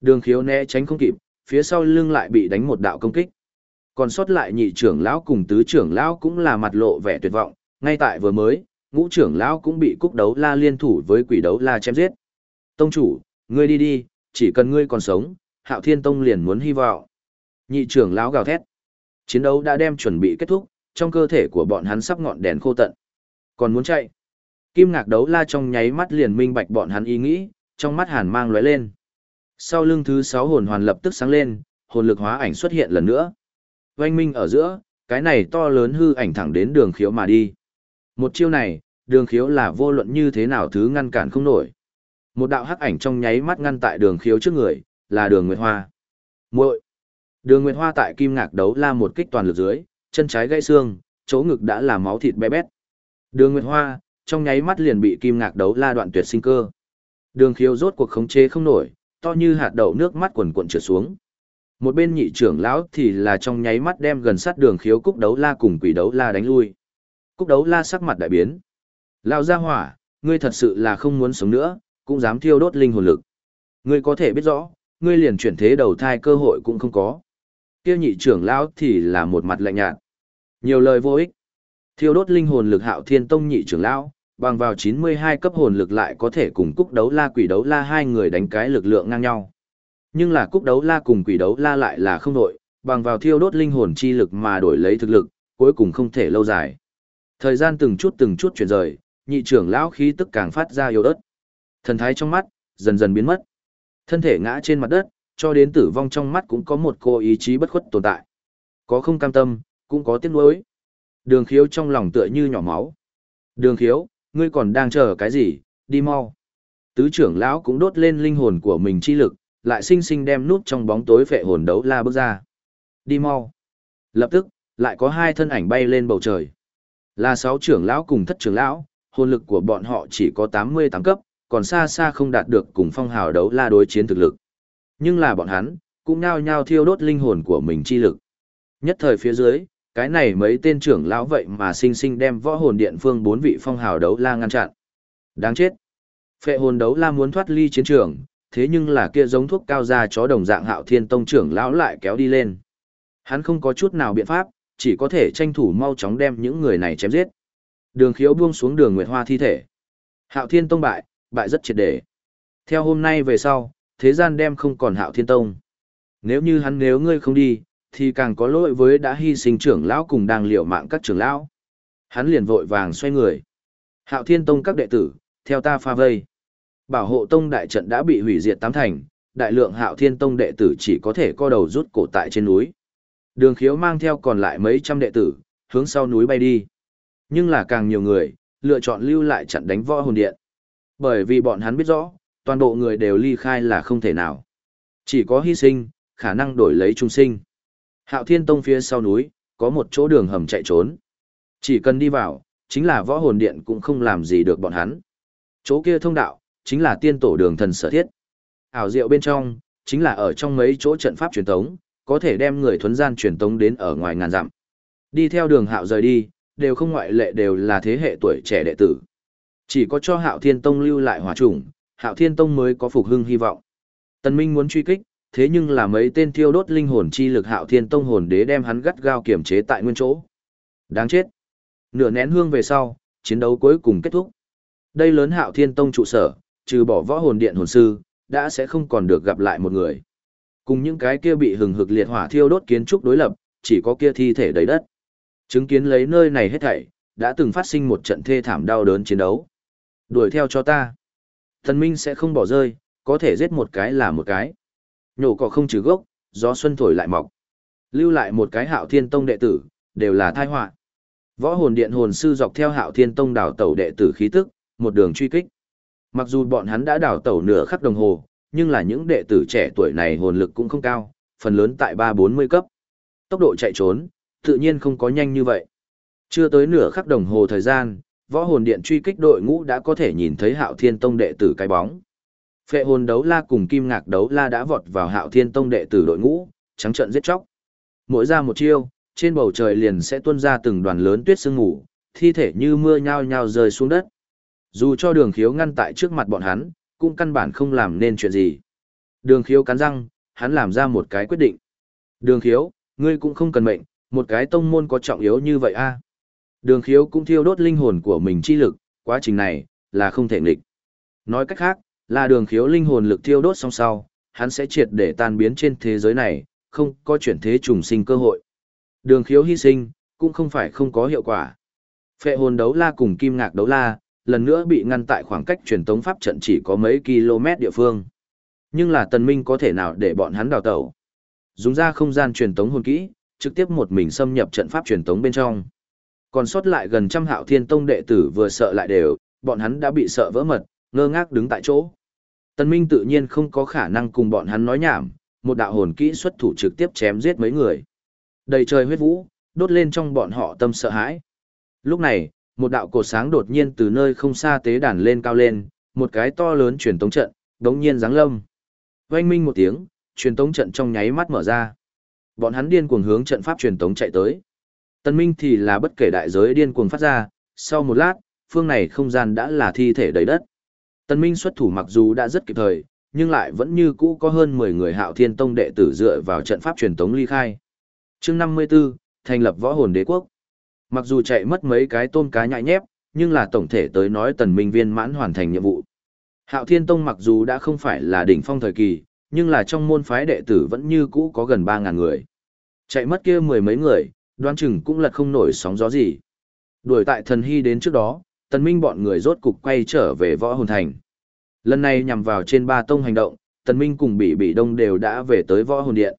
Đường khiếu né tránh không kịp, phía sau lưng lại bị đánh một đạo công kích. Còn sót lại nhị trưởng lão cùng tứ trưởng lão cũng là mặt lộ vẻ tuyệt vọng, Ngay tại vừa mới, ngũ trưởng lão cũng bị cúc đấu la liên thủ với quỷ đấu la chém giết. Tông chủ, ngươi đi đi, chỉ cần ngươi còn sống, hạo thiên tông liền muốn hy vọng. Nhị trưởng lão gào thét. Chiến đấu đã đem chuẩn bị kết thúc, trong cơ thể của bọn hắn sắp ngọn đèn khô tận. Còn muốn chạy. Kim ngạc đấu la trong nháy mắt liền minh bạch bọn hắn ý nghĩ, trong mắt hàn mang lóe lên. Sau lưng thứ sáu hồn hoàn lập tức sáng lên, hồn lực hóa ảnh xuất hiện lần nữa. Oanh minh ở giữa, cái này to lớn hư ảnh thẳng đến đường khiếu mà đi. Một chiêu này, đường khiếu là vô luận như thế nào thứ ngăn cản không nổi. Một đạo hắc ảnh trong nháy mắt ngăn tại đường khiếu trước người, là đường Nguyệt Hoa. muội Đường Nguyệt Hoa tại kim ngạc đấu la một kích toàn lực dưới, chân trái gãy xương, chỗ ngực đã là máu thịt bé bét. Đường Nguyệt Hoa, trong nháy mắt liền bị kim ngạc đấu la đoạn tuyệt sinh cơ. Đường khiếu rốt cuộc khống chế không nổi, to như hạt đậu nước mắt quần cuộn trượt xuống. Một bên nhị trưởng lão thì là trong nháy mắt đem gần sát đường khiếu cúc đấu la cùng quỷ đấu la đánh lui. Cúc đấu la sắc mặt đại biến. Lão gia hỏa, ngươi thật sự là không muốn sống nữa, cũng dám thiêu đốt linh hồn lực. Ngươi có thể biết rõ, ngươi liền chuyển thế đầu thai cơ hội cũng không có. Kia nhị trưởng lão thì là một mặt lạnh nhạt. Nhiều lời vô ích. Thiêu đốt linh hồn lực Hạo Thiên Tông nhị trưởng lão, bằng vào 92 cấp hồn lực lại có thể cùng cúc đấu la quỷ đấu la hai người đánh cái lực lượng ngang nhau. Nhưng là cúc đấu la cùng quỷ đấu la lại là không đổi, bằng vào thiêu đốt linh hồn chi lực mà đổi lấy thực lực, cuối cùng không thể lâu dài. Thời gian từng chút từng chút chuyển rời, nhị trưởng lão khí tức càng phát ra yếu ớt. Thần thái trong mắt, dần dần biến mất. Thân thể ngã trên mặt đất, cho đến tử vong trong mắt cũng có một cô ý chí bất khuất tồn tại. Có không cam tâm, cũng có tiếc nuối. Đường khiếu trong lòng tựa như nhỏ máu. Đường khiếu, ngươi còn đang chờ cái gì, đi mau. Tứ trưởng lão cũng đốt lên linh hồn của mình chi lực, lại sinh sinh đem nút trong bóng tối phệ hồn đấu la bước ra. Đi mau. Lập tức, lại có hai thân ảnh bay lên bầu trời. Là sáu trưởng lão cùng thất trưởng lão, hồn lực của bọn họ chỉ có 88 cấp, còn xa xa không đạt được cùng phong hào đấu la đối chiến thực lực. Nhưng là bọn hắn, cũng nhao nhao thiêu đốt linh hồn của mình chi lực. Nhất thời phía dưới, cái này mấy tên trưởng lão vậy mà sinh sinh đem võ hồn điện phương bốn vị phong hào đấu la ngăn chặn. Đáng chết. Phệ hồn đấu la muốn thoát ly chiến trường, thế nhưng là kia giống thuốc cao ra chó đồng dạng hạo thiên tông trưởng lão lại kéo đi lên. Hắn không có chút nào biện pháp, chỉ có thể tranh thủ mau chóng đem những người này chém giết. Đường khiếu buông xuống đường Nguyệt Hoa thi thể. Hạo thiên tông bại, bại rất triệt để. Theo hôm nay về sau, thế gian đem không còn hạo thiên tông. Nếu như hắn nếu ngươi không đi, thì càng có lỗi với đã hy sinh trưởng lão cùng đang liều mạng các trưởng lão. Hắn liền vội vàng xoay người. Hạo thiên tông các đệ tử, theo ta pha vây. Bảo hộ tông đại trận đã bị hủy diệt tám thành, đại lượng hạo thiên tông đệ tử chỉ có thể co đầu rút cổ tại trên núi. Đường khiếu mang theo còn lại mấy trăm đệ tử, hướng sau núi bay đi. Nhưng là càng nhiều người, lựa chọn lưu lại trận đánh võ hồn điện. Bởi vì bọn hắn biết rõ, toàn bộ người đều ly khai là không thể nào. Chỉ có hy sinh, khả năng đổi lấy trung sinh. Hạo thiên tông phía sau núi, có một chỗ đường hầm chạy trốn. Chỉ cần đi vào, chính là võ hồn điện cũng không làm gì được bọn hắn. Chỗ kia thông đạo, chính là tiên tổ đường thần sở thiết. Ảo diệu bên trong, chính là ở trong mấy chỗ trận pháp truyền tống, có thể đem người thuấn gian truyền tống đến ở ngoài ngàn dặm. Đi theo đường hạo rời đi, đều không ngoại lệ đều là thế hệ tuổi trẻ đệ tử. Chỉ có cho hạo thiên tông lưu lại hòa trùng, hạo thiên tông mới có phục hưng hy vọng. Tần Minh muốn truy kích, thế nhưng là mấy tên thiêu đốt linh hồn chi lực hạo thiên tông hồn đế đem hắn gắt gao kiểm chế tại nguyên chỗ. Đáng chết. Nửa nén hương về sau, chiến đấu cuối cùng kết thúc. Đây lớn hạo thiên tông trụ sở, trừ bỏ võ hồn điện hồn sư, đã sẽ không còn được gặp lại một người. Cùng những cái kia bị hừng hực liệt hỏa thiêu đốt kiến trúc đối lập, chỉ có kia thi thể đầy đất. Chứng kiến lấy nơi này hết thảy, đã từng phát sinh một trận thê thảm đau đớn chiến đấu. Đuổi theo cho ta. Thần minh sẽ không bỏ rơi, có thể giết một cái là một cái. Nhổ cỏ không trừ gốc, gió xuân thổi lại mọc. Lưu lại một cái hạo thiên tông đệ tử, đều là thai họa Võ hồn điện hồn sư dọc theo hạo thiên tông đảo tẩu đệ tử khí tức, một đường truy kích. Mặc dù bọn hắn đã đào tẩu nửa khắc đồng hồ, nhưng là những đệ tử trẻ tuổi này hồn lực cũng không cao, phần lớn tại ba bốn mươi cấp. Tốc độ chạy trốn, tự nhiên không có nhanh như vậy. Chưa tới nửa khắc đồng hồ thời gian, võ hồn điện truy kích đội ngũ đã có thể nhìn thấy hạo thiên tông đệ tử cái bóng. Phệ hồn đấu la cùng kim ngạc đấu la đã vọt vào hạo thiên tông đệ tử đội ngũ, trắng trận giết chóc. Mỗi ra một chiêu, trên bầu trời liền sẽ tuôn ra từng đoàn lớn tuyết sương ngủ, thi thể như mưa nhao nhao rơi xuống đất. Dù cho đường khiếu ngăn tại trước mặt bọn hắn, cũng căn bản không làm nên chuyện gì. Đường khiếu cắn răng, hắn làm ra một cái quyết định. Đường khiếu, ngươi cũng không cần mệnh, một cái tông môn có trọng yếu như vậy a Đường khiếu cũng thiêu đốt linh hồn của mình chi lực, quá trình này, là không thể nghịch. Nói cách khác, là đường khiếu linh hồn lực thiêu đốt song sau, hắn sẽ triệt để tan biến trên thế giới này, không có chuyển thế trùng sinh cơ hội. Đường khiếu hy sinh, cũng không phải không có hiệu quả. Phệ hồn đấu la cùng kim ngạc đấu la, lần nữa bị ngăn tại khoảng cách truyền tống pháp trận chỉ có mấy km địa phương. Nhưng là tần minh có thể nào để bọn hắn đào tẩu. Dùng ra không gian truyền tống hồn kỹ, trực tiếp một mình xâm nhập trận pháp truyền tống bên trong. Còn sót lại gần trăm hạo thiên tông đệ tử vừa sợ lại đều, bọn hắn đã bị sợ vỡ mật, ngơ ngác đứng tại chỗ. Tần Minh tự nhiên không có khả năng cùng bọn hắn nói nhảm, một đạo hồn kỹ xuất thủ trực tiếp chém giết mấy người. Đầy trời huyết vũ, đốt lên trong bọn họ tâm sợ hãi. Lúc này, một đạo cột sáng đột nhiên từ nơi không xa tế đàn lên cao lên, một cái to lớn truyền tống trận, đống nhiên giáng lâm. Oanh minh một tiếng, truyền tống trận trong nháy mắt mở ra. Bọn hắn điên cuồng hướng trận pháp truyền tống chạy tới. Tân Minh thì là bất kể đại giới điên cuồng phát ra, sau một lát, phương này không gian đã là thi thể đầy đất. Tân Minh xuất thủ mặc dù đã rất kịp thời, nhưng lại vẫn như cũ có hơn 10 người hạo thiên tông đệ tử dựa vào trận pháp truyền tống ly khai. chương 54, thành lập võ hồn đế quốc. Mặc dù chạy mất mấy cái tôm cá nhại nhép, nhưng là tổng thể tới nói tần minh viên mãn hoàn thành nhiệm vụ. Hạo thiên tông mặc dù đã không phải là đỉnh phong thời kỳ, nhưng là trong môn phái đệ tử vẫn như cũ có gần 3.000 người. Chạy mất kia mười mấy người, đoán chừng cũng lật không nổi sóng gió gì. Đuổi tại thần hy đến trước đó, tần minh bọn người rốt cục quay trở về võ hồn thành. Lần này nhằm vào trên ba tông hành động, tần minh cùng bị bị đông đều đã về tới võ hồn điện.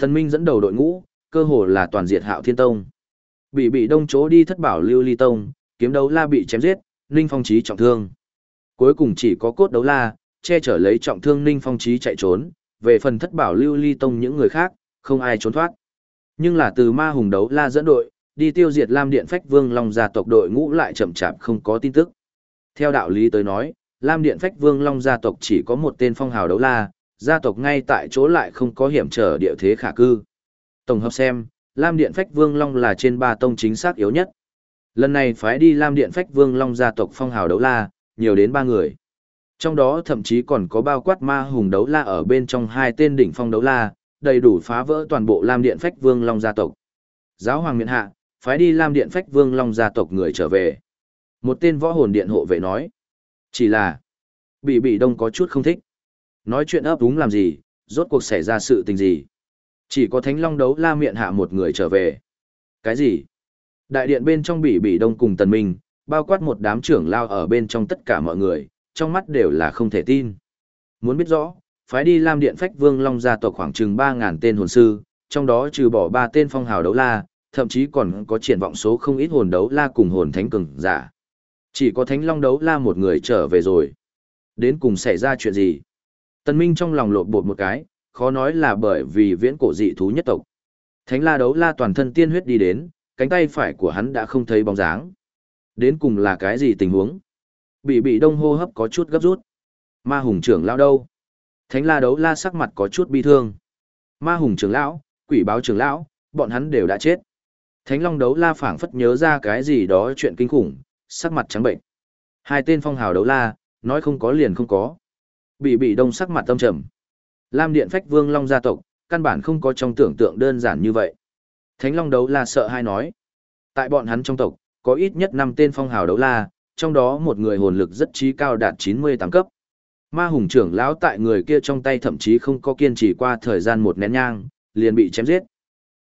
Tần minh dẫn đầu đội ngũ, cơ hồ là toàn diệt hạo thiên tông. Bị bị đông chỗ đi thất bảo lưu ly tông, kiếm đấu la bị chém giết, ninh phong trí trọng thương. Cuối cùng chỉ có cốt đấu la, che chở lấy trọng thương ninh phong trí chạy trốn, về phần thất bảo lưu ly tông những người khác, không ai trốn thoát. Nhưng là từ ma hùng đấu la dẫn đội, đi tiêu diệt Lam Điện Phách Vương Long gia tộc đội ngũ lại chậm chạp không có tin tức. Theo đạo lý tới nói, Lam Điện Phách Vương Long gia tộc chỉ có một tên phong hào đấu la, gia tộc ngay tại chỗ lại không có hiểm trở địa thế khả cư. Tổng hợp xem, Lam Điện Phách Vương Long là trên ba tông chính xác yếu nhất. Lần này phái đi Lam Điện Phách Vương Long gia tộc phong hào đấu la, nhiều đến ba người. Trong đó thậm chí còn có bao quát ma hùng đấu la ở bên trong hai tên đỉnh phong đấu la, đầy đủ phá vỡ toàn bộ Lam Điện Phách Vương Long gia tộc. Giáo hoàng miện hạ, phái đi Lam Điện Phách Vương Long gia tộc người trở về. Một tên võ hồn điện hộ vệ nói. Chỉ là, bị bị đông có chút không thích. Nói chuyện ấp đúng làm gì, rốt cuộc xảy ra sự tình gì. Chỉ có thánh long đấu la miệng hạ một người trở về. Cái gì? Đại điện bên trong bị bị đông cùng tần minh, bao quát một đám trưởng lao ở bên trong tất cả mọi người, trong mắt đều là không thể tin. Muốn biết rõ, phái đi Lam Điện Phách Vương Long gia tộc khoảng chừng 3.000 tên hồn sư, trong đó trừ bỏ 3 tên phong hào đấu la, thậm chí còn có triển vọng số không ít hồn đấu la cùng hồn thánh cường giả. Chỉ có thánh long đấu la một người trở về rồi. Đến cùng xảy ra chuyện gì? Tân Minh trong lòng lột bột một cái, khó nói là bởi vì viễn cổ dị thú nhất tộc. Thánh la đấu la toàn thân tiên huyết đi đến, cánh tay phải của hắn đã không thấy bóng dáng. Đến cùng là cái gì tình huống? Bị bị đông hô hấp có chút gấp rút. Ma hùng trưởng lão đâu? Thánh la đấu la sắc mặt có chút bi thương. Ma hùng trưởng lão, quỷ báo trưởng lão, bọn hắn đều đã chết. Thánh long đấu la phảng phất nhớ ra cái gì đó chuyện kinh khủng, sắc mặt trắng bệnh. Hai tên phong hào đấu la, nói không có liền không có. Bị bị đông sắc mặt tâm trầm. Lam Điện Phách Vương Long gia tộc, căn bản không có trong tưởng tượng đơn giản như vậy. Thánh Long đấu la sợ hai nói. Tại bọn hắn trong tộc, có ít nhất 5 tên phong hào đấu la, trong đó một người hồn lực rất trí cao đạt 98 cấp. Ma hùng trưởng lão tại người kia trong tay thậm chí không có kiên trì qua thời gian một nén nhang, liền bị chém giết.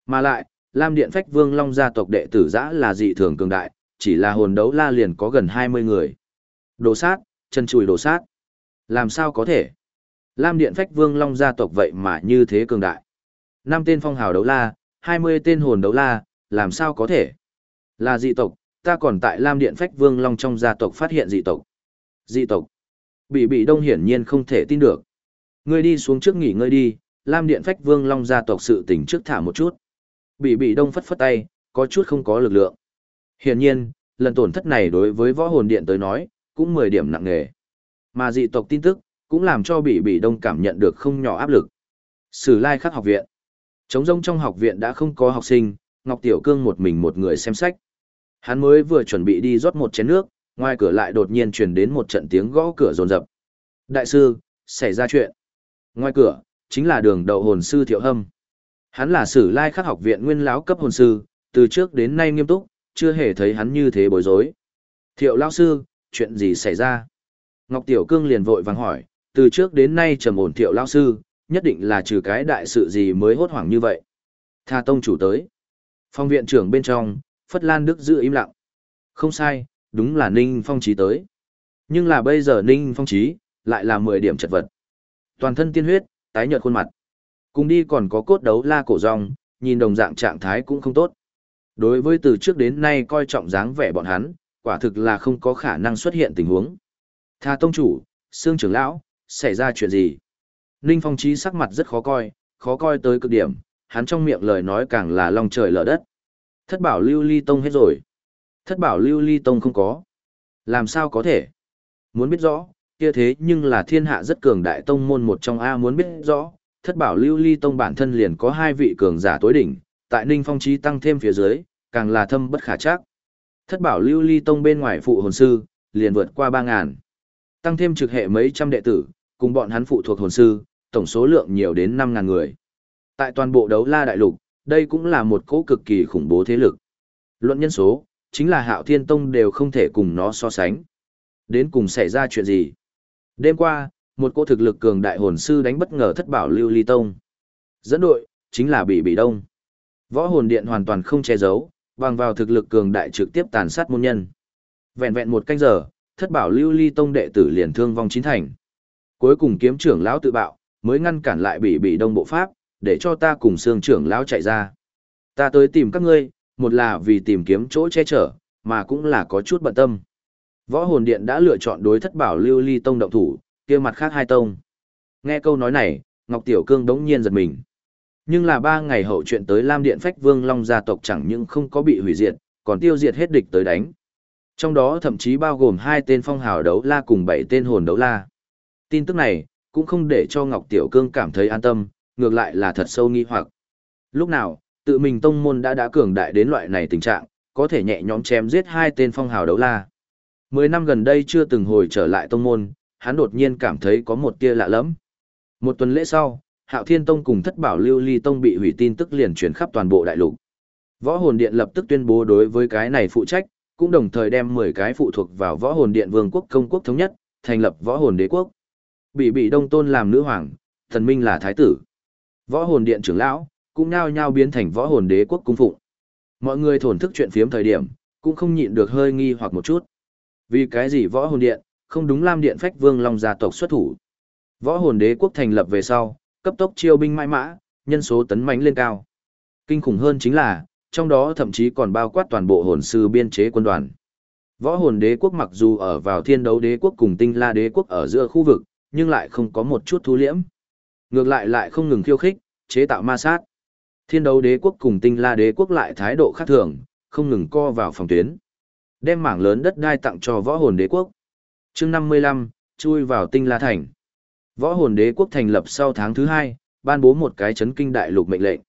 Mà lại, Lam Điện Phách Vương Long gia tộc đệ tử dã là dị thường cường đại, chỉ là hồn đấu la liền có gần 20 người. Đồ sát, chân chùi đồ sát. Làm sao có thể? Lam Điện Phách Vương Long gia tộc vậy mà như thế cường đại. Năm tên phong hào đấu la, 20 tên hồn đấu la, làm sao có thể? Là dị tộc, ta còn tại Lam Điện Phách Vương Long trong gia tộc phát hiện dị tộc. Dị tộc. Bị bị đông hiển nhiên không thể tin được. Ngươi đi xuống trước nghỉ ngơi đi, Lam Điện Phách Vương Long gia tộc sự tỉnh trước thả một chút. Bị bị đông phất phất tay, có chút không có lực lượng. Hiển nhiên, lần tổn thất này đối với võ hồn điện tới nói, cũng 10 điểm nặng nề. Mà dị tộc tin tức, cũng làm cho bị bị đông cảm nhận được không nhỏ áp lực. Sử lai khắc học viện. Trống rông trong học viện đã không có học sinh, Ngọc Tiểu Cương một mình một người xem sách. Hắn mới vừa chuẩn bị đi rót một chén nước, ngoài cửa lại đột nhiên truyền đến một trận tiếng gõ cửa rồn rập. Đại sư, xảy ra chuyện. Ngoài cửa, chính là đường đầu hồn sư Thiệu Hâm. Hắn là sử lai khắc học viện nguyên lão cấp hồn sư, từ trước đến nay nghiêm túc, chưa hề thấy hắn như thế bối rối. Thiệu lao sư, chuyện gì xảy ra? Ngọc Tiểu Cương liền vội vàng hỏi, từ trước đến nay trầm ổn thiệu lao sư, nhất định là trừ cái đại sự gì mới hốt hoảng như vậy. Tha tông chủ tới. Phong viện trưởng bên trong, Phất Lan Đức giữ im lặng. Không sai, đúng là Ninh Phong Trí tới. Nhưng là bây giờ Ninh Phong Trí, lại là 10 điểm chật vật. Toàn thân tiên huyết, tái nhợt khuôn mặt. Cùng đi còn có cốt đấu la cổ rong, nhìn đồng dạng trạng thái cũng không tốt. Đối với từ trước đến nay coi trọng dáng vẻ bọn hắn, quả thực là không có khả năng xuất hiện tình huống. Tha tông chủ, xương trưởng lão, xảy ra chuyện gì? Ninh Phong Chí sắc mặt rất khó coi, khó coi tới cực điểm, hắn trong miệng lời nói càng là lòng trời lở đất. Thất bảo lưu ly tông hết rồi. Thất bảo lưu ly tông không có. Làm sao có thể? Muốn biết rõ, kia thế nhưng là thiên hạ rất cường đại tông môn một trong A muốn biết rõ, thất bảo lưu ly tông bản thân liền có hai vị cường giả tối đỉnh, tại Ninh Phong Chí tăng thêm phía dưới, càng là thâm bất khả chắc. Thất bảo lưu ly tông bên ngoài phụ hồn sư, liền vượt qua 3.000. Tăng thêm trực hệ mấy trăm đệ tử, cùng bọn hắn phụ thuộc hồn sư, tổng số lượng nhiều đến 5.000 người. Tại toàn bộ đấu la đại lục, đây cũng là một cỗ cực kỳ khủng bố thế lực. Luận nhân số, chính là hạo thiên tông đều không thể cùng nó so sánh. Đến cùng xảy ra chuyện gì? Đêm qua, một cỗ thực lực cường đại hồn sư đánh bất ngờ thất bảo lưu ly tông. Dẫn đội, chính là bị bị đông. Võ hồn điện hoàn toàn không che giấu, bằng vào thực lực cường đại trực tiếp tàn sát môn nhân. Vẹn vẹn một canh giờ, thất bảo lưu ly tông đệ tử liền thương vong chín thành. Cuối cùng kiếm trưởng lão tự bạo, mới ngăn cản lại bị bị đông bộ pháp, để cho ta cùng xương trưởng lão chạy ra. Ta tới tìm các ngươi, một là vì tìm kiếm chỗ che chở, mà cũng là có chút bận tâm. Võ hồn điện đã lựa chọn đối thất bảo lưu ly tông động thủ, kia mặt khác hai tông. Nghe câu nói này, Ngọc Tiểu Cương đống nhiên giật mình. Nhưng là ba ngày hậu chuyện tới Lam Điện Phách Vương Long gia tộc chẳng những không có bị hủy diệt, còn tiêu diệt hết địch tới đánh. Trong đó thậm chí bao gồm hai tên phong hào đấu la cùng bảy tên hồn đấu la. Tin tức này, cũng không để cho Ngọc Tiểu Cương cảm thấy an tâm, ngược lại là thật sâu nghi hoặc. Lúc nào, tự mình tông môn đã đã cường đại đến loại này tình trạng, có thể nhẹ nhõm chém giết hai tên phong hào đấu la. Mười năm gần đây chưa từng hồi trở lại tông môn, hắn đột nhiên cảm thấy có một tia lạ lẫm. Một tuần lễ sau, Hạo Thiên Tông cùng Thất Bảo Lưu Ly Tông bị hủy tin tức liền truyền khắp toàn bộ đại lục. Võ Hồn Điện lập tức tuyên bố đối với cái này phụ trách, cũng đồng thời đem 10 cái phụ thuộc vào Võ Hồn Điện Vương quốc công quốc thống nhất, thành lập Võ Hồn Đế quốc. Bị bị Đông Tôn làm nữ hoàng, Thần Minh là thái tử. Võ Hồn Điện trưởng lão cũng nhao nhao biến thành Võ Hồn Đế quốc cung phụng. Mọi người thổn thức chuyện phiếm thời điểm, cũng không nhịn được hơi nghi hoặc một chút. Vì cái gì Võ Hồn Điện không đúng Lam Điện Phách Vương Long gia tộc xuất thủ. Võ Hồn Đế quốc thành lập về sau, cấp tốc chiêu binh mãi mã, nhân số tấn mãnh lên cao. Kinh khủng hơn chính là, trong đó thậm chí còn bao quát toàn bộ hồn sư biên chế quân đoàn. Võ hồn đế quốc mặc dù ở vào thiên đấu đế quốc cùng tinh la đế quốc ở giữa khu vực, nhưng lại không có một chút thu liễm. Ngược lại lại không ngừng khiêu khích, chế tạo ma sát. Thiên đấu đế quốc cùng tinh la đế quốc lại thái độ khác thường, không ngừng co vào phòng tuyến. Đem mảng lớn đất đai tặng cho võ hồn đế quốc. chương 55, chui vào tinh la thành. Võ hồn đế quốc thành lập sau tháng thứ hai, ban bố một cái chấn kinh đại lục mệnh lệnh.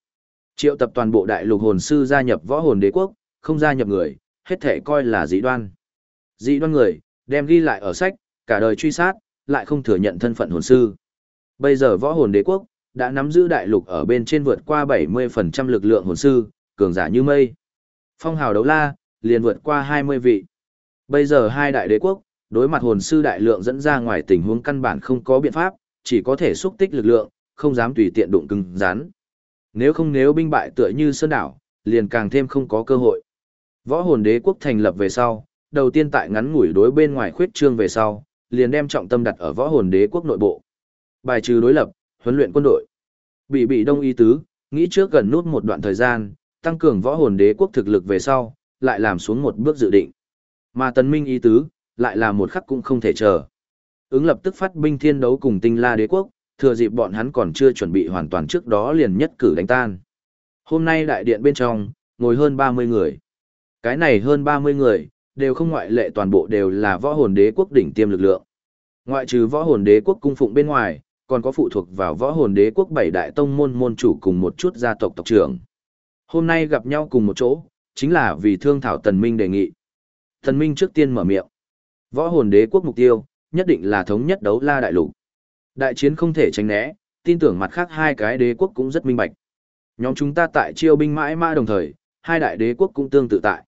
Triệu tập toàn bộ đại lục hồn sư gia nhập võ hồn đế quốc, không gia nhập người, hết thể coi là dị đoan. Dị đoan người, đem ghi lại ở sách, cả đời truy sát, lại không thừa nhận thân phận hồn sư. Bây giờ võ hồn đế quốc, đã nắm giữ đại lục ở bên trên vượt qua 70% lực lượng hồn sư, cường giả như mây. Phong hào đấu la, liền vượt qua 20 vị. Bây giờ hai đại đế quốc, đối mặt hồn sư đại lượng dẫn ra ngoài tình huống căn bản không có biện pháp, chỉ có thể xúc tích lực lượng, không dám tùy tiện đụng cứng rắn. Nếu không nếu binh bại tựa như sơn đảo, liền càng thêm không có cơ hội. Võ hồn đế quốc thành lập về sau, đầu tiên tại ngắn ngủi đối bên ngoài khuyết trương về sau, liền đem trọng tâm đặt ở võ hồn đế quốc nội bộ. Bài trừ đối lập, huấn luyện quân đội. Bị bị đông y tứ, nghĩ trước gần nút một đoạn thời gian, tăng cường võ hồn đế quốc thực lực về sau, lại làm xuống một bước dự định. Mà tần minh y tứ, lại là một khắc cũng không thể chờ. Ứng lập tức phát binh thiên đấu cùng tinh la đế quốc, thừa dịp bọn hắn còn chưa chuẩn bị hoàn toàn trước đó liền nhất cử đánh tan. Hôm nay đại điện bên trong, ngồi hơn 30 người. Cái này hơn 30 người, đều không ngoại lệ toàn bộ đều là võ hồn đế quốc đỉnh tiêm lực lượng. Ngoại trừ võ hồn đế quốc cung phụng bên ngoài, còn có phụ thuộc vào võ hồn đế quốc bảy đại tông môn môn chủ cùng một chút gia tộc tộc trưởng. Hôm nay gặp nhau cùng một chỗ, chính là vì thương thảo Tần Minh đề nghị. Tần Minh trước tiên mở miệng. Võ hồn đế quốc mục tiêu, nhất định là thống nhất đấu la đại lục. Đại chiến không thể tránh né, tin tưởng mặt khác hai cái đế quốc cũng rất minh bạch. Nhóm chúng ta tại chiêu binh mãi mã đồng thời, hai đại đế quốc cũng tương tự tại.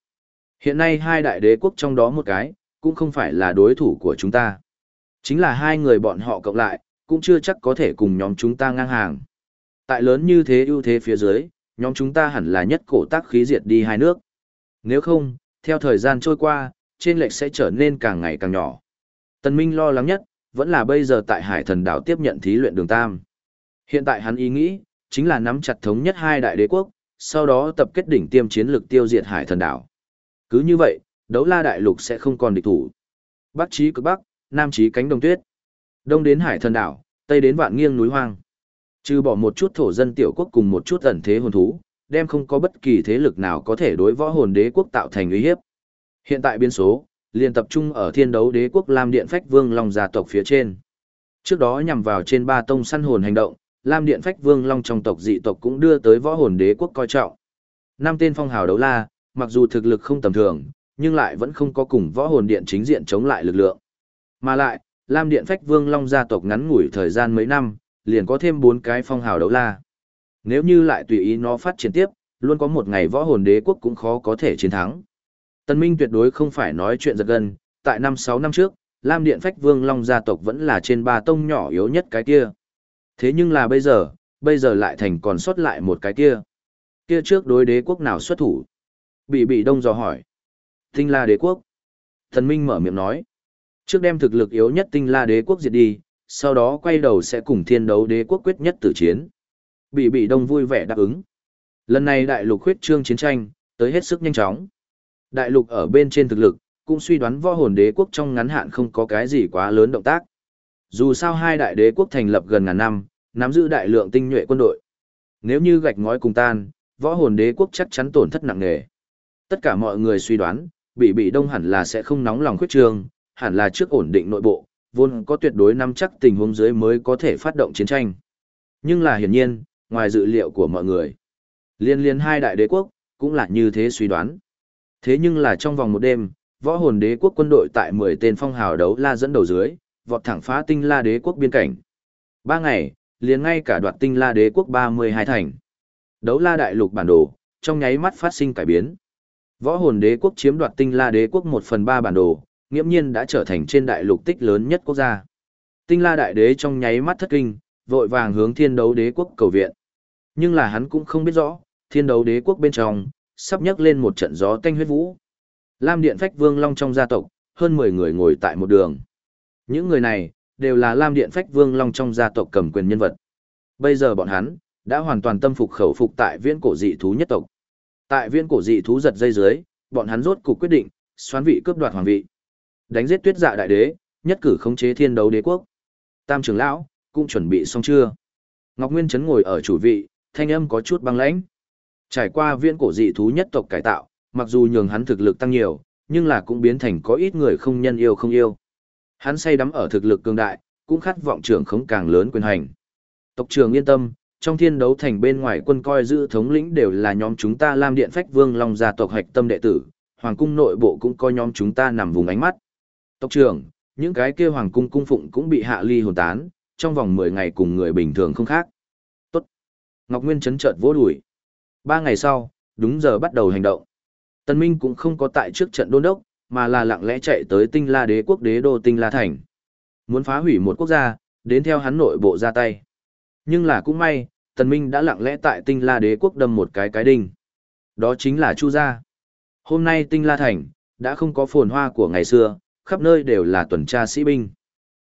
Hiện nay hai đại đế quốc trong đó một cái, cũng không phải là đối thủ của chúng ta. Chính là hai người bọn họ cộng lại, cũng chưa chắc có thể cùng nhóm chúng ta ngang hàng. Tại lớn như thế ưu thế phía dưới, nhóm chúng ta hẳn là nhất cổ tác khí diệt đi hai nước. Nếu không, theo thời gian trôi qua, trên lệch sẽ trở nên càng ngày càng nhỏ. Tần Minh lo lắng nhất, vẫn là bây giờ tại Hải Thần Đảo tiếp nhận thí luyện đường Tam. Hiện tại hắn ý nghĩ, chính là nắm chặt thống nhất hai đại đế quốc, sau đó tập kết đỉnh tiêm chiến lược tiêu diệt Hải Thần Đảo. Cứ như vậy, đấu la đại lục sẽ không còn địch thủ. Bắc chí cực Bắc, Nam chí cánh đồng tuyết. Đông đến Hải Thần Đảo, Tây đến vạn nghiêng núi hoang. Trừ bỏ một chút thổ dân tiểu quốc cùng một chút ẩn thế hồn thú, đem không có bất kỳ thế lực nào có thể đối võ hồn đế quốc tạo thành uy hiếp. Hiện tại biến số, liền tập trung ở thiên đấu đế quốc Lam Điện Phách Vương Long gia tộc phía trên. Trước đó nhằm vào trên ba tông săn hồn hành động, Lam Điện Phách Vương Long trong tộc dị tộc cũng đưa tới võ hồn đế quốc coi trọng. Năm tên phong hào đấu la, mặc dù thực lực không tầm thường, nhưng lại vẫn không có cùng võ hồn điện chính diện chống lại lực lượng. Mà lại, Lam Điện Phách Vương Long gia tộc ngắn ngủi thời gian mấy năm, liền có thêm bốn cái phong hào đấu la. Nếu như lại tùy ý nó phát triển tiếp, luôn có một ngày võ hồn đế quốc cũng khó có thể chiến thắng. Tân Minh tuyệt đối không phải nói chuyện giật gân, tại năm 6 năm trước, Lam Điện Phách Vương Long gia tộc vẫn là trên ba tông nhỏ yếu nhất cái kia. Thế nhưng là bây giờ, bây giờ lại thành còn sót lại một cái kia. Kia trước đối đế quốc nào xuất thủ? Bị bị đông dò hỏi. Tinh la đế quốc. Thần Minh mở miệng nói. Trước đem thực lực yếu nhất tinh la đế quốc diệt đi, sau đó quay đầu sẽ cùng thiên đấu đế quốc quyết nhất tử chiến. Bị bị đông vui vẻ đáp ứng. Lần này đại lục huyết trương chiến tranh, tới hết sức nhanh chóng. Đại lục ở bên trên thực lực, cũng suy đoán võ hồn đế quốc trong ngắn hạn không có cái gì quá lớn động tác. Dù sao hai đại đế quốc thành lập gần ngàn năm, nắm giữ đại lượng tinh nhuệ quân đội. Nếu như gạch ngói cùng tan, võ hồn đế quốc chắc chắn tổn thất nặng nề. Tất cả mọi người suy đoán, bị bị đông hẳn là sẽ không nóng lòng khuyết trương, hẳn là trước ổn định nội bộ, vốn có tuyệt đối nắm chắc tình huống dưới mới có thể phát động chiến tranh. Nhưng là hiển nhiên, ngoài dự liệu của mọi người, liên liên hai đại đế quốc, cũng là như thế suy đoán. Thế nhưng là trong vòng một đêm, võ hồn đế quốc quân đội tại 10 tên phong hào đấu la dẫn đầu dưới, vọt thẳng phá tinh la đế quốc biên cảnh. Ba ngày, liền ngay cả đoạt tinh la đế quốc 32 thành. Đấu la đại lục bản đồ, trong nháy mắt phát sinh cải biến. Võ hồn đế quốc chiếm đoạt tinh la đế quốc 1 phần 3 bản đồ, nghiễm nhiên đã trở thành trên đại lục tích lớn nhất quốc gia. Tinh la đại đế trong nháy mắt thất kinh, vội vàng hướng thiên đấu đế quốc cầu viện. Nhưng là hắn cũng không biết rõ, thiên đấu đế quốc bên trong, sắp nhấc lên một trận gió tanh huyết vũ. Lam Điện Phách Vương Long trong gia tộc, hơn 10 người ngồi tại một đường. Những người này, đều là Lam Điện Phách Vương Long trong gia tộc cầm quyền nhân vật. Bây giờ bọn hắn, đã hoàn toàn tâm phục khẩu phục tại viễn cổ dị thú nhất tộc. Tại viên cổ dị thú giật dây dưới, bọn hắn rốt cục quyết định, xoán vị cướp đoạt hoàng vị. Đánh giết tuyết dạ đại đế, nhất cử khống chế thiên đấu đế quốc. Tam trưởng lão, cũng chuẩn bị xong chưa? Ngọc Nguyên Trấn ngồi ở chủ vị, thanh âm có chút băng lãnh. Trải qua viên cổ dị thú nhất tộc cải tạo, mặc dù nhường hắn thực lực tăng nhiều, nhưng là cũng biến thành có ít người không nhân yêu không yêu. Hắn say đắm ở thực lực cường đại, cũng khát vọng trưởng khống càng lớn quyền hành. Tộc trưởng yên tâm, trong thiên đấu thành bên ngoài quân coi giữ thống lĩnh đều là nhóm chúng ta Lam Điện Phách Vương Long gia tộc hạch tâm đệ tử, hoàng cung nội bộ cũng coi nhóm chúng ta nằm vùng ánh mắt. Tộc trưởng, những cái kia hoàng cung cung phụng cũng bị hạ ly hồn tán, trong vòng 10 ngày cùng người bình thường không khác. Tốt. Ngọc Nguyên chấn chợt vỗ đùi. Ba ngày sau, đúng giờ bắt đầu hành động. Tân Minh cũng không có tại trước trận đôn đốc, mà là lặng lẽ chạy tới tinh la đế quốc đế đô tinh la thành. Muốn phá hủy một quốc gia, đến theo hắn nội bộ ra tay. Nhưng là cũng may, Tần Minh đã lặng lẽ tại tinh la đế quốc đâm một cái cái đinh. Đó chính là Chu gia. Hôm nay tinh la thành, đã không có phồn hoa của ngày xưa, khắp nơi đều là tuần tra sĩ binh.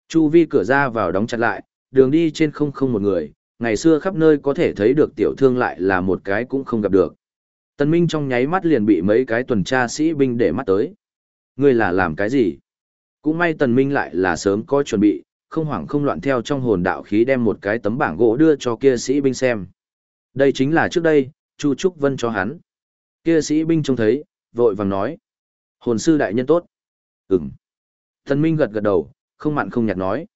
Chu vi cửa ra vào đóng chặt lại, đường đi trên không không một người, ngày xưa khắp nơi có thể thấy được tiểu thương lại là một cái cũng không gặp được. Tần Minh trong nháy mắt liền bị mấy cái tuần tra sĩ binh để mắt tới. Ngươi là làm cái gì? Cũng may Tần Minh lại là sớm có chuẩn bị, không hoảng không loạn theo trong hồn đạo khí đem một cái tấm bảng gỗ đưa cho kia sĩ binh xem. Đây chính là trước đây, Chu Trúc Vân cho hắn. Kia sĩ binh trông thấy, vội vàng nói. Hồn sư đại nhân tốt. Ừm. Thần Minh gật gật đầu, không mặn không nhạt nói.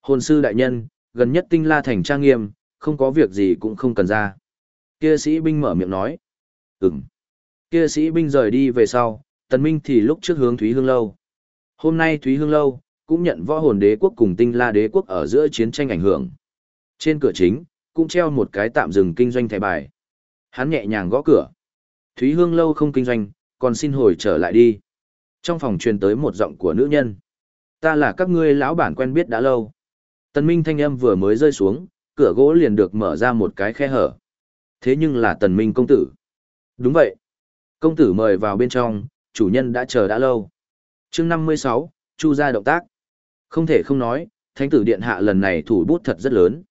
Hồn sư đại nhân, gần nhất tinh la thành trang nghiêm, không có việc gì cũng không cần ra. Kia sĩ binh mở miệng nói. Ừm. Kia sĩ binh rời đi về sau, tần minh thì lúc trước hướng Thúy Hương Lâu. Hôm nay Thúy Hương Lâu, cũng nhận võ hồn đế quốc cùng tinh la đế quốc ở giữa chiến tranh ảnh hưởng. Trên cửa chính, cũng treo một cái tạm dừng kinh doanh thẻ bài. Hắn nhẹ nhàng gõ cửa. Thúy Hương Lâu không kinh doanh, còn xin hồi trở lại đi. Trong phòng truyền tới một giọng của nữ nhân. Ta là các ngươi lão bản quen biết đã lâu. Tần Minh thanh âm vừa mới rơi xuống, cửa gỗ liền được mở ra một cái khe hở. Thế nhưng là Tần Minh công tử. Đúng vậy. Công tử mời vào bên trong, chủ nhân đã chờ đã lâu. Chương 56, Chu gia động tác. Không thể không nói, Thánh tử điện hạ lần này thủ bút thật rất lớn.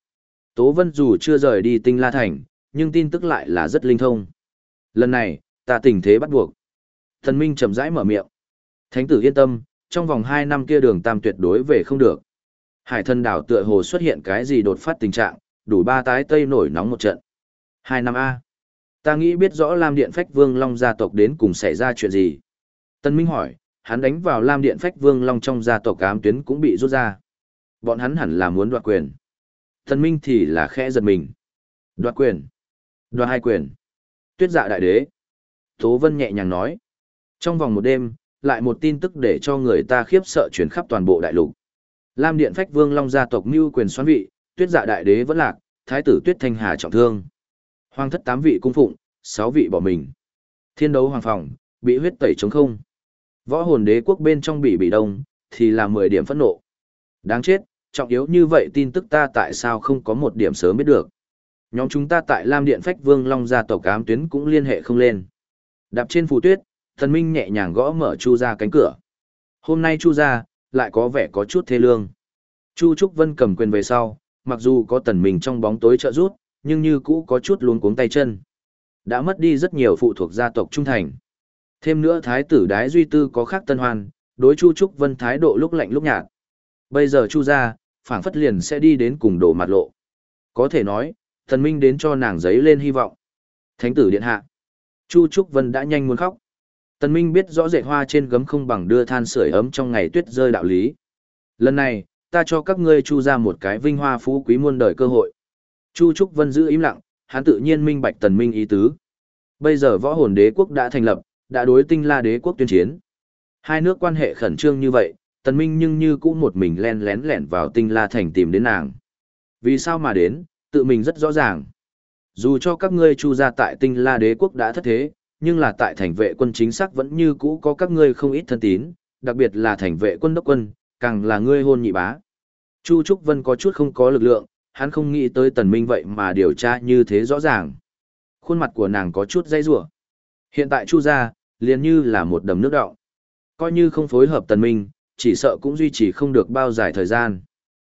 Tố Vân dù chưa rời đi Tinh La Thành, nhưng tin tức lại là rất linh thông. Lần này, ta tình thế bắt buộc. Thần Minh chậm rãi mở miệng. Thánh tử yên tâm, trong vòng 2 năm kia đường tam tuyệt đối về không được. Hải thần đảo tựa hồ xuất hiện cái gì đột phát tình trạng, đủ ba tái tây nổi nóng một trận. 2 năm A. Ta nghĩ biết rõ Lam Điện Phách Vương Long gia tộc đến cùng xảy ra chuyện gì. Tân Minh hỏi, hắn đánh vào Lam Điện Phách Vương Long trong gia tộc ám tuyến cũng bị rút ra. Bọn hắn hẳn là muốn đoạt quyền. Thần Minh thì là khẽ giật mình. Đoạt quyền. Đoạt hai quyền. Tuyết dạ đại đế. Tố Vân nhẹ nhàng nói. Trong vòng một đêm, lại một tin tức để cho người ta khiếp sợ chuyển khắp toàn bộ đại lục. Lam Điện Phách Vương Long gia tộc mưu quyền xoán vị, Tuyết Dạ đại đế vẫn lạc, thái tử Tuyết Thanh Hà trọng thương. Hoàng thất tám vị cung phụng, sáu vị bỏ mình. Thiên đấu hoàng phòng, bị huyết tẩy trống không. Võ hồn đế quốc bên trong bị bị đông, thì là mười điểm phẫn nộ. Đáng chết, trọng yếu như vậy tin tức ta tại sao không có một điểm sớm biết được. Nhóm chúng ta tại Lam Điện Phách Vương Long gia tộc ám tuyến cũng liên hệ không lên. Đạp trên phù tuyết, thần minh nhẹ nhàng gõ mở Chu ra cánh cửa. Hôm nay Chu ra, lại có vẻ có chút thê lương. Chu Trúc Vân cầm quyền về sau, mặc dù có tần mình trong bóng tối trợ rút, nhưng như cũ có chút luống cuống tay chân. Đã mất đi rất nhiều phụ thuộc gia tộc trung thành. Thêm nữa thái tử đái duy tư có khác tân hoan, đối Chu Trúc Vân thái độ lúc lạnh lúc nhạt. Bây giờ Chu ra, phảng phất liền sẽ đi đến cùng đổ mặt lộ. Có thể nói, thần minh đến cho nàng giấy lên hy vọng. Thánh tử điện hạ. Chu Trúc Vân đã nhanh muốn khóc. Tần Minh biết rõ rệt hoa trên gấm không bằng đưa than sưởi ấm trong ngày tuyết rơi đạo lý. Lần này, ta cho các ngươi chu ra một cái vinh hoa phú quý muôn đời cơ hội. Chu Trúc Vân giữ im lặng, hắn tự nhiên minh bạch Tần Minh ý tứ. Bây giờ võ hồn đế quốc đã thành lập, đã đối tinh la đế quốc tuyên chiến. Hai nước quan hệ khẩn trương như vậy, Tần Minh nhưng như cũ một mình len lén lẻn vào tinh la thành tìm đến nàng. Vì sao mà đến, tự mình rất rõ ràng. Dù cho các ngươi chu ra tại tinh la đế quốc đã thất thế, nhưng là tại thành vệ quân chính xác vẫn như cũ có các ngươi không ít thân tín, đặc biệt là thành vệ quân đốc quân, càng là ngươi hôn nhị bá. Chu Trúc Vân có chút không có lực lượng, hắn không nghĩ tới tần minh vậy mà điều tra như thế rõ ràng. Khuôn mặt của nàng có chút dây rủa. Hiện tại Chu gia, liền như là một đầm nước đọng. Coi như không phối hợp tần minh, chỉ sợ cũng duy trì không được bao dài thời gian.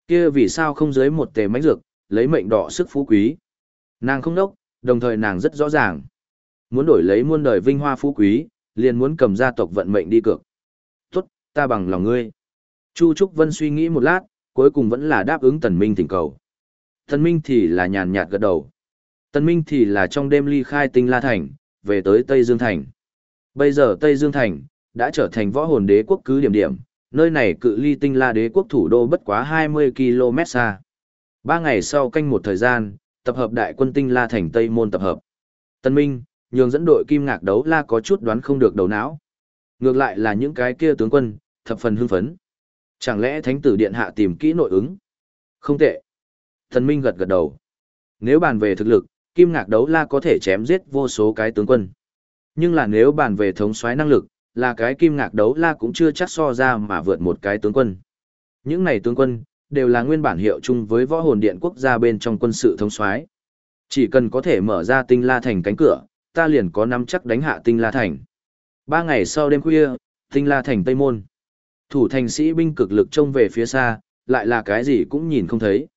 Kia vì sao không dưới một tề mánh dược, lấy mệnh đỏ sức phú quý. Nàng không đốc, đồng thời nàng rất rõ ràng. Muốn đổi lấy muôn đời vinh hoa phú quý, liền muốn cầm gia tộc vận mệnh đi cược. Tốt, ta bằng lòng ngươi. Chu Trúc Vân suy nghĩ một lát, cuối cùng vẫn là đáp ứng Tần Minh thỉnh cầu. Tần Minh thì là nhàn nhạt gật đầu. Tần Minh thì là trong đêm ly khai tinh La Thành, về tới Tây Dương Thành. Bây giờ Tây Dương Thành, đã trở thành võ hồn đế quốc cứ điểm điểm, nơi này cự ly tinh La đế quốc thủ đô bất quá 20 km xa. Ba ngày sau canh một thời gian, tập hợp đại quân tinh La Thành Tây Môn tập hợp. Tân Minh, nhường dẫn đội kim ngạc đấu la có chút đoán không được đầu não. Ngược lại là những cái kia tướng quân, thập phần hưng phấn. Chẳng lẽ thánh tử điện hạ tìm kỹ nội ứng? Không tệ. Thần Minh gật gật đầu. Nếu bàn về thực lực, kim ngạc đấu la có thể chém giết vô số cái tướng quân. Nhưng là nếu bàn về thống soái năng lực, là cái kim ngạc đấu la cũng chưa chắc so ra mà vượt một cái tướng quân. Những này tướng quân, đều là nguyên bản hiệu chung với võ hồn điện quốc gia bên trong quân sự thống soái. Chỉ cần có thể mở ra tinh la thành cánh cửa, ta liền có nắm chắc đánh hạ tinh la thành. Ba ngày sau đêm khuya, tinh la thành Tây Môn. Thủ thành sĩ binh cực lực trông về phía xa, lại là cái gì cũng nhìn không thấy.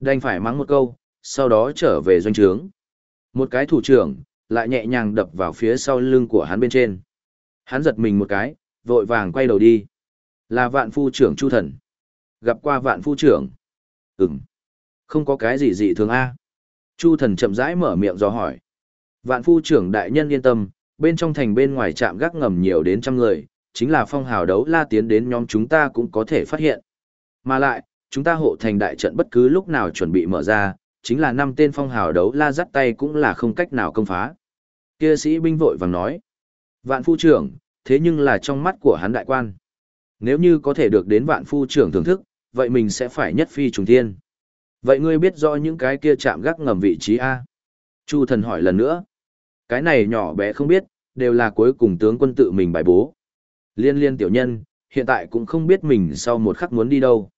Đành phải mắng một câu, sau đó trở về doanh trướng. Một cái thủ trưởng, lại nhẹ nhàng đập vào phía sau lưng của hắn bên trên. Hắn giật mình một cái, vội vàng quay đầu đi. Là vạn phu trưởng Chu Thần. Gặp qua vạn phu trưởng. Ừm. Không có cái gì dị thường A. Chu Thần chậm rãi mở miệng do hỏi. Vạn phu trưởng đại nhân yên tâm, bên trong thành bên ngoài trạm gác ngầm nhiều đến trăm người, chính là phong hào đấu la tiến đến nhóm chúng ta cũng có thể phát hiện. Mà lại, chúng ta hộ thành đại trận bất cứ lúc nào chuẩn bị mở ra, chính là năm tên phong hào đấu la dắt tay cũng là không cách nào công phá. Kia sĩ binh vội vàng nói, vạn phu trưởng, thế nhưng là trong mắt của hắn đại quan. Nếu như có thể được đến vạn phu trưởng thưởng thức, vậy mình sẽ phải nhất phi trùng thiên. Vậy ngươi biết rõ những cái kia chạm gác ngầm vị trí A? Chu thần hỏi lần nữa. Cái này nhỏ bé không biết, đều là cuối cùng tướng quân tự mình bài bố. Liên liên tiểu nhân, hiện tại cũng không biết mình sau một khắc muốn đi đâu.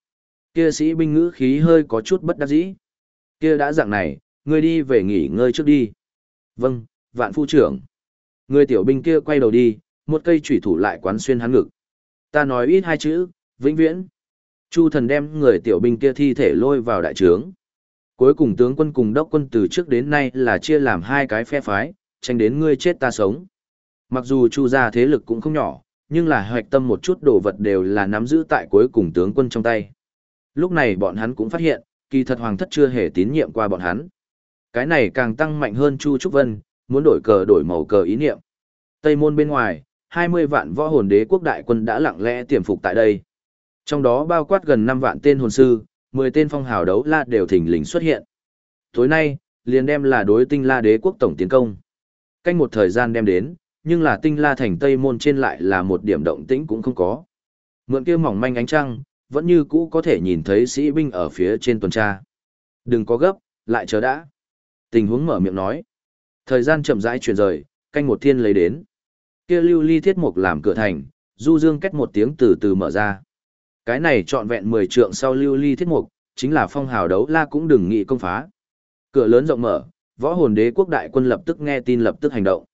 Kia sĩ binh ngữ khí hơi có chút bất đắc dĩ. Kia đã dạng này, ngươi đi về nghỉ ngơi trước đi. Vâng, vạn phu trưởng. Người tiểu binh kia quay đầu đi, một cây chủy thủ lại quán xuyên hắn ngực. Ta nói ít hai chữ, vĩnh viễn. Chu thần đem người tiểu binh kia thi thể lôi vào đại trướng. Cuối cùng tướng quân cùng đốc quân từ trước đến nay là chia làm hai cái phe phái, tranh đến ngươi chết ta sống. Mặc dù chu gia thế lực cũng không nhỏ, nhưng là hoạch tâm một chút đồ vật đều là nắm giữ tại cuối cùng tướng quân trong tay. Lúc này bọn hắn cũng phát hiện, kỳ thật hoàng thất chưa hề tín nhiệm qua bọn hắn. Cái này càng tăng mạnh hơn Chu Trúc Vân, muốn đổi cờ đổi màu cờ ý niệm. Tây môn bên ngoài, 20 vạn võ hồn đế quốc đại quân đã lặng lẽ tiềm phục tại đây. Trong đó bao quát gần 5 vạn tên hồn sư, 10 tên phong hào đấu la đều thỉnh lình xuất hiện. Tối nay, liền đem là đối tinh la đế quốc tổng tiến công. Canh một thời gian đem đến, nhưng là tinh la thành Tây môn trên lại là một điểm động tĩnh cũng không có. Mượn kia mỏng manh ánh trăng, vẫn như cũ có thể nhìn thấy sĩ binh ở phía trên tuần tra. Đừng có gấp, lại chờ đã. Tình huống mở miệng nói. Thời gian chậm rãi chuyển rời, canh một thiên lấy đến. Kia lưu ly thiết mục làm cửa thành, du dương cách một tiếng từ từ mở ra. Cái này trọn vẹn 10 trượng sau lưu ly thiết mục, chính là phong hào đấu la cũng đừng nghĩ công phá. Cửa lớn rộng mở, võ hồn đế quốc đại quân lập tức nghe tin lập tức hành động.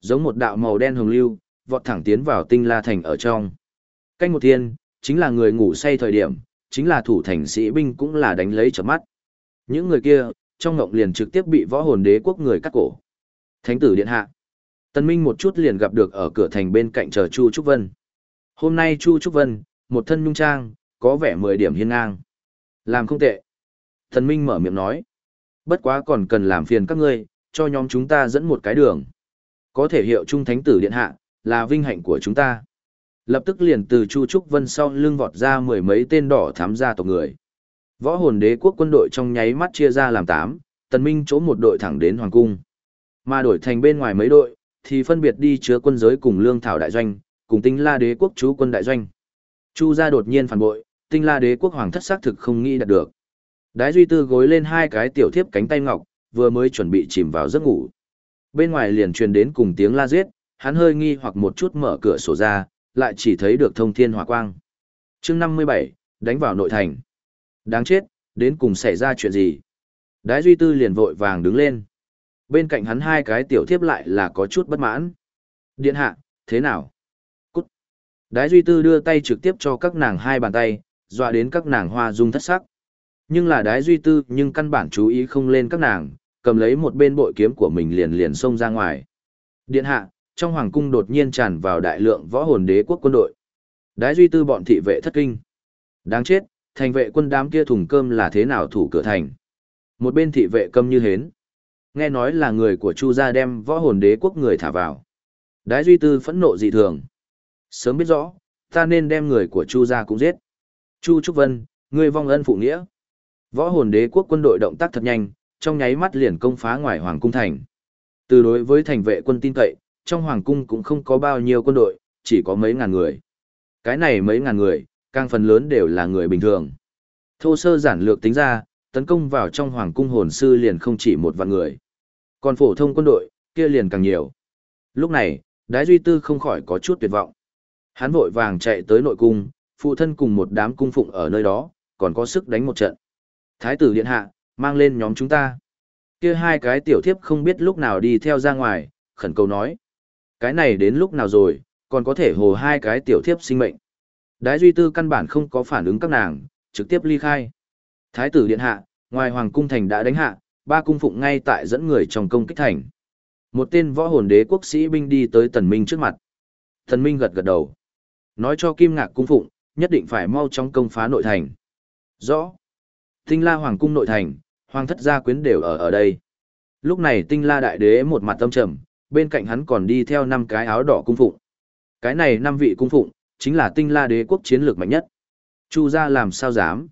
Giống một đạo màu đen hồng lưu, vọt thẳng tiến vào tinh la thành ở trong. Canh một thiên, chính là người ngủ say thời điểm, chính là thủ thành sĩ binh cũng là đánh lấy chớp mắt. Những người kia, trong ngộng liền trực tiếp bị võ hồn đế quốc người cắt cổ. Thánh tử điện hạ. Tân Minh một chút liền gặp được ở cửa thành bên cạnh chờ Chu Trúc Vân. Hôm nay Chu Trúc Vân, một thân nhung trang, có vẻ 10 điểm hiên ngang. Làm không tệ. Tân Minh mở miệng nói. Bất quá còn cần làm phiền các ngươi, cho nhóm chúng ta dẫn một cái đường. Có thể hiệu trung thánh tử điện hạ, là vinh hạnh của chúng ta. Lập tức liền từ Chu Trúc Vân sau lưng vọt ra mười mấy tên đỏ thám gia tộc người. Võ hồn đế quốc quân đội trong nháy mắt chia ra làm tám, tần minh chỗ một đội thẳng đến hoàng cung. Mà đổi thành bên ngoài mấy đội, thì phân biệt đi chứa quân giới cùng lương thảo đại doanh, cùng tinh la đế quốc chú quân đại doanh. Chu gia đột nhiên phản bội, tinh la đế quốc hoàng thất xác thực không nghĩ đạt được. Đái duy tư gối lên hai cái tiểu thiếp cánh tay ngọc, vừa mới chuẩn bị chìm vào giấc ngủ. Bên ngoài liền truyền đến cùng tiếng la giết, hắn hơi nghi hoặc một chút mở cửa sổ ra, lại chỉ thấy được thông thiên hỏa quang. chương 57, đánh vào nội thành. Đáng chết, đến cùng xảy ra chuyện gì? Đái duy tư liền vội vàng đứng lên. Bên cạnh hắn hai cái tiểu thiếp lại là có chút bất mãn. Điện hạ, thế nào? Cút. Đái duy tư đưa tay trực tiếp cho các nàng hai bàn tay, dọa đến các nàng hoa dung thất sắc. Nhưng là đái duy tư nhưng căn bản chú ý không lên các nàng, cầm lấy một bên bội kiếm của mình liền liền xông ra ngoài. Điện hạ, trong hoàng cung đột nhiên tràn vào đại lượng võ hồn đế quốc quân đội. Đái duy tư bọn thị vệ thất kinh. Đáng chết, thành vệ quân đám kia thùng cơm là thế nào thủ cửa thành. Một bên thị vệ câm như hến. Nghe nói là người của Chu gia đem võ hồn đế quốc người thả vào. Đái duy tư phẫn nộ dị thường. Sớm biết rõ, ta nên đem người của Chu gia cũng giết. Chu Trúc Vân, ngươi vong ân phụ nghĩa. Võ hồn đế quốc quân đội động tác thật nhanh, trong nháy mắt liền công phá ngoài hoàng cung thành. Từ đối với thành vệ quân tin cậy, trong hoàng cung cũng không có bao nhiêu quân đội, chỉ có mấy ngàn người. Cái này mấy ngàn người, càng phần lớn đều là người bình thường. Thô sơ giản lược tính ra, tấn công vào trong hoàng cung hồn sư liền không chỉ một vạn người. Còn phổ thông quân đội, kia liền càng nhiều. Lúc này, Đái Duy Tư không khỏi có chút tuyệt vọng. Hắn vội vàng chạy tới nội cung, phụ thân cùng một đám cung phụng ở nơi đó, còn có sức đánh một trận. Thái tử điện hạ, mang lên nhóm chúng ta. Kia hai cái tiểu thiếp không biết lúc nào đi theo ra ngoài, khẩn cầu nói. Cái này đến lúc nào rồi, còn có thể hồ hai cái tiểu thiếp sinh mệnh. Đái duy tư căn bản không có phản ứng các nàng, trực tiếp ly khai. Thái tử điện hạ, ngoài hoàng cung thành đã đánh hạ, ba cung phụng ngay tại dẫn người trong công kích thành. Một tên võ hồn đế quốc sĩ binh đi tới tần minh trước mặt. Tần minh gật gật đầu. Nói cho kim ngạc cung phụng, nhất định phải mau chóng công phá nội thành. Rõ. Tinh la hoàng cung nội thành, hoàng thất gia quyến đều ở ở đây. Lúc này tinh la đại đế một mặt tâm trầm, bên cạnh hắn còn đi theo năm cái áo đỏ cung phụng. Cái này năm vị cung phụng, chính là tinh la đế quốc chiến lược mạnh nhất. Chu gia làm sao dám.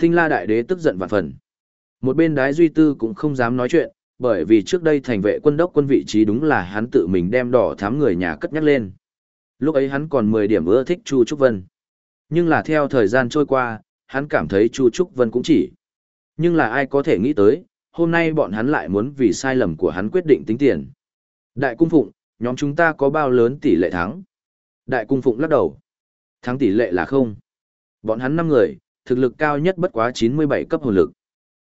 Tinh la đại đế tức giận vạn phần. Một bên đái duy tư cũng không dám nói chuyện, bởi vì trước đây thành vệ quân đốc quân vị trí đúng là hắn tự mình đem đỏ thám người nhà cất nhắc lên. Lúc ấy hắn còn 10 điểm ưa thích Chu Trúc Vân. Nhưng là theo thời gian trôi qua, hắn cảm thấy Chu Trúc Vân cũng chỉ. Nhưng là ai có thể nghĩ tới, hôm nay bọn hắn lại muốn vì sai lầm của hắn quyết định tính tiền. Đại cung phụng, nhóm chúng ta có bao lớn tỷ lệ thắng? Đại cung phụng lắc đầu. Thắng tỷ lệ là không. Bọn hắn 5 người, thực lực cao nhất bất quá 97 cấp hồn lực.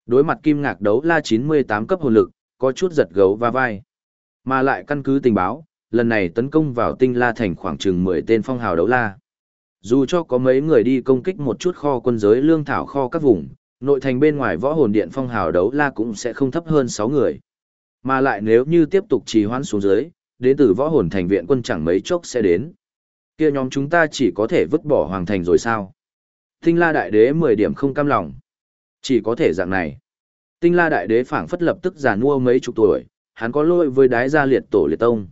Đối mặt kim ngạc đấu la 98 cấp hồn lực, có chút giật gấu và vai. Mà lại căn cứ tình báo, lần này tấn công vào tinh la thành khoảng chừng 10 tên phong hào đấu la. Dù cho có mấy người đi công kích một chút kho quân giới lương thảo kho các vùng, nội thành bên ngoài võ hồn điện phong hào đấu la cũng sẽ không thấp hơn 6 người. Mà lại nếu như tiếp tục trì hoãn xuống dưới, đến từ võ hồn thành viện quân chẳng mấy chốc sẽ đến. Kia nhóm chúng ta chỉ có thể vứt bỏ hoàng thành rồi sao? Tinh la đại đế 10 điểm không cam lòng. Chỉ có thể dạng này. Tinh la đại đế phảng phất lập tức già mua mấy chục tuổi, hắn có lỗi với đái gia liệt tổ liệt tông.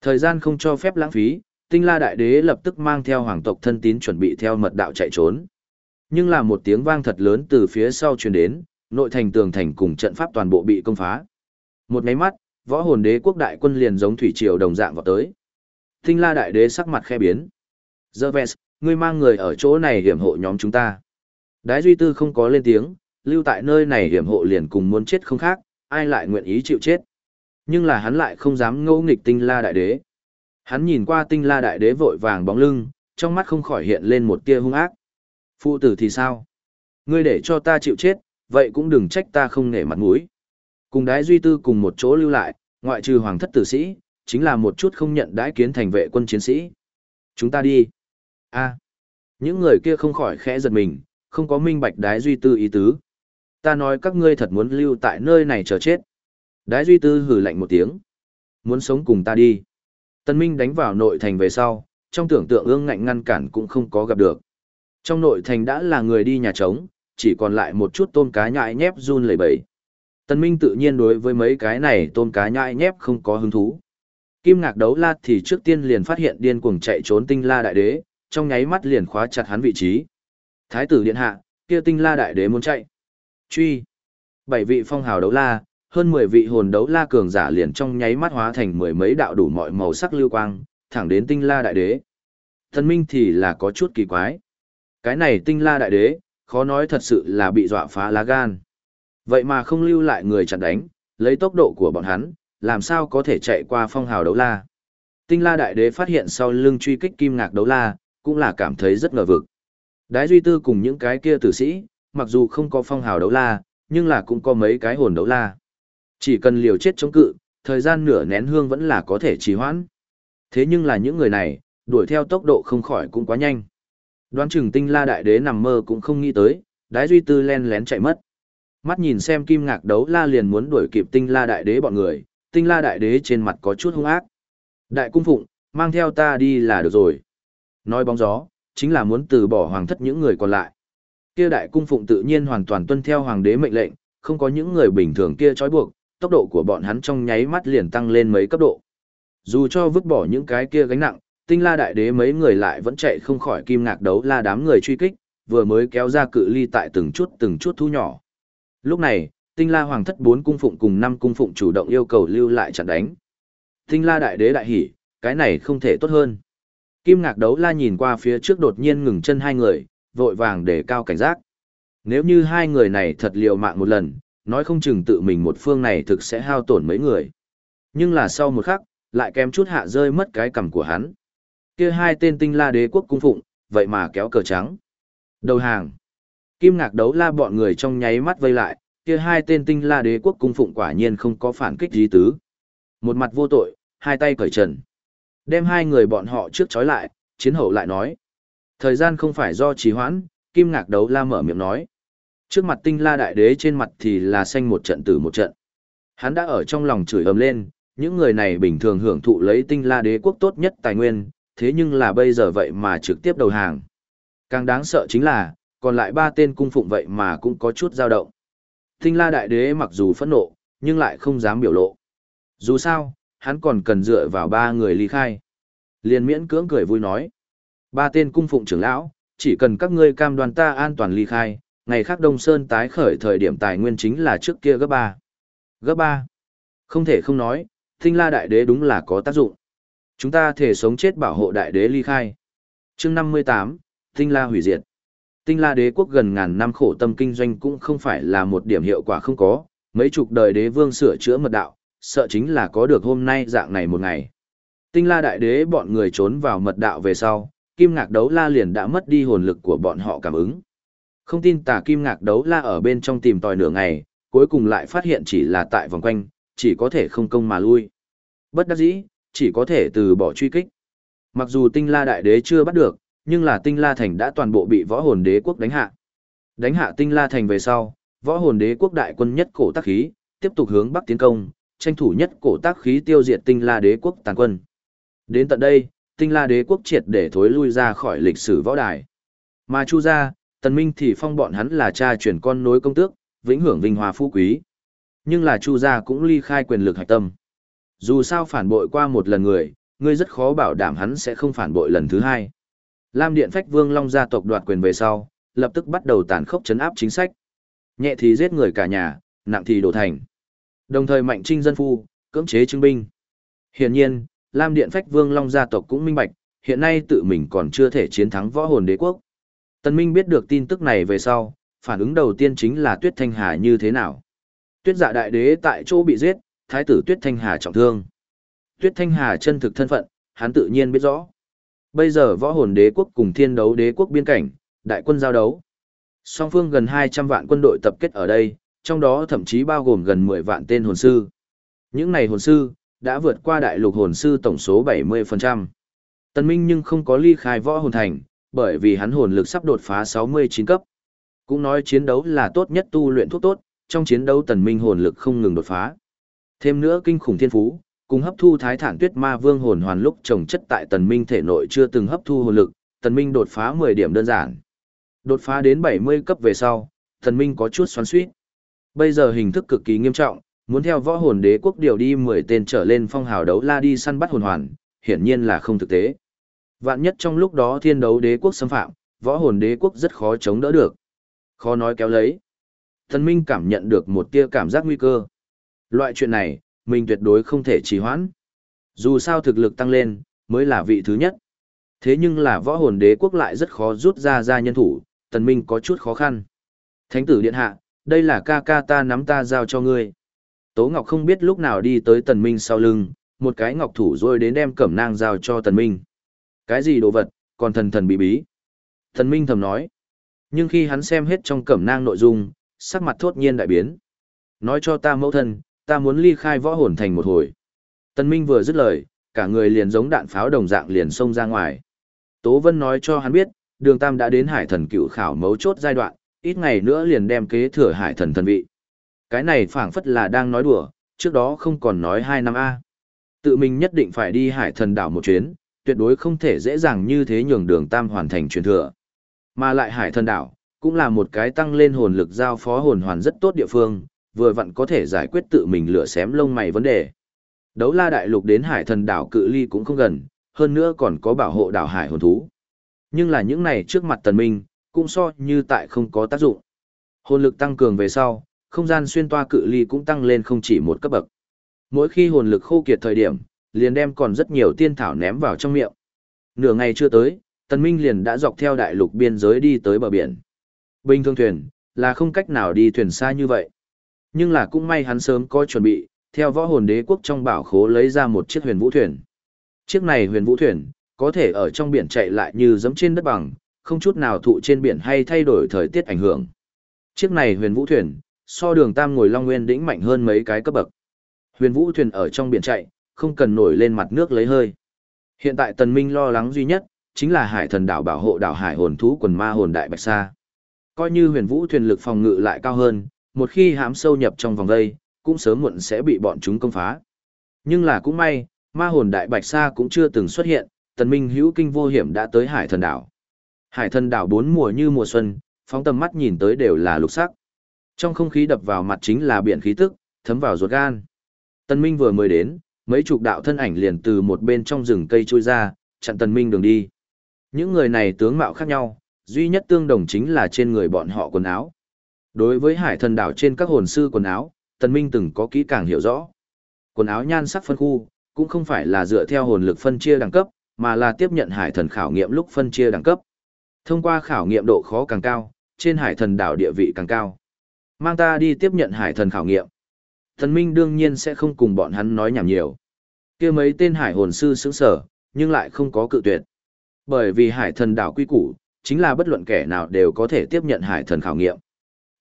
Thời gian không cho phép lãng phí, tinh la đại đế lập tức mang theo hoàng tộc thân tín chuẩn bị theo mật đạo chạy trốn. Nhưng là một tiếng vang thật lớn từ phía sau truyền đến, nội thành tường thành cùng trận pháp toàn bộ bị công phá. Một máy mắt, võ hồn đế quốc đại quân liền giống thủy triều đồng dạng vào tới. Tinh la đại đế sắc mặt khe biến. Zerves, ngươi mang người ở chỗ này hiểm hộ nhóm chúng ta. Đái duy tư không có lên tiếng, lưu tại nơi này hiểm hộ liền cùng muốn chết không khác, ai lại nguyện ý chịu chết. Nhưng là hắn lại không dám ngẫu nghịch tinh la đại đế. Hắn nhìn qua tinh la đại đế vội vàng bóng lưng, trong mắt không khỏi hiện lên một tia hung ác. Phụ tử thì sao? Ngươi để cho ta chịu chết, vậy cũng đừng trách ta không nể mặt mũi. Cùng đái duy tư cùng một chỗ lưu lại, ngoại trừ hoàng thất tử sĩ, chính là một chút không nhận đái kiến thành vệ quân chiến sĩ. Chúng ta đi. a những người kia không khỏi khẽ giật mình, không có minh bạch đái duy tư ý tứ. Ta nói các ngươi thật muốn lưu tại nơi này chờ chết. Đái duy tư hử lạnh một tiếng. Muốn sống cùng ta đi. Tân Minh đánh vào nội thành về sau, trong tưởng tượng ương ngạnh ngăn cản cũng không có gặp được. Trong nội thành đã là người đi nhà trống, chỉ còn lại một chút tôm cá nhại nhép run lẩy bẩy. Tân Minh tự nhiên đối với mấy cái này tôm cá nhãi nhép không có hứng thú. Kim ngạc đấu la thì trước tiên liền phát hiện điên cuồng chạy trốn tinh la đại đế, trong nháy mắt liền khóa chặt hắn vị trí. Thái tử điện hạ, kia tinh la đại đế muốn chạy. Truy. Bảy vị phong hào đấu la, hơn 10 vị hồn đấu la cường giả liền trong nháy mắt hóa thành mười mấy đạo đủ mọi màu sắc lưu quang, thẳng đến tinh la đại đế. Tần minh thì là có chút kỳ quái. Cái này tinh la đại đế, khó nói thật sự là bị dọa phá lá gan. Vậy mà không lưu lại người chặn đánh, lấy tốc độ của bọn hắn, làm sao có thể chạy qua phong hào đấu la. Tinh la đại đế phát hiện sau lưng truy kích kim ngạc đấu la, cũng là cảm thấy rất ngờ vực. Đái duy tư cùng những cái kia tử sĩ, mặc dù không có phong hào đấu la, nhưng là cũng có mấy cái hồn đấu la. Chỉ cần liều chết chống cự, thời gian nửa nén hương vẫn là có thể trì hoãn. Thế nhưng là những người này, đuổi theo tốc độ không khỏi cũng quá nhanh. Đoán chừng tinh la đại đế nằm mơ cũng không nghĩ tới, đái duy tư len lén chạy mất. Mắt nhìn xem kim ngạc đấu la liền muốn đuổi kịp tinh la đại đế bọn người, tinh la đại đế trên mặt có chút hung ác. Đại cung phụng, mang theo ta đi là được rồi. Nói bóng gió, chính là muốn từ bỏ hoàng thất những người còn lại. Kia đại cung phụng tự nhiên hoàn toàn tuân theo hoàng đế mệnh lệnh, không có những người bình thường kia trói buộc, tốc độ của bọn hắn trong nháy mắt liền tăng lên mấy cấp độ. Dù cho vứt bỏ những cái kia gánh nặng, tinh la đại đế mấy người lại vẫn chạy không khỏi kim ngạc đấu la đám người truy kích, vừa mới kéo ra cự ly tại từng chút từng chút thu nhỏ. Lúc này, tinh la hoàng thất bốn cung phụng cùng năm cung phụng chủ động yêu cầu lưu lại chặn đánh. Tinh la đại đế đại hỉ, cái này không thể tốt hơn. Kim ngạc đấu la nhìn qua phía trước đột nhiên ngừng chân hai người, vội vàng để cao cảnh giác. Nếu như hai người này thật liều mạng một lần, nói không chừng tự mình một phương này thực sẽ hao tổn mấy người. Nhưng là sau một khắc, lại kém chút hạ rơi mất cái cầm của hắn. Kia hai tên tinh la đế quốc cung phụng, vậy mà kéo cờ trắng. Đầu hàng. Kim ngạc đấu la bọn người trong nháy mắt vây lại, kia hai tên tinh la đế quốc cung phụng quả nhiên không có phản kích gì tứ. Một mặt vô tội, hai tay cởi trần. Đem hai người bọn họ trước trói lại, chiến hậu lại nói. Thời gian không phải do trì hoãn, kim ngạc đấu la mở miệng nói. Trước mặt tinh la đại đế trên mặt thì là xanh một trận tử một trận. Hắn đã ở trong lòng chửi ầm lên, những người này bình thường hưởng thụ lấy tinh la đế quốc tốt nhất tài nguyên, thế nhưng là bây giờ vậy mà trực tiếp đầu hàng. Càng đáng sợ chính là, còn lại ba tên cung phụng vậy mà cũng có chút dao động. Tinh la đại đế mặc dù phẫn nộ, nhưng lại không dám biểu lộ. Dù sao, hắn còn cần dựa vào ba người ly khai. Liên miễn cưỡng cười vui nói. Ba tên cung phụng trưởng lão, chỉ cần các ngươi cam đoan ta an toàn ly khai, ngày khác Đông Sơn tái khởi thời điểm tài nguyên chính là trước kia gấp ba. Gấp ba. Không thể không nói, tinh la đại đế đúng là có tác dụng. Chúng ta thể sống chết bảo hộ đại đế ly khai. chương năm mươi tám, tinh la hủy diệt. Tinh la đế quốc gần ngàn năm khổ tâm kinh doanh cũng không phải là một điểm hiệu quả không có, mấy chục đời đế vương sửa chữa mật đạo, sợ chính là có được hôm nay dạng này một ngày. Tinh la đại đế bọn người trốn vào mật đạo về sau, kim ngạc đấu la liền đã mất đi hồn lực của bọn họ cảm ứng. Không tin tà kim ngạc đấu la ở bên trong tìm tòi nửa ngày, cuối cùng lại phát hiện chỉ là tại vòng quanh, chỉ có thể không công mà lui. Bất đắc dĩ, chỉ có thể từ bỏ truy kích. Mặc dù tinh la đại đế chưa bắt được, nhưng là tinh la thành đã toàn bộ bị võ hồn đế quốc đánh hạ. Đánh hạ tinh la thành về sau, võ hồn đế quốc đại quân nhất cổ tác khí, tiếp tục hướng bắc tiến công, tranh thủ nhất cổ tác khí tiêu diệt tinh la đế quốc tàn quân. Đến tận đây, tinh la đế quốc triệt để thối lui ra khỏi lịch sử võ đài. Mà chu gia, tần minh thì phong bọn hắn là cha truyền con nối công tước, vĩnh hưởng vinh hoa phú quý. Nhưng là chu gia cũng ly khai quyền lực hạch tâm. Dù sao phản bội qua một lần người, ngươi rất khó bảo đảm hắn sẽ không phản bội lần thứ hai. Lam Điện Phách Vương Long gia tộc đoạt quyền về sau, lập tức bắt đầu tàn khốc chấn áp chính sách. Nhẹ thì giết người cả nhà, nặng thì đổ thành. Đồng thời mạnh trinh dân phu, cưỡng chế chứng binh. Hiển nhiên, Lam Điện Phách Vương Long gia tộc cũng minh bạch, hiện nay tự mình còn chưa thể chiến thắng võ hồn đế quốc. Tần Minh biết được tin tức này về sau, phản ứng đầu tiên chính là Tuyết Thanh Hà như thế nào. Tuyết dạ đại đế tại chỗ bị giết, thái tử Tuyết Thanh Hà trọng thương. Tuyết Thanh Hà chân thực thân phận, hắn tự nhiên biết rõ. Bây giờ võ hồn đế quốc cùng thiên đấu đế quốc biên cảnh, đại quân giao đấu. Song phương gần 200 vạn quân đội tập kết ở đây, trong đó thậm chí bao gồm gần 10 vạn tên hồn sư. Những này hồn sư, đã vượt qua đại lục hồn sư tổng số 70%. Tần Minh nhưng không có ly khai võ hồn thành, bởi vì hắn hồn lực sắp đột phá 69 cấp. Cũng nói chiến đấu là tốt nhất tu luyện thuốc tốt, trong chiến đấu Tần Minh hồn lực không ngừng đột phá. Thêm nữa kinh khủng thiên phú, cùng hấp thu thái thản tuyết ma vương hồn hoàn lúc trồng chất tại Tần Minh thể nội chưa từng hấp thu hồn lực, Tần Minh đột phá 10 điểm đơn giản. Đột phá đến 70 cấp về sau, Tần Minh có chút xoắn xuýt. Bây giờ hình thức cực kỳ nghiêm trọng, muốn theo võ hồn đế quốc điều đi 10 tên trở lên phong hào đấu la đi săn bắt hồn hoàn, hiển nhiên là không thực tế. Vạn nhất trong lúc đó thiên đấu đế quốc xâm phạm, võ hồn đế quốc rất khó chống đỡ được. Khó nói kéo lấy. tần Minh cảm nhận được một tia cảm giác nguy cơ. Loại chuyện này, mình tuyệt đối không thể trì hoãn. Dù sao thực lực tăng lên, mới là vị thứ nhất. Thế nhưng là võ hồn đế quốc lại rất khó rút ra ra nhân thủ, tần minh có chút khó khăn. Thánh tử điện hạ, đây là ca ca ta nắm ta giao cho ngươi. Tố Ngọc không biết lúc nào đi tới tần minh sau lưng, một cái ngọc thủ rồi đến đem cẩm nang giao cho tần minh. Cái gì đồ vật, còn thần thần bí bí. Tần minh thầm nói. Nhưng khi hắn xem hết trong cẩm nang nội dung, sắc mặt thốt nhiên đại biến. Nói cho ta mẫu thân, ta muốn ly khai võ hồn thành một hồi. Tần minh vừa dứt lời, cả người liền giống đạn pháo đồng dạng liền xông ra ngoài. Tố Vân nói cho hắn biết, đường Tam đã đến hải thần cựu khảo mấu chốt giai đoạn, ít ngày nữa liền đem kế thừa hải thần thần vị. Cái này phảng phất là đang nói đùa, trước đó không còn nói hai năm A. Tự mình nhất định phải đi hải thần đảo một chuyến, tuyệt đối không thể dễ dàng như thế nhường đường Tam hoàn thành truyền thừa. Mà lại hải thần đảo, cũng là một cái tăng lên hồn lực giao phó hồn hoàn rất tốt địa phương, vừa vặn có thể giải quyết tự mình lửa xém lông mày vấn đề. Đấu la đại lục đến hải thần đảo cự ly cũng không gần, hơn nữa còn có bảo hộ đảo hải hồn thú. Nhưng là những này trước mặt tần minh, cũng so như tại không có tác dụng. Hồn lực tăng cường về sau, không gian xuyên toa cự ly cũng tăng lên không chỉ một cấp bậc. Mỗi khi hồn lực khô kiệt thời điểm, liền đem còn rất nhiều tiên thảo ném vào trong miệng. Nửa ngày chưa tới, tần minh liền đã dọc theo đại lục biên giới đi tới bờ biển. Bình thường thuyền, là không cách nào đi thuyền xa như vậy. Nhưng là cũng may hắn sớm có chuẩn bị, theo võ hồn đế quốc trong bảo khố lấy ra một chiếc huyền vũ thuyền. Chiếc này huyền vũ thuyền, có thể ở trong biển chạy lại như giẫm trên đất bằng, không chút nào thụ trên biển hay thay đổi thời tiết ảnh hưởng. Chiếc này huyền vũ thuyền, so đường tam ngồi long nguyên đỉnh mạnh hơn mấy cái cấp bậc. Huyền vũ thuyền ở trong biển chạy, không cần nổi lên mặt nước lấy hơi. Hiện tại tần minh lo lắng duy nhất, chính là hải thần đảo bảo hộ đảo hải hồn thú quần ma hồn đại bạch sa. Coi như huyền vũ thuyền lực phòng ngự lại cao hơn, một khi hãm sâu nhập trong vòng đây, cũng sớm muộn sẽ bị bọn chúng công phá. Nhưng là cũng may, ma hồn đại bạch sa cũng chưa từng xuất hiện, tần minh hữu kinh vô hiểm đã tới hải thần đảo. Hải thần đảo bốn mùa như mùa xuân, phóng tầm mắt nhìn tới đều là lục sắc. Trong không khí đập vào mặt chính là biển khí tức, thấm vào ruột gan. Tần minh vừa mới đến, mấy chục đạo thân ảnh liền từ một bên trong rừng cây trôi ra, chặn tần minh đường đi. Những người này tướng mạo khác nhau, duy nhất tương đồng chính là trên người bọn họ quần áo. Đối với hải thần đảo trên các hồn sư quần áo, tần minh từng có kỹ càng hiểu rõ. Quần áo nhan sắc phân khu, cũng không phải là dựa theo hồn lực phân chia đẳng cấp, mà là tiếp nhận hải thần khảo nghiệm lúc phân chia đẳng cấp. Thông qua khảo nghiệm độ khó càng cao, trên hải thần đảo địa vị càng cao. Mang ta đi tiếp nhận hải thần khảo nghiệm. Thần Minh đương nhiên sẽ không cùng bọn hắn nói nhảm nhiều. kia mấy tên hải hồn sư sững sở, nhưng lại không có cự tuyệt. Bởi vì hải thần đảo quy củ, chính là bất luận kẻ nào đều có thể tiếp nhận hải thần khảo nghiệm.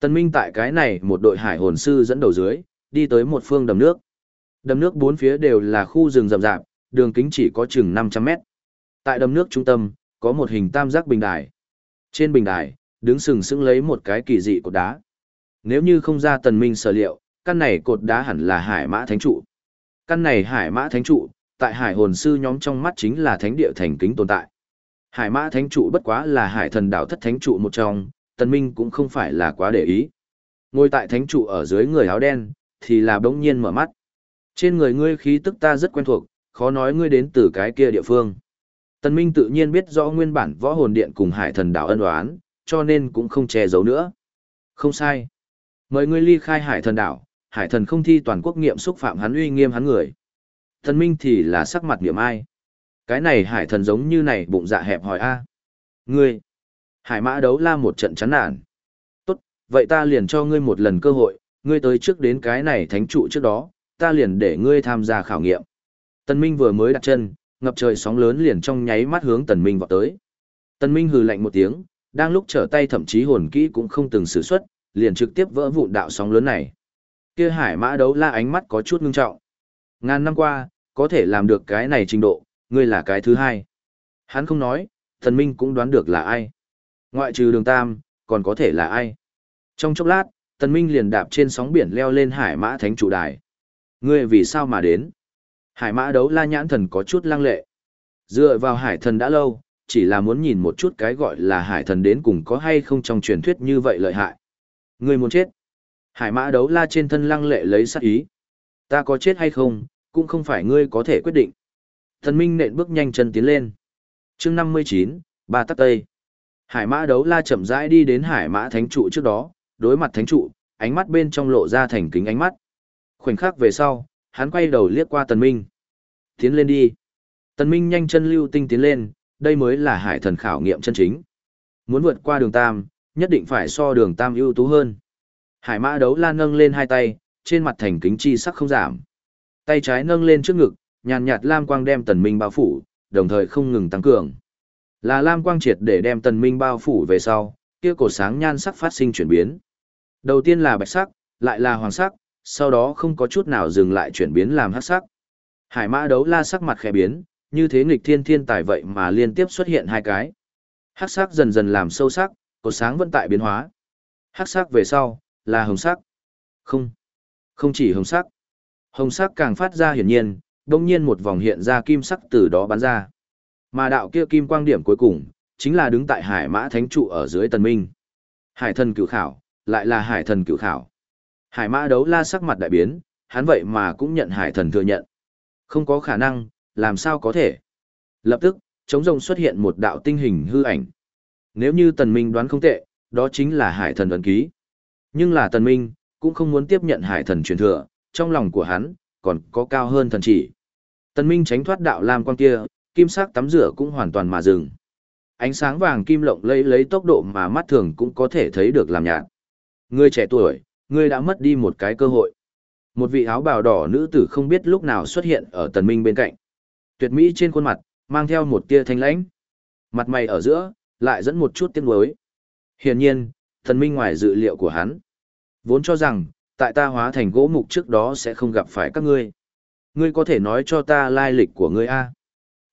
Tần Minh tại cái này một đội hải hồn sư dẫn đầu dưới, đi tới một phương đầm nước. Đầm nước bốn phía đều là khu rừng rậm rạp, đường kính chỉ có chừng 500 mét. Tại đầm nước trung tâm, có một hình tam giác bình đài. Trên bình đài, đứng sừng sững lấy một cái kỳ dị cột đá. Nếu như không ra tần minh sở liệu, căn này cột đá hẳn là hải mã thánh trụ. Căn này hải mã thánh trụ, tại hải hồn sư nhóm trong mắt chính là thánh địa thành kính tồn tại. Hải mã thánh trụ bất quá là hải thần đảo thất thánh trụ một trong, tần minh cũng không phải là quá để ý. Ngồi tại thánh trụ ở dưới người áo đen, thì là bỗng nhiên mở mắt. Trên người ngươi khí tức ta rất quen thuộc, khó nói ngươi đến từ cái kia địa phương. Tần Minh tự nhiên biết rõ nguyên bản võ hồn điện cùng hải thần đảo ân oán, cho nên cũng không che giấu nữa. Không sai. Mời ngươi ly khai hải thần đảo, hải thần không thi toàn quốc nghiệm xúc phạm hắn uy nghiêm hắn người. Tần Minh thì là sắc mặt niệm ai. Cái này hải thần giống như này bụng dạ hẹp hỏi a. Ngươi. Hải mã đấu la một trận chán nản. Tốt, vậy ta liền cho ngươi một lần cơ hội, ngươi tới trước đến cái này thánh trụ trước đó, ta liền để ngươi tham gia khảo nghiệm. Tần Minh vừa mới đặt chân, ngập trời sóng lớn liền trong nháy mắt hướng Tần Minh vọt tới. Tần Minh hừ lạnh một tiếng, đang lúc trở tay thậm chí hồn kỹ cũng không từng sử xuất, liền trực tiếp vỡ vụn đạo sóng lớn này. Kia hải mã đấu la ánh mắt có chút ngưng trọng. Ngàn năm qua, có thể làm được cái này trình độ, ngươi là cái thứ hai. Hắn không nói, Tần Minh cũng đoán được là ai. Ngoại trừ đường tam, còn có thể là ai. Trong chốc lát, Tần Minh liền đạp trên sóng biển leo lên hải mã thánh chủ đài. Ngươi vì sao mà đến? Hải mã đấu la nhãn thần có chút lăng lệ. Dựa vào hải thần đã lâu, chỉ là muốn nhìn một chút cái gọi là hải thần đến cùng có hay không trong truyền thuyết như vậy lợi hại. Ngươi muốn chết. Hải mã đấu la trên thân lăng lệ lấy sát ý. Ta có chết hay không, cũng không phải ngươi có thể quyết định. Thần minh nện bước nhanh chân tiến lên. chương 59, ba tắc tây. Hải mã đấu la chậm rãi đi đến hải mã thánh trụ trước đó, đối mặt thánh trụ, ánh mắt bên trong lộ ra thành kính ánh mắt. Khoảnh khắc về sau, hắn quay đầu liếc qua tần minh. Tiến lên đi. Tần minh nhanh chân lưu tinh tiến lên, đây mới là hải thần khảo nghiệm chân chính. Muốn vượt qua đường tam, nhất định phải so đường tam ưu tú hơn. Hải mã đấu la nâng lên hai tay, trên mặt thành kính chi sắc không giảm. Tay trái nâng lên trước ngực, nhàn nhạt lam quang đem tần minh bao phủ, đồng thời không ngừng tăng cường. Là lam quang triệt để đem tần minh bao phủ về sau, kia cổ sáng nhan sắc phát sinh chuyển biến. Đầu tiên là bạch sắc, lại là hoàng sắc, sau đó không có chút nào dừng lại chuyển biến làm hắc sắc. Hải mã đấu la sắc mặt khẽ biến, như thế nghịch thiên thiên tài vậy mà liên tiếp xuất hiện hai cái. Hắc sắc dần dần làm sâu sắc, cột sáng vẫn tại biến hóa. Hắc sắc về sau, là hồng sắc. Không, không chỉ hồng sắc. Hồng sắc càng phát ra hiển nhiên, đồng nhiên một vòng hiện ra kim sắc từ đó bắn ra. Mà đạo kia kim quang điểm cuối cùng, chính là đứng tại hải mã thánh trụ ở dưới tần minh. Hải thần cửu khảo, lại là hải thần cửu khảo. Hải mã đấu la sắc mặt đại biến, hắn vậy mà cũng nhận hải thần thừa nhận. Không có khả năng, làm sao có thể. Lập tức, chống rồng xuất hiện một đạo tinh hình hư ảnh. Nếu như tần minh đoán không tệ, đó chính là hải thần ấn ký. Nhưng là tần minh, cũng không muốn tiếp nhận hải thần truyền thừa, trong lòng của hắn, còn có cao hơn thần chỉ. Tần minh tránh thoát đạo lam quang kia, kim sắc tắm rửa cũng hoàn toàn mà dừng. Ánh sáng vàng kim lộng lấy lấy tốc độ mà mắt thường cũng có thể thấy được làm nhạt. Người trẻ tuổi, ngươi đã mất đi một cái cơ hội. Một vị áo bào đỏ nữ tử không biết lúc nào xuất hiện ở tần minh bên cạnh. Tuyệt mỹ trên khuôn mặt, mang theo một tia thanh lãnh. Mặt mày ở giữa, lại dẫn một chút tiếng nuối. Hiển nhiên, tần minh ngoài dự liệu của hắn. Vốn cho rằng, tại ta hóa thành gỗ mục trước đó sẽ không gặp phải các ngươi. Ngươi có thể nói cho ta lai lịch của ngươi a?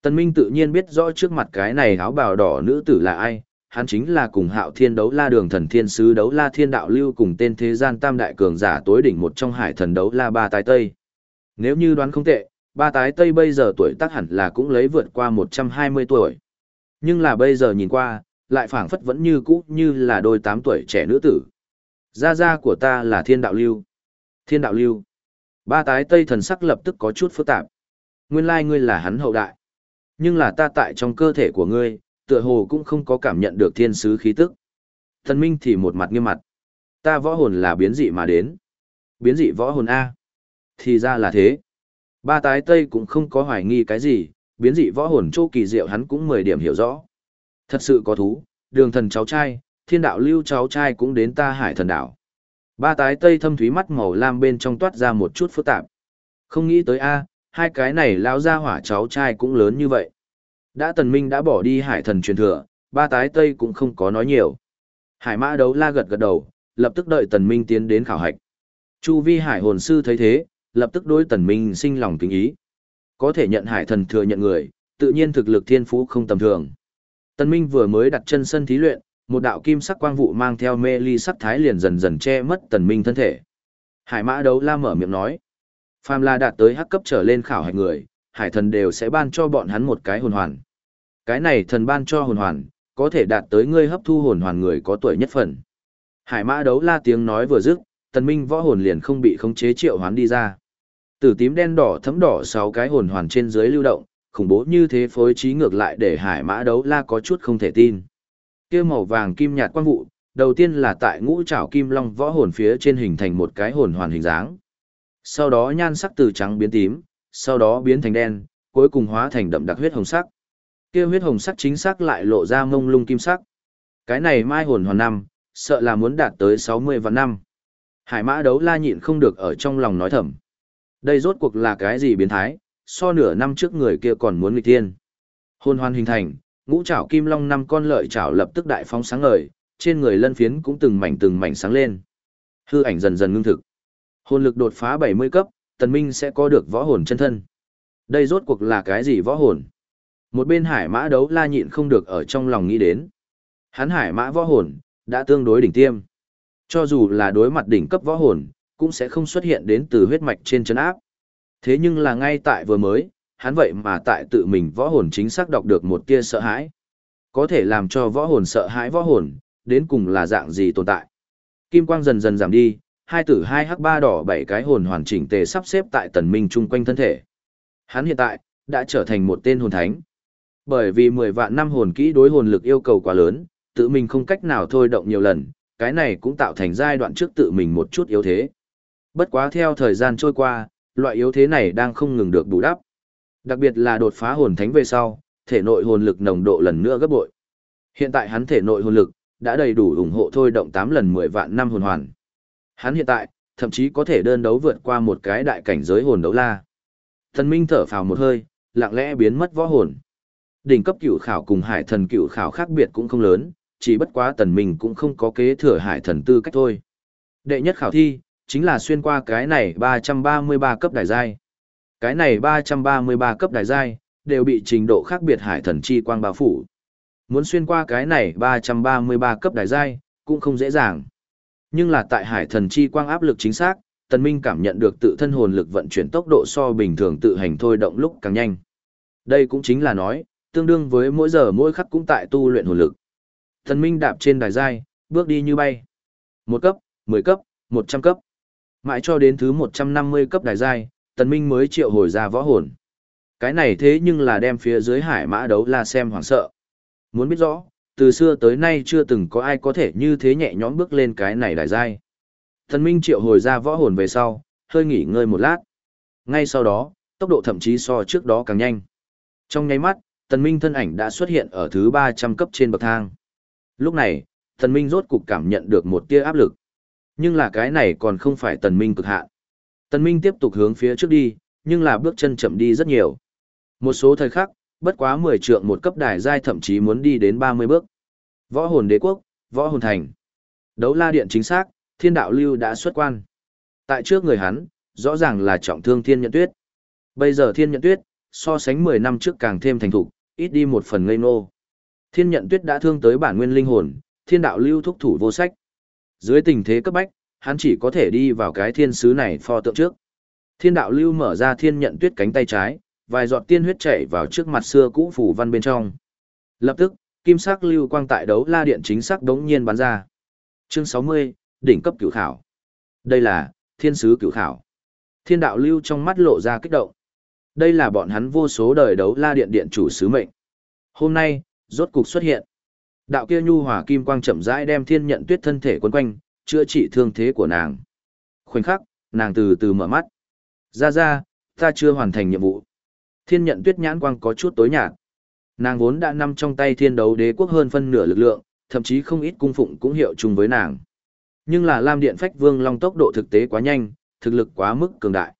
Tần Minh tự nhiên biết rõ trước mặt cái này áo bào đỏ nữ tử là ai, hắn chính là cùng hạo thiên đấu la đường thần thiên sứ đấu la thiên đạo lưu cùng tên thế gian tam đại cường giả tối đỉnh một trong hải thần đấu la ba tái tây. Nếu như đoán không tệ, ba tái tây bây giờ tuổi tác hẳn là cũng lấy vượt qua 120 tuổi. Nhưng là bây giờ nhìn qua, lại phảng phất vẫn như cũ như là đôi tám tuổi trẻ nữ tử. Gia gia của ta là thiên đạo lưu. Thiên đạo lưu. Ba tái tây thần sắc lập tức có chút phức tạp. Nguyên lai ngươi là hắn hậu đại. Nhưng là ta tại trong cơ thể của ngươi, tựa hồ cũng không có cảm nhận được thiên sứ khí tức. Thần minh thì một mặt nghiêm mặt. Ta võ hồn là biến dị mà đến. Biến dị võ hồn A. Thì ra là thế. Ba tái tây cũng không có hoài nghi cái gì, biến dị võ hồn chỗ kỳ diệu hắn cũng mười điểm hiểu rõ. Thật sự có thú, đường thần cháu trai, thiên đạo lưu cháu trai cũng đến ta hải thần đảo. Ba tái tây thâm thúy mắt màu lam bên trong toát ra một chút phức tạp. Không nghĩ tới A, hai cái này lão ra hỏa cháu trai cũng lớn như vậy. Đã tần minh đã bỏ đi hải thần truyền thừa, ba tái tây cũng không có nói nhiều. Hải mã đấu la gật gật đầu, lập tức đợi tần minh tiến đến khảo hạch. Chu vi hải hồn sư thấy thế, lập tức đối tần minh sinh lòng kính ý. Có thể nhận hải thần thừa nhận người, tự nhiên thực lực thiên phú không tầm thường. Tần minh vừa mới đặt chân sân thí luyện, một đạo kim sắc quang vụ mang theo mê ly sắc thái liền dần dần che mất tần minh thân thể. Hải mã đấu la mở miệng nói. Phàm là đạt tới hắc cấp trở lên khảo hạch người, hải thần đều sẽ ban cho bọn hắn một cái hồn hoàn. Cái này thần ban cho hồn hoàn, có thể đạt tới ngươi hấp thu hồn hoàn người có tuổi nhất phần. Hải mã đấu la tiếng nói vừa dứt, tần minh võ hồn liền không bị khống chế triệu hoán đi ra. Tử tím đen đỏ thấm đỏ sáu cái hồn hoàn trên dưới lưu động, khủng bố như thế phối trí ngược lại để hải mã đấu la có chút không thể tin. Kia màu vàng kim nhạt quang vụ, đầu tiên là tại ngũ trảo kim long võ hồn phía trên hình thành một cái hồn hoàn hình dáng. Sau đó nhan sắc từ trắng biến tím, sau đó biến thành đen, cuối cùng hóa thành đậm đặc huyết hồng sắc. Kia huyết hồng sắc chính xác lại lộ ra mông lung kim sắc. Cái này mai hồn hoàn năm, sợ là muốn đạt tới 60 vạn năm. Hải mã đấu la nhịn không được ở trong lòng nói thầm. Đây rốt cuộc là cái gì biến thái, so nửa năm trước người kia còn muốn nghịch tiên. Hồn hoàn hình thành, ngũ trảo kim long năm con lợi trảo lập tức đại phóng sáng ngời, trên người lân phiến cũng từng mảnh từng mảnh sáng lên. Hư ảnh dần dần ngưng thực. Hồn lực đột phá 70 cấp, tần minh sẽ có được võ hồn chân thân. Đây rốt cuộc là cái gì võ hồn? Một bên hải mã đấu la nhịn không được ở trong lòng nghĩ đến. Hắn hải mã võ hồn, đã tương đối đỉnh tiêm. Cho dù là đối mặt đỉnh cấp võ hồn, cũng sẽ không xuất hiện đến từ huyết mạch trên chân áp. Thế nhưng là ngay tại vừa mới, hắn vậy mà tại tự mình võ hồn chính xác đọc được một tia sợ hãi. Có thể làm cho võ hồn sợ hãi võ hồn, đến cùng là dạng gì tồn tại. Kim quang dần dần giảm đi, hai tử hai hắc ba đỏ bảy cái hồn hoàn chỉnh tề sắp xếp tại tần minh chung quanh thân thể. Hắn hiện tại, đã trở thành một tên hồn thánh. Bởi vì 10 vạn năm hồn kỹ đối hồn lực yêu cầu quá lớn, tự mình không cách nào thôi động nhiều lần, cái này cũng tạo thành giai đoạn trước tự mình một chút yếu thế. Bất quá theo thời gian trôi qua, loại yếu thế này đang không ngừng được bù đắp. Đặc biệt là đột phá hồn thánh về sau, thể nội hồn lực nồng độ lần nữa gấp bội. Hiện tại hắn thể nội hồn lực đã đầy đủ ủng hộ thôi động 8 lần 10 vạn năm hồn hoàn. Hắn hiện tại, thậm chí có thể đơn đấu vượt qua một cái đại cảnh giới hồn đấu la. Thần Minh thở phào một hơi, lặng lẽ biến mất võ hồn. Đỉnh cấp cửu khảo cùng hải thần cửu khảo khác biệt cũng không lớn, chỉ bất quá tần minh cũng không có kế thừa hải thần tư cách thôi. Đệ nhất khảo thi, chính là xuyên qua cái này 333 cấp đại giai. Cái này 333 cấp đại giai, đều bị trình độ khác biệt hải thần chi quang bao phủ. Muốn xuyên qua cái này 333 cấp đại giai, cũng không dễ dàng. Nhưng là tại hải thần chi quang áp lực chính xác, tần minh cảm nhận được tự thân hồn lực vận chuyển tốc độ so bình thường tự hành thôi động lúc càng nhanh. Đây cũng chính là nói, tương đương với mỗi giờ mỗi khắc cũng tại tu luyện hồn lực. Tần minh đạp trên đài giai, bước đi như bay. Một cấp, 10 cấp, 100 cấp. Mãi cho đến thứ 150 cấp đài giai, tần minh mới triệu hồi ra võ hồn. Cái này thế nhưng là đem phía dưới hải mã đấu la xem hoảng sợ. Muốn biết rõ, từ xưa tới nay chưa từng có ai có thể như thế nhẹ nhõm bước lên cái này đại giai. Tần minh triệu hồi ra võ hồn về sau, hơi nghỉ ngơi một lát. Ngay sau đó, tốc độ thậm chí so trước đó càng nhanh. Trong nháy mắt, tần minh thân ảnh đã xuất hiện ở thứ 300 cấp trên bậc thang. Lúc này, tần minh rốt cục cảm nhận được một tia áp lực. Nhưng là cái này còn không phải tần minh cực hạn. Tần minh tiếp tục hướng phía trước đi, nhưng là bước chân chậm đi rất nhiều. Một số thời khắc, bất quá 10 trượng một cấp đài giai thậm chí muốn đi đến 30 bước. Võ hồn đế quốc, võ hồn thành. Đấu la điện chính xác, thiên đạo lưu đã xuất quan. Tại trước người hắn, rõ ràng là trọng thương thiên nhận tuyết. Bây giờ thiên nhận tuyết, so sánh 10 năm trước càng thêm thành thục, ít đi một phần ngây nô. Thiên nhận tuyết đã thương tới bản nguyên linh hồn, thiên đạo lưu thúc thủ vô sách. Dưới tình thế cấp bách, hắn chỉ có thể đi vào cái thiên sứ này pho tượng trước. Thiên đạo lưu mở ra thiên nhận tuyết cánh tay trái, vài giọt tiên huyết chảy vào trước mặt xưa cũ phủ văn bên trong. Lập tức, kim sắc lưu quang tại đấu la điện chính xác đống nhiên bắn ra. Chương 60, đỉnh cấp cửu khảo. Đây là thiên sứ cửu khảo. Thiên đạo lưu trong mắt lộ ra kích động. Đây là bọn hắn vô số đời đấu la điện điện chủ sứ mệnh. Hôm nay, rốt cục xuất hiện. Đạo kia nhu hòa kim quang chậm rãi đem thiên nhận tuyết thân thể quấn quanh, chữa trị thương thế của nàng. Khoảnh khắc, nàng từ từ mở mắt. Ra ra, ta chưa hoàn thành nhiệm vụ. Thiên nhận tuyết nhãn quang có chút tối nhạt. Nàng vốn đã nằm trong tay thiên đấu đế quốc hơn phân nửa lực lượng, thậm chí không ít cung phụng cũng hiệu chung với nàng. Nhưng là Lam Điện Phách Vương Long tốc độ thực tế quá nhanh, thực lực quá mức cường đại.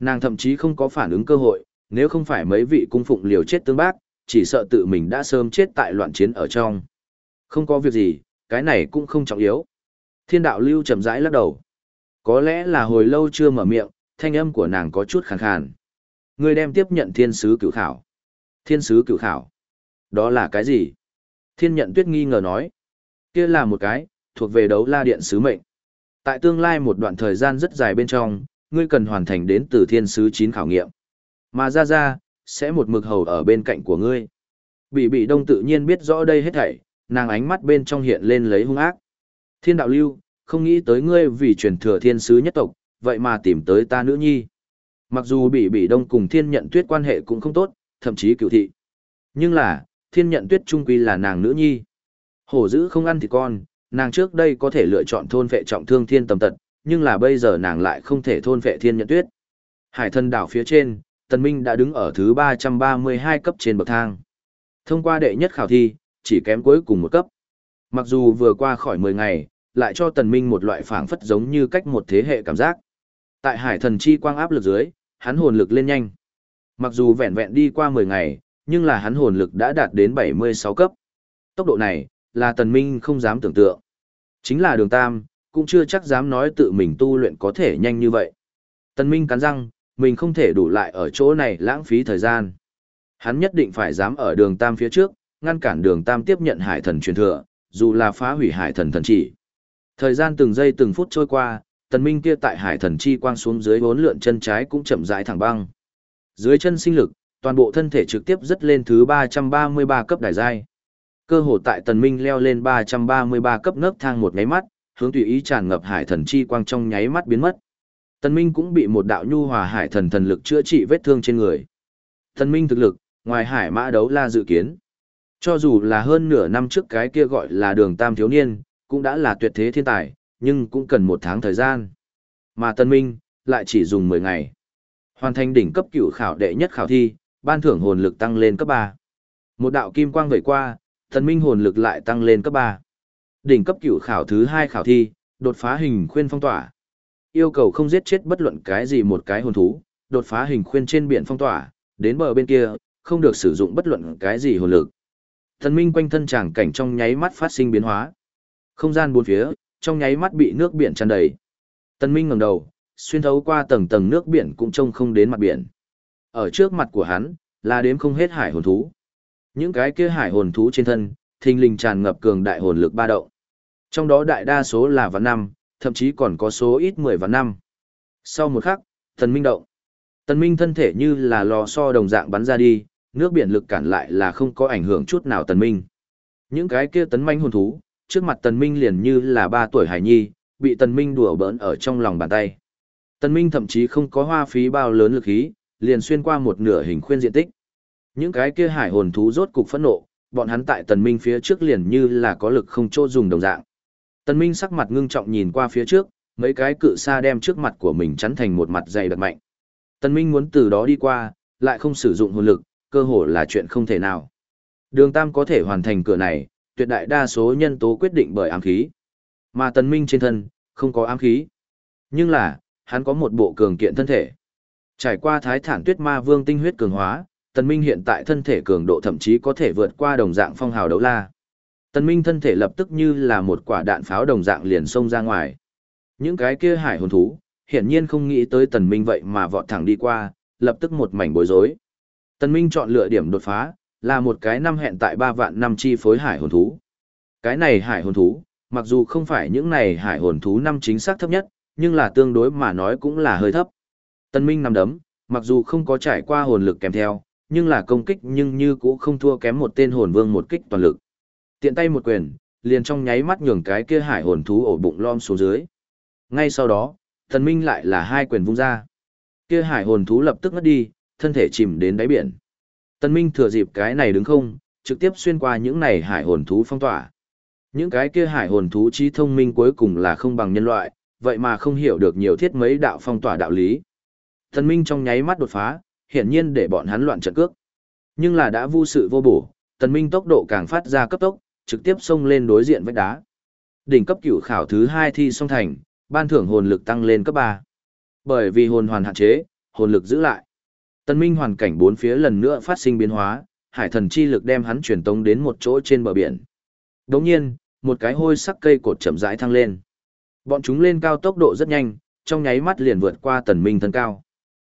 Nàng thậm chí không có phản ứng cơ hội, nếu không phải mấy vị cung phụng liều chết tương bác, chỉ sợ tự mình đã sớm chết tại loạn chiến ở trong. Không có việc gì, cái này cũng không trọng yếu. Thiên đạo lưu chậm rãi lắc đầu. Có lẽ là hồi lâu chưa mở miệng, thanh âm của nàng có chút khàn khàn. Ngươi đem tiếp nhận thiên sứ cửu khảo. Thiên sứ cửu khảo. Đó là cái gì? Thiên nhận tuyết nghi ngờ nói. Kia là một cái, thuộc về đấu la điện sứ mệnh. Tại tương lai một đoạn thời gian rất dài bên trong, ngươi cần hoàn thành đến từ thiên sứ chín khảo nghiệm. Mà ra ra, sẽ một mực hầu ở bên cạnh của ngươi. Bị bị đông tự nhiên biết rõ đây hết thảy, nàng ánh mắt bên trong hiện lên lấy hung ác. Thiên đạo lưu, không nghĩ tới ngươi vì truyền thừa thiên sứ nhất tộc, vậy mà tìm tới ta nữ nhi. Mặc dù bị bị đông cùng thiên nhận tuyết quan hệ cũng không tốt, thậm chí cựu thị. Nhưng là, thiên nhận tuyết trung quy là nàng nữ nhi. Hổ dữ không ăn thì con, nàng trước đây có thể lựa chọn thôn vệ trọng thương thiên tầm tật, nhưng là bây giờ nàng lại không thể thôn vệ thiên nhận tuyết. Hải thân đảo phía trên, Tần Minh đã đứng ở thứ 332 cấp trên bậc thang. Thông qua đệ nhất khảo thi, chỉ kém cuối cùng một cấp. Mặc dù vừa qua khỏi 10 ngày, lại cho Tần Minh một loại phảng phất giống như cách một thế hệ cảm giác. Tại hải thần chi quang áp lực dưới, hắn hồn lực lên nhanh. Mặc dù vẹn vẹn đi qua 10 ngày, nhưng là hắn hồn lực đã đạt đến 76 cấp. Tốc độ này, là Tần Minh không dám tưởng tượng. Chính là đường tam, cũng chưa chắc dám nói tự mình tu luyện có thể nhanh như vậy. Tần Minh cắn răng, mình không thể đủ lại ở chỗ này lãng phí thời gian. Hắn nhất định phải dám ở đường tam phía trước, ngăn cản đường tam tiếp nhận hải thần truyền thừa, dù là phá hủy hải thần thần chỉ. Thời gian từng giây từng phút trôi qua, tần minh kia tại hải thần chi quang xuống dưới bốn lượn chân trái cũng chậm rãi thẳng băng. Dưới chân sinh lực, toàn bộ thân thể trực tiếp dứt lên thứ 333 cấp đài giai. Cơ hồ tại tần minh leo lên 333 cấp nấc thang một nháy mắt, hướng tùy ý tràn ngập hải thần chi quang trong nháy mắt biến mất. Tần Minh cũng bị một đạo nhu hòa hải thần thần lực chữa trị vết thương trên người. Tần Minh thực lực, ngoài hải mã đấu la dự kiến. Cho dù là hơn nửa năm trước cái kia gọi là đường tam thiếu niên, cũng đã là tuyệt thế thiên tài, nhưng cũng cần một tháng thời gian. Mà tân Minh, lại chỉ dùng 10 ngày. Hoàn thành đỉnh cấp cửu khảo đệ nhất khảo thi, ban thưởng hồn lực tăng lên cấp 3. Một đạo kim quang vẩy qua, thần Minh hồn lực lại tăng lên cấp 3. Đỉnh cấp cửu khảo thứ 2 khảo thi, đột phá hình khuyên phong tỏa, yêu cầu không giết chết bất luận cái gì một cái hồn thú, đột phá hình khuyên trên biển phong tỏa, đến bờ bên kia, không được sử dụng bất luận cái gì hồn lực. Thần minh quanh thân tràng cảnh trong nháy mắt phát sinh biến hóa. Không gian bốn phía, trong nháy mắt bị nước biển tràn đầy. Tần Minh ngẩng đầu, xuyên thấu qua tầng tầng nước biển cũng trông không đến mặt biển. Ở trước mặt của hắn, là đếm không hết hải hồn thú. Những cái kia hải hồn thú trên thân, thình lình tràn ngập cường đại hồn lực ba động. Trong đó đại đa số là vạn năm, thậm chí còn có số ít 10 vạn năm. Sau một khắc, tần minh động. Tần minh thân thể như là lò xo đồng dạng bắn ra đi, nước biển lực cản lại là không có ảnh hưởng chút nào tần minh. Những cái kia tấn manh hồn thú, trước mặt tần minh liền như là ba tuổi hải nhi, bị tần minh đùa bỡn ở trong lòng bàn tay. Tần minh thậm chí không có hoa phí bao lớn lực khí, liền xuyên qua một nửa hình khuyên diện tích. Những cái kia hải hồn thú rốt cục phẫn nộ, bọn hắn tại tần minh phía trước liền như là có lực không chỗ dùng đồng dạng. Tần Minh sắc mặt ngưng trọng nhìn qua phía trước, mấy cái cự sa đem trước mặt của mình chắn thành một mặt dày đặc mạnh. Tần Minh muốn từ đó đi qua, lại không sử dụng hồn lực, cơ hồ là chuyện không thể nào. Đường Tam có thể hoàn thành cửa này, tuyệt đại đa số nhân tố quyết định bởi ám khí. Mà Tần Minh trên thân, không có ám khí. Nhưng là, hắn có một bộ cường kiện thân thể. Trải qua thái thản tuyết ma vương tinh huyết cường hóa, Tần Minh hiện tại thân thể cường độ thậm chí có thể vượt qua đồng dạng phong hào đấu la. Tần Minh thân thể lập tức như là một quả đạn pháo đồng dạng liền xông ra ngoài. Những cái kia hải hồn thú, hiển nhiên không nghĩ tới Tần Minh vậy mà vọt thẳng đi qua, lập tức một mảnh bối rối. Tần Minh chọn lựa điểm đột phá, là một cái năm hẹn tại ba vạn năm chi phối hải hồn thú. Cái này hải hồn thú, mặc dù không phải những này hải hồn thú năm chính xác thấp nhất, nhưng là tương đối mà nói cũng là hơi thấp. Tần Minh nằm đấm, mặc dù không có trải qua hồn lực kèm theo, nhưng là công kích nhưng như cũng không thua kém một tên hồn vương một kích toàn lực. Tiện tay một quyền, liền trong nháy mắt nhường cái kia hải hồn thú ổ bụng lom xuống dưới. Ngay sau đó, thần minh lại là hai quyền vung ra. Kia hải hồn thú lập tức ngất đi, thân thể chìm đến đáy biển. Tân Minh thừa dịp cái này đứng không, trực tiếp xuyên qua những này hải hồn thú phong tỏa. Những cái kia hải hồn thú trí thông minh cuối cùng là không bằng nhân loại, vậy mà không hiểu được nhiều thiết mấy đạo phong tỏa đạo lý. Tân Minh trong nháy mắt đột phá, hiển nhiên để bọn hắn loạn trận cước. Nhưng là đã vu sự vô bổ, Tân Minh tốc độ càng phát ra cấp tốc, trực tiếp xông lên đối diện vách đá. Đỉnh cấp cửu khảo thứ hai thi xong thành, ban thưởng hồn lực tăng lên cấp 3. Bởi vì hồn hoàn hạn chế, hồn lực giữ lại. Tân Minh hoàn cảnh bốn phía lần nữa phát sinh biến hóa, hải thần chi lực đem hắn truyền tống đến một chỗ trên bờ biển. Đồng nhiên, một cái hôi sắc cây cột chậm rãi thăng lên. Bọn chúng lên cao tốc độ rất nhanh, trong nháy mắt liền vượt qua tần minh thân cao.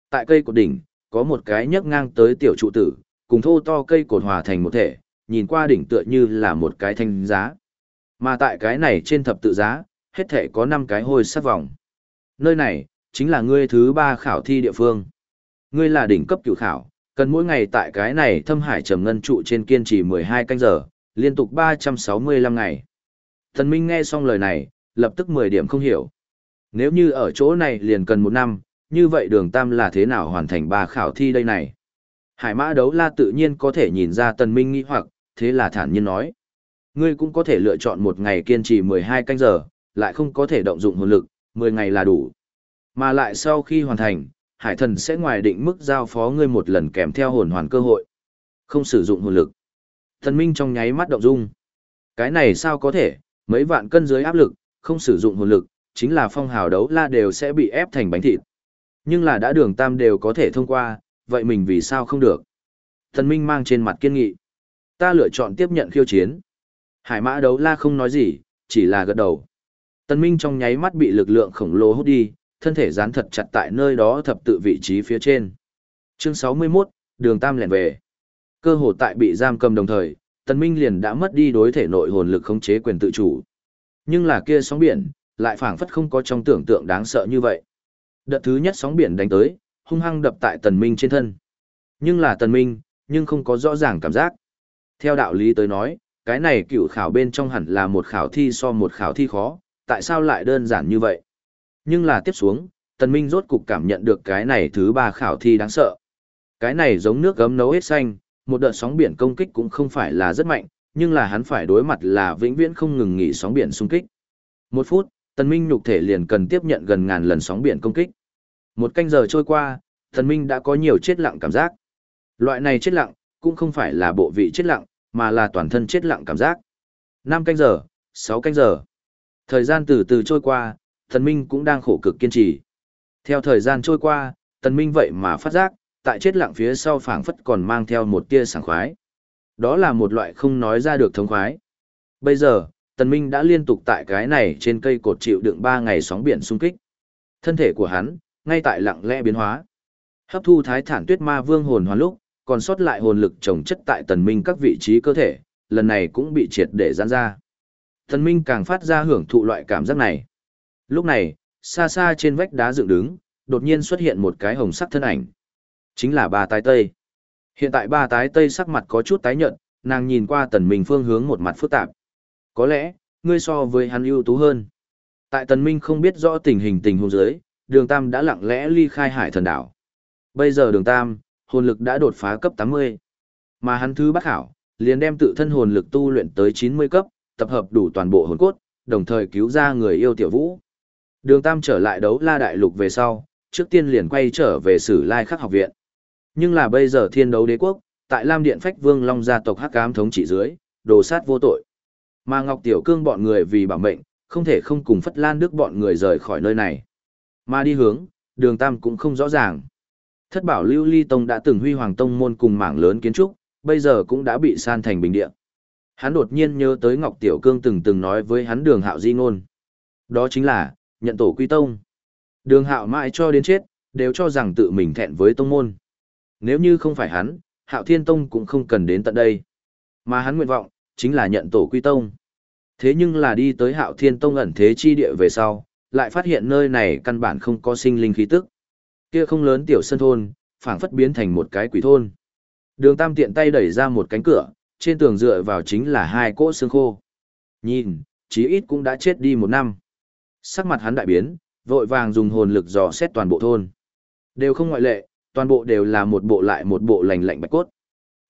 Tại cây cột đỉnh, có một cái nhấc ngang tới tiểu trụ tử, cùng thô to cây cột hòa thành một thể, nhìn qua đỉnh tựa như là một cái thanh giá. Mà tại cái này trên thập tự giá, hết thể có 5 cái hôi sắc vòng. Nơi này, chính là ngươi thứ ba khảo thi địa phương. Ngươi là đỉnh cấp cửu khảo, cần mỗi ngày tại cái này thâm hải trầm ngân trụ trên kiên trì 12 canh giờ, liên tục 365 ngày. Thần Minh nghe xong lời này, lập tức 10 điểm không hiểu. Nếu như ở chỗ này liền cần một năm, như vậy đường tam là thế nào hoàn thành ba khảo thi đây này? Hải mã đấu la tự nhiên có thể nhìn ra tần minh nghi hoặc, thế là thản nhiên nói. Ngươi cũng có thể lựa chọn một ngày kiên trì 12 canh giờ, lại không có thể động dụng hồn lực, 10 ngày là đủ. Mà lại sau khi hoàn thành, hải thần sẽ ngoài định mức giao phó ngươi một lần kèm theo hồn hoàn cơ hội. Không sử dụng hồn lực. Thần minh trong nháy mắt động dung. Cái này sao có thể, mấy vạn cân dưới áp lực, không sử dụng hồn lực, chính là phong hào đấu la đều sẽ bị ép thành bánh thịt. Nhưng là đã đường tam đều có thể thông qua, vậy mình vì sao không được? Thần minh mang trên mặt kiên nghị. Ta lựa chọn tiếp nhận khiêu chiến. Hải mã đấu la không nói gì, chỉ là gật đầu. Tần Minh trong nháy mắt bị lực lượng khổng lồ hút đi, thân thể dán thật chặt tại nơi đó thập tự vị trí phía trên. Chương 61, đường tam lẻn về. Cơ hồ tại bị giam cầm đồng thời, Tần Minh liền đã mất đi đối thể nội hồn lực khống chế quyền tự chủ. Nhưng là kia sóng biển, lại phảng phất không có trong tưởng tượng đáng sợ như vậy. Đợt thứ nhất sóng biển đánh tới, hung hăng đập tại Tần Minh trên thân. Nhưng là Tần Minh, nhưng không có rõ ràng cảm giác. Theo đạo lý tới nói, cái này cựu khảo bên trong hẳn là một khảo thi so một khảo thi khó, tại sao lại đơn giản như vậy? Nhưng là tiếp xuống, Tần Minh rốt cục cảm nhận được cái này thứ ba khảo thi đáng sợ. Cái này giống nước gấm nấu hết xanh, một đợt sóng biển công kích cũng không phải là rất mạnh, nhưng là hắn phải đối mặt là vĩnh viễn không ngừng nghỉ sóng biển xung kích. Một phút, Tần Minh nhục thể liền cần tiếp nhận gần ngàn lần sóng biển công kích. Một canh giờ trôi qua, Tần Minh đã có nhiều chết lặng cảm giác. Loại này chết lặng, cũng không phải là bộ vị chết lặng, mà là toàn thân chết lặng cảm giác. 5 canh giờ, 6 canh giờ. Thời gian từ từ trôi qua, Tần Minh cũng đang khổ cực kiên trì. Theo thời gian trôi qua, Tần Minh vậy mà phát giác, tại chết lặng phía sau phảng phất còn mang theo một tia sảng khoái. Đó là một loại không nói ra được thống khoái. Bây giờ, Tần Minh đã liên tục tại cái này trên cây cột chịu đựng 3 ngày sóng biển xung kích. Thân thể của hắn, ngay tại lặng lẽ biến hóa. Hấp thu thái thản tuyết ma vương hồn hoàn lúc, còn sót lại hồn lực trồng chất tại Tần Minh các vị trí cơ thể, lần này cũng bị triệt để giãn ra. Tần Minh càng phát ra hưởng thụ loại cảm giác này. Lúc này, xa xa trên vách đá dựng đứng, đột nhiên xuất hiện một cái hồng sắc thân ảnh. Chính là ba tái tây. Hiện tại ba tái tây sắc mặt có chút tái nhợt, nàng nhìn qua tần minh phương hướng một mặt phức tạp. Có lẽ, ngươi so với hắn ưu tú hơn. Tại tần minh không biết rõ tình hình tình huống dưới, đường tam đã lặng lẽ ly khai hải thần đảo. Bây giờ đường tam, hồn lực đã đột phá cấp 80. Mà hắn thứ bác hảo, liền đem tự thân hồn lực tu luyện tới 90 cấp, tập hợp đủ toàn bộ hồn cốt, đồng thời cứu ra người yêu tiểu vũ. Đường Tam trở lại đấu la đại lục về sau, trước tiên liền quay trở về sử lai khắc học viện. Nhưng là bây giờ thiên đấu đế quốc, tại Lam Điện Phách Vương Long gia tộc hắc ám thống trị dưới, đồ sát vô tội. Mà Ngọc Tiểu Cương bọn người vì bảo mệnh, không thể không cùng Phất Lan Đức bọn người rời khỏi nơi này. Mà đi hướng, đường Tam cũng không rõ ràng. Thất bảo Lưu Ly Tông đã từng huy hoàng tông môn cùng mảng lớn kiến trúc, bây giờ cũng đã bị san thành bình địa. Hắn đột nhiên nhớ tới Ngọc Tiểu Cương từng từng nói với hắn đường hạo di ngôn. Đó chính là, nhận tổ quy tông. Đường hạo mãi cho đến chết, đều cho rằng tự mình thẹn với tông môn. Nếu như không phải hắn, hạo thiên tông cũng không cần đến tận đây. Mà hắn nguyện vọng, chính là nhận tổ quy tông. Thế nhưng là đi tới hạo thiên tông ẩn thế chi địa về sau, lại phát hiện nơi này căn bản không có sinh linh khí tức. Kia không lớn tiểu sân thôn, phảng phất biến thành một cái quỷ thôn. Đường Tam tiện tay đẩy ra một cánh cửa, trên tường dựa vào chính là hai cỗ xương khô. Nhìn, chí ít cũng đã chết đi một năm. Sắc mặt hắn đại biến, vội vàng dùng hồn lực dò xét toàn bộ thôn. Đều không ngoại lệ, toàn bộ đều là một bộ lại một bộ lành lạnh bạch cốt.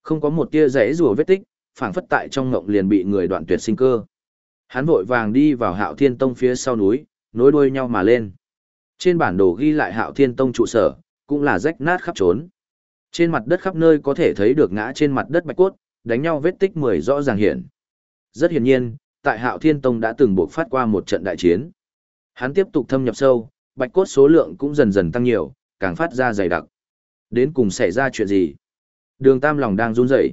Không có một tia rẽ rùa vết tích, phảng phất tại trong ngộng liền bị người đoạn tuyệt sinh cơ. Hắn vội vàng đi vào Hạo Thiên Tông phía sau núi, nối đuôi nhau mà lên. Trên bản đồ ghi lại Hạo Thiên Tông trụ sở, cũng là rách nát khắp trốn. Trên mặt đất khắp nơi có thể thấy được ngã trên mặt đất bạch cốt, đánh nhau vết tích mười rõ ràng hiện. Rất hiển nhiên, tại Hạo Thiên Tông đã từng buộc phát qua một trận đại chiến. Hắn tiếp tục thâm nhập sâu, bạch cốt số lượng cũng dần dần tăng nhiều, càng phát ra dày đặc. Đến cùng xảy ra chuyện gì? Đường Tam lòng đang run rẩy.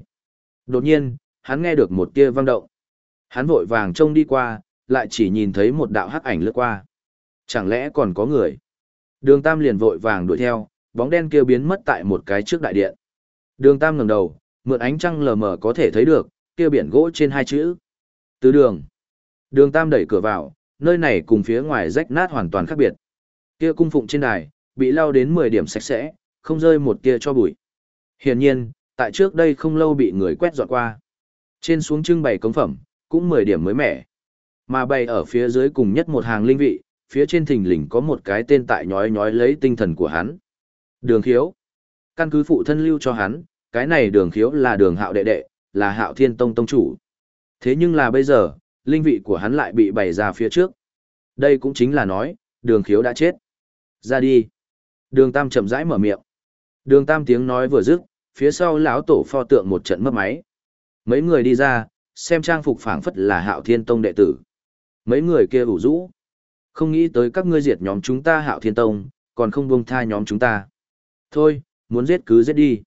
Đột nhiên, hắn nghe được một tia vang động. Hắn vội vàng trông đi qua, lại chỉ nhìn thấy một đạo hắc ảnh lướt qua. Chẳng lẽ còn có người? Đường Tam liền vội vàng đuổi theo, bóng đen kia biến mất tại một cái trước đại điện. Đường Tam ngẩng đầu, mượn ánh trăng lờ mờ có thể thấy được, kia biển gỗ trên hai chữ. Tứ đường. Đường Tam đẩy cửa vào, nơi này cùng phía ngoài rách nát hoàn toàn khác biệt. Kia cung phụng trên đài, bị lau đến 10 điểm sạch sẽ, không rơi một tia cho bụi. Hiển nhiên, tại trước đây không lâu bị người quét dọn qua. Trên xuống trưng bày cống phẩm, cũng 10 điểm mới mẻ. Mà bày ở phía dưới cùng nhất một hàng linh vị, phía trên thình lình có một cái tên tại nhói nhói lấy tinh thần của hắn. Đường khiếu. Căn cứ phụ thân lưu cho hắn, cái này đường khiếu là đường hạo đệ đệ, là hạo thiên tông tông chủ. Thế nhưng là bây giờ, linh vị của hắn lại bị bày ra phía trước. Đây cũng chính là nói, đường khiếu đã chết. Ra đi. Đường tam chậm rãi mở miệng. Đường tam tiếng nói vừa dứt, phía sau lão tổ pho tượng một trận mất máy. Mấy người đi ra, xem trang phục phảng phất là hạo thiên tông đệ tử. Mấy người kia ủ rũ. Không nghĩ tới các ngươi diệt nhóm chúng ta hạo thiên tông, còn không buông tha nhóm chúng ta. Thôi, muốn giết cứ giết đi.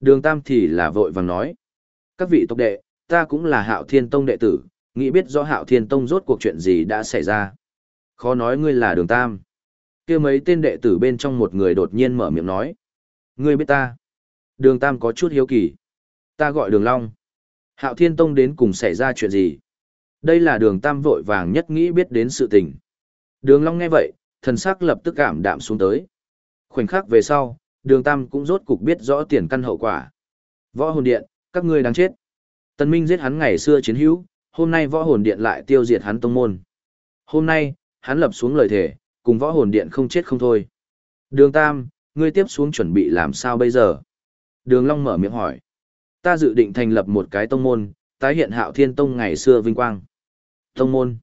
Đường Tam thì là vội vàng nói. Các vị tộc đệ, ta cũng là hạo thiên tông đệ tử, nghĩ biết rõ hạo thiên tông rốt cuộc chuyện gì đã xảy ra. Khó nói ngươi là đường Tam. kia mấy tên đệ tử bên trong một người đột nhiên mở miệng nói. Ngươi biết ta. Đường Tam có chút hiếu kỳ. Ta gọi đường Long. Hạo thiên tông đến cùng xảy ra chuyện gì? Đây là đường Tam vội vàng nhất nghĩ biết đến sự tình. Đường Long nghe vậy, thần sắc lập tức cảm đạm xuống tới. Khoảnh khắc về sau, đường Tam cũng rốt cục biết rõ tiền căn hậu quả. Võ hồn điện, các ngươi đáng chết. Tần Minh giết hắn ngày xưa chiến hữu, hôm nay võ hồn điện lại tiêu diệt hắn tông môn. Hôm nay, hắn lập xuống lời thề, cùng võ hồn điện không chết không thôi. Đường Tam, ngươi tiếp xuống chuẩn bị làm sao bây giờ? Đường Long mở miệng hỏi. Ta dự định thành lập một cái tông môn, tái hiện hạo thiên tông ngày xưa vinh quang. Tông môn.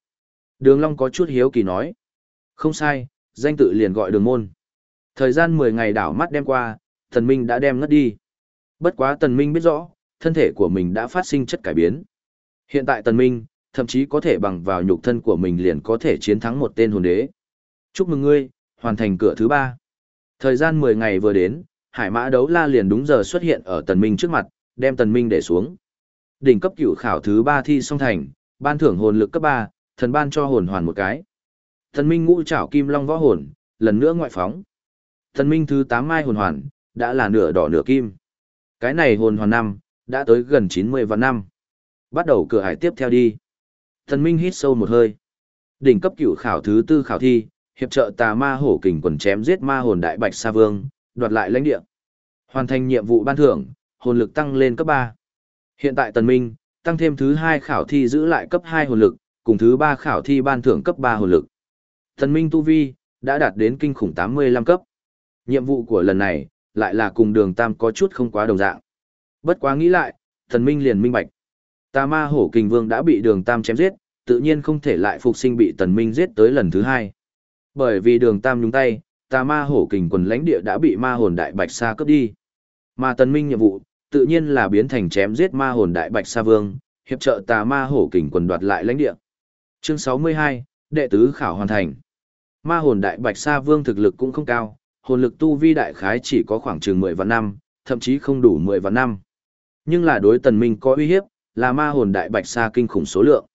Đường Long có chút hiếu kỳ nói. Không sai, danh tự liền gọi đường môn. Thời gian 10 ngày đảo mắt đem qua, thần Minh đã đem ngất đi. Bất quá Tần Minh biết rõ, thân thể của mình đã phát sinh chất cải biến. Hiện tại Tần Minh, thậm chí có thể bằng vào nhục thân của mình liền có thể chiến thắng một tên hồn đế. Chúc mừng ngươi, hoàn thành cửa thứ ba. Thời gian 10 ngày vừa đến, hải mã đấu la liền đúng giờ xuất hiện ở Tần Minh trước mặt, đem Tần Minh để xuống. Đỉnh cấp cửu khảo thứ ba thi xong thành, ban thưởng hồn lực cấp 3, thần ban cho hồn hoàn một cái. Thần minh ngũ trảo kim long võ hồn, lần nữa ngoại phóng. Thần minh thứ 8 mai hồn hoàn, đã là nửa đỏ nửa kim. Cái này hồn hoàn năm, đã tới gần 90 vạn năm. Bắt đầu cửa hải tiếp theo đi. Thần minh hít sâu một hơi. Đỉnh cấp cửu khảo thứ tư khảo thi, hiệp trợ tà ma hổ kình quần chém giết ma hồn đại bạch sa vương, đoạt lại lãnh địa. Hoàn thành nhiệm vụ ban thưởng, hồn lực tăng lên cấp 3. Hiện tại tần minh, tăng thêm thứ hai khảo thi giữ lại cấp 2 hồn lực, cùng thứ ba khảo thi ban thưởng cấp 3 hồn lực. Thần minh tu vi, đã đạt đến kinh khủng 85 cấp. Nhiệm vụ của lần này, lại là cùng đường tam có chút không quá đồng dạng. Bất quá nghĩ lại, thần minh liền minh bạch. Tà ma hổ kình vương đã bị đường tam chém giết, tự nhiên không thể lại phục sinh bị tần minh giết tới lần thứ hai. Bởi vì đường tam nhúng tay, tà ma hổ kình quần lãnh địa đã bị ma hồn đại bạch sa cướp đi. Mà tần minh nhiệm vụ, tự nhiên là biến thành chém giết ma hồn đại bạch sa vương, hiệp trợ tà ma hổ kình quần đoạt lại lãnh địa. Chương 62, đệ tứ khảo hoàn thành. Ma hồn đại bạch sa vương thực lực cũng không cao, hồn lực tu vi đại khái chỉ có khoảng chừng 10 vạn năm, thậm chí không đủ 10 vạn năm. Nhưng là đối tần minh có uy hiếp, là ma hồn đại bạch sa kinh khủng số lượng.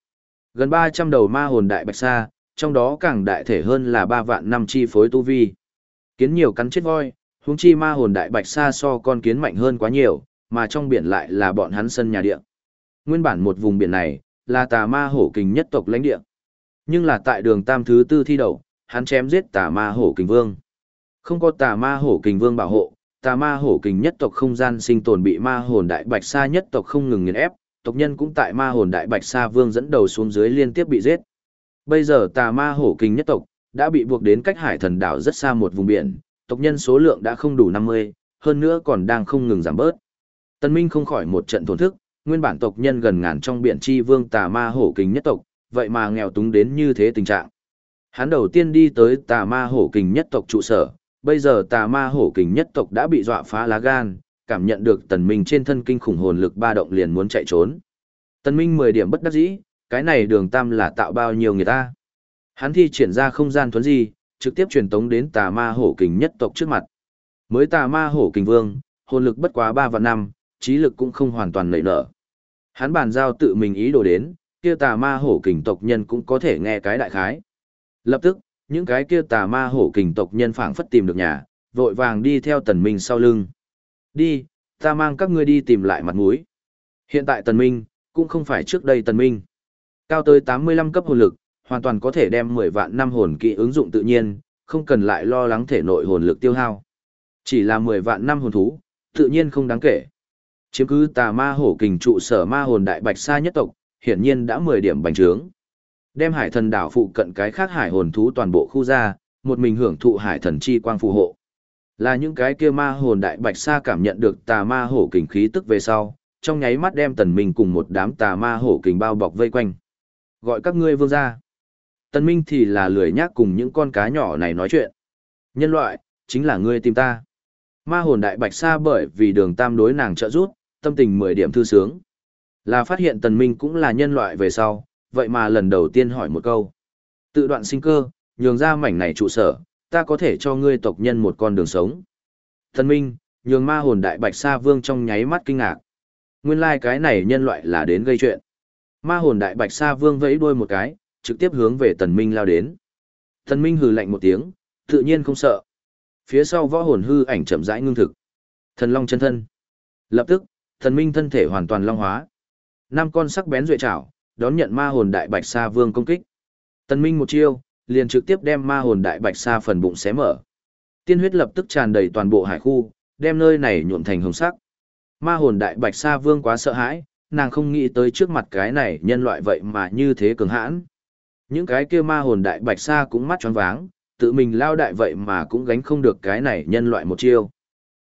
Gần 300 đầu ma hồn đại bạch sa, trong đó càng đại thể hơn là 3 vạn năm chi phối tu vi. Kiến nhiều cắn chết voi, huống chi ma hồn đại bạch sa so con kiến mạnh hơn quá nhiều, mà trong biển lại là bọn hắn sân nhà địa. Nguyên bản một vùng biển này, là tà ma hổ kình nhất tộc lãnh địa. Nhưng là tại đường tam thứ tư thi đầu, hắn chém giết tà ma hổ kình vương. Không có tà ma hổ kình vương bảo hộ, tà ma hổ kình nhất tộc không gian sinh tồn bị ma hồn đại bạch sa nhất tộc không ngừng nghiền ép, tộc nhân cũng tại ma hồn đại bạch sa vương dẫn đầu xuống dưới liên tiếp bị giết. Bây giờ tà ma hổ kình nhất tộc đã bị buộc đến cách hải thần đảo rất xa một vùng biển, tộc nhân số lượng đã không đủ 50, hơn nữa còn đang không ngừng giảm bớt. Tân Minh không khỏi một trận thổn thức, nguyên bản tộc nhân gần ngàn trong biển chi vương tà ma hổ kình nhất tộc, vậy mà nghèo túng đến như thế tình trạng. Hắn đầu tiên đi tới tà ma hổ kình nhất tộc trụ sở, bây giờ tà ma hổ kình nhất tộc đã bị dọa phá lá gan, cảm nhận được tần minh trên thân kinh khủng hồn lực ba động liền muốn chạy trốn. Tần minh 10 điểm bất đắc dĩ, cái này đường tam là tạo bao nhiêu người ta. Hắn thi triển ra không gian thuấn di, trực tiếp truyền tống đến tà ma hổ kình nhất tộc trước mặt. Mới tà ma hổ kình vương, hồn lực bất quá 3 vạn năm, trí lực cũng không hoàn toàn nảy nở. Hắn bàn giao tự mình ý đồ đến, kia tà ma hổ kình tộc nhân cũng có thể nghe cái đại khái. Lập tức, những cái kia tà ma hổ kình tộc nhân phảng phất tìm được nhà, vội vàng đi theo tần minh sau lưng. Đi, ta mang các ngươi đi tìm lại mặt mũi. Hiện tại tần minh, cũng không phải trước đây tần minh. Cao tới 85 cấp hồn lực, hoàn toàn có thể đem 10 vạn năm hồn kỹ ứng dụng tự nhiên, không cần lại lo lắng thể nội hồn lực tiêu hao. Chỉ là 10 vạn năm hồn thú, tự nhiên không đáng kể. Chiếm cứ tà ma hổ kình trụ sở ma hồn đại bạch sa nhất tộc, hiển nhiên đã 10 điểm bành trướng. Đem hải thần đảo phụ cận cái khác hải hồn thú toàn bộ khu ra, một mình hưởng thụ hải thần chi quang phù hộ. Là những cái kia ma hồn đại bạch sa cảm nhận được tà ma hổ kình khí tức về sau, trong nháy mắt đem tần minh cùng một đám tà ma hổ kình bao bọc vây quanh. Gọi các ngươi vương ra. Tần minh thì là lười nhác cùng những con cá nhỏ này nói chuyện. Nhân loại, chính là ngươi tìm ta. Ma hồn đại bạch sa bởi vì đường tam đối nàng trợ giúp, tâm tình 10 điểm thư sướng. Là phát hiện tần minh cũng là nhân loại về sau, vậy mà lần đầu tiên hỏi một câu. Tự đoạn sinh cơ, nhường ra mảnh này trụ sở, ta có thể cho ngươi tộc nhân một con đường sống. Thần minh, nhường ma hồn đại bạch sa vương trong nháy mắt kinh ngạc. Nguyên lai like cái này nhân loại là đến gây chuyện. Ma hồn đại bạch sa vương vẫy đuôi một cái, trực tiếp hướng về tần minh lao đến. Tần minh hừ lạnh một tiếng, tự nhiên không sợ. Phía sau võ hồn hư ảnh chậm rãi ngưng thực. Thần long chân thân. Lập tức, thần minh thân thể hoàn toàn long hóa. Năm con sắc bén duệ chảo, đón nhận ma hồn đại bạch sa vương công kích. Tần minh một chiêu, liền trực tiếp đem ma hồn đại bạch sa phần bụng xé mở. Tiên huyết lập tức tràn đầy toàn bộ hải khu, đem nơi này nhuộm thành hồng sắc. Ma hồn đại bạch sa vương quá sợ hãi, nàng không nghĩ tới trước mặt cái này nhân loại vậy mà như thế cường hãn. Những cái kia ma hồn đại bạch sa cũng mắt tròn váng, tự mình lao đại vậy mà cũng gánh không được cái này nhân loại một chiêu.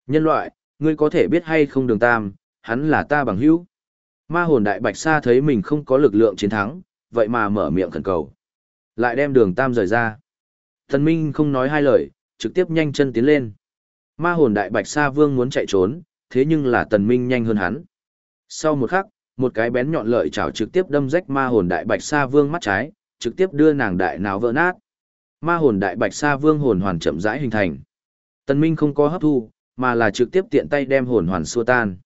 Nhân loại, ngươi có thể biết hay không đường tam, hắn là ta bằng hữu. Ma hồn đại bạch sa thấy mình không có lực lượng chiến thắng, vậy mà mở miệng khẩn cầu. Lại đem đường tam rời ra. Thần Minh không nói hai lời, trực tiếp nhanh chân tiến lên. Ma hồn đại bạch sa vương muốn chạy trốn, thế nhưng là tần minh nhanh hơn hắn. Sau một khắc, một cái bén nhọn lợi chảo trực tiếp đâm rách ma hồn đại bạch sa vương mắt trái, trực tiếp đưa nàng đại não vỡ nát. Ma hồn đại bạch sa vương hồn hoàn chậm rãi hình thành. Tần minh không có hấp thu, mà là trực tiếp tiện tay đem hồn hoàn xua tan.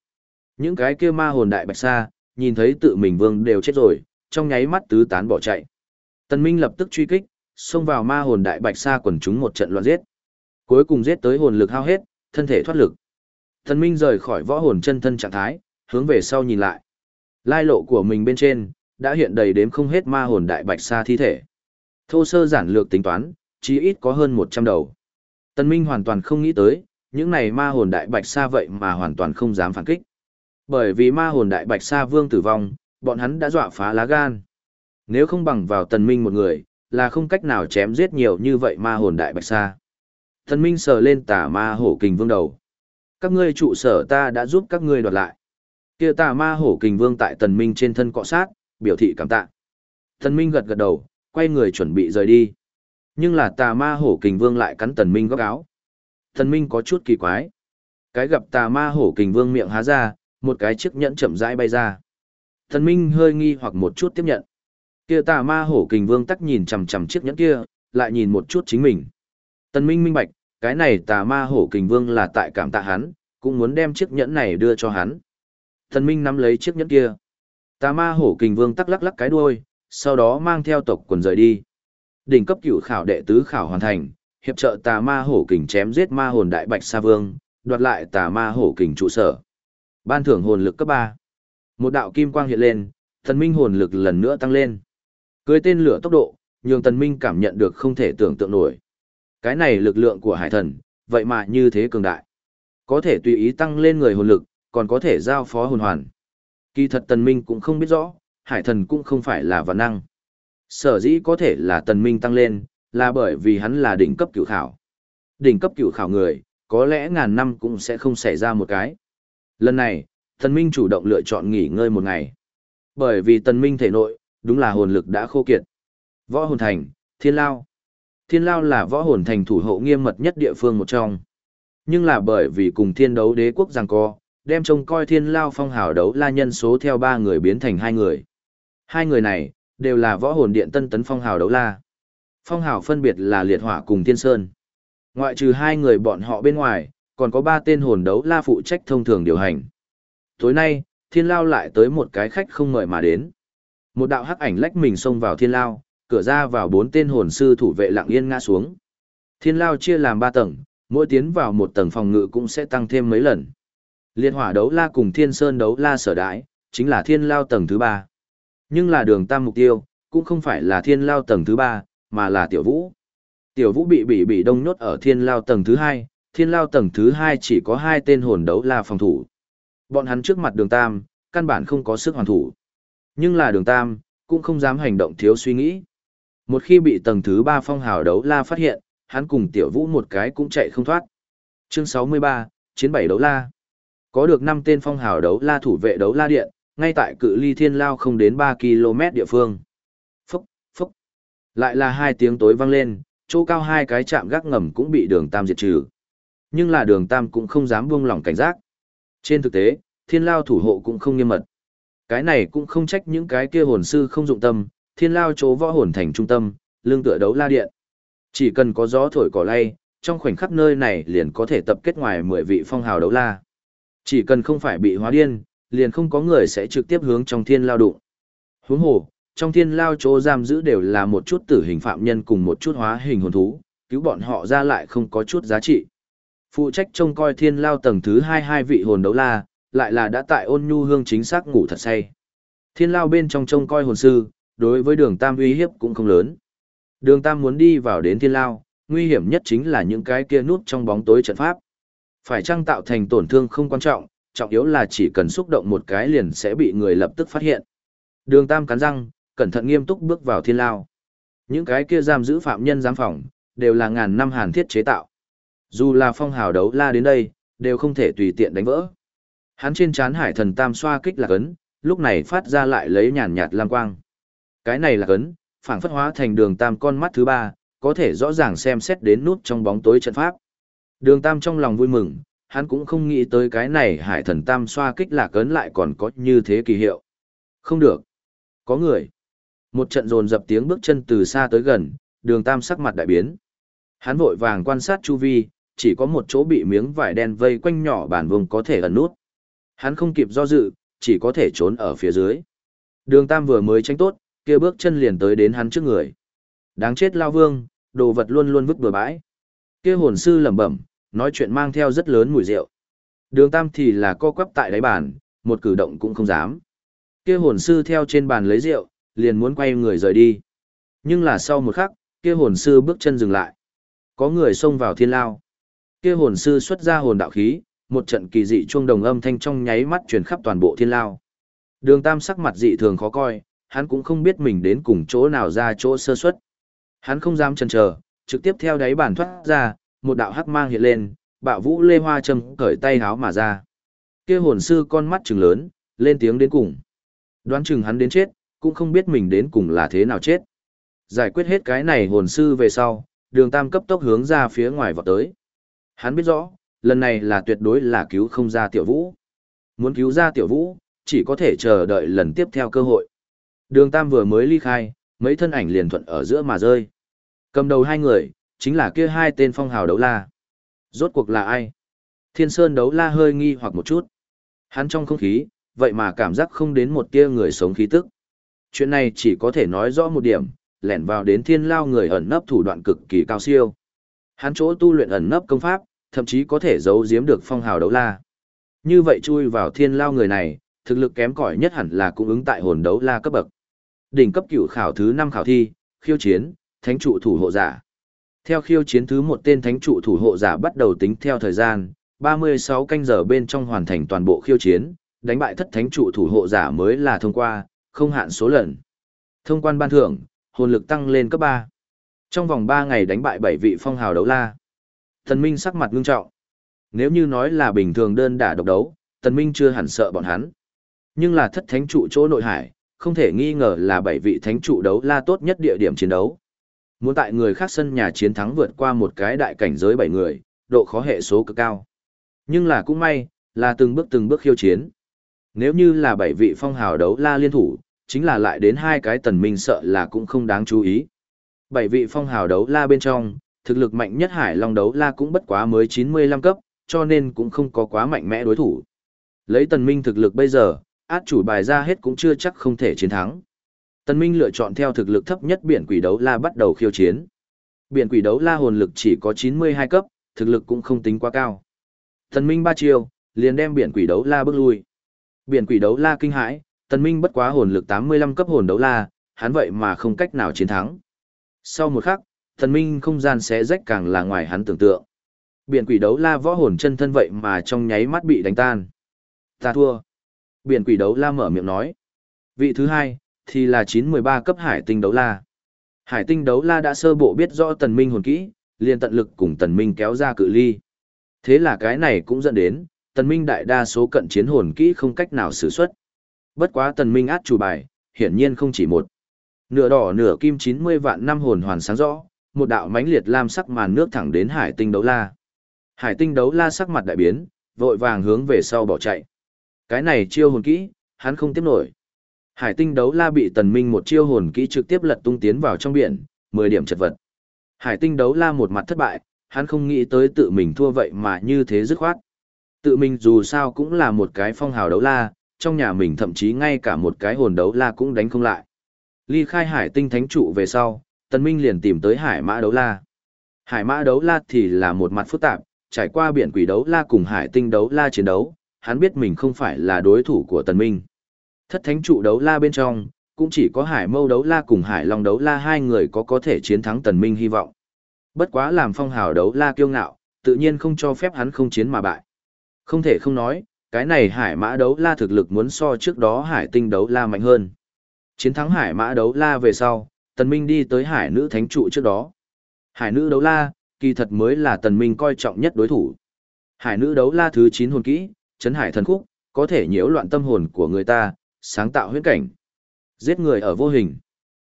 Những cái kia ma hồn đại bạch sa, nhìn thấy tự mình vương đều chết rồi, trong nháy mắt tứ tán bỏ chạy. Tần minh lập tức truy kích, xông vào ma hồn đại bạch sa quần chúng một trận loạn giết. Cuối cùng giết tới hồn lực hao hết, thân thể thoát lực. Tần minh rời khỏi võ hồn chân thân trạng thái, hướng về sau nhìn lại. Lai lộ của mình bên trên, đã hiện đầy đếm không hết ma hồn đại bạch sa thi thể. Thô sơ giản lược tính toán, chí ít có hơn 100 đầu. Tần Minh hoàn toàn không nghĩ tới, những này ma hồn đại bạch sa vậy mà hoàn toàn không dám phản kích. Bởi vì ma hồn đại bạch sa vương tử vong, bọn hắn đã dọa phá lá gan. Nếu không bằng vào tần minh một người, là không cách nào chém giết nhiều như vậy ma hồn đại bạch sa. Tần minh sờ lên tà ma hổ kình vương đầu. Các ngươi trụ sở ta đã giúp các ngươi đoạt lại. Kia tà ma hổ kình vương tại tần minh trên thân cọ sát, biểu thị cảm tạ. Tần minh gật gật đầu, quay người chuẩn bị rời đi. Nhưng là tà ma hổ kình vương lại cắn tần minh góc áo. Tần minh có chút kỳ quái. Cái gặp tà ma hổ kình vương miệng há ra, một cái chiếc nhẫn chậm rãi bay ra. Tần minh hơi nghi hoặc một chút tiếp nhận. Kia tà ma hổ kình vương tắc nhìn chằm chằm chiếc nhẫn kia, lại nhìn một chút chính mình. Tần minh minh bạch, cái này tà ma hổ kình vương là tại cảm tạ hắn, cũng muốn đem chiếc nhẫn này đưa cho hắn. Tần minh nắm lấy chiếc nhẫn kia. Tà ma hổ kình vương tắc lắc lắc cái đuôi, sau đó mang theo tộc quần rời đi. Đỉnh cấp cửu khảo đệ tứ khảo hoàn thành, hiệp trợ tà ma hổ kình chém giết ma hồn đại bạch sa vương, đoạt lại tà ma hổ kình trụ sở. Ban thưởng hồn lực cấp 3. Một đạo kim quang hiện lên, thần minh hồn lực lần nữa tăng lên. Cưới tên lửa tốc độ, nhường tần minh cảm nhận được không thể tưởng tượng nổi. Cái này lực lượng của hải thần, vậy mà như thế cường đại. Có thể tùy ý tăng lên người hồn lực, còn có thể giao phó hồn hoàn. Kỳ thật tần minh cũng không biết rõ, hải thần cũng không phải là vật năng. Sở dĩ có thể là tần minh tăng lên, là bởi vì hắn là đỉnh cấp cửu khảo. Đỉnh cấp cửu khảo người, có lẽ ngàn năm cũng sẽ không xảy ra một cái. Lần này, tần minh chủ động lựa chọn nghỉ ngơi một ngày. Bởi vì tần minh thể nội, đúng là hồn lực đã khô kiệt. Võ hồn thành, thiên lao. Thiên lao là võ hồn thành thủ hộ nghiêm mật nhất địa phương một trong. Nhưng là bởi vì cùng thiên đấu đế quốc giằng co, đem trông coi thiên lao phong hào đấu la nhân số theo ba người biến thành hai người. Hai người này, đều là võ hồn điện tân tấn phong hào đấu la. Phong hào phân biệt là liệt hỏa cùng thiên sơn. Ngoại trừ hai người bọn họ bên ngoài, còn có ba tên hồn đấu la phụ trách thông thường điều hành. Tối nay, thiên lao lại tới một cái khách không mời mà đến. Một đạo hắc ảnh lách mình xông vào thiên lao, cửa ra vào bốn tên hồn sư thủ vệ lặng yên ngã xuống. Thiên lao chia làm ba tầng, mỗi tiến vào một tầng phòng ngự cũng sẽ tăng thêm mấy lần. Liệt hỏa đấu la cùng thiên sơn đấu la sở đãi, chính là thiên lao tầng thứ ba. Nhưng là đường tam mục tiêu, cũng không phải là thiên lao tầng thứ ba, mà là tiểu vũ. Tiểu vũ bị bị bị đông nhốt ở thiên lao tầng thứ hai, thiên lao tầng thứ hai chỉ có hai tên hồn đấu la phòng thủ. Bọn hắn trước mặt đường tam, căn bản không có sức hoàn thủ. Nhưng là đường tam, cũng không dám hành động thiếu suy nghĩ. Một khi bị tầng thứ ba phong hào đấu la phát hiện, hắn cùng tiểu vũ một cái cũng chạy không thoát. Chương 63, Chiến bảy đấu la. Có được 5 tên phong hào đấu la thủ vệ đấu la điện, ngay tại cự ly thiên lao không đến 3 km địa phương. Phúc, phúc. Lại là hai tiếng tối vang lên, chỗ cao hai cái chạm gác ngầm cũng bị đường tam diệt trừ. Nhưng là đường tam cũng không dám buông lỏng cảnh giác. Trên thực tế, thiên lao thủ hộ cũng không nghiêm mật. Cái này cũng không trách những cái kia hồn sư không dụng tâm, thiên lao chỗ võ hồn thành trung tâm, lương tựa đấu la điện. Chỉ cần có gió thổi cỏ lay, trong khoảnh khắc nơi này liền có thể tập kết ngoài 10 vị phong hào đấu la. Chỉ cần không phải bị hóa điên, liền không có người sẽ trực tiếp hướng trong thiên lao đụng. Huống hồ, trong thiên lao chỗ giam giữ đều là một chút tử hình phạm nhân cùng một chút hóa hình hồn thú, cứu bọn họ ra lại không có chút giá trị. Phụ trách trông coi thiên lao tầng thứ hai hai vị hồn đấu la, lại là đã tại ôn nhu hương chính xác ngủ thật say. Thiên lao bên trong trông coi hồn sư, đối với đường tam uy hiếp cũng không lớn. Đường tam muốn đi vào đến thiên lao, nguy hiểm nhất chính là những cái kia nút trong bóng tối trận pháp. Phải chăng tạo thành tổn thương không quan trọng, trọng yếu là chỉ cần xúc động một cái liền sẽ bị người lập tức phát hiện. Đường tam cắn răng, cẩn thận nghiêm túc bước vào thiên lao. Những cái kia giam giữ phạm nhân giám phòng, đều là ngàn năm hàn thiết chế tạo. Dù là phong hào đấu la đến đây, đều không thể tùy tiện đánh vỡ. Hắn trên chán hải thần tam xoa kích lạc ấn, lúc này phát ra lại lấy nhàn nhạt lam quang. Cái này là ấn, phảng phất hóa thành đường tam con mắt thứ ba, có thể rõ ràng xem xét đến nút trong bóng tối trận pháp. Đường tam trong lòng vui mừng, hắn cũng không nghĩ tới cái này hải thần tam xoa kích lạc ấn lại còn có như thế kỳ hiệu. Không được. Có người. Một trận rồn dập tiếng bước chân từ xa tới gần, đường tam sắc mặt đại biến. Hắn vội vàng quan sát chu vi, chỉ có một chỗ bị miếng vải đen vây quanh nhỏ bản vùng có thể ẩn nút. Hắn không kịp do dự, chỉ có thể trốn ở phía dưới. Đường Tam vừa mới tránh tốt, kia bước chân liền tới đến hắn trước người. Đáng chết lao vương, đồ vật luôn luôn vứt bừa bãi. Kia hồn sư lẩm bẩm, nói chuyện mang theo rất lớn mùi rượu. Đường Tam thì là co quắp tại đáy bàn, một cử động cũng không dám. Kia hồn sư theo trên bàn lấy rượu, liền muốn quay người rời đi. Nhưng là sau một khắc, kia hồn sư bước chân dừng lại. Có người xông vào thiên lao. Kia hồn sư xuất ra hồn đạo khí, một trận kỳ dị chuông đồng âm thanh trong nháy mắt truyền khắp toàn bộ thiên lao. Đường Tam sắc mặt dị thường khó coi, hắn cũng không biết mình đến cùng chỗ nào ra chỗ sơ suất. Hắn không dám chần chờ, trực tiếp theo đáy bản thoát ra, một đạo hắc mang hiện lên, bạo vũ lê hoa trầm cởi tay háo mà ra. Kia hồn sư con mắt trừng lớn, lên tiếng đến cùng. Đoán chừng hắn đến chết, cũng không biết mình đến cùng là thế nào chết. Giải quyết hết cái này hồn sư về sau, đường tam cấp tốc hướng ra phía ngoài vọt tới. Hắn biết rõ, lần này là tuyệt đối là cứu không ra tiểu vũ. Muốn cứu ra tiểu vũ, chỉ có thể chờ đợi lần tiếp theo cơ hội. Đường Tam vừa mới ly khai, mấy thân ảnh liền thuận ở giữa mà rơi. Cầm đầu hai người, chính là kia hai tên phong hào đấu la. Rốt cuộc là ai? Thiên Sơn đấu la hơi nghi hoặc một chút. Hắn trong không khí, vậy mà cảm giác không đến một tia người sống khí tức. Chuyện này chỉ có thể nói rõ một điểm, lẻn vào đến thiên lao người ẩn nấp thủ đoạn cực kỳ cao siêu. Hắn chỗ tu luyện ẩn nấp công pháp, thậm chí có thể giấu giếm được phong hào đấu la. Như vậy chui vào thiên lao người này, thực lực kém cỏi nhất hẳn là cung ứng tại hồn đấu la cấp bậc. Đỉnh cấp cửu khảo thứ 5 khảo thi, khiêu chiến, thánh trụ thủ hộ giả. Theo khiêu chiến thứ một tên thánh trụ thủ hộ giả bắt đầu tính theo thời gian, 36 canh giờ bên trong hoàn thành toàn bộ khiêu chiến, đánh bại thất thánh trụ thủ hộ giả mới là thông qua, không hạn số lần. Thông quan ban thưởng, hồn lực tăng lên cấp 3. Trong vòng 3 ngày đánh bại 7 vị phong hào đấu la. Thần Minh sắc mặt ngưng trọng. Nếu như nói là bình thường đơn đả độc đấu, Thần Minh chưa hẳn sợ bọn hắn. Nhưng là thất thánh trụ chỗ nội hải, không thể nghi ngờ là bảy vị thánh trụ đấu la tốt nhất địa điểm chiến đấu. Muốn tại người khác sân nhà chiến thắng vượt qua một cái đại cảnh giới bảy người, độ khó hệ số cực cao. Nhưng là cũng may, là từng bước từng bước khiêu chiến. Nếu như là bảy vị phong hào đấu la liên thủ, chính là lại đến hai cái tần minh sợ là cũng không đáng chú ý. Bảy vị phong hào đấu la bên trong, thực lực mạnh nhất Hải Long đấu la cũng bất quá mới 95 cấp, cho nên cũng không có quá mạnh mẽ đối thủ. Lấy tần minh thực lực bây giờ, át chủ bài ra hết cũng chưa chắc không thể chiến thắng. Tần minh lựa chọn theo thực lực thấp nhất biển quỷ đấu la bắt đầu khiêu chiến. Biển quỷ đấu la hồn lực chỉ có 92 cấp, thực lực cũng không tính quá cao. Tần minh ba chiêu, liền đem biển quỷ đấu la bước lui. Biển quỷ đấu la kinh hãi, tần minh bất quá hồn lực 85 cấp hồn đấu la, hắn vậy mà không cách nào chiến thắng. Sau một khắc, tần minh không gian xé rách càng là ngoài hắn tưởng tượng. Biển quỷ đấu la võ hồn chân thân vậy mà trong nháy mắt bị đánh tan. Ta thua. Biển quỷ đấu la mở miệng nói. Vị thứ hai, thì là 913 cấp hải tinh đấu la. Hải tinh đấu la đã sơ bộ biết rõ tần minh hồn kỹ, liền tận lực cùng tần minh kéo ra cự ly. Thế là cái này cũng dẫn đến, tần minh đại đa số cận chiến hồn kỹ không cách nào sử xuất. Bất quá tần minh át chủ bài, hiển nhiên không chỉ một. Nửa đỏ nửa kim 90 vạn năm hồn hoàn sáng rõ, một đạo mãnh liệt lam sắc màn nước thẳng đến hải tinh đấu la. Hải tinh đấu la sắc mặt đại biến, vội vàng hướng về sau bỏ chạy. Cái này chiêu hồn kỹ, hắn không tiếp nổi. Hải tinh đấu la bị tần minh một chiêu hồn kỹ trực tiếp lật tung tiến vào trong biển, 10 điểm chật vật. Hải tinh đấu la một mặt thất bại, hắn không nghĩ tới tự mình thua vậy mà như thế dứt khoát. Tự mình dù sao cũng là một cái phong hào đấu la, trong nhà mình thậm chí ngay cả một cái hồn đấu la cũng đánh không lại. Ly khai hải tinh thánh trụ về sau, tần minh liền tìm tới hải mã đấu la. Hải mã đấu la thì là một mặt phức tạp, trải qua biển quỷ đấu la cùng hải tinh đấu la chiến đấu, hắn biết mình không phải là đối thủ của tần minh. Thất thánh trụ đấu la bên trong, cũng chỉ có hải mâu đấu la cùng hải long đấu la hai người có có thể chiến thắng tần minh hy vọng. Bất quá làm phong hào đấu la kiêu ngạo, tự nhiên không cho phép hắn không chiến mà bại. Không thể không nói, cái này hải mã đấu la thực lực muốn so trước đó hải tinh đấu la mạnh hơn. Chiến thắng hải mã đấu la về sau, tần minh đi tới hải nữ thánh trụ trước đó. Hải nữ đấu la, kỳ thật mới là tần minh coi trọng nhất đối thủ. Hải nữ đấu la thứ 9 hồn kỹ, chấn hải thần khúc, có thể nhiễu loạn tâm hồn của người ta, sáng tạo huyễn cảnh. Giết người ở vô hình.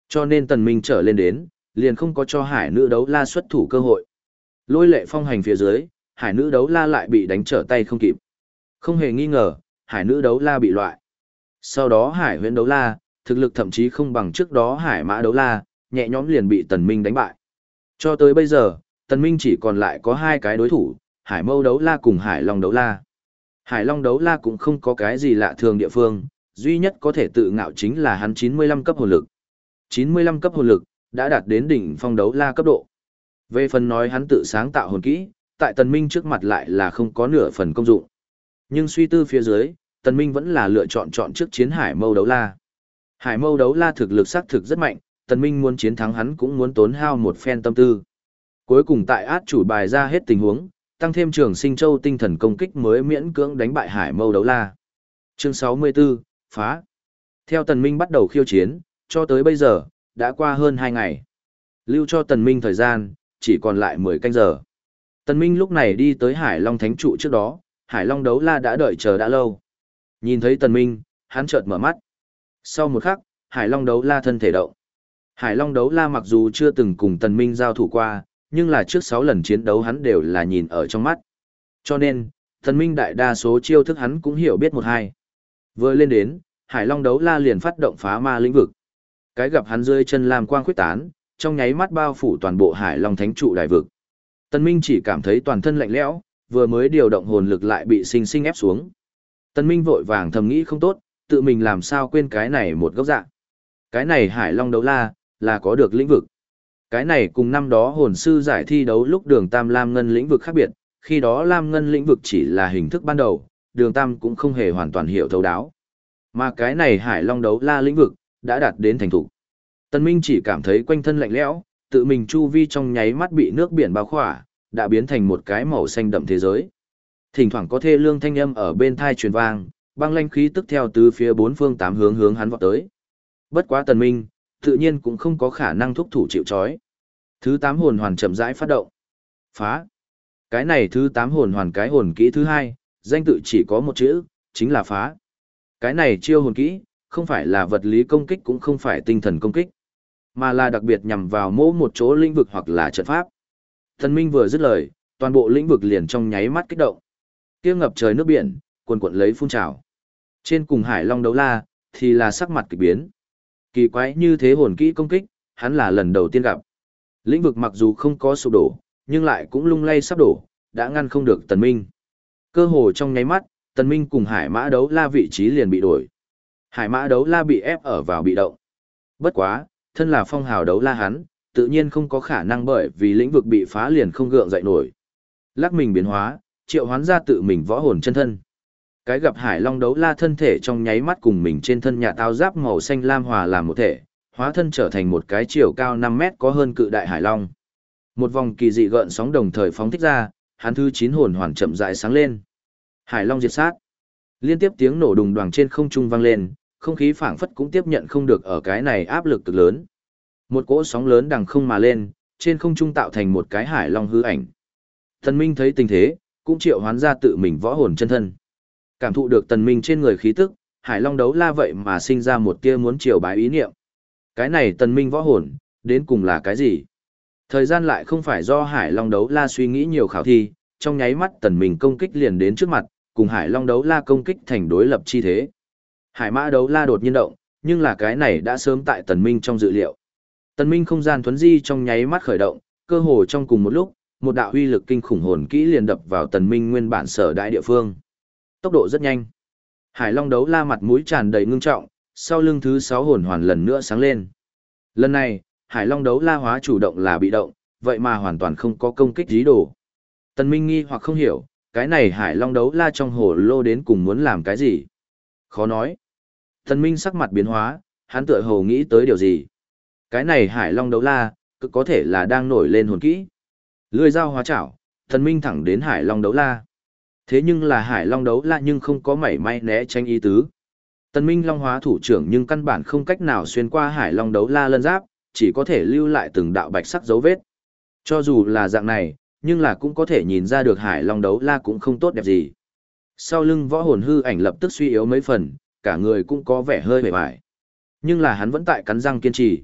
Cho nên tần minh trở lên đến, liền không có cho hải nữ đấu la xuất thủ cơ hội. Lôi lệ phong hành phía dưới, hải nữ đấu la lại bị đánh trở tay không kịp. Không hề nghi ngờ, hải nữ đấu la bị loại. Sau đó hải huyễn đấu la, thực lực thậm chí không bằng trước đó hải mã đấu la, nhẹ nhõm liền bị tần minh đánh bại. Cho tới bây giờ, tần minh chỉ còn lại có hai cái đối thủ, hải mâu đấu la cùng hải long đấu la. Hải long đấu la cũng không có cái gì lạ thường địa phương, duy nhất có thể tự ngạo chính là hắn 95 cấp hồn lực. 95 cấp hồn lực, đã đạt đến đỉnh phong đấu la cấp độ. Về phần nói hắn tự sáng tạo hồn kỹ, tại tần minh trước mặt lại là không có nửa phần công dụng. Nhưng suy tư phía dưới, tần minh vẫn là lựa chọn chọn trước chiến hải mâu đấu la. Hải mâu đấu la thực lực xác thực rất mạnh, tần minh muốn chiến thắng hắn cũng muốn tốn hao một phen tâm tư. Cuối cùng tại át chủ bài ra hết tình huống, tăng thêm trường sinh châu tinh thần công kích mới miễn cưỡng đánh bại hải mâu đấu la. Chương 64, phá. Theo tần minh bắt đầu khiêu chiến, cho tới bây giờ, đã qua hơn 2 ngày. Lưu cho tần minh thời gian, chỉ còn lại 10 canh giờ. Tần minh lúc này đi tới hải long thánh trụ trước đó, hải long đấu la đã đợi chờ đã lâu. Nhìn thấy tần minh, hắn chợt mở mắt. Sau một khắc, hải long đấu la thân thể động. Hải long đấu la mặc dù chưa từng cùng tần minh giao thủ qua, nhưng là trước 6 lần chiến đấu hắn đều là nhìn ở trong mắt. Cho nên, tần minh đại đa số chiêu thức hắn cũng hiểu biết một hai. Vừa lên đến, Hải Long đấu la liền phát động phá ma lĩnh vực. Cái gặp hắn rơi chân làm quang khuyết tán, trong nháy mắt bao phủ toàn bộ Hải Long thánh trụ đại vực. Tần Minh chỉ cảm thấy toàn thân lạnh lẽo, vừa mới điều động hồn lực lại bị sinh sinh ép xuống. Tần Minh vội vàng thầm nghĩ không tốt, tự mình làm sao quên cái này một gốc dạng. Cái này Hải Long đấu la, là có được lĩnh vực. Cái này cùng năm đó hồn sư giải thi đấu lúc đường Tam Lam Ngân lĩnh vực khác biệt, khi đó Lam Ngân lĩnh vực chỉ là hình thức ban đầu, đường tam cũng không hề hoàn toàn hiểu thấu đáo. Mà cái này hải long đấu la lĩnh vực, đã đạt đến thành thủ. Tân Minh chỉ cảm thấy quanh thân lạnh lẽo, tự mình chu vi trong nháy mắt bị nước biển bao khỏa, đã biến thành một cái màu xanh đậm thế giới. Thỉnh thoảng có thê lương thanh âm ở bên tai truyền vang, băng lanh khí tức theo từ phía bốn phương tám hướng hướng hắn vọt tới. Bất quá Tần Minh, tự nhiên cũng không có khả năng thúc thủ chịu chói. Thứ tám hồn hoàn chậm rãi phát động. Phá. Cái này thứ tám hồn hoàn cái hồn kỹ thứ hai, danh tự chỉ có một chữ, chính là phá. Cái này chiêu hồn kỹ, không phải là vật lý công kích cũng không phải tinh thần công kích, mà là đặc biệt nhằm vào mỗi một chỗ lĩnh vực hoặc là trận pháp. Thần Minh vừa dứt lời, toàn bộ lĩnh vực liền trong nháy mắt kích động. Kia ngập trời nước biển, quần quận lấy phun trào. Trên cùng Hải Long đấu la, thì là sắc mặt kỳ biến. Kỳ quái như thế hồn kỹ công kích, hắn là lần đầu tiên gặp. Lĩnh vực mặc dù không có sụp đổ, nhưng lại cũng lung lay sắp đổ, đã ngăn không được Tần Minh. Cơ hồ trong nháy mắt, Tần Minh cùng Hải Mã đấu la vị trí liền bị đổi. Hải Mã đấu la bị ép ở vào bị động. Bất quá, thân là phong hào đấu la hắn, tự nhiên không có khả năng bởi vì lĩnh vực bị phá liền không gượng dậy nổi. Lắc mình biến hóa, triệu hoán ra tự mình võ hồn chân thân. Cái gặp Hải Long đấu la thân thể trong nháy mắt cùng mình trên thân nhà tao giáp màu xanh lam hòa làm một thể, hóa thân trở thành một cái chiều cao 5 mét có hơn cự đại Hải Long. Một vòng kỳ dị gợn sóng đồng thời phóng thích ra, hắn thứ 9 hồn hoàn chậm rãi sáng lên. Hải Long diệt sát. Liên tiếp tiếng nổ đùng đoàng trên không trung vang lên, không khí phảng phất cũng tiếp nhận không được ở cái này áp lực cực lớn. Một cỗ sóng lớn đằng không mà lên, trên không trung tạo thành một cái hải long hư ảnh. Thần Minh thấy tình thế, cũng triệu hoán ra tự mình võ hồn chân thân. Cảm thụ được Tần Minh trên người khí tức, hải long đấu la vậy mà sinh ra một tia muốn triều bái ý niệm. Cái này Tần Minh võ hồn, đến cùng là cái gì? Thời gian lại không phải do hải long đấu la suy nghĩ nhiều khảo thi, trong nháy mắt Tần Minh công kích liền đến trước mặt, cùng hải long đấu la công kích thành đối lập chi thế. Hải mã đấu la đột nhiên động, nhưng là cái này đã sớm tại Tần Minh trong dự liệu. Tần Minh không gian thuấn di trong nháy mắt khởi động, cơ hồ trong cùng một lúc, một đạo huy lực kinh khủng hồn kỹ liền đập vào Tần Minh nguyên bản sở đại địa phương. Tốc độ rất nhanh. Hải Long đấu la mặt mũi tràn đầy ngưng trọng, sau lưng thứ 6 hồn hoàn lần nữa sáng lên. Lần này, Hải Long đấu la hóa chủ động là bị động, vậy mà hoàn toàn không có công kích dí đồ. Tần Minh nghi hoặc không hiểu, cái này Hải Long đấu la trong hồ lô đến cùng muốn làm cái gì? Khó nói. Tần Minh sắc mặt biến hóa, hắn tựa hồ nghĩ tới điều gì? Cái này hải long đấu la, cực có thể là đang nổi lên hồn kỹ. Lưỡi dao hóa chảo, Tần minh thẳng đến hải long đấu la. Thế nhưng là hải long đấu la nhưng không có mảy may né tránh ý tứ. Tần Minh Long hóa thủ trưởng nhưng căn bản không cách nào xuyên qua hải long đấu la lân giáp, chỉ có thể lưu lại từng đạo bạch sắc dấu vết. Cho dù là dạng này, nhưng là cũng có thể nhìn ra được hải long đấu la cũng không tốt đẹp gì. Sau lưng võ hồn hư ảnh lập tức suy yếu mấy phần, cả người cũng có vẻ hơi bề bại. Nhưng là hắn vẫn tại cắn răng kiên trì.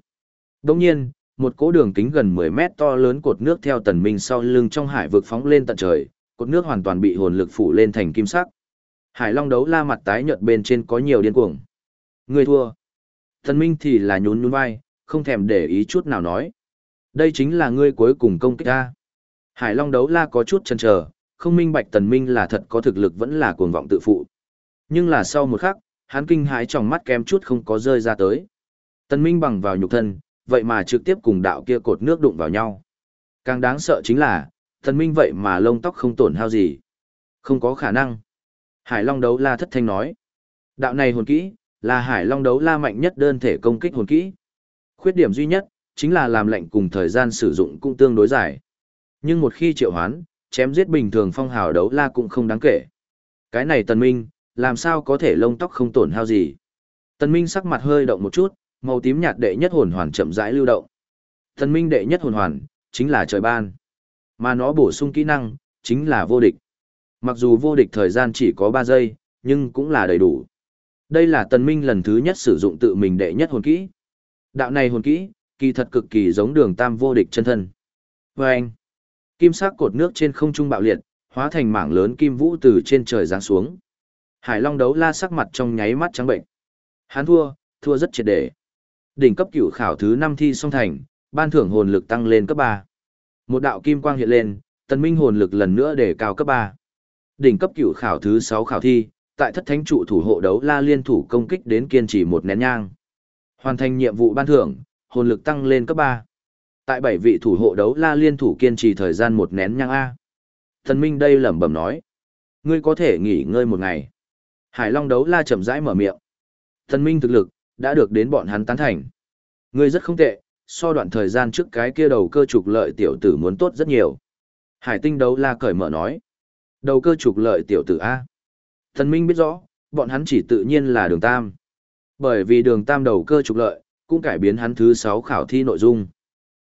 Đồng nhiên, một cỗ đường kính gần 10 mét to lớn cột nước theo tần minh sau lưng trong hải vực phóng lên tận trời, cột nước hoàn toàn bị hồn lực phủ lên thành kim sắc. Hải Long đấu la mặt tái nhợt bên trên có nhiều điên cuồng. Người thua. Tần minh thì là nhún nhún vai, không thèm để ý chút nào nói. Đây chính là ngươi cuối cùng công kích ta. Hải Long đấu la có chút chần chờ, không minh bạch tần minh là thật có thực lực vẫn là cuồng vọng tự phụ. Nhưng là sau một khắc, hắn kinh hãi trong mắt kém chút không có rơi ra tới. Tần minh bằng vào nhục thân, vậy mà trực tiếp cùng đạo kia cột nước đụng vào nhau. Càng đáng sợ chính là, thần minh vậy mà lông tóc không tổn hao gì. Không có khả năng. Hải Long đấu la thất thanh nói. Đạo này hồn kỹ, là Hải Long đấu la mạnh nhất đơn thể công kích hồn kỹ. Khuyết điểm duy nhất, chính là làm lệnh cùng thời gian sử dụng cũng tương đối dài. Nhưng một khi triệu hoán, chém giết bình thường phong hào đấu la cũng không đáng kể. Cái này tần minh, làm sao có thể lông tóc không tổn hao gì. Tần minh sắc mặt hơi động một chút, màu tím nhạt đệ nhất hồn hoàn chậm rãi lưu động. Thần minh đệ nhất hồn hoàn, chính là trời ban. Mà nó bổ sung kỹ năng, chính là vô địch. Mặc dù vô địch thời gian chỉ có 3 giây, nhưng cũng là đầy đủ. Đây là tần minh lần thứ nhất sử dụng tự mình đệ nhất hồn kỹ. Đạo này hồn kỹ, kỳ thật cực kỳ giống đường tam vô địch chân thân. Và anh, kim sắc cột nước trên không trung bạo liệt, hóa thành mảng lớn kim vũ từ trên trời giáng xuống. Hải Long đấu la sắc mặt trong nháy mắt trắng bệnh. Hắn thua, thua rất triệt để đỉnh cấp cửu khảo thứ năm thi song thành, ban thưởng hồn lực tăng lên cấp ba. Một đạo kim quang hiện lên, tần minh hồn lực lần nữa để cao cấp ba. Đỉnh cấp cửu khảo thứ sáu khảo thi, tại thất thánh trụ thủ hộ đấu la liên thủ công kích đến kiên trì một nén nhang. Hoàn thành nhiệm vụ ban thưởng, hồn lực tăng lên cấp ba. Tại bảy vị thủ hộ đấu la liên thủ kiên trì thời gian một nén nhang A. Tần minh đây lẩm bẩm nói. Ngươi có thể nghỉ ngơi một ngày. Hải Long đấu la chậm rãi mở miệng. Tần minh thực lực, đã được đến bọn hắn tán thành. Ngươi rất không tệ, so đoạn thời gian trước cái kia đầu cơ trục lợi tiểu tử muốn tốt rất nhiều. Hải tinh đấu la cởi mở nói. Đầu cơ trục lợi tiểu tử A. Thần Minh biết rõ, bọn hắn chỉ tự nhiên là đường tam. Bởi vì đường tam đầu cơ trục lợi, cũng cải biến hắn thứ 6 khảo thi nội dung.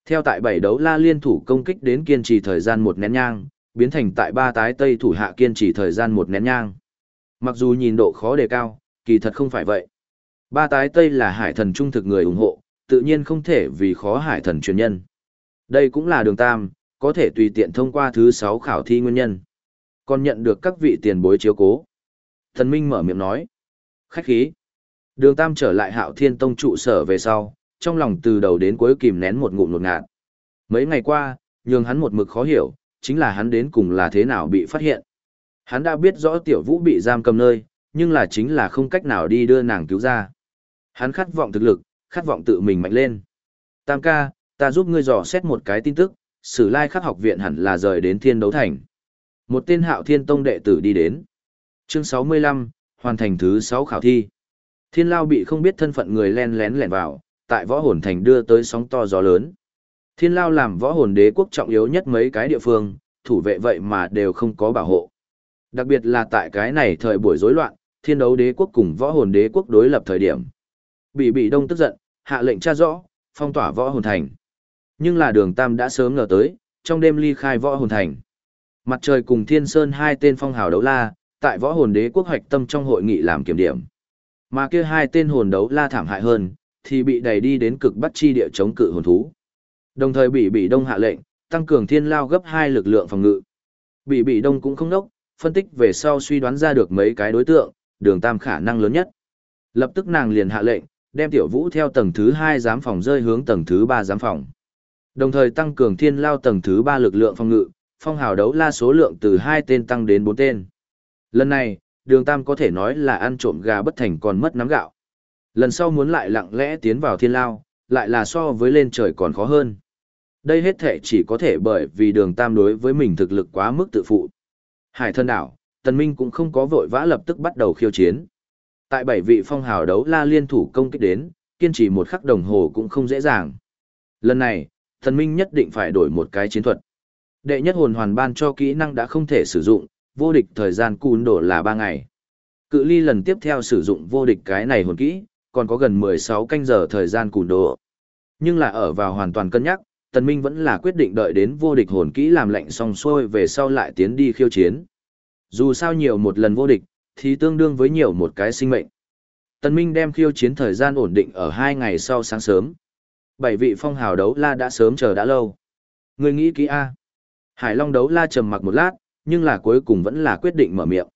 Theo tại 7 đấu la liên thủ công kích đến kiên trì thời gian một nén nhang, biến thành tại ba tái tây thủ hạ kiên trì thời gian một nén nhang. Mặc dù nhìn độ khó đề cao, kỳ thật không phải vậy. Ba tái Tây là hải thần trung thực người ủng hộ, tự nhiên không thể vì khó hải thần truyền nhân. Đây cũng là đường tam, có thể tùy tiện thông qua thứ sáu khảo thi nguyên nhân. Còn nhận được các vị tiền bối chiếu cố. Thần Minh mở miệng nói. Khách khí. Đường tam trở lại hạo thiên tông trụ sở về sau, trong lòng từ đầu đến cuối kìm nén một ngụm nột ngạt. Mấy ngày qua, nhường hắn một mực khó hiểu, chính là hắn đến cùng là thế nào bị phát hiện. Hắn đã biết rõ tiểu vũ bị giam cầm nơi, nhưng là chính là không cách nào đi đưa nàng cứu ra. Hắn khát vọng thực lực, khát vọng tự mình mạnh lên. Tam ca, ta giúp ngươi dò xét một cái tin tức, sử lai khắc học viện hẳn là rời đến thiên đấu thành. Một tên hạo thiên tông đệ tử đi đến. Chương 65, hoàn thành thứ 6 khảo thi. Thiên lao bị không biết thân phận người len lén lẻn vào, tại võ hồn thành đưa tới sóng to gió lớn. Thiên lao làm võ hồn đế quốc trọng yếu nhất mấy cái địa phương, thủ vệ vậy mà đều không có bảo hộ. Đặc biệt là tại cái này thời buổi rối loạn, thiên đấu đế quốc cùng võ hồn đế quốc đối lập thời điểm. Bị bị đông tức giận, hạ lệnh tra rõ, phong tỏa võ hồn thành. Nhưng là đường Tam đã sớm ngờ tới, trong đêm ly khai võ hồn thành. Mặt trời cùng thiên sơn hai tên phong hào đấu la, tại võ hồn đế quốc hoạch tâm trong hội nghị làm kiểm điểm. Mà kia hai tên hồn đấu la thảm hại hơn, thì bị đẩy đi đến cực bắt chi địa chống cự hồn thú. Đồng thời bị bị đông hạ lệnh, tăng cường thiên lao gấp hai lực lượng phòng ngự. Bị bị đông cũng không nốc, phân tích về sau suy đoán ra được mấy cái đối tượng, đường tam khả năng lớn nhất. Lập tức nàng liền hạ lệnh, đem tiểu vũ theo tầng thứ hai giám phòng rơi hướng tầng thứ ba giám phòng. Đồng thời tăng cường thiên lao tầng thứ ba lực lượng phòng ngự, phong hào đấu la số lượng từ hai tên tăng đến bốn tên. Lần này, đường tam có thể nói là ăn trộm gà bất thành còn mất nắm gạo. Lần sau muốn lại lặng lẽ tiến vào thiên lao, lại là so với lên trời còn khó hơn. Đây hết thể chỉ có thể bởi vì đường tam đối với mình thực lực quá mức tự phụ. Hải thân đảo, Tần Minh cũng không có vội vã lập tức bắt đầu khiêu chiến. Tại bảy vị phong hào đấu la liên thủ công kích đến, kiên trì một khắc đồng hồ cũng không dễ dàng. Lần này, thần Minh nhất định phải đổi một cái chiến thuật. Đệ nhất hồn hoàn ban cho kỹ năng đã không thể sử dụng, vô địch thời gian cún đổ là 3 ngày. Cự ly lần tiếp theo sử dụng vô địch cái này hồn kỹ, còn có gần 16 canh giờ thời gian cún đổ. Nhưng là ở vào hoàn toàn cân nhắc, Tần Minh vẫn là quyết định đợi đến vô địch hồn kỹ làm lệnh xong xuôi về sau lại tiến đi khiêu chiến. Dù sao nhiều một lần vô địch, thì tương đương với nhiều một cái sinh mệnh. Tần Minh đem khiêu chiến thời gian ổn định ở hai ngày sau sáng sớm. Bảy vị phong hào đấu la đã sớm chờ đã lâu. Người nghĩ kỹ A. Hải Long đấu la trầm mặc một lát, nhưng là cuối cùng vẫn là quyết định mở miệng.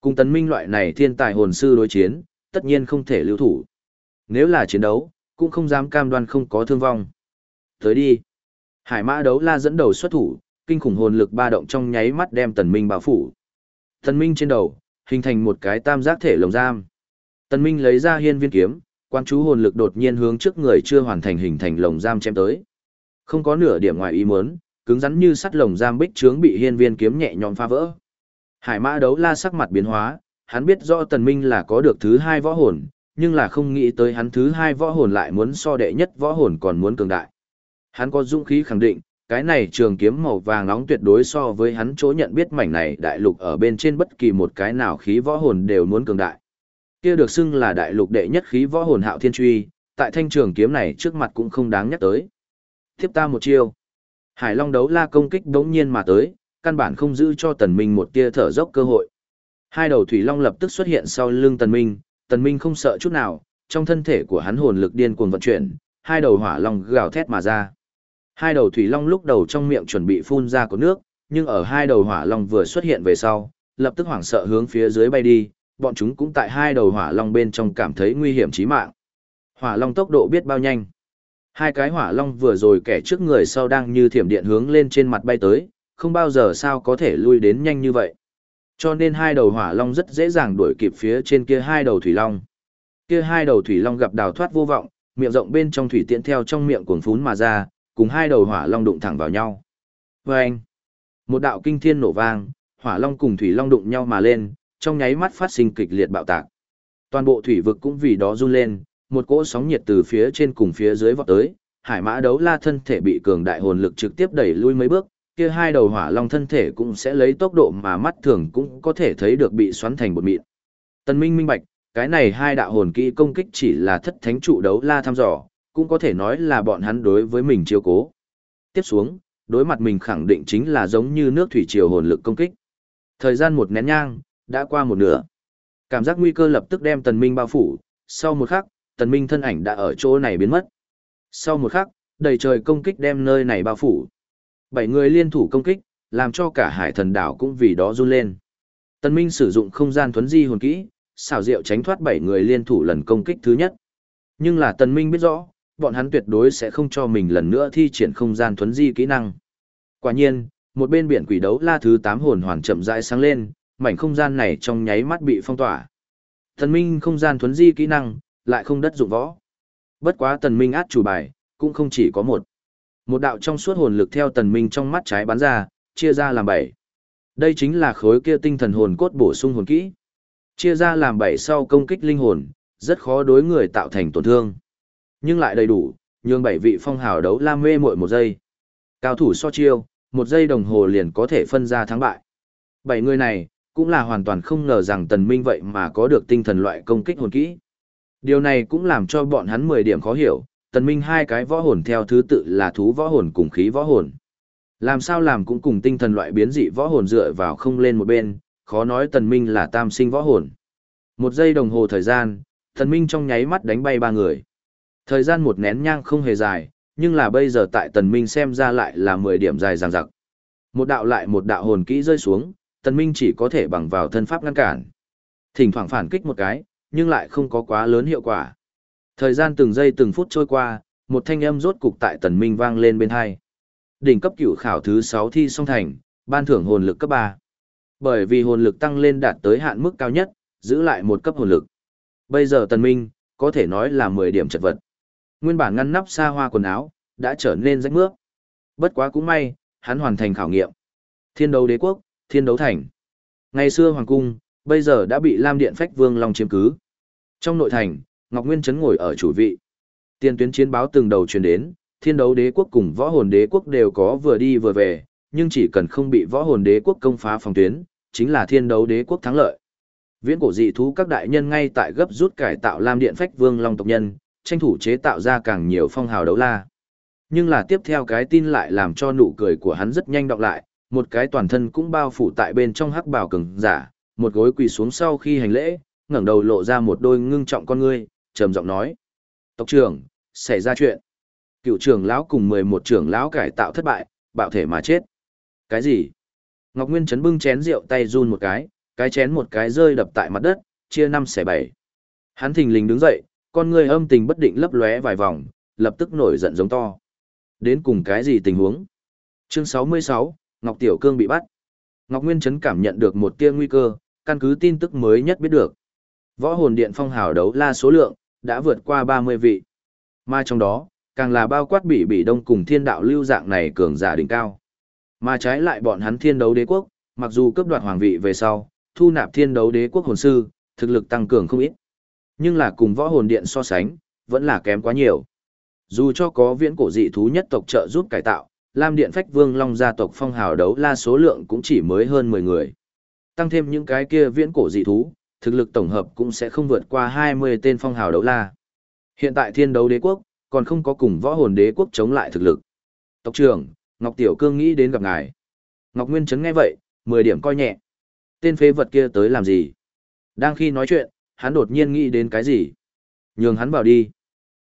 Cùng Tần Minh loại này thiên tài hồn sư đối chiến, tất nhiên không thể lưu thủ. Nếu là chiến đấu, cũng không dám cam đoan không có thương vong. Tới đi. Hải mã đấu la dẫn đầu xuất thủ, kinh khủng hồn lực ba động trong nháy mắt đem Tần Minh bao phủ. Tần Minh trên đầu, hình thành một cái tam giác thể lồng giam. Tần Minh lấy ra hiên viên kiếm, quan chú hồn lực đột nhiên hướng trước người chưa hoàn thành hình thành lồng giam chém tới. Không có nửa điểm ngoài ý muốn, cứng rắn như sắt lồng giam bích trướng bị hiên viên kiếm nhẹ nhõm phá vỡ. Hải mã đấu la sắc mặt biến hóa, hắn biết rõ Tần Minh là có được thứ hai võ hồn, nhưng là không nghĩ tới hắn thứ hai võ hồn lại muốn so đệ nhất võ hồn còn muốn cường đại. Hắn có dũng khí khẳng định, cái này trường kiếm màu vàng nóng tuyệt đối so với hắn chỗ nhận biết mảnh này đại lục ở bên trên bất kỳ một cái nào khí võ hồn đều muốn cường đại. Kia được xưng là đại lục đệ nhất khí võ hồn hạo thiên truy, tại thanh trường kiếm này trước mặt cũng không đáng nhắc tới. Tiếp ta một chiêu. Hải Long đấu la công kích đống nhiên mà tới, căn bản không giữ cho Tần Minh một tia thở dốc cơ hội. Hai đầu thủy long lập tức xuất hiện sau lưng Tần Minh, Tần Minh không sợ chút nào, trong thân thể của hắn hồn lực điên cuồng vận chuyển, hai đầu hỏa long gào thét mà ra. Hai đầu thủy long lúc đầu trong miệng chuẩn bị phun ra cột nước, nhưng ở hai đầu hỏa long vừa xuất hiện về sau, lập tức hoảng sợ hướng phía dưới bay đi, bọn chúng cũng tại hai đầu hỏa long bên trong cảm thấy nguy hiểm chí mạng. Hỏa long tốc độ biết bao nhanh. Hai cái hỏa long vừa rồi kẻ trước người sau đang như thiểm điện hướng lên trên mặt bay tới, không bao giờ sao có thể lui đến nhanh như vậy. Cho nên hai đầu hỏa long rất dễ dàng đuổi kịp phía trên kia hai đầu thủy long. Kia hai đầu thủy long gặp đào thoát vô vọng, miệng rộng bên trong thủy tiễn theo trong miệng cuồng phún mà ra, cùng hai đầu hỏa long đụng thẳng vào nhau. Vâng! Một đạo kinh thiên nổ vang, hỏa long cùng thủy long đụng nhau mà lên, trong nháy mắt phát sinh kịch liệt bạo tạc. Toàn bộ thủy vực cũng vì đó run lên, một cỗ sóng nhiệt từ phía trên cùng phía dưới vọt tới, hải mã đấu la thân thể bị cường đại hồn lực trực tiếp đẩy lui mấy bước, kia hai đầu hỏa long thân thể cũng sẽ lấy tốc độ mà mắt thường cũng có thể thấy được bị xoắn thành bột mịn. tân Minh minh bạch, cái này hai đạo hồn kỹ công kích chỉ là thất thánh trụ đấu la thăm dò, cũng có thể nói là bọn hắn đối với mình chiếu cố. Tiếp xuống, đối mặt mình khẳng định chính là giống như nước thủy triều hồn lực công kích. Thời gian một nén nhang, đã qua một nửa. Cảm giác nguy cơ lập tức đem tần minh bao phủ, sau một khắc, tần minh thân ảnh đã ở chỗ này biến mất. Sau một khắc, đầy trời công kích đem nơi này bao phủ. Bảy người liên thủ công kích, làm cho cả hải thần đảo cũng vì đó run lên. Tần minh sử dụng không gian thuấn di hồn kỹ, xảo diệu tránh thoát bảy người liên thủ lần công kích thứ nhất. Nhưng là tần minh biết rõ, bọn hắn tuyệt đối sẽ không cho mình lần nữa thi triển không gian thuấn di kỹ năng. Quả nhiên, một bên biển quỷ đấu la thứ 8 hồn hoàn chậm rãi sáng lên, mảnh không gian này trong nháy mắt bị phong tỏa. Thần Minh không gian thuấn di kỹ năng, lại không đất dụng võ. Bất quá Tần Minh át chủ bài, cũng không chỉ có một. Một đạo trong suốt hồn lực theo Tần Minh trong mắt trái bắn ra, chia ra làm bảy. Đây chính là khối kia tinh thần hồn cốt bổ sung hồn kỹ. Chia ra làm bảy sau công kích linh hồn, rất khó đối người tạo thành tổn thương. Nhưng lại đầy đủ, nhường bảy vị phong hào đấu la mê muội một giây. Cao thủ so chiêu, một giây đồng hồ liền có thể phân ra thắng bại. Bảy người này, cũng là hoàn toàn không ngờ rằng tần minh vậy mà có được tinh thần loại công kích hồn kỹ. Điều này cũng làm cho bọn hắn 10 điểm khó hiểu, tần minh hai cái võ hồn theo thứ tự là thú võ hồn cùng khí võ hồn. Làm sao làm cũng cùng tinh thần loại biến dị võ hồn dựa vào không lên một bên, khó nói tần minh là tam sinh võ hồn. Một giây đồng hồ thời gian, tần minh trong nháy mắt đánh bay ba người. Thời gian một nén nhang không hề dài, nhưng là bây giờ tại tần minh xem ra lại là 10 điểm dài dằng dặc. Một đạo lại một đạo hồn kỹ rơi xuống, tần minh chỉ có thể bằng vào thân pháp ngăn cản. Thỉnh thoảng phản kích một cái, nhưng lại không có quá lớn hiệu quả. Thời gian từng giây từng phút trôi qua, một thanh âm rốt cục tại tần minh vang lên bên hai. Đỉnh cấp cửu khảo thứ 6 thi song thành, ban thưởng hồn lực cấp 3. Bởi vì hồn lực tăng lên đạt tới hạn mức cao nhất, giữ lại một cấp hồn lực. Bây giờ tần minh, có thể nói là 10 điểm chật vật. Nguyên bản ngăn nắp xa hoa quần áo, đã trở nên rách mướp. Bất quá cũng may, hắn hoàn thành khảo nghiệm. Thiên đấu đế quốc, thiên đấu thành. Ngày xưa hoàng cung, bây giờ đã bị Lam Điện Phách Vương Long chiếm cứ. Trong nội thành, Ngọc Nguyên Trấn ngồi ở chủ vị. Tiên tuyến chiến báo từng đầu truyền đến, thiên đấu đế quốc cùng võ hồn đế quốc đều có vừa đi vừa về, nhưng chỉ cần không bị võ hồn đế quốc công phá phòng tuyến, chính là thiên đấu đế quốc thắng lợi. Viễn cổ dị thú các đại nhân ngay tại gấp rút cải tạo Lam Điện Phách Vương Long tộc nhân, tranh thủ chế tạo ra càng nhiều phong hào đấu la. Nhưng là tiếp theo cái tin lại làm cho nụ cười của hắn rất nhanh đọc lại, một cái toàn thân cũng bao phủ tại bên trong hắc bào cường giả, một gối quỳ xuống sau khi hành lễ, ngẩng đầu lộ ra một đôi ngưng trọng con ngươi, trầm giọng nói: "Tộc trưởng, xảy ra chuyện. Cựu trưởng lão cùng 11 trưởng lão cải tạo thất bại, bạo thể mà chết." "Cái gì?" Ngọc Nguyên chấn bưng chén rượu tay run một cái, cái chén một cái rơi đập tại mặt đất, chia năm xẻ bảy. Hắn thình lình đứng dậy, con người âm tình bất định lấp lóe vài vòng, lập tức nổi giận giống to. Đến cùng cái gì tình huống? Chương 66, Ngọc Tiểu Cương bị bắt. Ngọc Nguyên Trấn cảm nhận được một tia nguy cơ, căn cứ tin tức mới nhất biết được. Võ hồn điện phong hào đấu la số lượng, đã vượt qua 30 vị. Mà trong đó, càng là bao quát bị bị đông cùng thiên đạo lưu dạng này cường giả đỉnh cao. Mà trái lại bọn hắn thiên đấu đế quốc, mặc dù cấp đoạt hoàng vị về sau, thu nạp thiên đấu đế quốc hồn sư, thực lực tăng cường không ít. Nhưng là cùng võ hồn điện so sánh, vẫn là kém quá nhiều. Dù cho có viễn cổ dị thú nhất tộc trợ giúp cải tạo, Lam Điện Phách Vương Long gia tộc phong hào đấu la số lượng cũng chỉ mới hơn 10 người. Tăng thêm những cái kia viễn cổ dị thú, thực lực tổng hợp cũng sẽ không vượt qua 20 tên phong hào đấu la. Hiện tại thiên đấu đế quốc, còn không có cùng võ hồn đế quốc chống lại thực lực. Tộc trưởng, Ngọc Tiểu Cương nghĩ đến gặp ngài. Ngọc Nguyên Trấn nghe vậy, 10 điểm coi nhẹ. Tên phế vật kia tới làm gì? Đang khi nói chuyện, hắn đột nhiên nghĩ đến cái gì? Nhường hắn vào đi.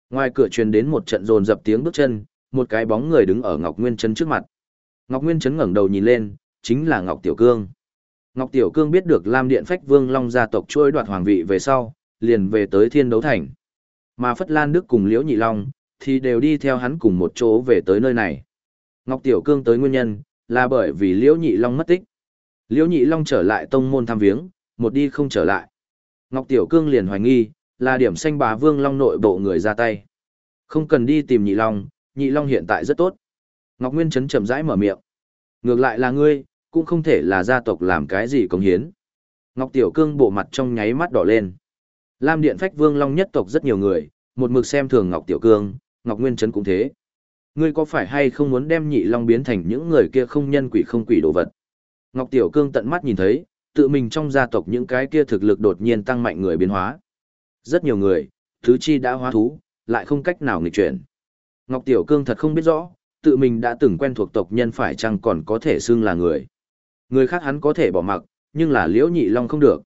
Ngoài cửa truyền đến một trận rồn dập tiếng bước chân, một cái bóng người đứng ở Ngọc Nguyên Trấn trước mặt. Ngọc Nguyên Trấn ngẩng đầu nhìn lên, chính là Ngọc Tiểu Cương. Ngọc Tiểu Cương biết được Lam Điện Phách Vương Long gia tộc trôi đoạt hoàng vị về sau, liền về tới Thiên Đấu Thành. Mà Phất Lan Đức cùng Liễu Nhị Long, thì đều đi theo hắn cùng một chỗ về tới nơi này. Ngọc Tiểu Cương tới nguyên nhân, là bởi vì Liễu Nhị Long mất tích. Liễu Nhị Long trở lại tông môn thăm viếng, một đi không trở lại. Ngọc Tiểu Cương liền hoài nghi, là điểm xanh bá vương long nội bộ người ra tay. Không cần đi tìm Nhị Long, Nhị Long hiện tại rất tốt. Ngọc Nguyên Trấn chậm rãi mở miệng. Ngược lại là ngươi, cũng không thể là gia tộc làm cái gì công hiến. Ngọc Tiểu Cương bộ mặt trong nháy mắt đỏ lên. Lam Điện Phách Vương Long nhất tộc rất nhiều người, một mực xem thường Ngọc Tiểu Cương, Ngọc Nguyên Trấn cũng thế. Ngươi có phải hay không muốn đem Nhị Long biến thành những người kia không nhân quỷ không quỷ đồ vật? Ngọc Tiểu Cương tận mắt nhìn thấy, tự mình trong gia tộc những cái kia thực lực đột nhiên tăng mạnh người biến hóa. Rất nhiều người, thứ chi đã hóa thú, lại không cách nào nghịch chuyển. Ngọc Tiểu Cương thật không biết rõ, tự mình đã từng quen thuộc tộc nhân phải chăng còn có thể xưng là người. Người khác hắn có thể bỏ mặc, nhưng là Liễu Nhị Long không được.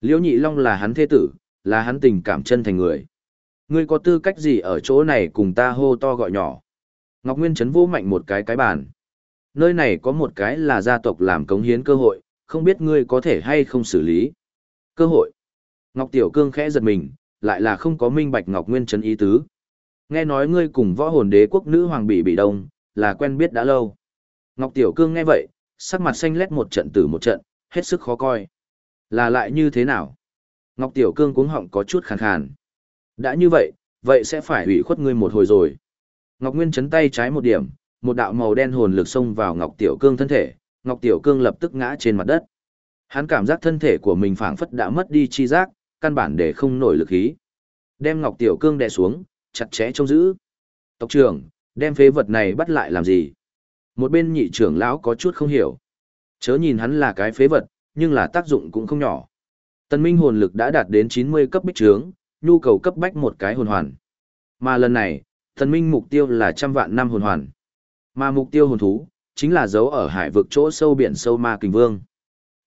Liễu Nhị Long là hắn thế tử, là hắn tình cảm chân thành người. Ngươi có tư cách gì ở chỗ này cùng ta hô to gọi nhỏ. Ngọc Nguyên chấn vô mạnh một cái cái bàn. Nơi này có một cái là gia tộc làm cống hiến cơ hội, không biết ngươi có thể hay không xử lý. Cơ hội. Ngọc Tiểu Cương khẽ giật mình, lại là không có minh bạch Ngọc Nguyên Trấn ý tứ. Nghe nói ngươi cùng võ hồn đế quốc nữ hoàng bị bị đông, là quen biết đã lâu. Ngọc Tiểu Cương nghe vậy, sắc mặt xanh lét một trận tử một trận, hết sức khó coi. Là lại như thế nào? Ngọc Tiểu Cương cuống họng có chút khàn khàn. Đã như vậy, vậy sẽ phải hủy khuất ngươi một hồi rồi. Ngọc Nguyên chấn tay trái một điểm, một đạo màu đen hồn lực xông vào Ngọc Tiểu Cương thân thể, Ngọc Tiểu Cương lập tức ngã trên mặt đất. Hắn cảm giác thân thể của mình phảng phất đã mất đi chi giác, căn bản để không nổi lực khí. Đem Ngọc Tiểu Cương đè xuống, chặt chẽ trông giữ. Tộc trưởng, đem phế vật này bắt lại làm gì? Một bên nhị trưởng lão có chút không hiểu. Chớ nhìn hắn là cái phế vật, nhưng là tác dụng cũng không nhỏ. Tân Minh hồn lực đã đạt đến 90 cấp bích trướng, nhu cầu cấp bách một cái hồn hoàn. Mà lần này, tân Minh mục tiêu là trăm vạn năm hồn hoàn. Mà mục tiêu hồn thú, chính là dấu ở hải vực chỗ sâu biển sâu ma kình vương.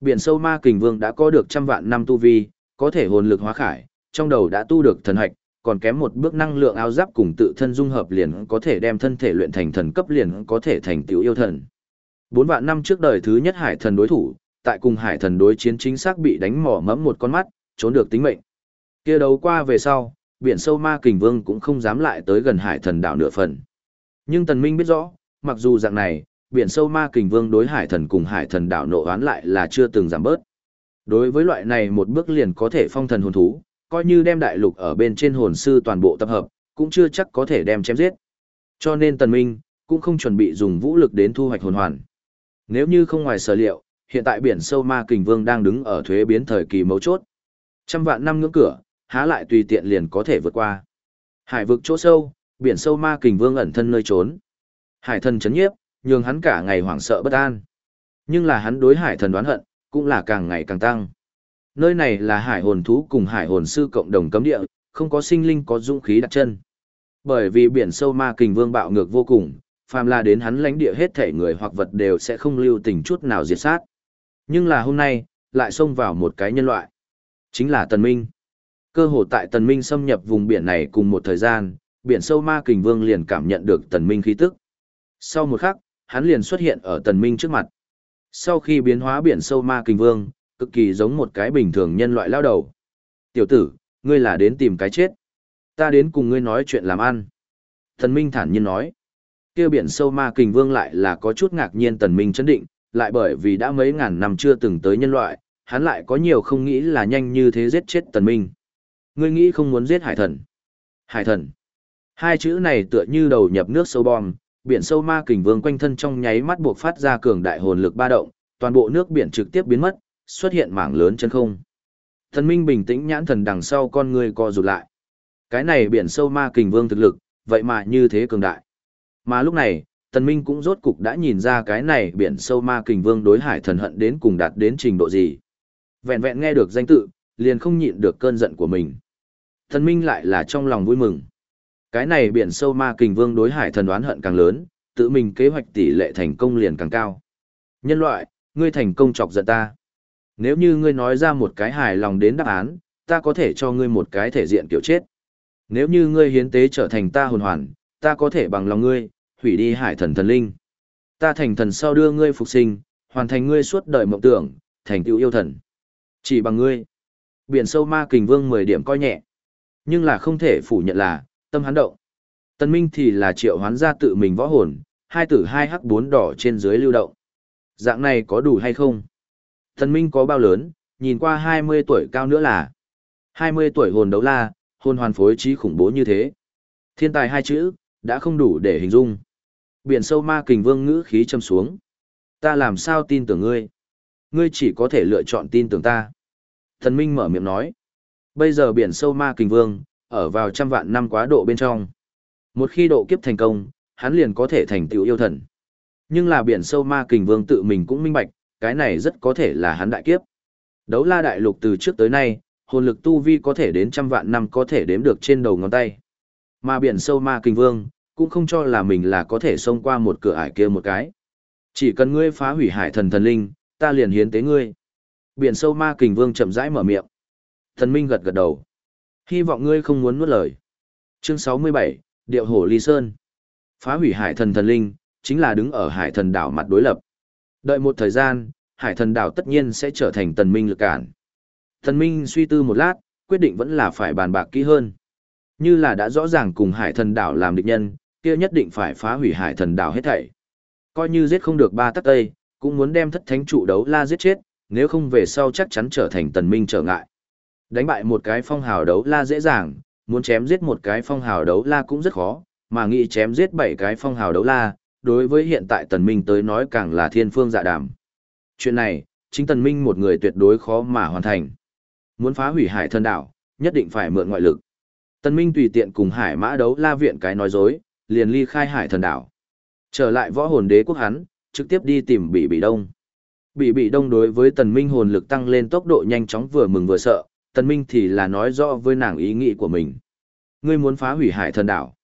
Biển sâu ma kình vương đã có được trăm vạn năm tu vi, có thể hồn lực hóa khải, trong đầu đã tu được thần hạch, còn kém một bước năng lượng áo giáp cùng tự thân dung hợp liền có thể đem thân thể luyện thành thần cấp liền có thể thành tiểu yêu thần. Bốn vạn năm trước đời thứ nhất hải thần đối thủ, tại cùng hải thần đối chiến chính xác bị đánh mỏ mẫm một con mắt, trốn được tính mệnh. Kia đấu qua về sau, biển sâu ma kình vương cũng không dám lại tới gần hải thần đảo nửa phần. Nhưng tần minh biết rõ, mặc dù dạng này, biển sâu ma kình vương đối hải thần cùng hải thần đảo nộ oán lại là chưa từng giảm bớt. Đối với loại này một bước liền có thể phong thần hồn thú, coi như đem đại lục ở bên trên hồn sư toàn bộ tập hợp, cũng chưa chắc có thể đem chém giết. Cho nên tần minh, cũng không chuẩn bị dùng vũ lực đến thu hoạch hồn hoàn. Nếu như không ngoài sở liệu, hiện tại biển sâu ma kình vương đang đứng ở thuế biến thời kỳ mấu chốt. Trăm vạn năm ngưỡng cửa, há lại tùy tiện liền có thể vượt qua. Hải vực chỗ sâu, biển sâu ma kình vương ẩn thân nơi trốn. Hải thần chấn nhiếp, nhường hắn cả ngày hoảng sợ bất an. Nhưng là hắn đối hải thần đoán hận, cũng là càng ngày càng tăng. Nơi này là hải hồn thú cùng hải hồn sư cộng đồng cấm địa, không có sinh linh có dũng khí đặt chân. Bởi vì biển sâu ma kình vương bạo ngược vô cùng, phàm là đến hắn lãnh địa hết thể người hoặc vật đều sẽ không lưu tình chút nào diệt sát. Nhưng là hôm nay, lại xông vào một cái nhân loại. Chính là Tần Minh. Cơ hồ tại Tần Minh xâm nhập vùng biển này cùng một thời gian, biển sâu ma kình vương liền cảm nhận được Tần Minh khí tức. Sau một khắc, hắn liền xuất hiện ở Tần Minh trước mặt. Sau khi biến hóa biển sâu ma kình vương, cực kỳ giống một cái bình thường nhân loại lao đầu. Tiểu tử, ngươi là đến tìm cái chết. Ta đến cùng ngươi nói chuyện làm ăn. Tần Minh thản nhiên nói. Kêu biển sâu ma kình vương lại là có chút ngạc nhiên Tần Minh chấn định, lại bởi vì đã mấy ngàn năm chưa từng tới nhân loại, hắn lại có nhiều không nghĩ là nhanh như thế giết chết tần minh. Ngươi nghĩ không muốn giết hải thần. Hải thần. Hai chữ này tựa như đầu nhập nước sâu bom, biển sâu ma kình vương quanh thân trong nháy mắt buộc phát ra cường đại hồn lực ba động, toàn bộ nước biển trực tiếp biến mất, xuất hiện mảng lớn chân không. Thần minh bình tĩnh nhãn thần đằng sau con người co rụt lại. Cái này biển sâu ma kình vương thực lực, vậy mà như thế cường đại. Mà lúc này, Tần Minh cũng rốt cục đã nhìn ra cái này biển sâu ma kình vương đối hải thần hận đến cùng đạt đến trình độ gì. Vẹn vẹn nghe được danh tự, liền không nhịn được cơn giận của mình. Tần Minh lại là trong lòng vui mừng. Cái này biển sâu ma kình vương đối hải thần đoán hận càng lớn, tự mình kế hoạch tỷ lệ thành công liền càng cao. Nhân loại, ngươi thành công chọc giận ta. Nếu như ngươi nói ra một cái hài lòng đến đáp án, ta có thể cho ngươi một cái thể diện kiểu chết. Nếu như ngươi hiến tế trở thành ta hồn hoàn, ta có thể bằng lòng ngươi, hủy đi hải thần thần linh. Ta thành thần sau đưa ngươi phục sinh, hoàn thành ngươi suốt đời mộng tưởng, thành tựu yêu thần. Chỉ bằng ngươi. Biển sâu ma kình vương 10 điểm coi nhẹ. Nhưng là không thể phủ nhận là, tâm hắn động. Tân Minh thì là triệu hoán ra tự mình võ hồn, hai tử hai hắc bốn đỏ trên dưới lưu động. Dạng này có đủ hay không? Tân Minh có bao lớn, nhìn qua 20 tuổi cao nữa là 20 tuổi hồn đấu la, hồn hoàn phối trí khủng bố như thế. Thiên tài hai chữ, đã không đủ để hình dung. Biển sâu ma kình vương ngữ khí châm xuống. Ta làm sao tin tưởng ngươi? Ngươi chỉ có thể lựa chọn tin tưởng ta. Thần Minh mở miệng nói. Bây giờ biển sâu ma kình vương, ở vào trăm vạn năm quá độ bên trong. Một khi độ kiếp thành công, hắn liền có thể thành tựu yêu thần. Nhưng là biển sâu ma kình vương tự mình cũng minh bạch, cái này rất có thể là hắn đại kiếp. Đấu la đại lục từ trước tới nay, hồn lực tu vi có thể đến trăm vạn năm có thể đếm được trên đầu ngón tay. Mà biển sâu ma kình vương, cũng không cho là mình là có thể xông qua một cửa ải kia một cái. Chỉ cần ngươi phá hủy hải thần thần linh, ta liền hiến tế ngươi. Biển sâu ma kình vương chậm rãi mở miệng. Thần minh gật gật đầu. Hy vọng ngươi không muốn nuốt lời. Chương 67, Điệu Hổ Ly Sơn. Phá hủy hải thần thần linh, chính là đứng ở hải thần đảo mặt đối lập. Đợi một thời gian, hải thần đảo tất nhiên sẽ trở thành tần minh lực cản. Thần minh suy tư một lát, quyết định vẫn là phải bàn bạc kỹ hơn. Như là đã rõ ràng cùng hải thần đảo làm địch nhân, kia nhất định phải phá hủy hải thần đảo hết thảy. Coi như giết không được ba tắc tây, cũng muốn đem thất thánh trụ đấu la giết chết, nếu không về sau chắc chắn trở thành tần minh trở ngại. Đánh bại một cái phong hào đấu la dễ dàng, muốn chém giết một cái phong hào đấu la cũng rất khó, mà nghĩ chém giết bảy cái phong hào đấu la, đối với hiện tại tần minh tới nói càng là thiên phương dạ đàm. Chuyện này, chính tần minh một người tuyệt đối khó mà hoàn thành. Muốn phá hủy hải thần đảo, nhất định phải mượn ngoại lực. Tần minh tùy tiện cùng hải mã đấu la viện cái nói dối, liền ly khai hải thần đảo. Trở lại võ hồn đế quốc hắn, trực tiếp đi tìm bị bị đông. Bị bị đông đối với tần minh hồn lực tăng lên tốc độ nhanh chóng vừa mừng vừa sợ, tần minh thì là nói rõ với nàng ý nghĩ của mình. Ngươi muốn phá hủy hải thần đảo.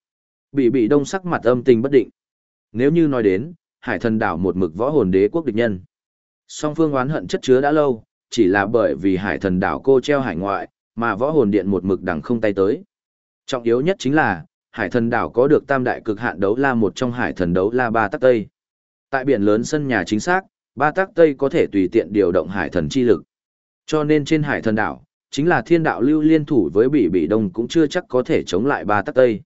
Bị bị đông sắc mặt âm tình bất định. Nếu như nói đến, hải thần đảo một mực võ hồn đế quốc địch nhân. Song phương oán hận chất chứa đã lâu, chỉ là bởi vì hải thần đảo cô treo hải ngoại, mà võ hồn điện một mực đằng không tay tới. Trọng yếu nhất chính là, hải thần đảo có được tam đại cực hạn đấu la một trong hải thần đấu la ba tắc tây. Tại biển lớn sân nhà chính xác, ba tắc tây có thể tùy tiện điều động hải thần chi lực. Cho nên trên hải thần đảo, chính là thiên đạo lưu liên thủ với bị bị đông cũng chưa chắc có thể chống lại ba tắc tây.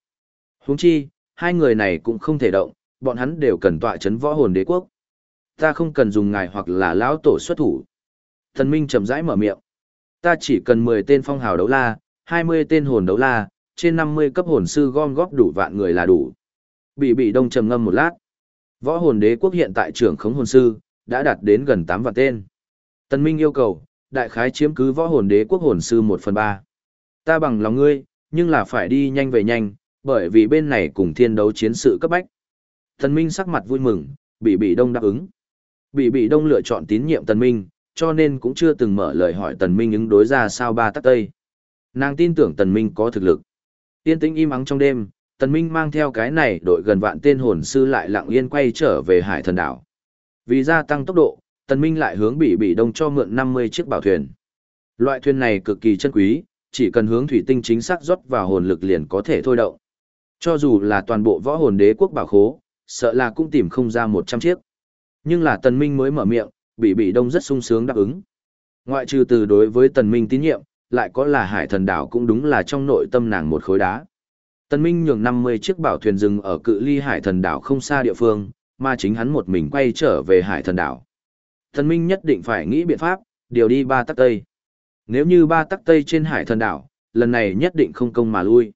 Huống chi, hai người này cũng không thể động, bọn hắn đều cần tọa chấn võ hồn đế quốc. Ta không cần dùng ngài hoặc là lão tổ xuất thủ. Thần Minh chậm rãi mở miệng. Ta chỉ cần 10 tên phong hào đấu la, 20 tên hồn đấu la, trên 50 cấp hồn sư gom góp đủ vạn người là đủ. Bị bị đông trầm ngâm một lát. Võ hồn đế quốc hiện tại trưởng khống hồn sư, đã đạt đến gần 8 vạn tên. Tần Minh yêu cầu, đại khái chiếm cứ võ hồn đế quốc hồn sư một phần ba, Ta bằng lòng ngươi, nhưng là phải đi nhanh về nhanh, bởi vì bên này cùng thiên đấu chiến sự cấp bách. Tần Minh sắc mặt vui mừng, bị bị đông đáp ứng. Bị bị đông lựa chọn tín nhiệm Tần Minh, cho nên cũng chưa từng mở lời hỏi Tần Minh ứng đối ra sao ba tắc tây. Nàng tin tưởng Tần Minh có thực lực. Tiên tĩnh im ắng trong đêm, Tần Minh mang theo cái này đội gần vạn tên hồn sư lại lặng yên quay trở về hải thần đảo. Vì gia tăng tốc độ, Tần Minh lại hướng Bỉ Bỉ đông cho mượn 50 chiếc bảo thuyền. Loại thuyền này cực kỳ chân quý, chỉ cần hướng thủy tinh chính xác rót vào hồn lực liền có thể thôi động. Cho dù là toàn bộ võ hồn đế quốc bảo khố, sợ là cũng tìm không ra 100 chiếc. Nhưng là Tần Minh mới mở miệng, Bỉ Bỉ đông rất sung sướng đáp ứng. Ngoại trừ từ đối với Tần Minh tín nhiệm, lại có là hải thần đảo cũng đúng là trong nội tâm nàng một khối đá. Tần Minh nhường 50 chiếc bảo thuyền dừng ở cự ly hải thần đảo không xa địa phương, mà chính hắn một mình quay trở về hải thần đảo. Thần Minh nhất định phải nghĩ biện pháp, điều đi ba tắc tây. Nếu như ba tắc tây trên hải thần đảo, lần này nhất định không công mà lui.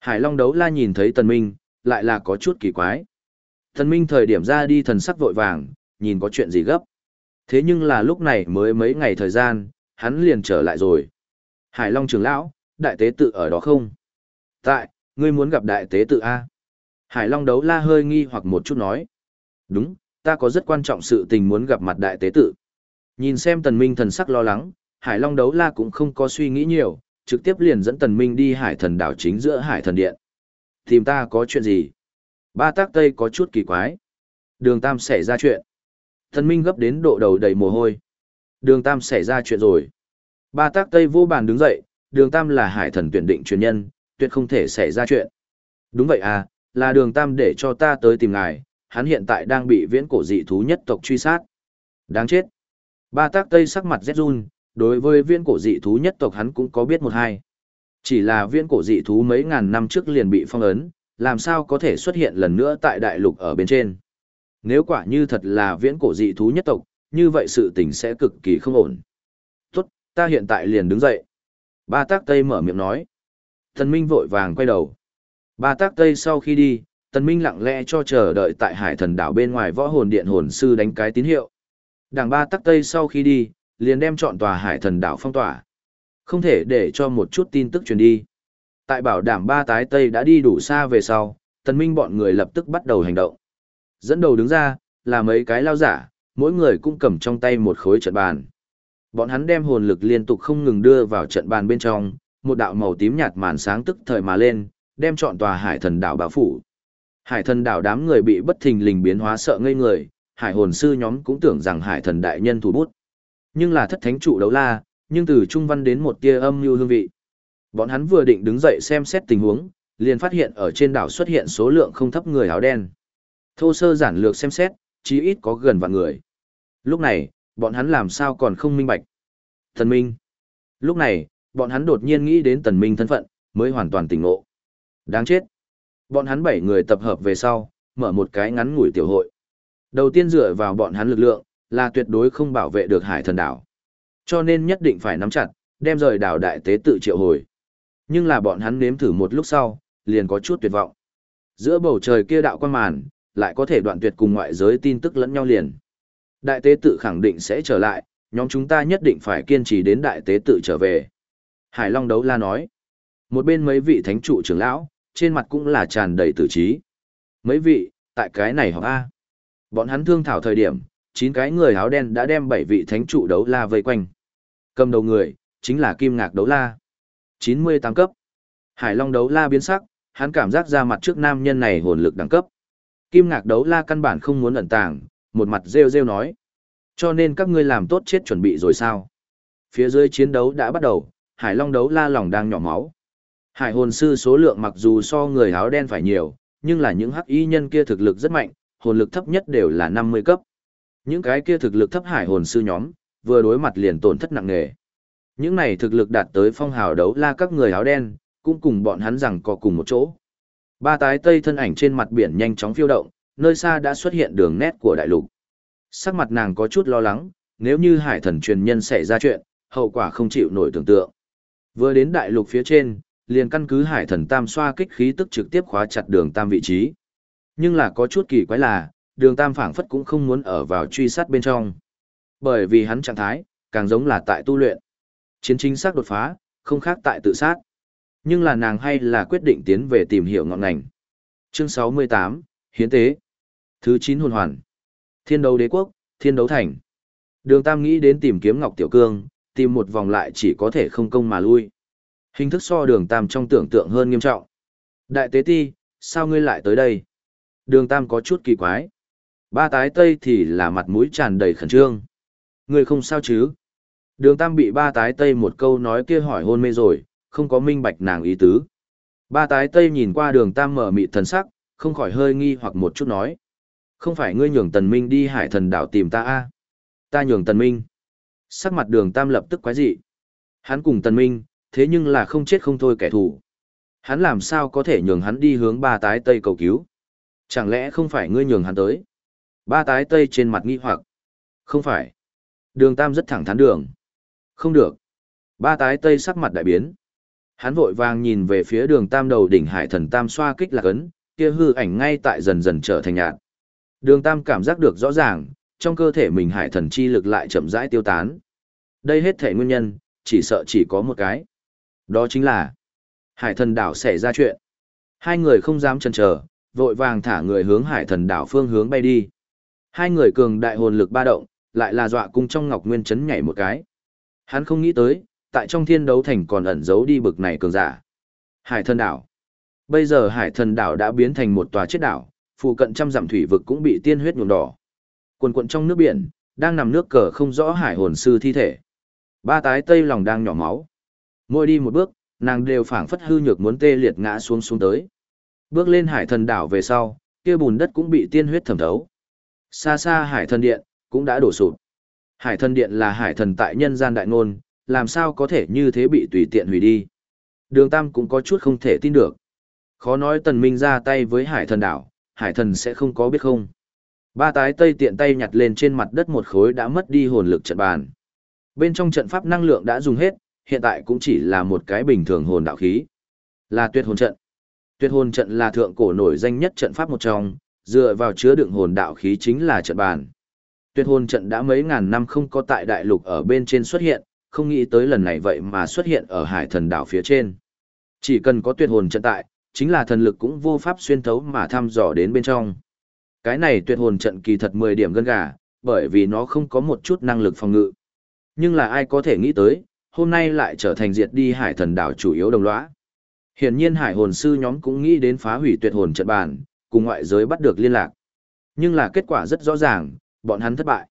Hải Long đấu la nhìn thấy Thần Minh, lại là có chút kỳ quái. Thần Minh thời điểm ra đi thần sắc vội vàng, nhìn có chuyện gì gấp. Thế nhưng là lúc này mới mấy ngày thời gian, hắn liền trở lại rồi. Hải Long trưởng lão, đại tế tự ở đó không? Tại, ngươi muốn gặp đại tế tự A. Hải Long đấu la hơi nghi hoặc một chút nói. Đúng, ta có rất quan trọng sự tình muốn gặp mặt đại tế tự. Nhìn xem tần minh thần sắc lo lắng, Hải Long đấu la cũng không có suy nghĩ nhiều, trực tiếp liền dẫn tần minh đi hải thần đảo chính giữa hải thần điện. Tìm ta có chuyện gì? Ba tác tây có chút kỳ quái. Đường Tam xảy ra chuyện. Tần minh gấp đến độ đầu đầy mồ hôi. Đường Tam xảy ra chuyện rồi. Ba tác tây vô bàn đứng dậy, đường Tam là hải thần tuyển định truyền nhân, tuyệt không thể xảy ra chuyện. Đúng vậy à, là đường Tam để cho ta tới tìm ngài, hắn hiện tại đang bị viễn cổ dị thú nhất tộc truy sát. Đáng chết. Ba tác tây sắc mặt rét run, đối với viễn cổ dị thú nhất tộc hắn cũng có biết một hai. Chỉ là viễn cổ dị thú mấy ngàn năm trước liền bị phong ấn, làm sao có thể xuất hiện lần nữa tại đại lục ở bên trên. Nếu quả như thật là viễn cổ dị thú nhất tộc, như vậy sự tình sẽ cực kỳ không ổn. Tốt, ta hiện tại liền đứng dậy. Ba tác tây mở miệng nói. Thần Minh vội vàng quay đầu. Ba tác tây sau khi đi, Tần Minh lặng lẽ cho chờ đợi tại hải thần đảo bên ngoài võ hồn điện hồn sư đánh cái tín hiệu. Đảng ba tắc tây sau khi đi, liền đem chọn tòa hải thần đảo phong tỏa. Không thể để cho một chút tin tức truyền đi. Tại bảo đảm ba tái tây đã đi đủ xa về sau, Tần Minh bọn người lập tức bắt đầu hành động. Dẫn đầu đứng ra, là mấy cái lao giả, mỗi người cũng cầm trong tay một khối trận bàn. Bọn hắn đem hồn lực liên tục không ngừng đưa vào trận bàn bên trong, một đạo màu tím nhạt màn sáng tức thời mà lên, đem chọn tòa hải thần đảo bao phủ. Hải thần đảo đám người bị bất thình lình biến hóa sợ ngây người, hải hồn sư nhóm cũng tưởng rằng hải thần đại nhân thủ bút. Nhưng là thất thánh trụ đấu la, nhưng từ trung văn đến một tia âm lưu hương vị. Bọn hắn vừa định đứng dậy xem xét tình huống, liền phát hiện ở trên đảo xuất hiện số lượng không thấp người áo đen. Thô sơ giản lược xem xét, chí ít có gần vạn người. Lúc này, bọn hắn làm sao còn không minh bạch. Thần Minh. Lúc này, bọn hắn đột nhiên nghĩ đến Tần Minh thân phận, mới hoàn toàn tỉnh ngộ. Đáng chết. Bọn hắn bảy người tập hợp về sau, mở một cái ngắn ngủi tiểu hội. Đầu tiên dựa vào bọn hắn lực lượng, là tuyệt đối không bảo vệ được hải thần đảo. Cho nên nhất định phải nắm chặt, đem rời đảo đại tế tự triệu hồi. Nhưng là bọn hắn nếm thử một lúc sau, liền có chút tuyệt vọng. Giữa bầu trời kia đạo quan màn, lại có thể đoạn tuyệt cùng ngoại giới tin tức lẫn nhau liền. Đại tế tự khẳng định sẽ trở lại, nhóm chúng ta nhất định phải kiên trì đến đại tế tự trở về. Hải Long đấu la nói. Một bên mấy vị thánh trụ trưởng lão, trên mặt cũng là tràn đầy tử trí. Mấy vị, tại cái này học A. Bọn hắn thương thảo thời điểm, chín cái người áo đen đã đem bảy vị thánh trụ đấu la vây quanh. Cầm đầu người, chính là Kim Ngạc đấu la. 98 cấp. Hải Long đấu la biến sắc, hắn cảm giác ra mặt trước nam nhân này hồn lực đẳng cấp. Kim Ngạc đấu la căn bản không muốn ẩn tàng, một mặt rêu rêu nói. Cho nên các ngươi làm tốt chết chuẩn bị rồi sao? Phía dưới chiến đấu đã bắt đầu, Hải Long đấu la lòng đang nhỏ máu. Hải hồn sư số lượng mặc dù so người áo đen phải nhiều, nhưng là những hắc y nhân kia thực lực rất mạnh, hồn lực thấp nhất đều là 50 cấp. Những cái kia thực lực thấp hải hồn sư nhóm, vừa đối mặt liền tổn thất nặng nề. Những này thực lực đạt tới phong hào đấu la các người áo đen, cũng cùng bọn hắn rằng có cùng một chỗ. Ba tái tây thân ảnh trên mặt biển nhanh chóng phiêu động, nơi xa đã xuất hiện đường nét của đại lục. Sắc mặt nàng có chút lo lắng, nếu như hải thần truyền nhân xảy ra chuyện, hậu quả không chịu nổi tưởng tượng. Vừa đến đại lục phía trên, liền căn cứ hải thần tam xoa kích khí tức trực tiếp khóa chặt đường tam vị trí. Nhưng là có chút kỳ quái là, đường tam phảng phất cũng không muốn ở vào truy sát bên trong. Bởi vì hắn trạng thái, càng giống là tại tu luyện. Chiến chính xác đột phá, không khác tại tự sát. Nhưng là nàng hay là quyết định tiến về tìm hiểu ngọn ngành. Chương 68, Hiến tế. Thứ 9 hồn hoàn. Thiên đấu đế quốc, thiên đấu thành. Đường Tam nghĩ đến tìm kiếm Ngọc Tiểu Cương, tìm một vòng lại chỉ có thể không công mà lui. Hình thức so đường Tam trong tưởng tượng hơn nghiêm trọng. Đại tế ti, sao ngươi lại tới đây? Đường Tam có chút kỳ quái. Ba tái tây thì là mặt mũi tràn đầy khẩn trương. Ngươi không sao chứ? Đường Tam bị ba tái tây một câu nói kia hỏi hôn mê rồi, không có minh bạch nàng ý tứ. Ba tái tây nhìn qua đường Tam mở mị thần sắc, không khỏi hơi nghi hoặc một chút nói. Không phải ngươi nhường tần minh đi hải thần đảo tìm ta a à? Ta nhường tần minh. Sắc mặt đường Tam lập tức quái dị. Hắn cùng tần minh, thế nhưng là không chết không thôi kẻ thù. Hắn làm sao có thể nhường hắn đi hướng ba tái tây cầu cứu? Chẳng lẽ không phải ngươi nhường hắn tới? Ba tái tây trên mặt nghi hoặc. Không phải. Đường Tam rất thẳng thắn đường. Không được. Ba tái tây sắc mặt đại biến. Hắn vội vàng nhìn về phía đường Tam đầu đỉnh hải thần Tam xoa kích lạc ấn, kia hư ảnh ngay tại dần dần trở thành nhạt. Đường Tam cảm giác được rõ ràng, trong cơ thể mình hải thần chi lực lại chậm rãi tiêu tán. Đây hết thể nguyên nhân, chỉ sợ chỉ có một cái. Đó chính là hải thần đảo xảy ra chuyện. Hai người không dám chần chờ, vội vàng thả người hướng hải thần đảo phương hướng bay đi. Hai người cường đại hồn lực ba động, lại là dọa cung trong ngọc nguyên chấn nhảy một cái. Hắn không nghĩ tới, tại trong thiên đấu thành còn ẩn giấu đi bực này cường giả. Hải thần đảo. Bây giờ hải thần đảo đã biến thành một tòa chết đảo, phụ cận trăm dặm thủy vực cũng bị tiên huyết nhuộm đỏ. Quần quận trong nước biển, đang nằm nước cờ không rõ hải hồn sư thi thể. Ba tái tây lòng đang nhỏ máu. Mỗi đi một bước, nàng đều phảng phất hư nhược muốn tê liệt ngã xuống xuống tới. Bước lên hải thần đảo về sau, kia bùn đất cũng bị tiên huyết thẩm thấu. Xa xa hải thần điện, cũng đã đổ sụp. Hải thần điện là hải thần tại nhân gian đại ngôn, làm sao có thể như thế bị tùy tiện hủy đi. Đường Tam cũng có chút không thể tin được. Khó nói tần minh ra tay với hải thần đảo, hải thần sẽ không có biết không. Ba tái tây tiện tay nhặt lên trên mặt đất một khối đã mất đi hồn lực trận bàn. Bên trong trận pháp năng lượng đã dùng hết, hiện tại cũng chỉ là một cái bình thường hồn đạo khí. Là tuyệt hồn trận. Tuyệt hồn trận là thượng cổ nổi danh nhất trận pháp một trong, dựa vào chứa đựng hồn đạo khí chính là trận bàn. Tuyệt hồn trận đã mấy ngàn năm không có tại đại lục ở bên trên xuất hiện, không nghĩ tới lần này vậy mà xuất hiện ở hải thần đảo phía trên. Chỉ cần có tuyệt hồn trận tại, chính là thần lực cũng vô pháp xuyên thấu mà thăm dò đến bên trong. Cái này tuyệt hồn trận kỳ thật 10 điểm gân gà, bởi vì nó không có một chút năng lực phòng ngự. Nhưng là ai có thể nghĩ tới, hôm nay lại trở thành diệt đi hải thần đảo chủ yếu đồng lõa. Hiển nhiên hải hồn sư nhóm cũng nghĩ đến phá hủy tuyệt hồn trận bàn, cùng ngoại giới bắt được liên lạc. Nhưng là kết quả rất rõ ràng, bọn hắn thất bại.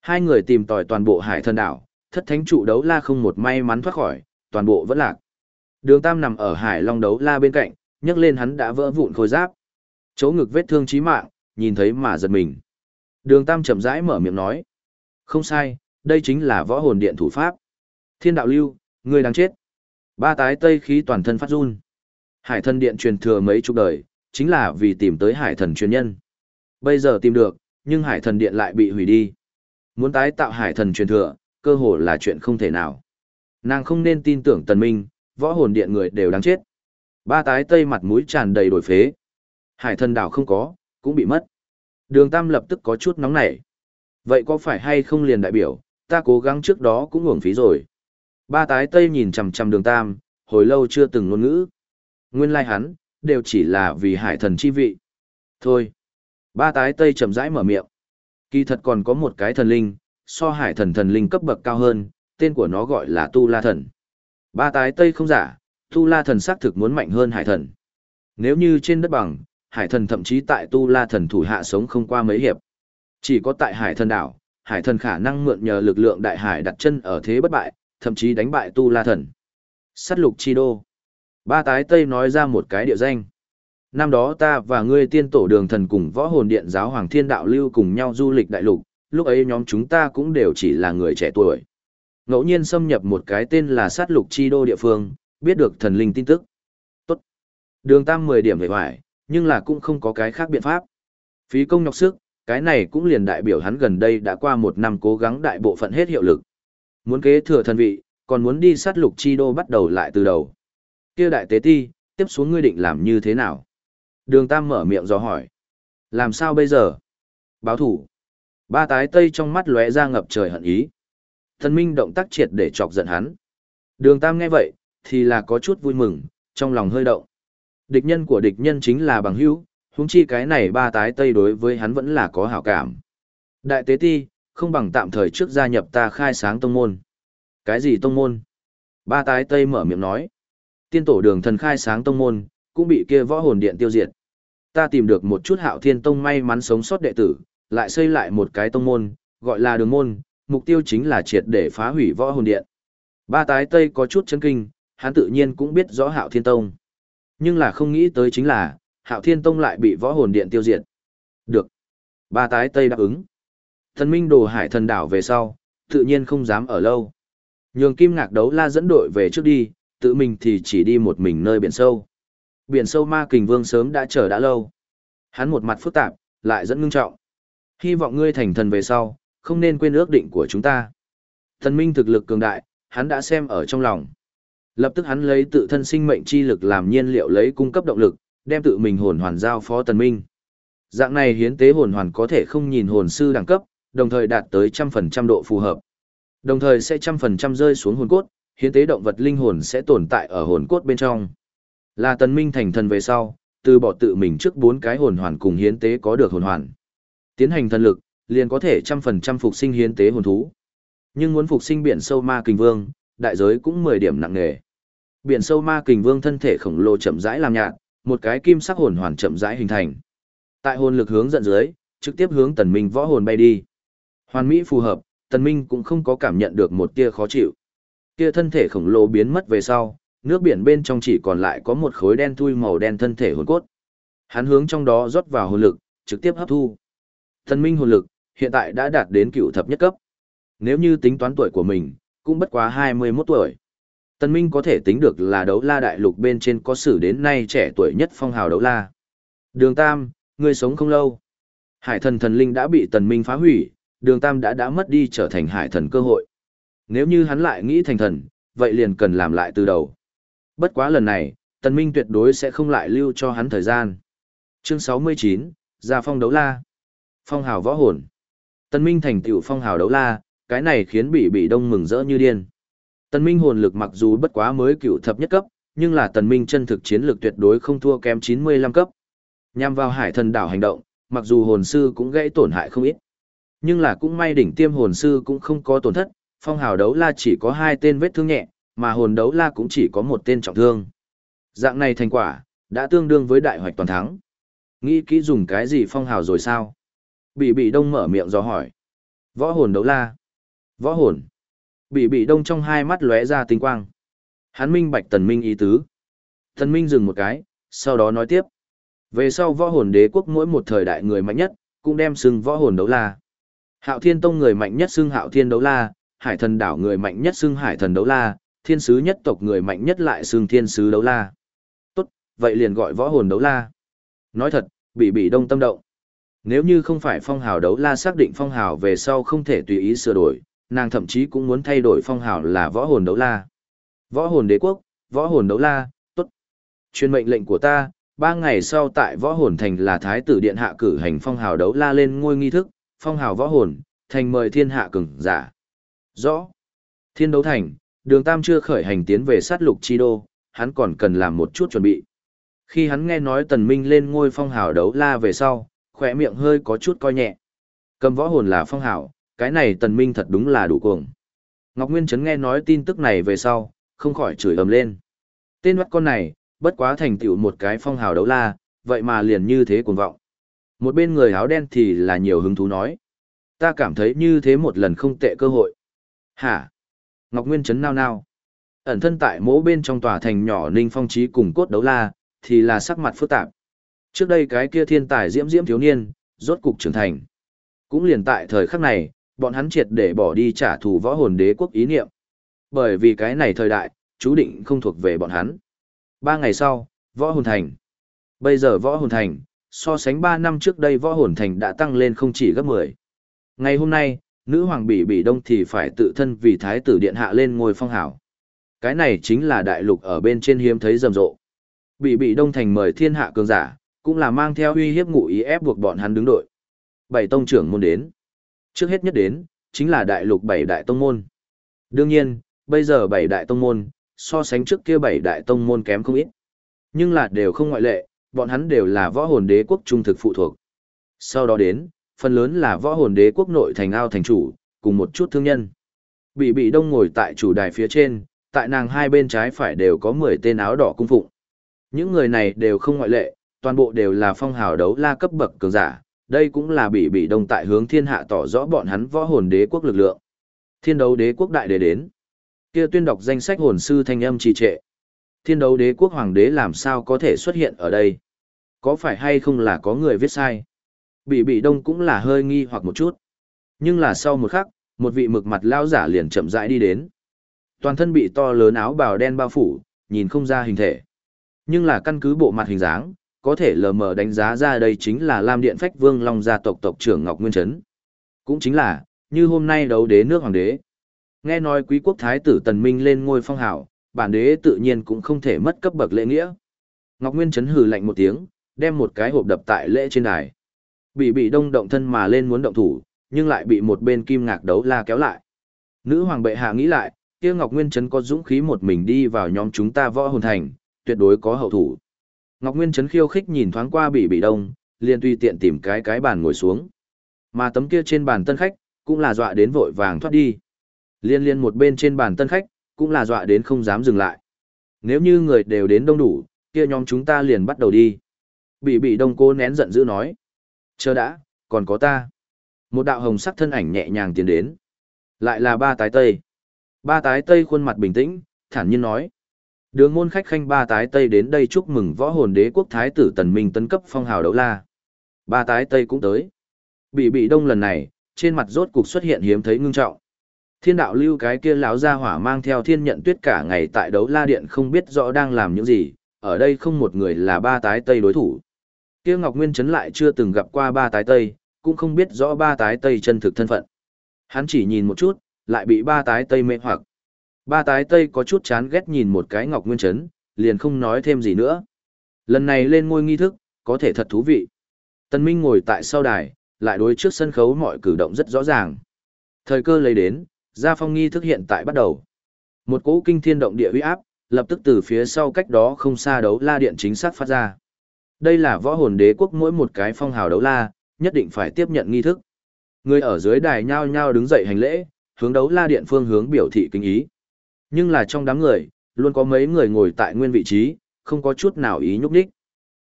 Hai người tìm tòi toàn bộ hải thần đảo, thất thánh trụ đấu la không một may mắn thoát khỏi, toàn bộ vẫn lạc. Đường Tam nằm ở hải long đấu la bên cạnh, nhấc lên hắn đã vỡ vụn khôi giáp. Chỗ ngực vết thương chí mạng, nhìn thấy mà giật mình. Đường Tam chậm rãi mở miệng nói. Không sai, đây chính là võ hồn điện thủ pháp. Thiên đạo lưu, người đang chết. Ba tái tây khí toàn thân phát run. Hải thần điện truyền thừa mấy chục đời, chính là vì tìm tới hải thần truyền nhân. Bây giờ tìm được, nhưng hải thần điện lại bị hủy đi. Muốn tái tạo hải thần truyền thừa, cơ hồ là chuyện không thể nào. Nàng không nên tin tưởng tần minh, võ hồn điện người đều đáng chết. Ba tái tây mặt mũi tràn đầy đổi phế. Hải thần đảo không có, cũng bị mất. Đường Tam lập tức có chút nóng nảy. Vậy có phải hay không liền đại biểu, ta cố gắng trước đó cũng uổng phí rồi. Ba tái tây nhìn chằm chằm đường Tam, hồi lâu chưa từng ngôn ngữ. Nguyên lai like hắn, đều chỉ là vì hải thần chi vị. Thôi. Ba tái tây chậm rãi mở miệng. Kỳ thật còn có một cái thần linh, so hải thần thần linh cấp bậc cao hơn, tên của nó gọi là Tu La Thần. Ba tái tây không giả, Tu La Thần xác thực muốn mạnh hơn hải thần. Nếu như trên đất bằng, hải thần thậm chí tại Tu La Thần thủ hạ sống không qua mấy hiệp. Chỉ có tại hải thần đảo, hải thần khả năng mượn nhờ lực lượng đại hải đặt chân ở thế bất bại, thậm chí đánh bại Tu La Thần. Sát lục chi đô. Ba tái tây nói ra một cái địa danh. Năm đó ta và ngươi tiên tổ đường thần cùng võ hồn điện giáo hoàng thiên đạo lưu cùng nhau du lịch đại lục, lúc ấy nhóm chúng ta cũng đều chỉ là người trẻ tuổi. Ngẫu nhiên xâm nhập một cái tên là sát lục chi đô địa phương, biết được thần linh tin tức. Tốt. Đường tam 10 điểm về hoài, nhưng là cũng không có cái khác biện pháp. Phí công nhọc sức, cái này cũng liền đại biểu hắn gần đây đã qua một năm cố gắng đại bộ phận hết hiệu lực. Muốn kế thừa thần vị, còn muốn đi sát lục chi đô bắt đầu lại từ đầu. kia đại tế ti, tiếp xuống ngươi định làm như thế nào? Đường Tam mở miệng do hỏi. Làm sao bây giờ? Báo thủ. Ba tái tây trong mắt lóe ra ngập trời hận ý. Thần minh động tác triệt để chọc giận hắn. Đường Tam nghe vậy, thì là có chút vui mừng, trong lòng hơi động. Địch nhân của địch nhân chính là bằng hữu, huống chi cái này ba tái tây đối với hắn vẫn là có hảo cảm. Đại tế ti, không bằng tạm thời trước gia nhập ta khai sáng tông môn. Cái gì tông môn? Ba tái tây mở miệng nói. Tiên tổ đường thần khai sáng tông môn, cũng bị kia võ hồn điện tiêu diệt. Ta tìm được một chút hạo thiên tông may mắn sống sót đệ tử, lại xây lại một cái tông môn, gọi là đường môn, mục tiêu chính là triệt để phá hủy võ hồn điện. Ba tái tây có chút chấn kinh, hắn tự nhiên cũng biết rõ hạo thiên tông. Nhưng là không nghĩ tới chính là, hạo thiên tông lại bị võ hồn điện tiêu diệt. Được. Ba tái tây đáp ứng. Thần minh đồ hải thần đảo về sau, tự nhiên không dám ở lâu. Nhường kim ngạc đấu la dẫn đội về trước đi, tự mình thì chỉ đi một mình nơi biển sâu. Biển sâu ma kình vương sớm đã chờ đã lâu. Hắn một mặt phức tạp, lại dẫn ngưng trọng. Hy vọng ngươi thành thần về sau, không nên quên ước định của chúng ta. Thần minh thực lực cường đại, hắn đã xem ở trong lòng. Lập tức hắn lấy tự thân sinh mệnh chi lực làm nhiên liệu lấy cung cấp động lực, đem tự mình hồn hoàn giao phó tần minh. Dạng này hiến tế hồn hoàn có thể không nhìn hồn sư đẳng cấp, đồng thời đạt tới trăm phần trăm độ phù hợp. Đồng thời sẽ trăm phần trăm rơi xuống hồn cốt, hiến tế động vật linh hồn sẽ tồn tại ở hồn cốt bên trong. Là tần minh thành thần về sau, từ bỏ tự mình trước bốn cái hồn hoàn cùng hiến tế có được hồn hoàn. Tiến hành thần lực, liền có thể trăm phần trăm phục sinh hiến tế hồn thú. Nhưng muốn phục sinh biển sâu ma kình vương, đại giới cũng 10 điểm nặng nề. Biển sâu ma kình vương thân thể khổng lồ chậm rãi làm nhạt, một cái kim sắc hồn hoàn chậm rãi hình thành. Tại hồn lực hướng dẫn dưới, trực tiếp hướng tần minh võ hồn bay đi. Hoàn mỹ phù hợp, tần minh cũng không có cảm nhận được một tia khó chịu. Kia thân thể khổng lồ biến mất về sau, nước biển bên trong chỉ còn lại có một khối đen thui màu đen thân thể hồn cốt. Hắn hướng trong đó rót vào hồn lực, trực tiếp hấp thu. Tần minh hồn lực, hiện tại đã đạt đến cựu thập nhất cấp. Nếu như tính toán tuổi của mình, cũng bất quá 21 tuổi. Tần Minh có thể tính được là đấu la đại lục bên trên có sử đến nay trẻ tuổi nhất phong hào đấu la. Đường Tam, người sống không lâu. Hải thần thần linh đã bị Tần Minh phá hủy, đường Tam đã đã mất đi trở thành hải thần cơ hội. Nếu như hắn lại nghĩ thành thần, vậy liền cần làm lại từ đầu. Bất quá lần này, Tần Minh tuyệt đối sẽ không lại lưu cho hắn thời gian. Chương 69, Gia phong đấu la. Phong hào võ hồn. Tần Minh thành tựu phong hào đấu la, cái này khiến bị bị đông mừng rỡ như điên. Tần Minh hồn lực mặc dù bất quá mới cựu thập nhất cấp, nhưng là Tần Minh chân thực chiến lực tuyệt đối không thua kém 95 cấp. Nhằm vào hải thần đảo hành động, mặc dù hồn sư cũng gãy tổn hại không ít. Nhưng là cũng may đỉnh tiêm hồn sư cũng không có tổn thất, phong hào đấu la chỉ có hai tên vết thương nhẹ, mà hồn đấu la cũng chỉ có một tên trọng thương. Dạng này thành quả, đã tương đương với đại hoạch toàn thắng. Nghĩ kỹ dùng cái gì phong hào rồi sao? Bị bị đông mở miệng do hỏi. Võ hồn đấu la. Võ hồn. Bị bị đông trong hai mắt lóe ra tinh quang. Hắn minh bạch tần minh ý tứ. Tần minh dừng một cái, sau đó nói tiếp. Về sau võ hồn đế quốc mỗi một thời đại người mạnh nhất, cũng đem xưng võ hồn đấu la. Hạo thiên tông người mạnh nhất xưng hạo thiên đấu la, hải thần đảo người mạnh nhất xưng hải thần đấu la, thiên sứ nhất tộc người mạnh nhất lại xưng thiên sứ đấu la. Tốt, vậy liền gọi võ hồn đấu la. Nói thật, bị bị đông tâm động. Nếu như không phải phong hào đấu la xác định phong hào về sau không thể tùy ý sửa đổi, Nàng thậm chí cũng muốn thay đổi phong hào là võ hồn đấu la. Võ hồn đế quốc, võ hồn đấu la, tốt. Chuyên mệnh lệnh của ta, ba ngày sau tại võ hồn thành là thái tử điện hạ cử hành phong hào đấu la lên ngôi nghi thức, phong hào võ hồn, thành mời thiên hạ cường giả. Rõ. Thiên đấu thành, đường tam chưa khởi hành tiến về sát lục chi đô, hắn còn cần làm một chút chuẩn bị. Khi hắn nghe nói tần minh lên ngôi phong hào đấu la về sau, khỏe miệng hơi có chút coi nhẹ. Cầm võ hồn là phong hào, cái này tần minh thật đúng là đủ cuồng. Ngọc Nguyên Trấn nghe nói tin tức này về sau, không khỏi chửi ầm lên. Tên bắt con này, bất quá thành tựu một cái phong hào đấu la, vậy mà liền như thế cuồng vọng. Một bên người áo đen thì là nhiều hứng thú nói. Ta cảm thấy như thế một lần không tệ cơ hội. Hả? Ngọc Nguyên chấn nao nao. Ẩn thân tại mỗ bên trong tòa thành nhỏ Ninh Phong Trí cùng cốt đấu la, thì là sắc mặt phức tạp. Trước đây cái kia thiên tài diễm diễm thiếu niên, rốt cục trưởng thành. Cũng liền tại thời khắc này, bọn hắn triệt để bỏ đi trả thù võ hồn đế quốc ý niệm. Bởi vì cái này thời đại, chú định không thuộc về bọn hắn. Ba ngày sau, võ hồn thành. Bây giờ võ hồn thành, so sánh ba năm trước đây võ hồn thành đã tăng lên không chỉ gấp 10. Ngày hôm nay, nữ hoàng bị bị đông thì phải tự thân vì thái tử điện hạ lên ngôi phong hảo. Cái này chính là đại lục ở bên trên hiếm thấy rầm rộ. Bị bị đông thành mời thiên hạ cường giả, cũng là mang theo uy hiếp ngụ ý ép buộc bọn hắn đứng đội. Bảy tông trưởng môn đến. Trước hết nhất đến, chính là đại lục bảy đại tông môn. Đương nhiên, bây giờ bảy đại tông môn, so sánh trước kia bảy đại tông môn kém không ít. Nhưng là đều không ngoại lệ, bọn hắn đều là võ hồn đế quốc trung thực phụ thuộc. Sau đó đến, phần lớn là võ hồn đế quốc nội thành ao thành chủ, cùng một chút thương nhân. Bị bị đông ngồi tại chủ đài phía trên, tại nàng hai bên trái phải đều có 10 tên áo đỏ cung phụng. Những người này đều không ngoại lệ, toàn bộ đều là phong hào đấu la cấp bậc cường giả, đây cũng là bị bị đông tại hướng thiên hạ tỏ rõ bọn hắn võ hồn đế quốc lực lượng. Thiên đấu đế quốc đại đế đến. Kia tuyên đọc danh sách hồn sư thanh âm trì trệ. Thiên đấu đế quốc hoàng đế làm sao có thể xuất hiện ở đây? Có phải hay không là có người viết sai? Bị bị đông cũng là hơi nghi hoặc một chút. Nhưng là sau một khắc, một vị mực mặt lao giả liền chậm rãi đi đến. Toàn thân bị to lớn áo bào đen bao phủ, nhìn không ra hình thể. Nhưng là căn cứ bộ mặt hình dáng, có thể lờ mờ đánh giá ra đây chính là Lam Điện Phách Vương Long gia tộc tộc trưởng Ngọc Nguyên Trấn. Cũng chính là, như hôm nay đấu đế nước hoàng đế. Nghe nói quý quốc thái tử Tần Minh lên ngôi phong hảo, bản đế tự nhiên cũng không thể mất cấp bậc lễ nghĩa. Ngọc Nguyên chấn hừ lạnh một tiếng, đem một cái hộp đập tại lễ trên đài. Bị bị đông động thân mà lên muốn động thủ, nhưng lại bị một bên kim ngạc đấu la kéo lại. Nữ hoàng bệ hạ nghĩ lại, kia Ngọc Nguyên Trấn có dũng khí một mình đi vào nhóm chúng ta võ hồn thành, tuyệt đối có hậu thủ. Ngọc Nguyên Trấn khiêu khích nhìn thoáng qua bị bị đông, liền tùy tiện tìm cái cái bàn ngồi xuống. Mà tấm kia trên bàn tân khách, cũng là dọa đến vội vàng thoát đi. Liên liên một bên trên bàn tân khách, cũng là dọa đến không dám dừng lại. Nếu như người đều đến đông đủ, kia nhóm chúng ta liền bắt đầu đi. Bị bị đông cô nén giận dữ nói. Chờ đã, còn có ta. Một đạo hồng sắc thân ảnh nhẹ nhàng tiến đến. Lại là ba tái tây. Ba tái tây khuôn mặt bình tĩnh, thản nhiên nói. Đường môn khách khanh ba tái Tây đến đây chúc mừng võ hồn đế quốc thái tử tần minh tấn cấp phong hào đấu la. Ba tái Tây cũng tới. Bị bị đông lần này, trên mặt rốt cục xuất hiện hiếm thấy ngưng trọng. Thiên đạo lưu cái kia lão gia hỏa mang theo thiên nhận tuyết cả ngày tại đấu la điện không biết rõ đang làm những gì, ở đây không một người là ba tái Tây đối thủ. Kia Ngọc Nguyên Trấn lại chưa từng gặp qua ba tái Tây, cũng không biết rõ ba tái Tây chân thực thân phận. Hắn chỉ nhìn một chút, lại bị ba tái Tây mê hoặc. Ba tái tây có chút chán ghét nhìn một cái ngọc nguyên chấn, liền không nói thêm gì nữa. Lần này lên ngôi nghi thức, có thể thật thú vị. Tân Minh ngồi tại sau đài, lại đối trước sân khấu mọi cử động rất rõ ràng. Thời cơ lấy đến, gia phong nghi thức hiện tại bắt đầu. Một cỗ kinh thiên động địa uy áp, lập tức từ phía sau cách đó không xa đấu la điện chính xác phát ra. Đây là võ hồn đế quốc mỗi một cái phong hào đấu la, nhất định phải tiếp nhận nghi thức. Người ở dưới đài nhao nhao đứng dậy hành lễ, hướng đấu la điện phương hướng biểu thị kính ý. Nhưng là trong đám người, luôn có mấy người ngồi tại nguyên vị trí, không có chút nào ý nhúc đích.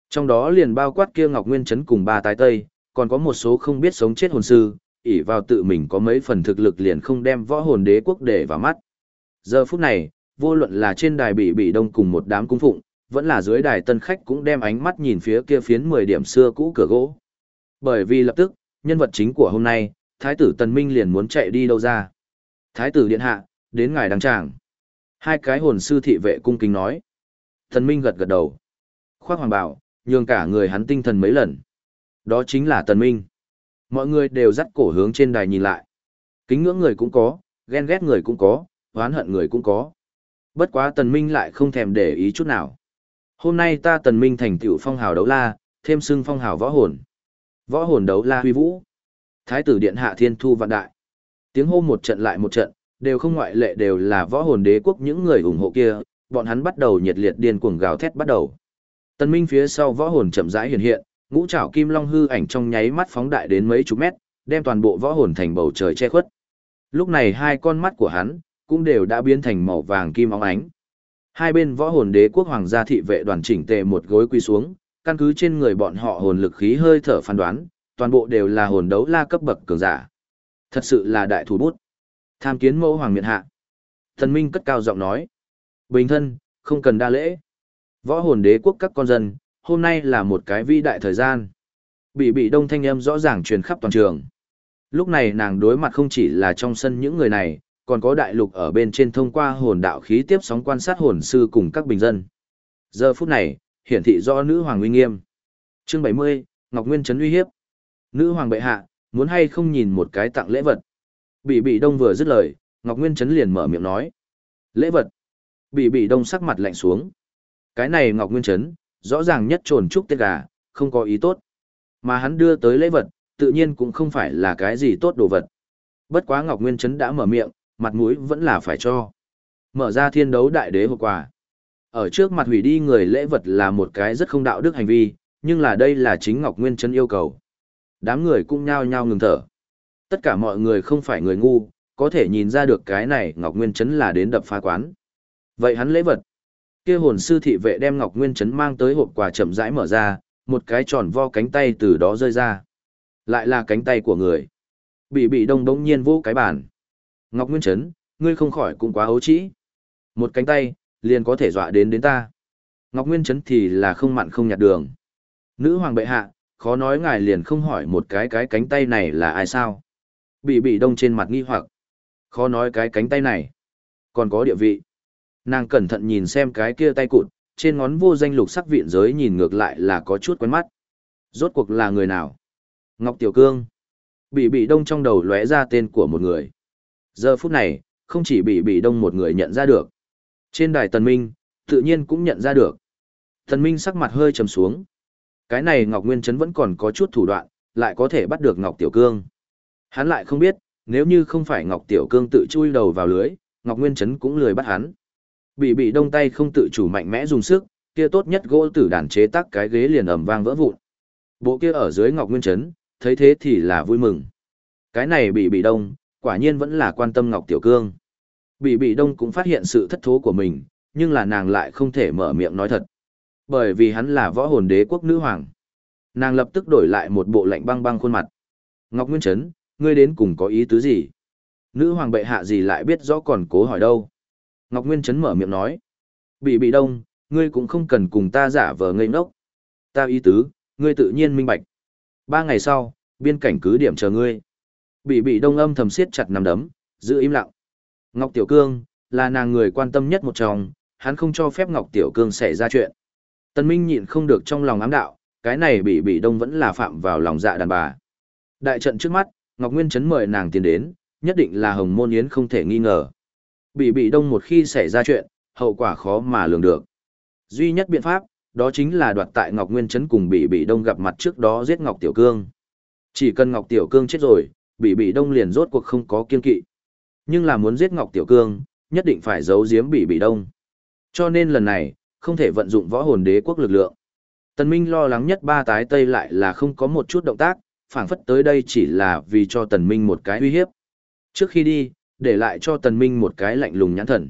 Trong đó liền bao quát kia Ngọc Nguyên Trấn cùng ba tái tây, còn có một số không biết sống chết hồn sư, ỷ vào tự mình có mấy phần thực lực liền không đem võ hồn đế quốc để vào mắt. Giờ phút này, vô luận là trên đài bị bị đông cùng một đám cung phụng, vẫn là dưới đài tân khách cũng đem ánh mắt nhìn phía kia phiến 10 điểm xưa cũ cửa gỗ. Bởi vì lập tức, nhân vật chính của hôm nay, Thái tử Tần Minh liền muốn chạy đi đâu ra. Thái tử điện hạ, đến ngài đăng tràng. Hai cái hồn sư thị vệ cung kính nói. Thần Minh gật gật đầu. Khoác hoàng bảo, nhường cả người hắn tinh thần mấy lần. Đó chính là Tần Minh. Mọi người đều dắt cổ hướng trên đài nhìn lại. Kính ngưỡng người cũng có, ghen ghét người cũng có, oán hận người cũng có. Bất quá tần minh lại không thèm để ý chút nào. Hôm nay ta tần minh thành tiểu phong hào đấu la, thêm xưng phong hào võ hồn. Võ hồn đấu la huy vũ. Thái tử điện hạ thiên thu vạn đại. Tiếng hô một trận lại một trận, đều không ngoại lệ đều là võ hồn đế quốc những người ủng hộ kia, bọn hắn bắt đầu nhiệt liệt điên cuồng gào thét bắt đầu. Tần Minh phía sau võ hồn chậm rãi hiện hiện, ngũ trảo kim long hư ảnh trong nháy mắt phóng đại đến mấy chục mét, đem toàn bộ võ hồn thành bầu trời che khuất. Lúc này hai con mắt của hắn cũng đều đã biến thành màu vàng kim óng ánh. Hai bên võ hồn đế quốc hoàng gia thị vệ đoàn chỉnh tề một gối quy xuống, căn cứ trên người bọn họ hồn lực khí hơi thở phán đoán, toàn bộ đều là hồn đấu la cấp bậc cường giả. Thật sự là đại thủ bút. Tham kiến mẫu hoàng miện hạ. Thần Minh cất cao giọng nói. Bình thân, không cần đa lễ. Võ hồn đế quốc các con dân, hôm nay là một cái vĩ đại thời gian. Bị bị đông thanh âm rõ ràng truyền khắp toàn trường. Lúc này nàng đối mặt không chỉ là trong sân những người này, còn có đại lục ở bên trên thông qua hồn đạo khí tiếp sóng quan sát hồn sư cùng các bình dân. Giờ phút này, hiển thị do nữ hoàng uy nghiêm. Chương 70, Ngọc Nguyên trấn uy hiếp. Nữ hoàng bệ hạ, muốn hay không nhìn một cái tặng lễ vật. Bị bị đông vừa dứt lời, Ngọc Nguyên trấn liền mở miệng nói. Lễ vật. Bị bị đông sắc mặt lạnh xuống. Cái này Ngọc Nguyên trấn, rõ ràng nhất trồn trúc tết gà, không có ý tốt. Mà hắn đưa tới lễ vật, tự nhiên cũng không phải là cái gì tốt đồ vật. Bất quá Ngọc Nguyên Trấn đã mở miệng, mặt mũi vẫn là phải cho. Mở ra thiên đấu đại đế hộp quà. Ở trước mặt hủy đi người lễ vật là một cái rất không đạo đức hành vi, nhưng là đây là chính Ngọc Nguyên Trấn yêu cầu. Đám người cũng nhao nhao ngừng thở. Tất cả mọi người không phải người ngu, có thể nhìn ra được cái này Ngọc Nguyên Trấn là đến đập phá quán. Vậy hắn lễ vật. Kia hồn sư thị vệ đem Ngọc Nguyên chấn mang tới hộp quà chậm rãi mở ra, một cái tròn vo cánh tay từ đó rơi ra. Lại là cánh tay của người. Bị bị đông đống nhiên vỗ cái bàn. Ngọc Nguyên chấn, ngươi không khỏi cũng quá ấu trĩ. Một cánh tay, liền có thể dọa đến đến ta. Ngọc Nguyên chấn thì là không mặn không nhạt đường. Nữ hoàng bệ hạ, khó nói ngài liền không hỏi một cái cái cánh tay này là ai sao. Bị bị đông trên mặt nghi hoặc. Khó nói cái cánh tay này. Còn có địa vị. Nàng cẩn thận nhìn xem cái kia tay cụt, trên ngón vô danh lục sắc viện giới nhìn ngược lại là có chút quen mắt. Rốt cuộc là người nào? Ngọc Tiểu Cương. Bị bị đông trong đầu lóe ra tên của một người. Giờ phút này, không chỉ bị bị đông một người nhận ra được. Trên đài Tần Minh, tự nhiên cũng nhận ra được. Tần Minh sắc mặt hơi trầm xuống. Cái này Ngọc Nguyên Trấn vẫn còn có chút thủ đoạn, lại có thể bắt được Ngọc Tiểu Cương. Hắn lại không biết, nếu như không phải Ngọc Tiểu Cương tự chui đầu vào lưới, Ngọc Nguyên Trấn cũng lười bắt hắn. Bị bị đông tay không tự chủ mạnh mẽ dùng sức, kia tốt nhất gỗ tử đàn chế tác cái ghế liền ầm vang vỡ vụn. Bộ kia ở dưới Ngọc Nguyên Trấn, thấy thế thì là vui mừng. Cái này bị bị đông, quả nhiên vẫn là quan tâm Ngọc Tiểu Cương. Bị bị đông cũng phát hiện sự thất thố của mình, nhưng là nàng lại không thể mở miệng nói thật. Bởi vì hắn là võ hồn đế quốc nữ hoàng. Nàng lập tức đổi lại một bộ lạnh băng băng khuôn mặt. Ngọc Nguyên Trấn, ngươi đến cùng có ý tứ gì? Nữ hoàng bệ hạ gì lại biết rõ còn cố hỏi đâu? Ngọc Nguyên Trấn mở miệng nói. Bị bị đông, ngươi cũng không cần cùng ta giả vờ ngây ngốc. Ta ý tứ, ngươi tự nhiên minh bạch. Ba ngày sau, biên cảnh cứ điểm chờ ngươi. Bị bị đông âm thầm siết chặt nằm đấm, giữ im lặng. Ngọc Tiểu Cương, là nàng người quan tâm nhất một chồng, hắn không cho phép Ngọc Tiểu Cương xảy ra chuyện. Tân Minh nhịn không được trong lòng ám đạo, cái này bị bị đông vẫn là phạm vào lòng dạ đàn bà. Đại trận trước mắt, Ngọc Nguyên Trấn mời nàng tiến đến, nhất định là Hồng Môn Yến không thể nghi ngờ. Bị bị đông một khi xảy ra chuyện, hậu quả khó mà lường được. Duy nhất biện pháp, đó chính là đoạt tại Ngọc Nguyên Trấn cùng bị bị đông gặp mặt trước đó giết Ngọc Tiểu Cương. Chỉ cần Ngọc Tiểu Cương chết rồi, bị bị đông liền rốt cuộc không có kiên kỵ. Nhưng là muốn giết Ngọc Tiểu Cương, nhất định phải giấu giếm bị bị đông. Cho nên lần này, không thể vận dụng võ hồn đế quốc lực lượng. Tần Minh lo lắng nhất ba tái tây lại là không có một chút động tác, phảng phất tới đây chỉ là vì cho Tần Minh một cái uy hiếp. Trước khi đi, để lại cho Tần Minh một cái lạnh lùng nhãn thần.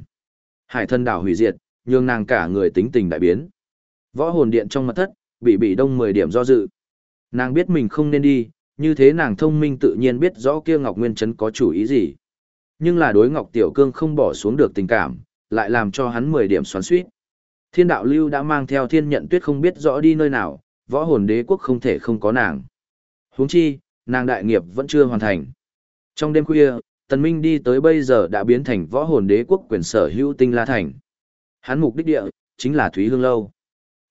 Hải thân đảo hủy diệt, nhường nàng cả người tính tình đại biến. Võ hồn điện trong mặt thất, bị bị đông 10 điểm do dự. Nàng biết mình không nên đi, như thế nàng thông minh tự nhiên biết rõ kia Ngọc Nguyên Trấn có chủ ý gì. Nhưng là đối Ngọc Tiểu Cương không bỏ xuống được tình cảm, lại làm cho hắn 10 điểm xoắn suýt. Thiên đạo lưu đã mang theo thiên nhận tuyết không biết rõ đi nơi nào, võ hồn đế quốc không thể không có nàng. huống chi, nàng đại nghiệp vẫn chưa hoàn thành. Trong đêm khuya, Tần Minh đi tới bây giờ đã biến thành võ hồn đế quốc quyền sở hữu tinh la thành. Hắn mục đích địa, chính là Thúy Hương Lâu.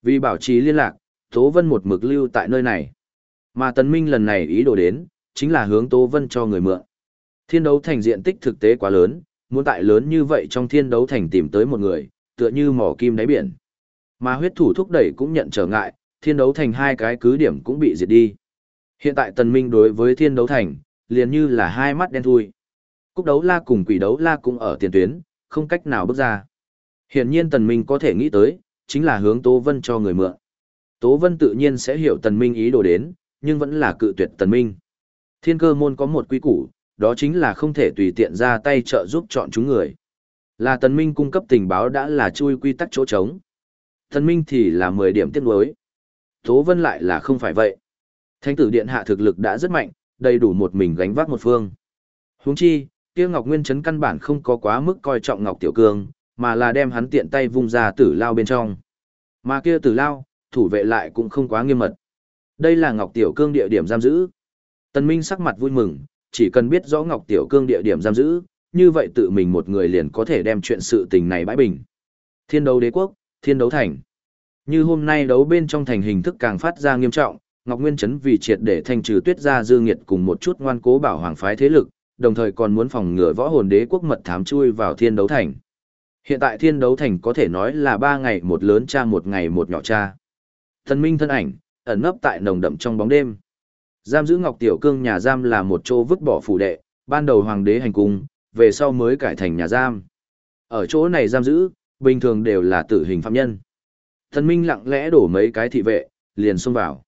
Vì bảo trì liên lạc, Tố Vân một mực lưu tại nơi này. Mà Tần Minh lần này ý đồ đến, chính là hướng Tố Vân cho người mượn. Thiên đấu thành diện tích thực tế quá lớn, muốn tại lớn như vậy trong thiên đấu thành tìm tới một người, tựa như mỏ kim đáy biển. Mà huyết thủ thúc đẩy cũng nhận trở ngại, thiên đấu thành hai cái cứ điểm cũng bị diệt đi. Hiện tại tần minh đối với thiên đấu thành, liền như là hai mắt đen thui. Cúc đấu la cùng quỷ đấu la cũng ở tiền tuyến, không cách nào bước ra. Hiện nhiên tần minh có thể nghĩ tới, chính là hướng Tố Vân cho người mượn. Tố Vân tự nhiên sẽ hiểu tần minh ý đồ đến, nhưng vẫn là cự tuyệt tần minh. Thiên cơ môn có một quy củ, đó chính là không thể tùy tiện ra tay trợ giúp chọn chúng người. Là tần minh cung cấp tình báo đã là chui quy tắc chỗ trống. Tần minh thì là 10 điểm tiết đối. Tố Vân lại là không phải vậy. Thánh tử điện hạ thực lực đã rất mạnh, đầy đủ một mình gánh vác một phương. Huống chi, kia Ngọc Nguyên Trấn căn bản không có quá mức coi trọng Ngọc Tiểu Cương, mà là đem hắn tiện tay vung ra tử lao bên trong. Mà kia tử lao, thủ vệ lại cũng không quá nghiêm mật. Đây là Ngọc Tiểu Cương địa điểm giam giữ. Tần Minh sắc mặt vui mừng, chỉ cần biết rõ Ngọc Tiểu Cương địa điểm giam giữ, như vậy tự mình một người liền có thể đem chuyện sự tình này bãi bình. Thiên đấu đế quốc, thiên đấu thành. Như hôm nay đấu bên trong thành hình thức càng phát ra nghiêm trọng, Ngọc Nguyên Trấn vì triệt để thanh trừ tuyết gia dư nghiệt cùng một chút ngoan cố bảo hoàng phái thế lực, đồng thời còn muốn phòng ngừa võ hồn đế quốc mật thám chui vào thiên đấu thành. Hiện tại thiên đấu thành có thể nói là ba ngày một lớn cha một ngày một nhỏ cha. Thần minh thân ảnh, ẩn nấp tại nồng đậm trong bóng đêm. Giam giữ Ngọc Tiểu Cương nhà giam là một chỗ vứt bỏ phủ đệ, ban đầu hoàng đế hành cung, về sau mới cải thành nhà giam. Ở chỗ này giam giữ, bình thường đều là tử hình phạm nhân. Thần minh lặng lẽ đổ mấy cái thị vệ, liền xông vào.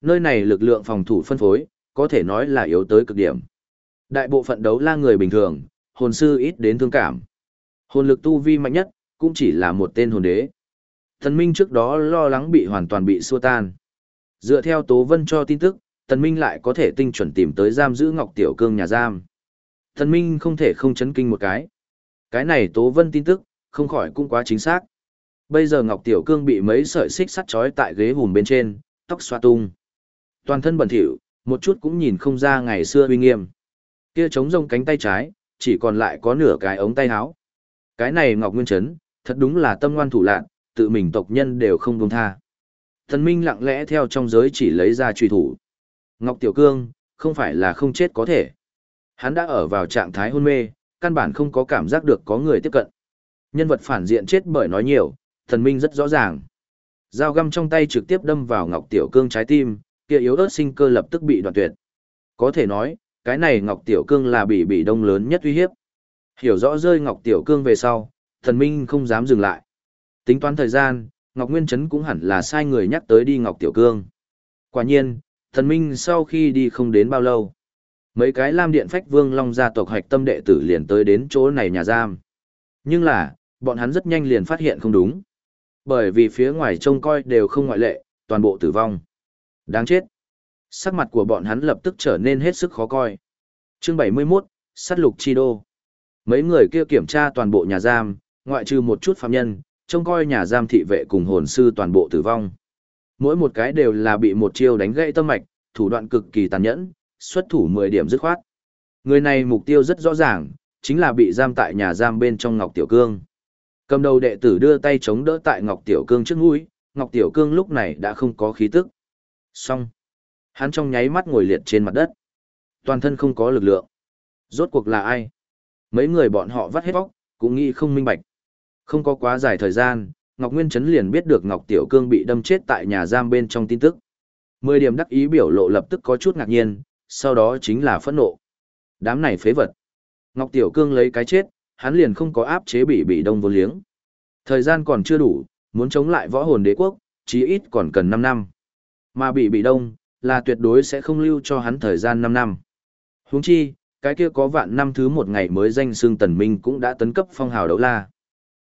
Nơi này lực lượng phòng thủ phân phối, có thể nói là yếu tới cực điểm. Đại bộ phận đấu la người bình thường, hồn sư ít đến thương cảm. Hồn lực tu vi mạnh nhất, cũng chỉ là một tên hồn đế. Thần Minh trước đó lo lắng bị hoàn toàn bị xua tan. Dựa theo Tố Vân cho tin tức, Thần Minh lại có thể tinh chuẩn tìm tới giam giữ Ngọc Tiểu Cương nhà giam. Thần Minh không thể không chấn kinh một cái. Cái này Tố Vân tin tức, không khỏi cũng quá chính xác. Bây giờ Ngọc Tiểu Cương bị mấy sợi xích sắt trói tại ghế hùm bên trên, tóc xoa tung. Toàn thân bẩn thỉu, một chút cũng nhìn không ra ngày xưa uy nghiêm. Kia trống rông cánh tay trái, chỉ còn lại có nửa cái ống tay áo. Cái này Ngọc Nguyên Trấn, thật đúng là tâm ngoan thủ lạn, tự mình tộc nhân đều không buông tha. Thần Minh lặng lẽ theo trong giới chỉ lấy ra truy thủ. Ngọc Tiểu Cương, không phải là không chết có thể. Hắn đã ở vào trạng thái hôn mê, căn bản không có cảm giác được có người tiếp cận. Nhân vật phản diện chết bởi nói nhiều, thần minh rất rõ ràng. Dao găm trong tay trực tiếp đâm vào Ngọc Tiểu Cương trái tim, kia yếu ớt sinh cơ lập tức bị đoạn tuyệt. Có thể nói, cái này Ngọc Tiểu Cương là bị bị đông lớn nhất uy hiếp. Hiểu rõ rơi Ngọc Tiểu Cương về sau, thần minh không dám dừng lại. Tính toán thời gian, Ngọc Nguyên Trấn cũng hẳn là sai người nhắc tới đi Ngọc Tiểu Cương. Quả nhiên, thần minh sau khi đi không đến bao lâu. Mấy cái lam điện phách vương long gia tộc hạch tâm đệ tử liền tới đến chỗ này nhà giam. Nhưng là, bọn hắn rất nhanh liền phát hiện không đúng. Bởi vì phía ngoài trông coi đều không ngoại lệ, toàn bộ tử vong. Đáng chết. Sắc mặt của bọn hắn lập tức trở nên hết sức khó coi. Chương 71, sát lục chi đô. Mấy người kia kiểm tra toàn bộ nhà giam, ngoại trừ một chút phạm nhân, trông coi nhà giam thị vệ cùng hồn sư toàn bộ tử vong. Mỗi một cái đều là bị một chiêu đánh gãy tâm mạch, thủ đoạn cực kỳ tàn nhẫn, xuất thủ 10 điểm dứt khoát. Người này mục tiêu rất rõ ràng, chính là bị giam tại nhà giam bên trong Ngọc Tiểu Cương. Cầm đầu đệ tử đưa tay chống đỡ tại Ngọc Tiểu Cương trước mũi, Ngọc Tiểu Cương lúc này đã không có khí tức. Xong. Hắn trong nháy mắt ngồi liệt trên mặt đất. Toàn thân không có lực lượng. Rốt cuộc là ai? Mấy người bọn họ vắt hết bóc, cũng nghĩ không minh bạch. Không có quá dài thời gian, Ngọc Nguyên Trấn liền biết được Ngọc Tiểu Cương bị đâm chết tại nhà giam bên trong tin tức. Mười điểm đắc ý biểu lộ lập tức có chút ngạc nhiên, sau đó chính là phẫn nộ. Đám này phế vật. Ngọc Tiểu Cương lấy cái chết, hắn liền không có áp chế bị bị đông vô liếng. Thời gian còn chưa đủ, muốn chống lại võ hồn đế quốc, chí ít còn cần 5 năm. Mà bị bị đông, là tuyệt đối sẽ không lưu cho hắn thời gian 5 năm. Huống chi, cái kia có vạn năm thứ một ngày mới danh xương tần minh cũng đã tấn cấp phong hào đấu la.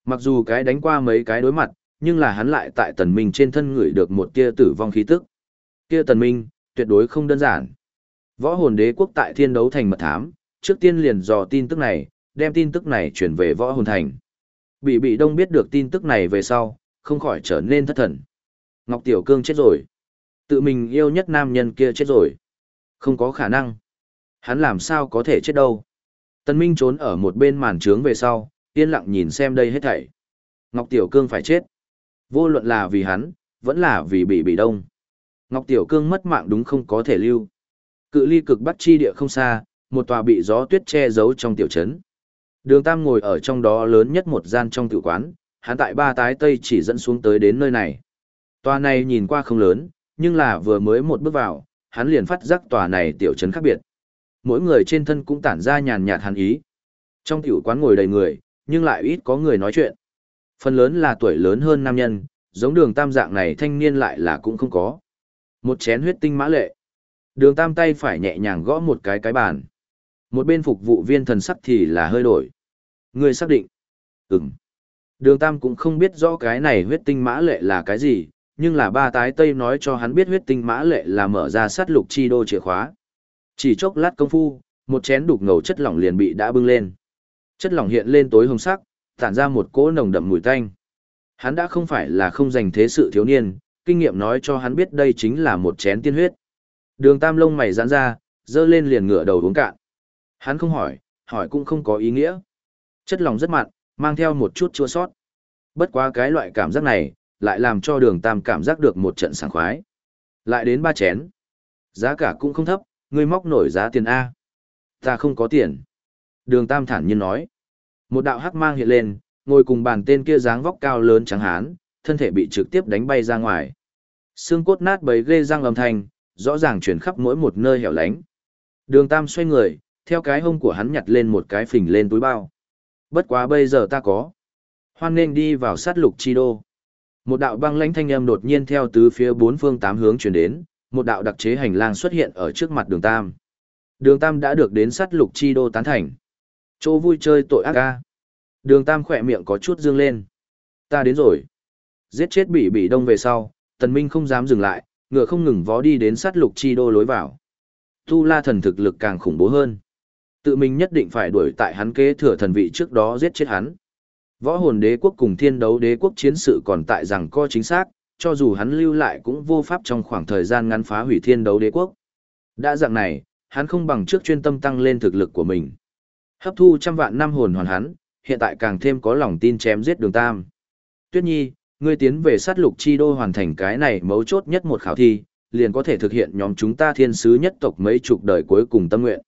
Mặc dù cái đánh qua mấy cái đối mặt, nhưng là hắn lại tại tần minh trên thân người được một tia tử vong khí tức. Kia tần minh, tuyệt đối không đơn giản. Võ hồn đế quốc tại thiên đấu thành mật thám, trước tiên liền dò tin tức này, đem tin tức này chuyển về võ hồn thành. Bị bị đông biết được tin tức này về sau, không khỏi trở nên thất thần. Ngọc Tiểu Cương chết rồi. Tự mình yêu nhất nam nhân kia chết rồi. Không có khả năng. Hắn làm sao có thể chết đâu. Tân Minh trốn ở một bên màn trướng về sau, yên lặng nhìn xem đây hết thảy. Ngọc Tiểu Cương phải chết. Vô luận là vì hắn, vẫn là vì bị bị đông. Ngọc Tiểu Cương mất mạng đúng không có thể lưu. Cự ly cực bắt chi địa không xa, một tòa bị gió tuyết che giấu trong tiểu trấn. Đường Tam ngồi ở trong đó lớn nhất một gian trong tiểu quán, hắn tại ba tái tây chỉ dẫn xuống tới đến nơi này. Tòa này nhìn qua không lớn, nhưng là vừa mới một bước vào, hắn liền phát giác tòa này tiểu trấn khác biệt. Mỗi người trên thân cũng tản ra nhàn nhạt hàn ý. Trong tiểu quán ngồi đầy người, nhưng lại ít có người nói chuyện. Phần lớn là tuổi lớn hơn nam nhân, giống đường tam dạng này thanh niên lại là cũng không có. Một chén huyết tinh mã lệ. Đường tam tay phải nhẹ nhàng gõ một cái cái bàn. Một bên phục vụ viên thần sắc thì là hơi đổi. Người xác định. Ừm. Đường tam cũng không biết rõ cái này huyết tinh mã lệ là cái gì, nhưng là ba tái tây nói cho hắn biết huyết tinh mã lệ là mở ra sát lục chi đô chìa khóa. Chỉ chốc lát công phu, một chén đục ngầu chất lỏng liền bị đã bưng lên. Chất lỏng hiện lên tối hồng sắc, tản ra một cỗ nồng đậm mùi tanh. Hắn đã không phải là không dành thế sự thiếu niên, kinh nghiệm nói cho hắn biết đây chính là một chén tiên huyết. Đường tam lông mày giãn ra, dơ lên liền ngửa đầu uống cạn. Hắn không hỏi, hỏi cũng không có ý nghĩa. Chất lỏng rất mặn, mang theo một chút chua sót. Bất quá cái loại cảm giác này, lại làm cho đường tam cảm giác được một trận sảng khoái. Lại đến ba chén. Giá cả cũng không thấp, ngươi móc nổi giá tiền A. Ta không có tiền. Đường tam thản nhiên nói. Một đạo hắc mang hiện lên, ngồi cùng bàn tên kia dáng vóc cao lớn trắng hán, thân thể bị trực tiếp đánh bay ra ngoài. Xương cốt nát bấy ghê răng âm thanh, rõ ràng chuyển khắp mỗi một nơi hẻo lánh. Đường Tam xoay người, theo cái hông của hắn nhặt lên một cái phình lên túi bao. Bất quá bây giờ ta có. Hoan nên đi vào sát lục chi đô. Một đạo băng lãnh thanh âm đột nhiên theo tứ phía bốn phương tám hướng chuyển đến, một đạo đặc chế hành lang xuất hiện ở trước mặt đường Tam. Đường Tam đã được đến sát lục chi đô tán thành. Chỗ vui chơi tội ác ca. Đường Tam khỏe miệng có chút dương lên. Ta đến rồi. Giết chết bị bị đông về sau, Tần Minh không dám dừng lại, ngựa không ngừng vó đi đến sát lục chi đô lối vào. Tu La thần thực lực càng khủng bố hơn. Tự mình nhất định phải đuổi tại hắn kế thừa thần vị trước đó giết chết hắn. Võ hồn đế quốc cùng thiên đấu đế quốc chiến sự còn tại rằng co chính xác, cho dù hắn lưu lại cũng vô pháp trong khoảng thời gian ngắn phá hủy thiên đấu đế quốc. Đã dạng này, hắn không bằng trước chuyên tâm tăng lên thực lực của mình. Hấp thu trăm vạn năm hồn hoàn hắn, hiện tại càng thêm có lòng tin chém giết đường tam. Tuyết Nhi, ngươi tiến về sát lục chi đô hoàn thành cái này mấu chốt nhất một khảo thi, liền có thể thực hiện nhóm chúng ta thiên sứ nhất tộc mấy chục đời cuối cùng tâm nguyện.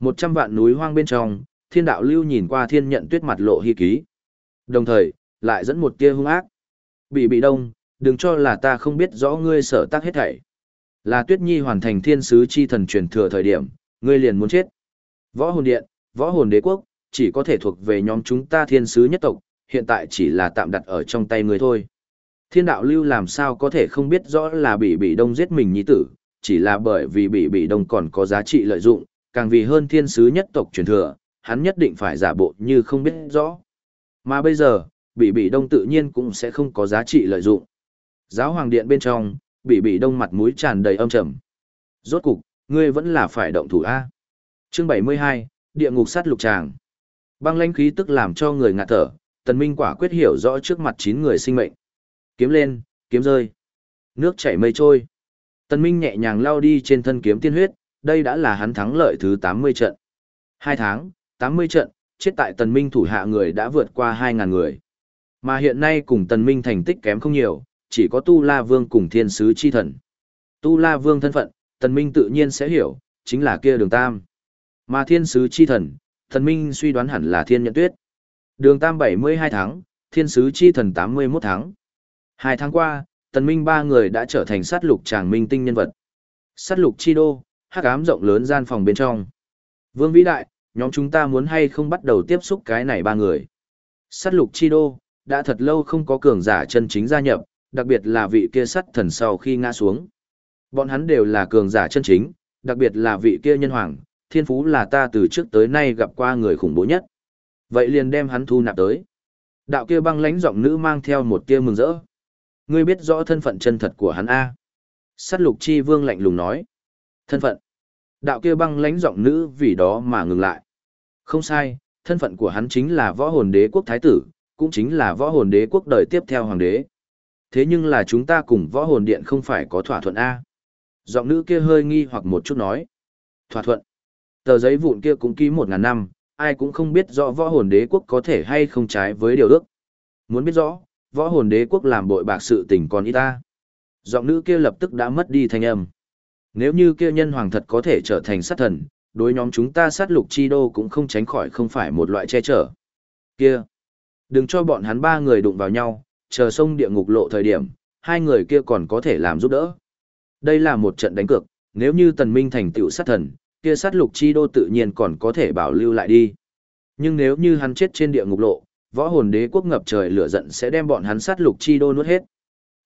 Một trăm vạn núi hoang bên trong, thiên đạo lưu nhìn qua thiên nhận tuyết mặt lộ hy ký. Đồng thời, lại dẫn một tia hung ác. Bị bị đông, đừng cho là ta không biết rõ ngươi sở tác hết thảy. Là tuyết nhi hoàn thành thiên sứ chi thần truyền thừa thời điểm, ngươi liền muốn chết. Võ hồn điện, võ hồn đế quốc, chỉ có thể thuộc về nhóm chúng ta thiên sứ nhất tộc, hiện tại chỉ là tạm đặt ở trong tay ngươi thôi. Thiên đạo lưu làm sao có thể không biết rõ là bị bị đông giết mình nhi tử, chỉ là bởi vì bị bị đông còn có giá trị lợi dụng, càng vì hơn thiên sứ nhất tộc truyền thừa, hắn nhất định phải giả bộ như không biết rõ. Mà bây giờ, bị bị đông tự nhiên cũng sẽ không có giá trị lợi dụng. Giáo hoàng điện bên trong, bị bị đông mặt mũi tràn đầy âm trầm. Rốt cục, ngươi vẫn là phải động thủ A. Chương 72, Địa ngục sát lục tràng. Băng lãnh khí tức làm cho người ngạt thở, tần minh quả quyết hiểu rõ trước mặt chín người sinh mệnh. Kiếm lên, kiếm rơi. Nước chảy mây trôi. Tần minh nhẹ nhàng lao đi trên thân kiếm tiên huyết, đây đã là hắn thắng lợi thứ 80 trận. Hai tháng, 80 trận, chết tại tần minh thủ hạ người đã vượt qua 2.000 người. Mà hiện nay cùng tần minh thành tích kém không nhiều, chỉ có Tu La Vương cùng thiên sứ chi thần. Tu La Vương thân phận, tần minh tự nhiên sẽ hiểu, chính là kia đường tam. Mà thiên sứ chi thần, tần minh suy đoán hẳn là thiên nhận tuyết. Đường tam 72 tháng, thiên sứ chi thần 81 tháng. Hai tháng qua, tần minh ba người đã trở thành sát lục tràng minh tinh nhân vật. Sát lục chi đô, hắc ám rộng lớn gian phòng bên trong. Vương vĩ đại, nhóm chúng ta muốn hay không bắt đầu tiếp xúc cái này ba người. Sát lục chi đô, đã thật lâu không có cường giả chân chính gia nhập, đặc biệt là vị kia sắt thần sau khi ngã xuống. Bọn hắn đều là cường giả chân chính, đặc biệt là vị kia nhân hoàng, thiên phú là ta từ trước tới nay gặp qua người khủng bố nhất. Vậy liền đem hắn thu nạp tới. Đạo kia băng lãnh giọng nữ mang theo một tia mừng rỡ. Ngươi biết rõ thân phận chân thật của hắn A. Sát lục chi vương lạnh lùng nói. Thân phận. Đạo kia băng lãnh giọng nữ vì đó mà ngừng lại. Không sai, thân phận của hắn chính là võ hồn đế quốc thái tử, cũng chính là võ hồn đế quốc đời tiếp theo hoàng đế. Thế nhưng là chúng ta cùng võ hồn điện không phải có thỏa thuận A. Giọng nữ kia hơi nghi hoặc một chút nói. Thỏa thuận. Tờ giấy vụn kia cũng ký một ngàn năm, ai cũng không biết rõ võ hồn đế quốc có thể hay không trái với điều ước. Muốn biết rõ, võ hồn đế quốc làm bội bạc sự tình còn ít ta. Giọng nữ kia lập tức đã mất đi thanh âm. Nếu như kia nhân hoàng thật có thể trở thành sát thần, đối nhóm chúng ta sát lục chi đô cũng không tránh khỏi không phải một loại che chở. Kia, đừng cho bọn hắn ba người đụng vào nhau, chờ sông địa ngục lộ thời điểm, hai người kia còn có thể làm giúp đỡ. Đây là một trận đánh cược, nếu như tần minh thành tựu sát thần, kia sát lục chi đô tự nhiên còn có thể bảo lưu lại đi. Nhưng nếu như hắn chết trên địa ngục lộ, võ hồn đế quốc ngập trời lửa giận sẽ đem bọn hắn sát lục chi đô nuốt hết.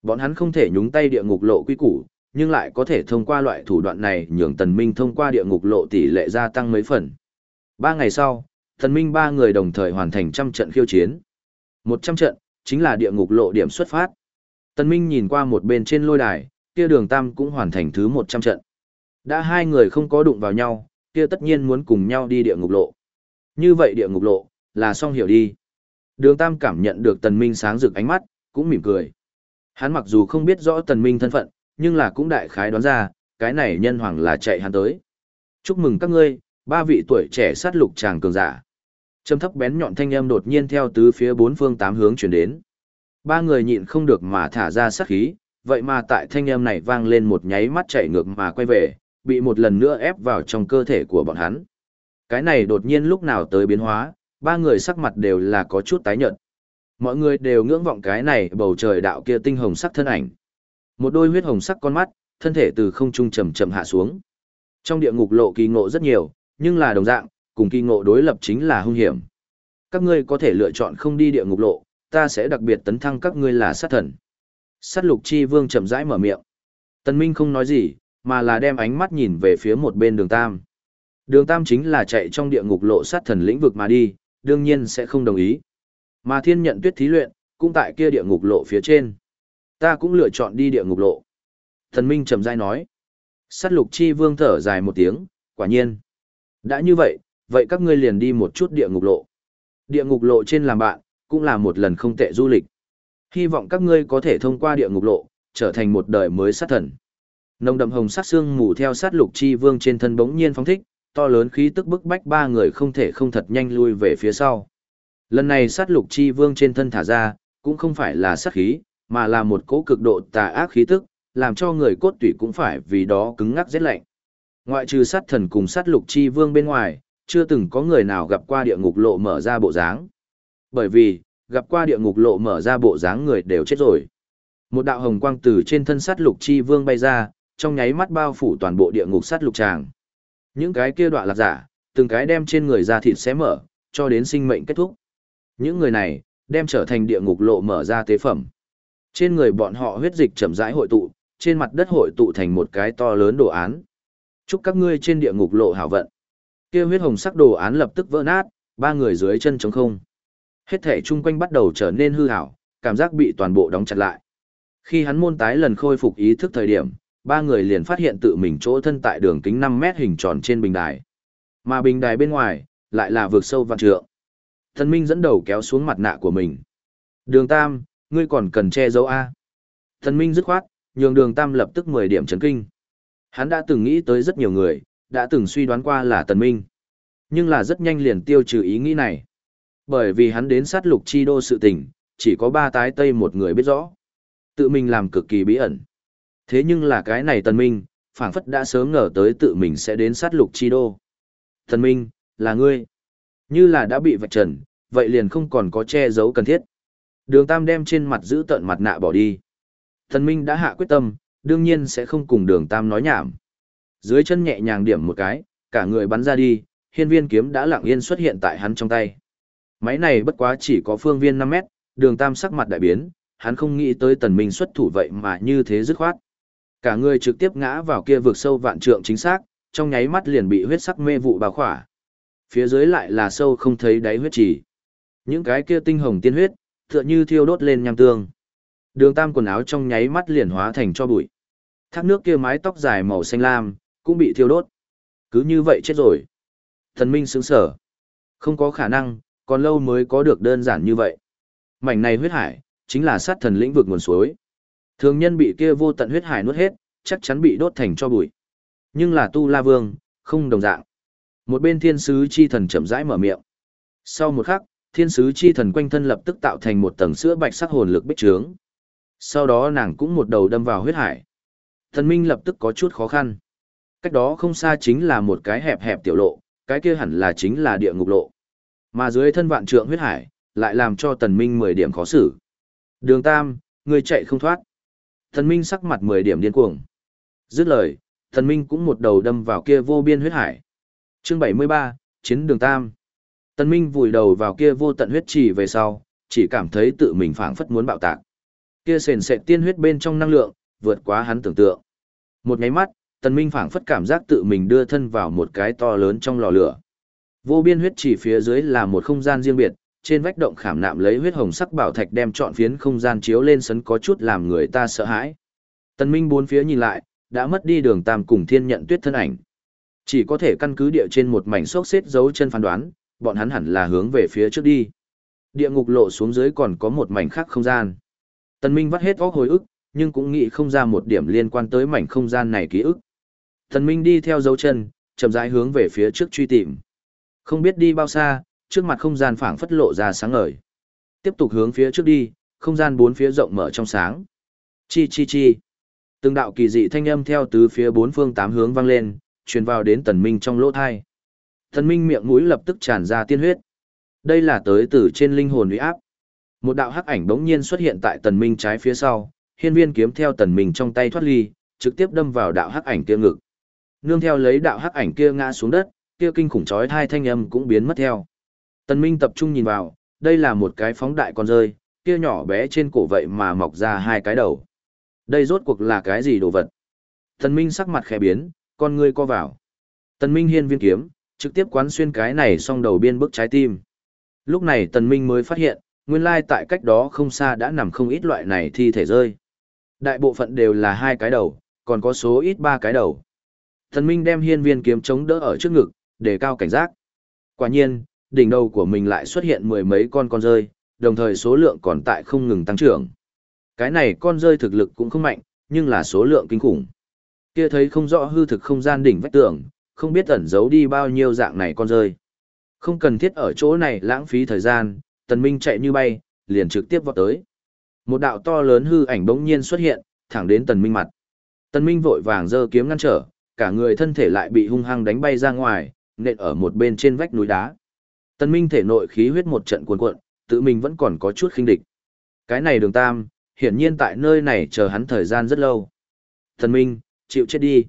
Bọn hắn không thể nhúng tay địa ngục lộ quy củ, nhưng lại có thể thông qua loại thủ đoạn này nhường tần minh thông qua địa ngục lộ tỷ lệ gia tăng mấy phần. Ba ngày sau, tần minh ba người đồng thời hoàn thành trăm trận khiêu chiến. Một trăm trận, chính là địa ngục lộ điểm xuất phát. Tần minh nhìn qua một bên trên lôi đài, kia đường tam cũng hoàn thành thứ một trăm trận. Đã hai người không có đụng vào nhau, kia tất nhiên muốn cùng nhau đi địa ngục lộ. Như vậy địa ngục lộ, là xong hiểu đi. Đường tam cảm nhận được tần minh sáng rực ánh mắt, cũng mỉm cười. Hắn mặc dù không biết rõ tần minh thân phận, nhưng là cũng đại khái đoán ra, cái này nhân hoàng là chạy hắn tới. Chúc mừng các ngươi, ba vị tuổi trẻ sát lục chàng cường giả. Châm thấp bén nhọn thanh âm đột nhiên theo tứ phía bốn phương tám hướng chuyển đến. Ba người nhịn không được mà thả ra sát khí, vậy mà tại thanh âm này vang lên một nháy mắt chạy ngược mà quay về, bị một lần nữa ép vào trong cơ thể của bọn hắn. Cái này đột nhiên lúc nào tới biến hóa, ba người sắc mặt đều là có chút tái nhợt. Mọi người đều ngưỡng vọng cái này bầu trời đạo kia tinh hồng sắc thân ảnh. Một đôi huyết hồng sắc con mắt, thân thể từ không trung chậm chậm hạ xuống. Trong địa ngục lộ kỳ ngộ rất nhiều, nhưng là đồng dạng, cùng kỳ ngộ đối lập chính là hung hiểm. Các ngươi có thể lựa chọn không đi địa ngục lộ, ta sẽ đặc biệt tấn thăng các ngươi là sát thần. Sát lục chi vương chậm rãi mở miệng. Tần Minh không nói gì, mà là đem ánh mắt nhìn về phía một bên đường Tam. Đường Tam chính là chạy trong địa ngục lộ sát thần lĩnh vực mà đi, đương nhiên sẽ không đồng ý. Mà thiên nhận tuyết thí luyện, cũng tại kia địa ngục lộ phía trên. Ta cũng lựa chọn đi địa ngục lộ. Thần Minh trầm dai nói. Sát lục chi vương thở dài một tiếng, quả nhiên. Đã như vậy, vậy các ngươi liền đi một chút địa ngục lộ. Địa ngục lộ trên làm bạn, cũng là một lần không tệ du lịch. Hy vọng các ngươi có thể thông qua địa ngục lộ, trở thành một đời mới sát thần. Nồng đậm hồng sát xương mù theo sát lục chi vương trên thân bỗng nhiên phóng thích, to lớn khí tức bức bách ba người không thể không thật nhanh lui về phía sau. Lần này sát lục chi vương trên thân thả ra, cũng không phải là sát khí, mà là một cỗ cực độ tà ác khí tức, làm cho người cốt tủy cũng phải vì đó cứng ngắc rét lạnh. Ngoại trừ sát thần cùng sát lục chi vương bên ngoài, chưa từng có người nào gặp qua địa ngục lộ mở ra bộ dáng. Bởi vì, gặp qua địa ngục lộ mở ra bộ dáng người đều chết rồi. Một đạo hồng quang từ trên thân sát lục chi vương bay ra, trong nháy mắt bao phủ toàn bộ địa ngục sát lục tràng. Những cái kia đoạn lạc giả, từng cái đem trên người ra thịt xé mở, cho đến sinh mệnh kết thúc. Những người này, đem trở thành địa ngục lộ mở ra tế phẩm. Trên người bọn họ huyết dịch chậm rãi hội tụ, trên mặt đất hội tụ thành một cái to lớn đồ án. Chúc các ngươi trên địa ngục lộ hảo vận. Kia huyết hồng sắc đồ án lập tức vỡ nát, ba người dưới chân trống không. Hết thể chung quanh bắt đầu trở nên hư hảo, cảm giác bị toàn bộ đóng chặt lại. Khi hắn môn tái lần khôi phục ý thức thời điểm, ba người liền phát hiện tự mình chỗ thân tại đường kính 5 mét hình tròn trên bình đài. Mà bình đài bên ngoài, lại là vực sâu vạn trượng. Thần Minh dẫn đầu kéo xuống mặt nạ của mình. Đường Tam, ngươi còn cần che giấu A. Thần Minh dứt khoát, nhường đường Tam lập tức 10 điểm chấn kinh. Hắn đã từng nghĩ tới rất nhiều người, đã từng suy đoán qua là Tần Minh. Nhưng là rất nhanh liền tiêu trừ ý nghĩ này. Bởi vì hắn đến sát lục chi đô sự tình, chỉ có ba tái tây một người biết rõ. Tự mình làm cực kỳ bí ẩn. Thế nhưng là cái này Tần Minh, phảng phất đã sớm ngờ tới tự mình sẽ đến sát lục chi đô. Tần Minh, là ngươi. Như là đã bị vạch trần, vậy liền không còn có che giấu cần thiết. Đường Tam đem trên mặt giữ tận mặt nạ bỏ đi. Thần Minh đã hạ quyết tâm, đương nhiên sẽ không cùng đường Tam nói nhảm. Dưới chân nhẹ nhàng điểm một cái, cả người bắn ra đi, hiên viên kiếm đã lặng yên xuất hiện tại hắn trong tay. Máy này bất quá chỉ có phương viên 5 mét, đường Tam sắc mặt đại biến, hắn không nghĩ tới tần minh xuất thủ vậy mà như thế dứt khoát. Cả người trực tiếp ngã vào kia vực sâu vạn trượng chính xác, trong nháy mắt liền bị huyết sắc mê vụ bao khỏa. Phía dưới lại là sâu không thấy đáy huyết trì. Những cái kia tinh hồng tiên huyết, tựa như thiêu đốt lên nham tương. Đường tam quần áo trong nháy mắt liền hóa thành cho bụi. Thác nước kia mái tóc dài màu xanh lam, cũng bị thiêu đốt. Cứ như vậy chết rồi. Thần minh sướng sở. Không có khả năng, còn lâu mới có được đơn giản như vậy. Mảnh này huyết hải, chính là sát thần lĩnh vực nguồn suối. Thường nhân bị kia vô tận huyết hải nuốt hết, chắc chắn bị đốt thành cho bụi. Nhưng là Tu La Vương, không đồng dạng. Một bên thiên sứ chi thần chậm rãi mở miệng. Sau một khắc, thiên sứ chi thần quanh thân lập tức tạo thành một tầng sữa bạch sắc hồn lực bích trướng. Sau đó nàng cũng một đầu đâm vào huyết hải. Thần minh lập tức có chút khó khăn. Cách đó không xa chính là một cái hẹp hẹp tiểu lộ, cái kia hẳn là chính là địa ngục lộ. Mà dưới thân vạn trượng huyết hải, lại làm cho tần minh 10 điểm khó xử. Đường Tam, người chạy không thoát. Thần minh sắc mặt 10 điểm điên cuồng. Dứt lời, thần minh cũng một đầu đâm vào kia vô biên huyết hải. Chương 73, Chiến đường Tam. Tần minh vùi đầu vào kia vô tận huyết trì về sau, chỉ cảm thấy tự mình phảng phất muốn bạo tạc. Kia sền sệt tiên huyết bên trong năng lượng, vượt quá hắn tưởng tượng. Một nháy mắt, tần minh phảng phất cảm giác tự mình đưa thân vào một cái to lớn trong lò lửa. Vô biên huyết trì phía dưới là một không gian riêng biệt, trên vách động khảm nạm lấy huyết hồng sắc bảo thạch đem trọn phiến không gian chiếu lên sấn có chút làm người ta sợ hãi. Tần Minh bốn phía nhìn lại, đã mất đi đường tam cùng thiên nhận tuyết thân ảnh. Chỉ có thể căn cứ địa trên một mảnh xốc xếp dấu chân phán đoán, bọn hắn hẳn là hướng về phía trước đi. Địa ngục lộ xuống dưới còn có một mảnh khác không gian. Tần Minh vắt hết óc hồi ức, nhưng cũng nghĩ không ra một điểm liên quan tới mảnh không gian này ký ức. Tần Minh đi theo dấu chân, chậm rãi hướng về phía trước truy tìm. Không biết đi bao xa, trước mặt không gian phảng phất lộ ra sáng ngời. Tiếp tục hướng phía trước đi, không gian bốn phía rộng mở trong sáng. Chi chi chi. Từng đạo kỳ dị thanh âm theo từ phía bốn phương tám hướng vang lên, truyền vào đến Tần Minh trong lỗ tai. Tần Minh miệng mũi lập tức tràn ra tiên huyết. Đây là tới từ trên linh hồn uy áp. Một đạo hắc ảnh bỗng nhiên xuất hiện tại Tần Minh trái phía sau, hiên viên kiếm theo Tần Minh trong tay thoát ly, trực tiếp đâm vào đạo hắc ảnh kia ngực. Nương theo lấy đạo hắc ảnh kia ngã xuống đất, kia kinh khủng chói hai thanh âm cũng biến mất theo. Tần Minh tập trung nhìn vào, đây là một cái phóng đại con rơi, kia nhỏ bé trên cổ vậy mà mọc ra hai cái đầu. Đây rốt cuộc là cái gì đồ vật? Tần Minh sắc mặt khẽ biến, con ngươi co vào. Tần Minh hiên viên kiếm, trực tiếp quán xuyên cái này xong đầu biên bức trái tim. Lúc này Tần Minh mới phát hiện, nguyên lai tại cách đó không xa đã nằm không ít loại này thi thể rơi. Đại bộ phận đều là hai cái đầu, còn có số ít ba cái đầu. Tần Minh đem hiên viên kiếm chống đỡ ở trước ngực, để cao cảnh giác. Quả nhiên, đỉnh đầu của mình lại xuất hiện mười mấy con con rơi, đồng thời số lượng còn tại không ngừng tăng trưởng. Cái này con rơi thực lực cũng không mạnh, nhưng là số lượng kinh khủng. Kia thấy không rõ hư thực không gian đỉnh vách tường, không biết ẩn giấu đi bao nhiêu dạng này con rơi. Không cần thiết ở chỗ này lãng phí thời gian, tần minh chạy như bay, liền trực tiếp vọt tới. Một đạo to lớn hư ảnh bỗng nhiên xuất hiện, thẳng đến tần minh mặt. Tần minh vội vàng giơ kiếm ngăn trở, cả người thân thể lại bị hung hăng đánh bay ra ngoài, nện ở một bên trên vách núi đá. Tần Minh thể nội khí huyết một trận cuồn cuộn, tự mình vẫn còn có chút khinh địch. Cái này đường tam, hiển nhiên tại nơi này chờ hắn thời gian rất lâu. Tần Minh, chịu chết đi.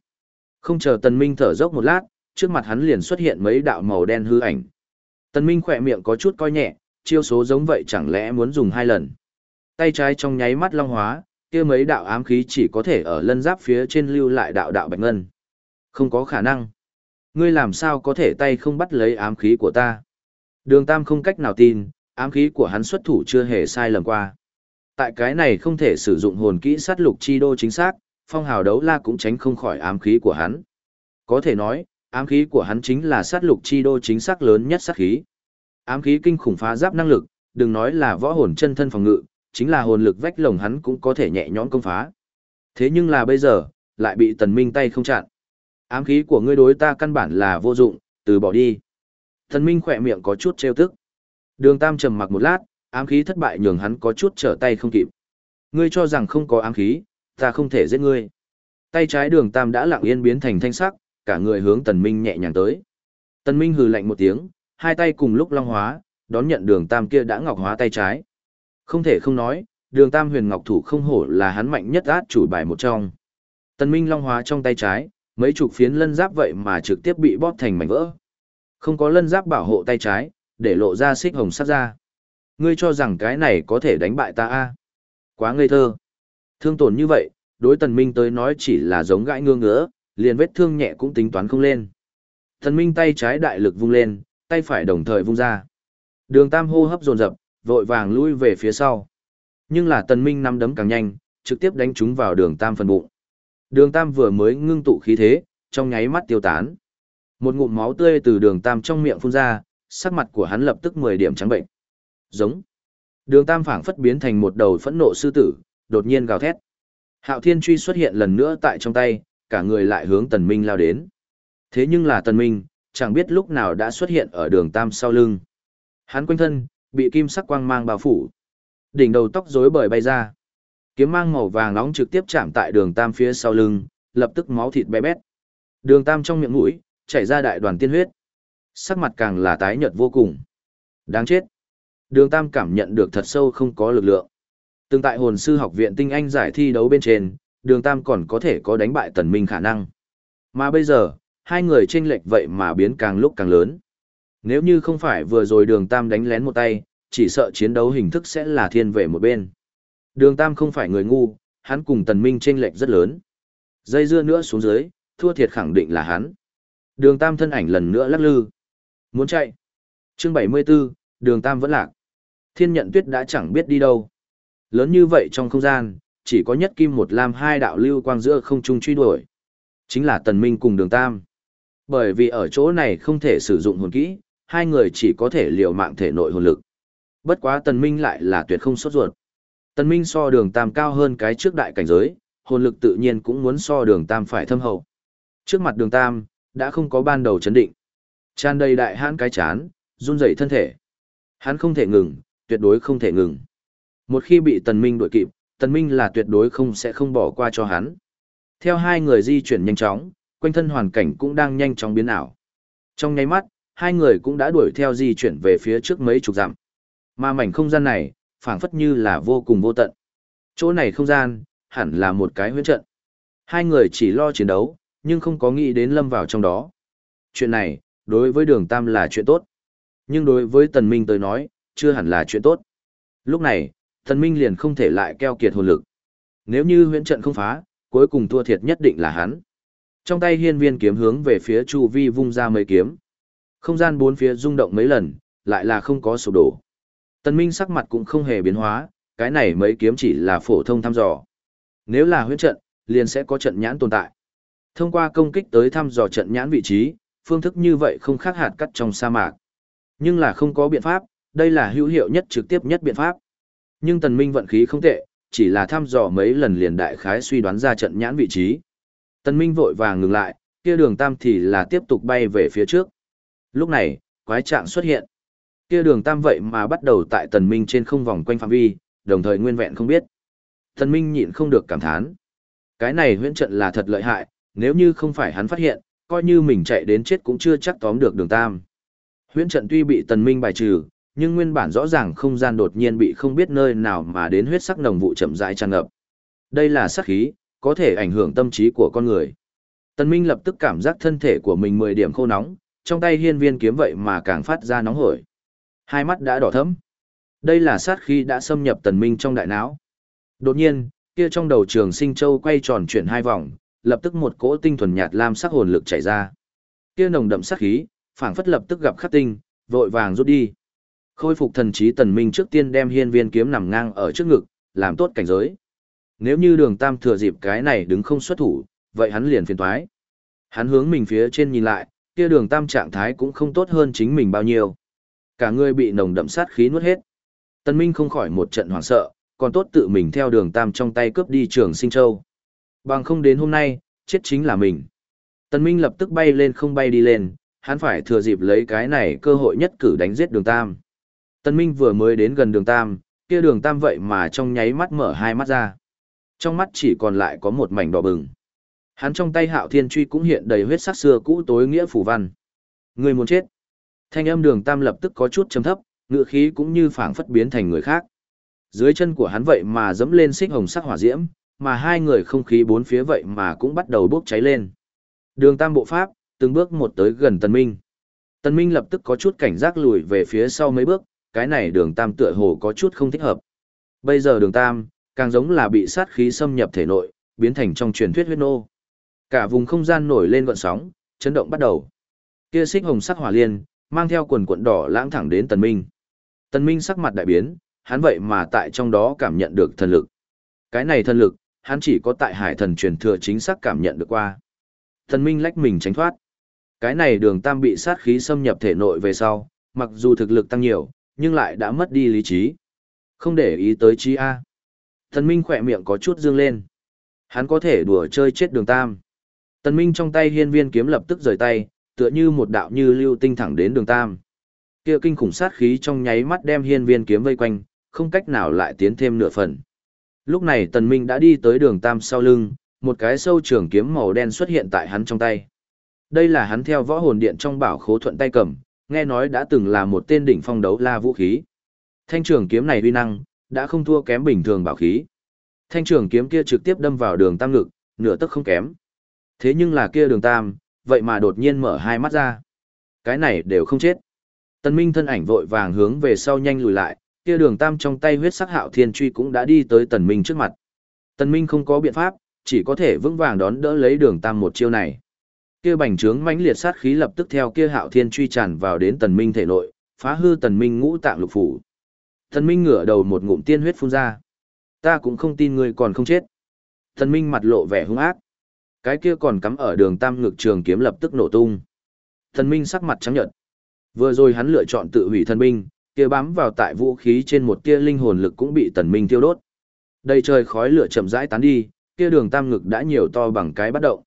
Không chờ Tần Minh thở dốc một lát, trước mặt hắn liền xuất hiện mấy đạo màu đen hư ảnh. Tần Minh khỏe miệng có chút coi nhẹ, chiêu số giống vậy chẳng lẽ muốn dùng hai lần. Tay trái trong nháy mắt long hóa, kia mấy đạo ám khí chỉ có thể ở lân giáp phía trên lưu lại đạo đạo bạch ngân. Không có khả năng. Ngươi làm sao có thể tay không bắt lấy ám khí của ta? Đường Tam không cách nào tin, ám khí của hắn xuất thủ chưa hề sai lầm qua. Tại cái này không thể sử dụng hồn kỹ sát lục chi đô chính xác, phong hào đấu la cũng tránh không khỏi ám khí của hắn. Có thể nói, ám khí của hắn chính là sát lục chi đô chính xác lớn nhất sát khí. Ám khí kinh khủng phá giáp năng lực, đừng nói là võ hồn chân thân phòng ngự, chính là hồn lực vách lồng hắn cũng có thể nhẹ nhõm công phá. Thế nhưng là bây giờ, lại bị tần minh tay không chặn. Ám khí của ngươi đối ta căn bản là vô dụng, từ bỏ đi. Tần minh khỏe miệng có chút trêu tức. Đường Tam trầm mặc một lát, ám khí thất bại nhường hắn có chút trở tay không kịp. Ngươi cho rằng không có ám khí, ta không thể giết ngươi. Tay trái đường Tam đã lặng yên biến thành thanh sắc, cả người hướng Tần Minh nhẹ nhàng tới. Tần Minh hừ lạnh một tiếng, hai tay cùng lúc long hóa, đón nhận đường Tam kia đã ngọc hóa tay trái. Không thể không nói, đường Tam huyền ngọc thủ không hổ là hắn mạnh nhất át chủ bài một trong. Tần Minh long hóa trong tay trái, mấy chục phiến lân giáp vậy mà trực tiếp bị bóp thành mảnh vỡ. Không có lân giáp bảo hộ tay trái, để lộ ra xích hồng sát ra. Ngươi cho rằng cái này có thể đánh bại ta a? Quá ngây thơ. Thương tổn như vậy, đối tần minh tới nói chỉ là giống gãi ngương ngứa, liền vết thương nhẹ cũng tính toán không lên. Tần minh tay trái đại lực vung lên, tay phải đồng thời vung ra. Đường tam hô hấp dồn dập, vội vàng lui về phía sau. Nhưng là tần minh nắm đấm càng nhanh, trực tiếp đánh chúng vào đường tam phần bụng. Đường tam vừa mới ngưng tụ khí thế, trong nháy mắt tiêu tán. Một ngụm máu tươi từ đường tam trong miệng phun ra, sắc mặt của hắn lập tức 10 điểm trắng bệnh. Giống. Đường tam phảng phất biến thành một đầu phẫn nộ sư tử, đột nhiên gào thét. Hạo thiên truy xuất hiện lần nữa tại trong tay, cả người lại hướng tần minh lao đến. Thế nhưng là tần minh, chẳng biết lúc nào đã xuất hiện ở đường tam sau lưng. Hắn quanh thân, bị kim sắc quang mang bao phủ. Đỉnh đầu tóc rối bời bay ra. Kiếm mang màu vàng nóng trực tiếp chạm tại đường tam phía sau lưng, lập tức máu thịt bé bét. Đường Tam trong miệng mũi, chảy ra đại đoàn tiên huyết. Sắc mặt càng là tái nhợt vô cùng. Đáng chết. Đường Tam cảm nhận được thật sâu không có lực lượng. Từng tại hồn sư học viện tinh anh giải thi đấu bên trên, đường Tam còn có thể có đánh bại tần minh khả năng. Mà bây giờ, hai người chênh lệch vậy mà biến càng lúc càng lớn. Nếu như không phải vừa rồi đường Tam đánh lén một tay, chỉ sợ chiến đấu hình thức sẽ là thiên về một bên. Đường Tam không phải người ngu, hắn cùng tần minh chênh lệch rất lớn. Dây dưa nữa xuống dưới, thua thiệt khẳng định là hắn. Đường Tam thân ảnh lần nữa lắc lư. Muốn chạy. Chương 74, đường Tam vẫn lạc. Thiên nhận tuyết đã chẳng biết đi đâu. Lớn như vậy trong không gian, chỉ có nhất kim một lam hai đạo lưu quang giữa không trung truy đuổi. Chính là tần minh cùng đường Tam. Bởi vì ở chỗ này không thể sử dụng hồn kỹ, hai người chỉ có thể liều mạng thể nội hồn lực. Bất quá tần minh lại là tuyệt không sốt ruột. Tần minh so đường Tam cao hơn cái trước đại cảnh giới, hồn lực tự nhiên cũng muốn so đường Tam phải thâm hậu. Trước mặt đường Tam, đã không có ban đầu chấn định. Tràn đầy đại hãn cái chán, run rẩy thân thể. Hắn không thể ngừng, tuyệt đối không thể ngừng. Một khi bị Tần Minh đuổi kịp, Tần Minh là tuyệt đối không sẽ không bỏ qua cho hắn. Theo hai người di chuyển nhanh chóng, quanh thân hoàn cảnh cũng đang nhanh chóng biến ảo. Trong nháy mắt, hai người cũng đã đuổi theo di chuyển về phía trước mấy chục dặm. Mà mảnh không gian này, phảng phất như là vô cùng vô tận. Chỗ này không gian, hẳn là một cái huyễn trận. Hai người chỉ lo chiến đấu, nhưng không có nghĩ đến lâm vào trong đó. Chuyện này, đối với đường Tam là chuyện tốt. Nhưng đối với Tần Minh tới nói, chưa hẳn là chuyện tốt. Lúc này, Thần Minh liền không thể lại keo kiệt hồn lực. Nếu như huyễn trận không phá, cuối cùng thua thiệt nhất định là hắn. Trong tay hiên viên kiếm hướng về phía chu vi vung ra mấy kiếm. Không gian bốn phía rung động mấy lần, lại là không có sụp đổ. Tần Minh sắc mặt cũng không hề biến hóa, cái này mấy kiếm chỉ là phổ thông thăm dò. Nếu là huyễn trận, liền sẽ có trận nhãn tồn tại. Thông qua công kích tới thăm dò trận nhãn vị trí, phương thức như vậy không khác hạt cắt trong sa mạc. Nhưng là không có biện pháp, đây là hữu hiệu nhất trực tiếp nhất biện pháp. Nhưng tần minh vận khí không tệ, chỉ là thăm dò mấy lần liền đại khái suy đoán ra trận nhãn vị trí. Tần minh vội vàng ngừng lại, kia đường tam thì là tiếp tục bay về phía trước. Lúc này, quái trạng xuất hiện. Kia đường tam vậy mà bắt đầu tại tần minh trên không vòng quanh phạm vi, đồng thời nguyên vẹn không biết. Tần minh nhịn không được cảm thán. Cái này huyễn trận là thật lợi hại, nếu như không phải hắn phát hiện, coi như mình chạy đến chết cũng chưa chắc tóm được đường tam. Huyễn trận tuy bị tần minh bài trừ, nhưng nguyên bản rõ ràng không gian đột nhiên bị không biết nơi nào mà đến huyết sắc nồng vụ chậm rãi tràn ngập. Đây là sát khí, có thể ảnh hưởng tâm trí của con người. Tần Minh lập tức cảm giác thân thể của mình 10 điểm khô nóng, trong tay hiên viên kiếm vậy mà càng phát ra nóng hổi. Hai mắt đã đỏ thẫm. Đây là sát khí đã xâm nhập Tần Minh trong đại não. Đột nhiên, kia trong đầu trường sinh châu quay tròn chuyển hai vòng, lập tức một cỗ tinh thuần nhạt lam sắc hồn lực chảy ra. Kia nồng đậm sát khí, phảng phất lập tức gặp khắc tinh, vội vàng rút đi. Khôi phục thần trí tần minh trước tiên đem hiên viên kiếm nằm ngang ở trước ngực, làm tốt cảnh giới. Nếu như đường tam thừa dịp cái này đứng không xuất thủ, vậy hắn liền phiền toái. Hắn hướng mình phía trên nhìn lại, kia đường tam trạng thái cũng không tốt hơn chính mình bao nhiêu. Cả người bị nồng đậm sát khí nuốt hết. Tần Minh không khỏi một trận hoảng sợ, còn tốt tự mình theo đường tam trong tay cướp đi trường sinh châu. Bằng không đến hôm nay, chết chính là mình. Tần Minh lập tức bay lên không bay đi lên, hắn phải thừa dịp lấy cái này cơ hội nhất cử đánh giết đường Tam. Tần Minh vừa mới đến gần đường Tam, kia đường Tam vậy mà trong nháy mắt mở hai mắt ra. Trong mắt chỉ còn lại có một mảnh đỏ bừng. Hắn trong tay hạo thiên truy cũng hiện đầy huyết sắc xưa cũ tối nghĩa phủ văn. Người muốn chết. Thanh âm đường Tam lập tức có chút trầm thấp, ngựa khí cũng như phảng phất biến thành người khác. Dưới chân của hắn vậy mà dẫm lên xích hồng sắc hỏa diễm, mà hai người không khí bốn phía vậy mà cũng bắt đầu bốc cháy lên. Đường tam bộ pháp, từng bước một tới gần tần minh. Tần minh lập tức có chút cảnh giác lùi về phía sau mấy bước, cái này đường tam tựa hồ có chút không thích hợp. Bây giờ đường tam, càng giống là bị sát khí xâm nhập thể nội, biến thành trong truyền thuyết huyết nô. Cả vùng không gian nổi lên gợn sóng, chấn động bắt đầu. Kia xích hồng sắc hỏa liên, mang theo quần cuộn đỏ lãng thẳng đến tần minh. Tần minh sắc mặt đại biến, hắn vậy mà tại trong đó cảm nhận được thần lực. Cái này thần lực, hắn chỉ có tại hải thần truyền thừa chính xác cảm nhận được qua. tần minh lách mình tránh thoát. Cái này đường tam bị sát khí xâm nhập thể nội về sau, mặc dù thực lực tăng nhiều, nhưng lại đã mất đi lý trí. Không để ý tới chi A. Thần minh khỏe miệng có chút dương lên. Hắn có thể đùa chơi chết đường tam. Tần minh trong tay hiên viên kiếm lập tức rời tay, tựa như một đạo như lưu tinh thẳng đến đường tam. Kia kinh khủng sát khí trong nháy mắt đem hiên viên kiếm vây quanh, không cách nào lại tiến thêm nửa phần. Lúc này Tần Minh đã đi tới đường Tam sau lưng, một cái sâu trường kiếm màu đen xuất hiện tại hắn trong tay. Đây là hắn theo võ hồn điện trong bảo khố thuận tay cầm, nghe nói đã từng là một tên đỉnh phong đấu la vũ khí. Thanh trường kiếm này uy năng, đã không thua kém bình thường bảo khí. Thanh trường kiếm kia trực tiếp đâm vào đường tam ngực, nửa tức không kém. Thế nhưng là kia đường tam, vậy mà đột nhiên mở hai mắt ra. Cái này đều không chết. Tần Minh thân ảnh vội vàng hướng về sau nhanh lùi lại, kia đường tam trong tay huyết sắc hạo thiên truy cũng đã đi tới Tần Minh trước mặt. Tần Minh không có biện pháp, chỉ có thể vững vàng đón đỡ lấy đường tam một chiêu này. Kia bành trướng mãnh liệt sát khí lập tức theo kia hạo thiên truy tràn vào đến Tần Minh thể nội, phá hư Tần Minh ngũ tạng lục phủ. Tần Minh ngửa đầu một ngụm tiên huyết phun ra. Ta cũng không tin ngươi còn không chết. Tần Minh mặt lộ vẻ hung ác. Cái kia còn cắm ở đường tam ngực trường kiếm lập tức nổ tung. Tần Minh sắc mặt trắng nhợt. Vừa rồi hắn lựa chọn tự hủy thân minh kia bám vào tại vũ khí trên một tia linh hồn lực cũng bị Tần Minh tiêu đốt. Đầy trời khói lửa chậm rãi tán đi, kia đường tam ngực đã nhiều to bằng cái bắt động.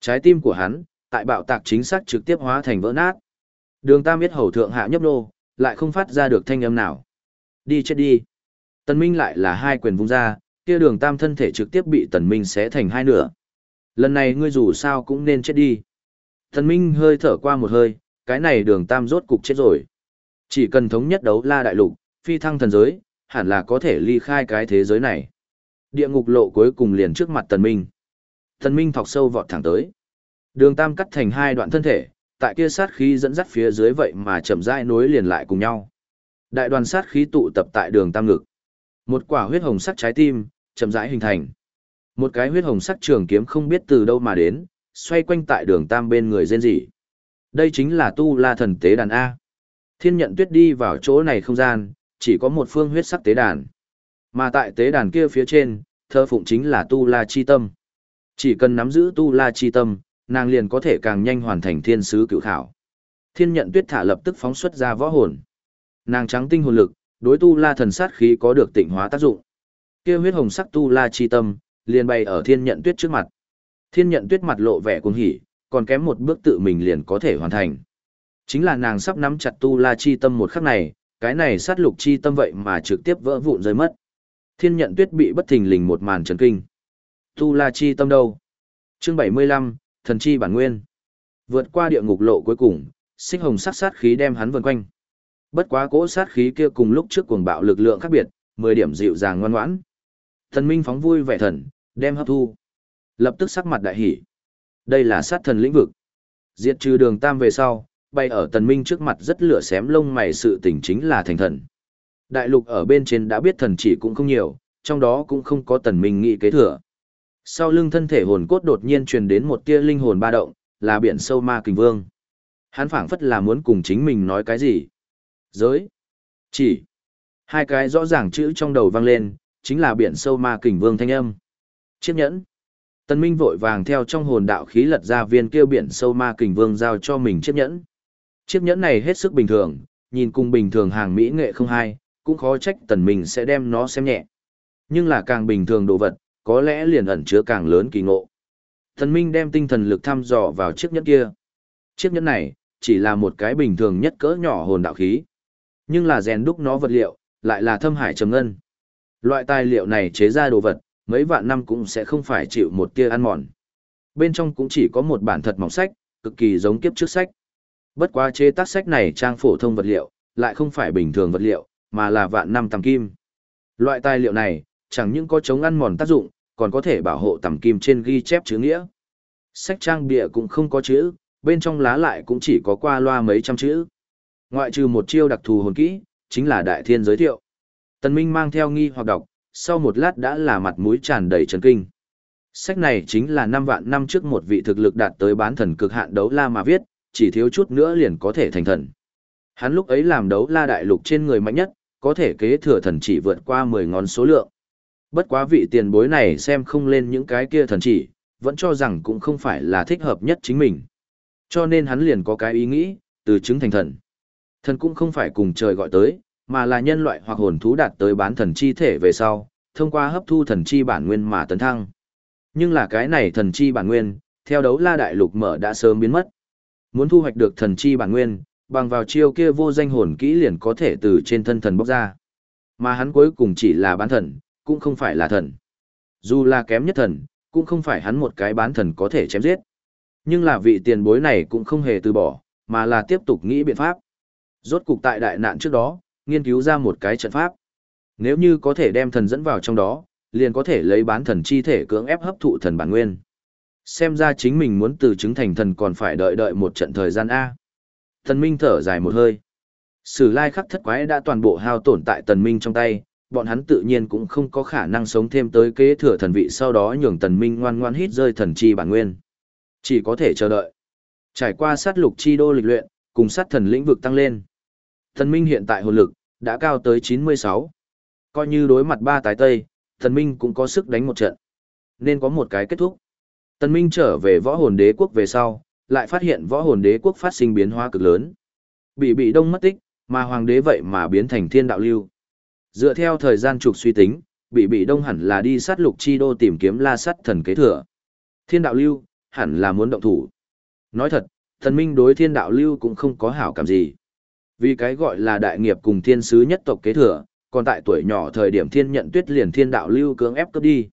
Trái tim của hắn, tại bạo tạc chính xác trực tiếp hóa thành vỡ nát. Đường tam biết hầu thượng hạ nhấp nô, lại không phát ra được thanh âm nào. Đi chết đi. Tần Minh lại là hai quyền vung ra, kia đường tam thân thể trực tiếp bị Tần Minh xé thành hai nửa. Lần này ngươi dù sao cũng nên chết đi. Tần Minh hơi thở qua một hơi, cái này đường tam rốt cục chết rồi. Chỉ cần thống nhất đấu la đại lục, phi thăng thần giới, hẳn là có thể ly khai cái thế giới này. Địa ngục lộ cuối cùng liền trước mặt Tần Minh. Thần Minh thọc sâu vọt thẳng tới. Đường tam cắt thành hai đoạn thân thể, tại kia sát khí dẫn dắt phía dưới vậy mà chậm rãi nối liền lại cùng nhau. Đại đoàn sát khí tụ tập tại đường tam ngực. Một quả huyết hồng sắc trái tim, chậm rãi hình thành. Một cái huyết hồng sắc trường kiếm không biết từ đâu mà đến, xoay quanh tại đường tam bên người rên rỉ. Đây chính là tu la thần tế đàn A. Thiên nhận tuyết đi vào chỗ này không gian, chỉ có một phương huyết sắc tế đàn. Mà tại tế đàn kia phía trên, thơ phụng chính là tu la chi tâm. Chỉ cần nắm giữ tu la chi tâm, nàng liền có thể càng nhanh hoàn thành thiên sứ cựu khảo. Thiên nhận tuyết thả lập tức phóng xuất ra võ hồn. Nàng trắng tinh hồn lực, đối tu la thần sát khí có được tịnh hóa tác dụng. Kia huyết hồng sắc tu la chi tâm, liền bay ở thiên nhận tuyết trước mặt. Thiên nhận tuyết mặt lộ vẻ cuồng hỉ, còn kém một bước tự mình liền có thể hoàn thành. Chính là nàng sắp nắm chặt tu la chi tâm một khắc này, cái này sát lục chi tâm vậy mà trực tiếp vỡ vụn rơi mất. Thiên nhận tuyết bị bất thình lình một màn chấn kinh. Tu la chi tâm đâu? Chương 75, thần chi bản nguyên. Vượt qua địa ngục lộ cuối cùng, xích hồng sát sát khí đem hắn vần quanh. Bất quá cỗ sát khí kia cùng lúc trước cuồng bạo lực lượng khác biệt, 10 điểm dịu dàng ngoan ngoãn. Thần minh phóng vui vẻ thần, đem hấp thu. Lập tức sắc mặt đại hỉ. Đây là sát thần lĩnh vực. Diệt trừ đường tam về sau, bay ở tần minh trước mặt rất lửa xém lông mày sự tình chính là thành thần. Đại lục ở bên trên đã biết thần chỉ cũng không nhiều, trong đó cũng không có tần minh nghĩ kế thừa. Sau lưng thân thể hồn cốt đột nhiên truyền đến một tia linh hồn ba động, là biển sâu ma kình vương. Hắn phảng phất là muốn cùng chính mình nói cái gì. Giới. Chỉ. Hai cái rõ ràng chữ trong đầu vang lên, chính là biển sâu ma kình vương thanh âm. Chiếc nhẫn. Tần Minh vội vàng theo trong hồn đạo khí lật ra viên kêu biển sâu ma kình vương giao cho mình chiếc nhẫn. Chiếc nhẫn này hết sức bình thường, nhìn cùng bình thường hàng mỹ nghệ không hay, cũng khó trách tần mình sẽ đem nó xem nhẹ. Nhưng là càng bình thường đồ vật, có lẽ liền ẩn chứa càng lớn kỳ ngộ. thần minh đem tinh thần lực thăm dò vào chiếc nhẫn kia. Chiếc nhẫn này, chỉ là một cái bình thường nhất cỡ nhỏ hồn đạo khí. Nhưng là rèn đúc nó vật liệu, lại là thâm hải trầm ngân. Loại tài liệu này chế ra đồ vật, mấy vạn năm cũng sẽ không phải chịu một tia ăn mòn. Bên trong cũng chỉ có một bản thật mỏng sách, cực kỳ giống kiếp trước sách. Bất quá chế tác sách này trang phổ thông vật liệu, lại không phải bình thường vật liệu, mà là vạn năm tầm kim. Loại tài liệu này, chẳng những có chống ăn mòn tác dụng, còn có thể bảo hộ tầm kim trên ghi chép chữ nghĩa. Sách trang bìa cũng không có chữ, bên trong lá lại cũng chỉ có qua loa mấy trăm chữ. Ngoại trừ một chiêu đặc thù hồn kỹ, chính là đại thiên giới thiệu. Tần Minh mang theo nghi hoặc đọc, sau một lát đã là mặt mũi tràn đầy chấn kinh. Sách này chính là năm vạn năm trước một vị thực lực đạt tới bán thần cực hạn đấu la mà viết, chỉ thiếu chút nữa liền có thể thành thần. Hắn lúc ấy làm đấu la đại lục trên người mạnh nhất, có thể kế thừa thần chỉ vượt qua 10 ngón số lượng. Bất quá vị tiền bối này xem không lên những cái kia thần chỉ, vẫn cho rằng cũng không phải là thích hợp nhất chính mình. Cho nên hắn liền có cái ý nghĩ, từ chứng thành thần. Thần cũng không phải cùng trời gọi tới, mà là nhân loại hoặc hồn thú đạt tới bán thần chi thể về sau, thông qua hấp thu thần chi bản nguyên mà tấn thăng. Nhưng là cái này thần chi bản nguyên, theo đấu la đại lục mở đã sớm biến mất. Muốn thu hoạch được thần chi bản nguyên, bằng vào chiêu kia vô danh hồn kỹ liền có thể từ trên thân thần bốc ra. Mà hắn cuối cùng chỉ là bán thần, cũng không phải là thần. Dù là kém nhất thần, cũng không phải hắn một cái bán thần có thể chém giết. Nhưng là vị tiền bối này cũng không hề từ bỏ, mà là tiếp tục nghĩ biện pháp. Rốt cục tại đại nạn trước đó, nghiên cứu ra một cái trận pháp. Nếu như có thể đem thần dẫn vào trong đó, liền có thể lấy bán thần chi thể cưỡng ép hấp thụ thần bản nguyên. Xem ra chính mình muốn từ chứng thành thần còn phải đợi đợi một trận thời gian A. Thần Minh thở dài một hơi. Sử lai khắc thất quái đã toàn bộ hao tổn tại tần Minh trong tay, bọn hắn tự nhiên cũng không có khả năng sống thêm tới kế thừa thần vị sau đó nhường tần Minh ngoan ngoan hít rơi thần chi bản nguyên. Chỉ có thể chờ đợi. Trải qua sát lục chi đô lịch luyện, cùng sát thần lĩnh vực tăng lên. Tần Minh hiện tại hồn lực, đã cao tới 96. Coi như đối mặt ba tái tây, Tần Minh cũng có sức đánh một trận. Nên có một cái kết thúc. Tần Minh trở về võ hồn đế quốc về sau, lại phát hiện võ hồn đế quốc phát sinh biến hóa cực lớn. Bị bị đông mất tích, mà hoàng đế vậy mà biến thành thiên đạo lưu. Dựa theo thời gian trục suy tính, bị bị đông hẳn là đi sát lục chi đô tìm kiếm la sắt thần kế thừa. Thiên đạo lưu, hẳn là muốn động thủ. Nói thật, thần minh đối thiên đạo lưu cũng không có hảo cảm gì. Vì cái gọi là đại nghiệp cùng thiên sứ nhất tộc kế thừa, còn tại tuổi nhỏ thời điểm thiên nhận tuyết liền thiên đạo lưu cưỡng ép cướp đi.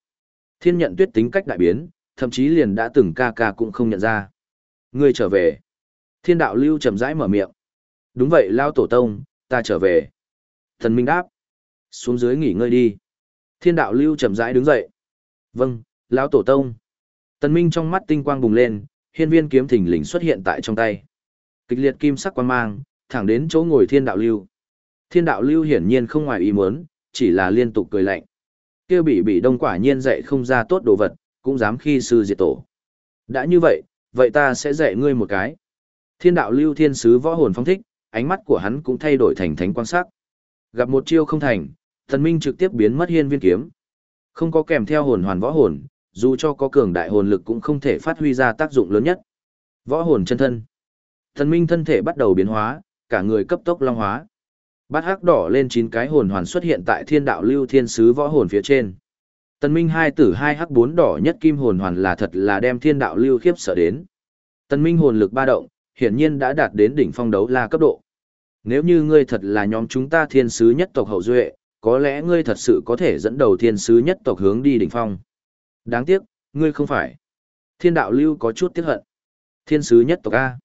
Thiên nhận tuyết tính cách đại biến, thậm chí liền đã từng ca ca cũng không nhận ra. Ngươi trở về. Thiên đạo lưu chậm rãi mở miệng. Đúng vậy lao tổ tông, ta trở về. Thần minh đáp. Xuống dưới nghỉ ngơi đi. Thiên đạo lưu chậm rãi đứng dậy. Vâng, lão tổ tông. Tần minh trong mắt tinh quang bùng lên, hiên viên kiếm thỉnh lình xuất hiện tại trong tay. Kịch liệt kim sắc quang mang, thẳng đến chỗ ngồi thiên đạo lưu. Thiên đạo lưu hiển nhiên không ngoài ý muốn, chỉ là liên tục cười lạnh. Kia bị bị đông quả nhiên dạy không ra tốt đồ vật, cũng dám khi sư diệt tổ. Đã như vậy, vậy ta sẽ dạy ngươi một cái. Thiên đạo lưu thiên sứ võ hồn phong thích, ánh mắt của hắn cũng thay đổi thành thánh quan sắc. Gặp một chiêu không thành, thần minh trực tiếp biến mất hiên viên kiếm. Không có kèm theo hồn hoàn võ hồn, dù cho có cường đại hồn lực cũng không thể phát huy ra tác dụng lớn nhất. Võ hồn chân thân. Thần minh thân thể bắt đầu biến hóa, cả người cấp tốc long hóa. Bát hắc đỏ lên chín cái hồn hoàn xuất hiện tại thiên đạo lưu thiên sứ võ hồn phía trên. Tần Minh hai tử hai hắc bốn đỏ nhất kim hồn hoàn là thật là đem thiên đạo lưu khiếp sợ đến. Tần Minh hồn lực ba động, hiển nhiên đã đạt đến đỉnh phong đấu la cấp độ. Nếu như ngươi thật là nhóm chúng ta thiên sứ nhất tộc hậu duệ, có lẽ ngươi thật sự có thể dẫn đầu thiên sứ nhất tộc hướng đi đỉnh phong. Đáng tiếc, ngươi không phải. Thiên đạo lưu có chút tiếc hận. Thiên sứ nhất tộc A.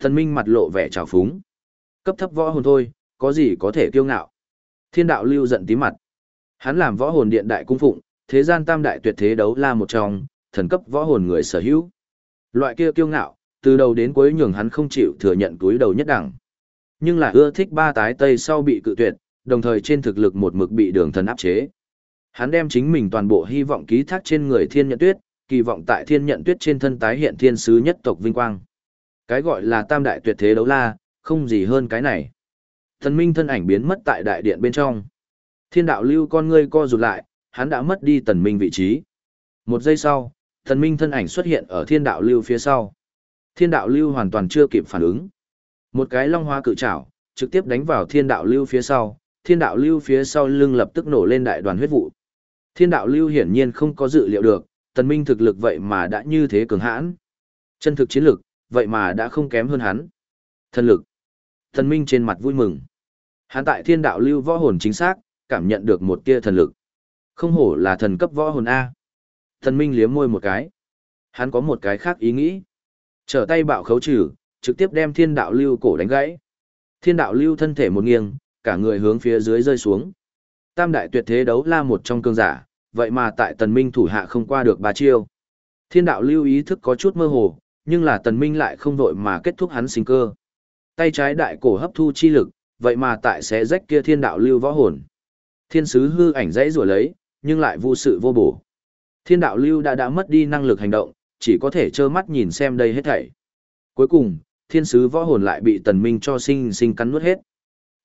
thần Minh mặt lộ vẻ trào phúng. Cấp thấp võ hồn thôi, có gì có thể kiêu ngạo. Thiên đạo lưu giận tí mặt. Hắn làm võ hồn điện đại cung phụng, thế gian tam đại tuyệt thế đấu la một trong, thần cấp võ hồn người sở hữu. Loại kia kiêu ngạo, từ đầu đến cuối nhường hắn không chịu thừa nhận túi đầu nhất đẳng. Nhưng là ưa thích ba tái tây sau bị cự tuyệt, đồng thời trên thực lực một mực bị đường thần áp chế. Hắn đem chính mình toàn bộ hy vọng ký thác trên người thiên nhận tuyết, kỳ vọng tại thiên nhận tuyết trên thân tái hiện thiên sứ nhất tộc vinh quang. Cái gọi là tam đại tuyệt thế đấu la, không gì hơn cái này. Thần minh thân ảnh biến mất tại đại điện bên trong. Thiên đạo lưu con ngươi co rụt lại, hắn đã mất đi tần minh vị trí. Một giây sau, thần minh thân ảnh xuất hiện ở thiên đạo lưu phía sau. Thiên đạo lưu hoàn toàn chưa kịp phản ứng. Một cái long hoa cự trảo, trực tiếp đánh vào thiên đạo lưu phía sau, thiên đạo lưu phía sau lưng lập tức nổ lên đại đoàn huyết vụ. Thiên đạo lưu hiển nhiên không có dự liệu được, tần minh thực lực vậy mà đã như thế cường hãn. Chân thực chiến lực, vậy mà đã không kém hơn hắn. Thần lực. Tần minh trên mặt vui mừng. Hắn tại thiên đạo lưu võ hồn chính xác, cảm nhận được một tia thần lực. Không hổ là thần cấp võ hồn A. Thần minh liếm môi một cái. Hắn có một cái khác ý nghĩ. Trở tay bạo khấu trừ, trực tiếp đem thiên đạo lưu cổ đánh gãy. Thiên đạo lưu thân thể một nghiêng, cả người hướng phía dưới rơi xuống. Tam đại tuyệt thế đấu la một trong cương giả, vậy mà tại tần minh thủ hạ không qua được ba chiêu. Thiên đạo lưu ý thức có chút mơ hồ, nhưng là tần minh lại không vội mà kết thúc hắn sinh cơ. Tay trái đại cổ hấp thu chi lực, vậy mà tại sẽ rách kia thiên đạo lưu võ hồn. Thiên sứ hư ảnh dãy rủa lấy, nhưng lại vô sự vô bổ. Thiên đạo lưu đã đã mất đi năng lực hành động, chỉ có thể trơ mắt nhìn xem đây hết thảy. Cuối cùng, thiên sứ võ hồn lại bị tần minh cho sinh sinh cắn nuốt hết.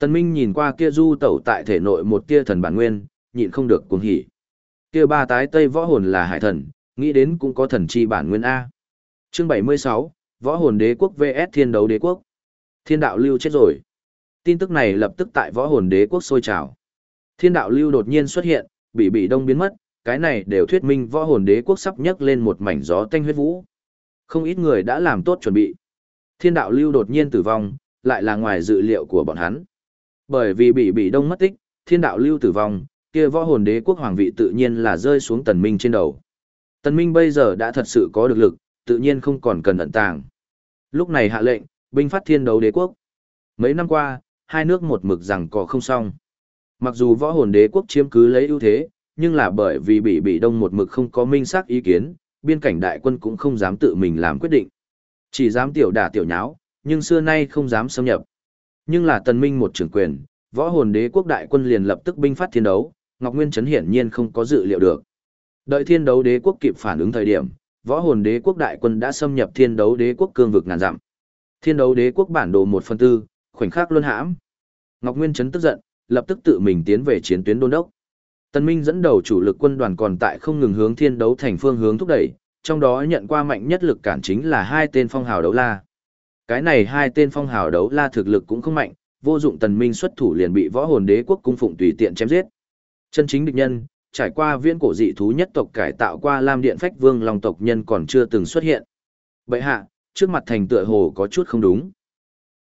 Tần minh nhìn qua kia du tẩu tại thể nội một tia thần bản nguyên, nhịn không được cuồng hỉ. Kia ba tái tây võ hồn là hải thần, nghĩ đến cũng có thần chi bản nguyên A. Chương 76, Võ hồn đế quốc vs thiên đấu đế quốc. Thiên đạo lưu chết rồi. Tin tức này lập tức tại võ hồn đế quốc sôi trào. Thiên đạo lưu đột nhiên xuất hiện, bị bị đông biến mất, cái này đều thuyết minh võ hồn đế quốc sắp nhấc lên một mảnh gió tanh huyết vũ. Không ít người đã làm tốt chuẩn bị. Thiên đạo lưu đột nhiên tử vong, lại là ngoài dự liệu của bọn hắn. Bởi vì bị bị đông mất tích, thiên đạo lưu tử vong, kia võ hồn đế quốc hoàng vị tự nhiên là rơi xuống tần minh trên đầu. Tần minh bây giờ đã thật sự có được lực, tự nhiên không còn cần ẩn tàng. Lúc này hạ lệnh, binh phát thiên đấu đế quốc. Mấy năm qua, hai nước một mực rằng cò không xong. Mặc dù võ hồn đế quốc chiếm cứ lấy ưu thế, nhưng là bởi vì bị bị đông một mực không có minh xác ý kiến, biên cảnh đại quân cũng không dám tự mình làm quyết định. Chỉ dám tiểu đả tiểu nháo, nhưng xưa nay không dám xâm nhập. Nhưng là tần minh một trưởng quyền, võ hồn đế quốc đại quân liền lập tức binh phát thiên đấu, Ngọc Nguyên Trấn hiển nhiên không có dự liệu được. Đợi thiên đấu đế quốc kịp phản ứng thời điểm, võ hồn đế quốc đại quân đã xâm nhập thiên đấu đế quốc cương vực ngàn dặm. Thiên đấu đế quốc bản đồ một phần tư, khoảnh khắc luân hãm. Ngọc Nguyên Trấn tức giận, lập tức tự mình tiến về chiến tuyến đôn đốc. Tân Minh dẫn đầu chủ lực quân đoàn còn tại không ngừng hướng thiên đấu thành phương hướng thúc đẩy, trong đó nhận qua mạnh nhất lực cản chính là hai tên phong hào đấu la. Cái này hai tên phong hào đấu la thực lực cũng không mạnh, vô dụng Tần Minh xuất thủ liền bị võ hồn đế quốc cung phụng tùy tiện chém giết. Chân chính địch nhân, trải qua viễn cổ dị thú nhất tộc cải tạo qua Lam Điện Phách Vương Long tộc nhân còn chưa từng xuất hiện. Bệ hạ, trước mặt thành tựa hồ có chút không đúng.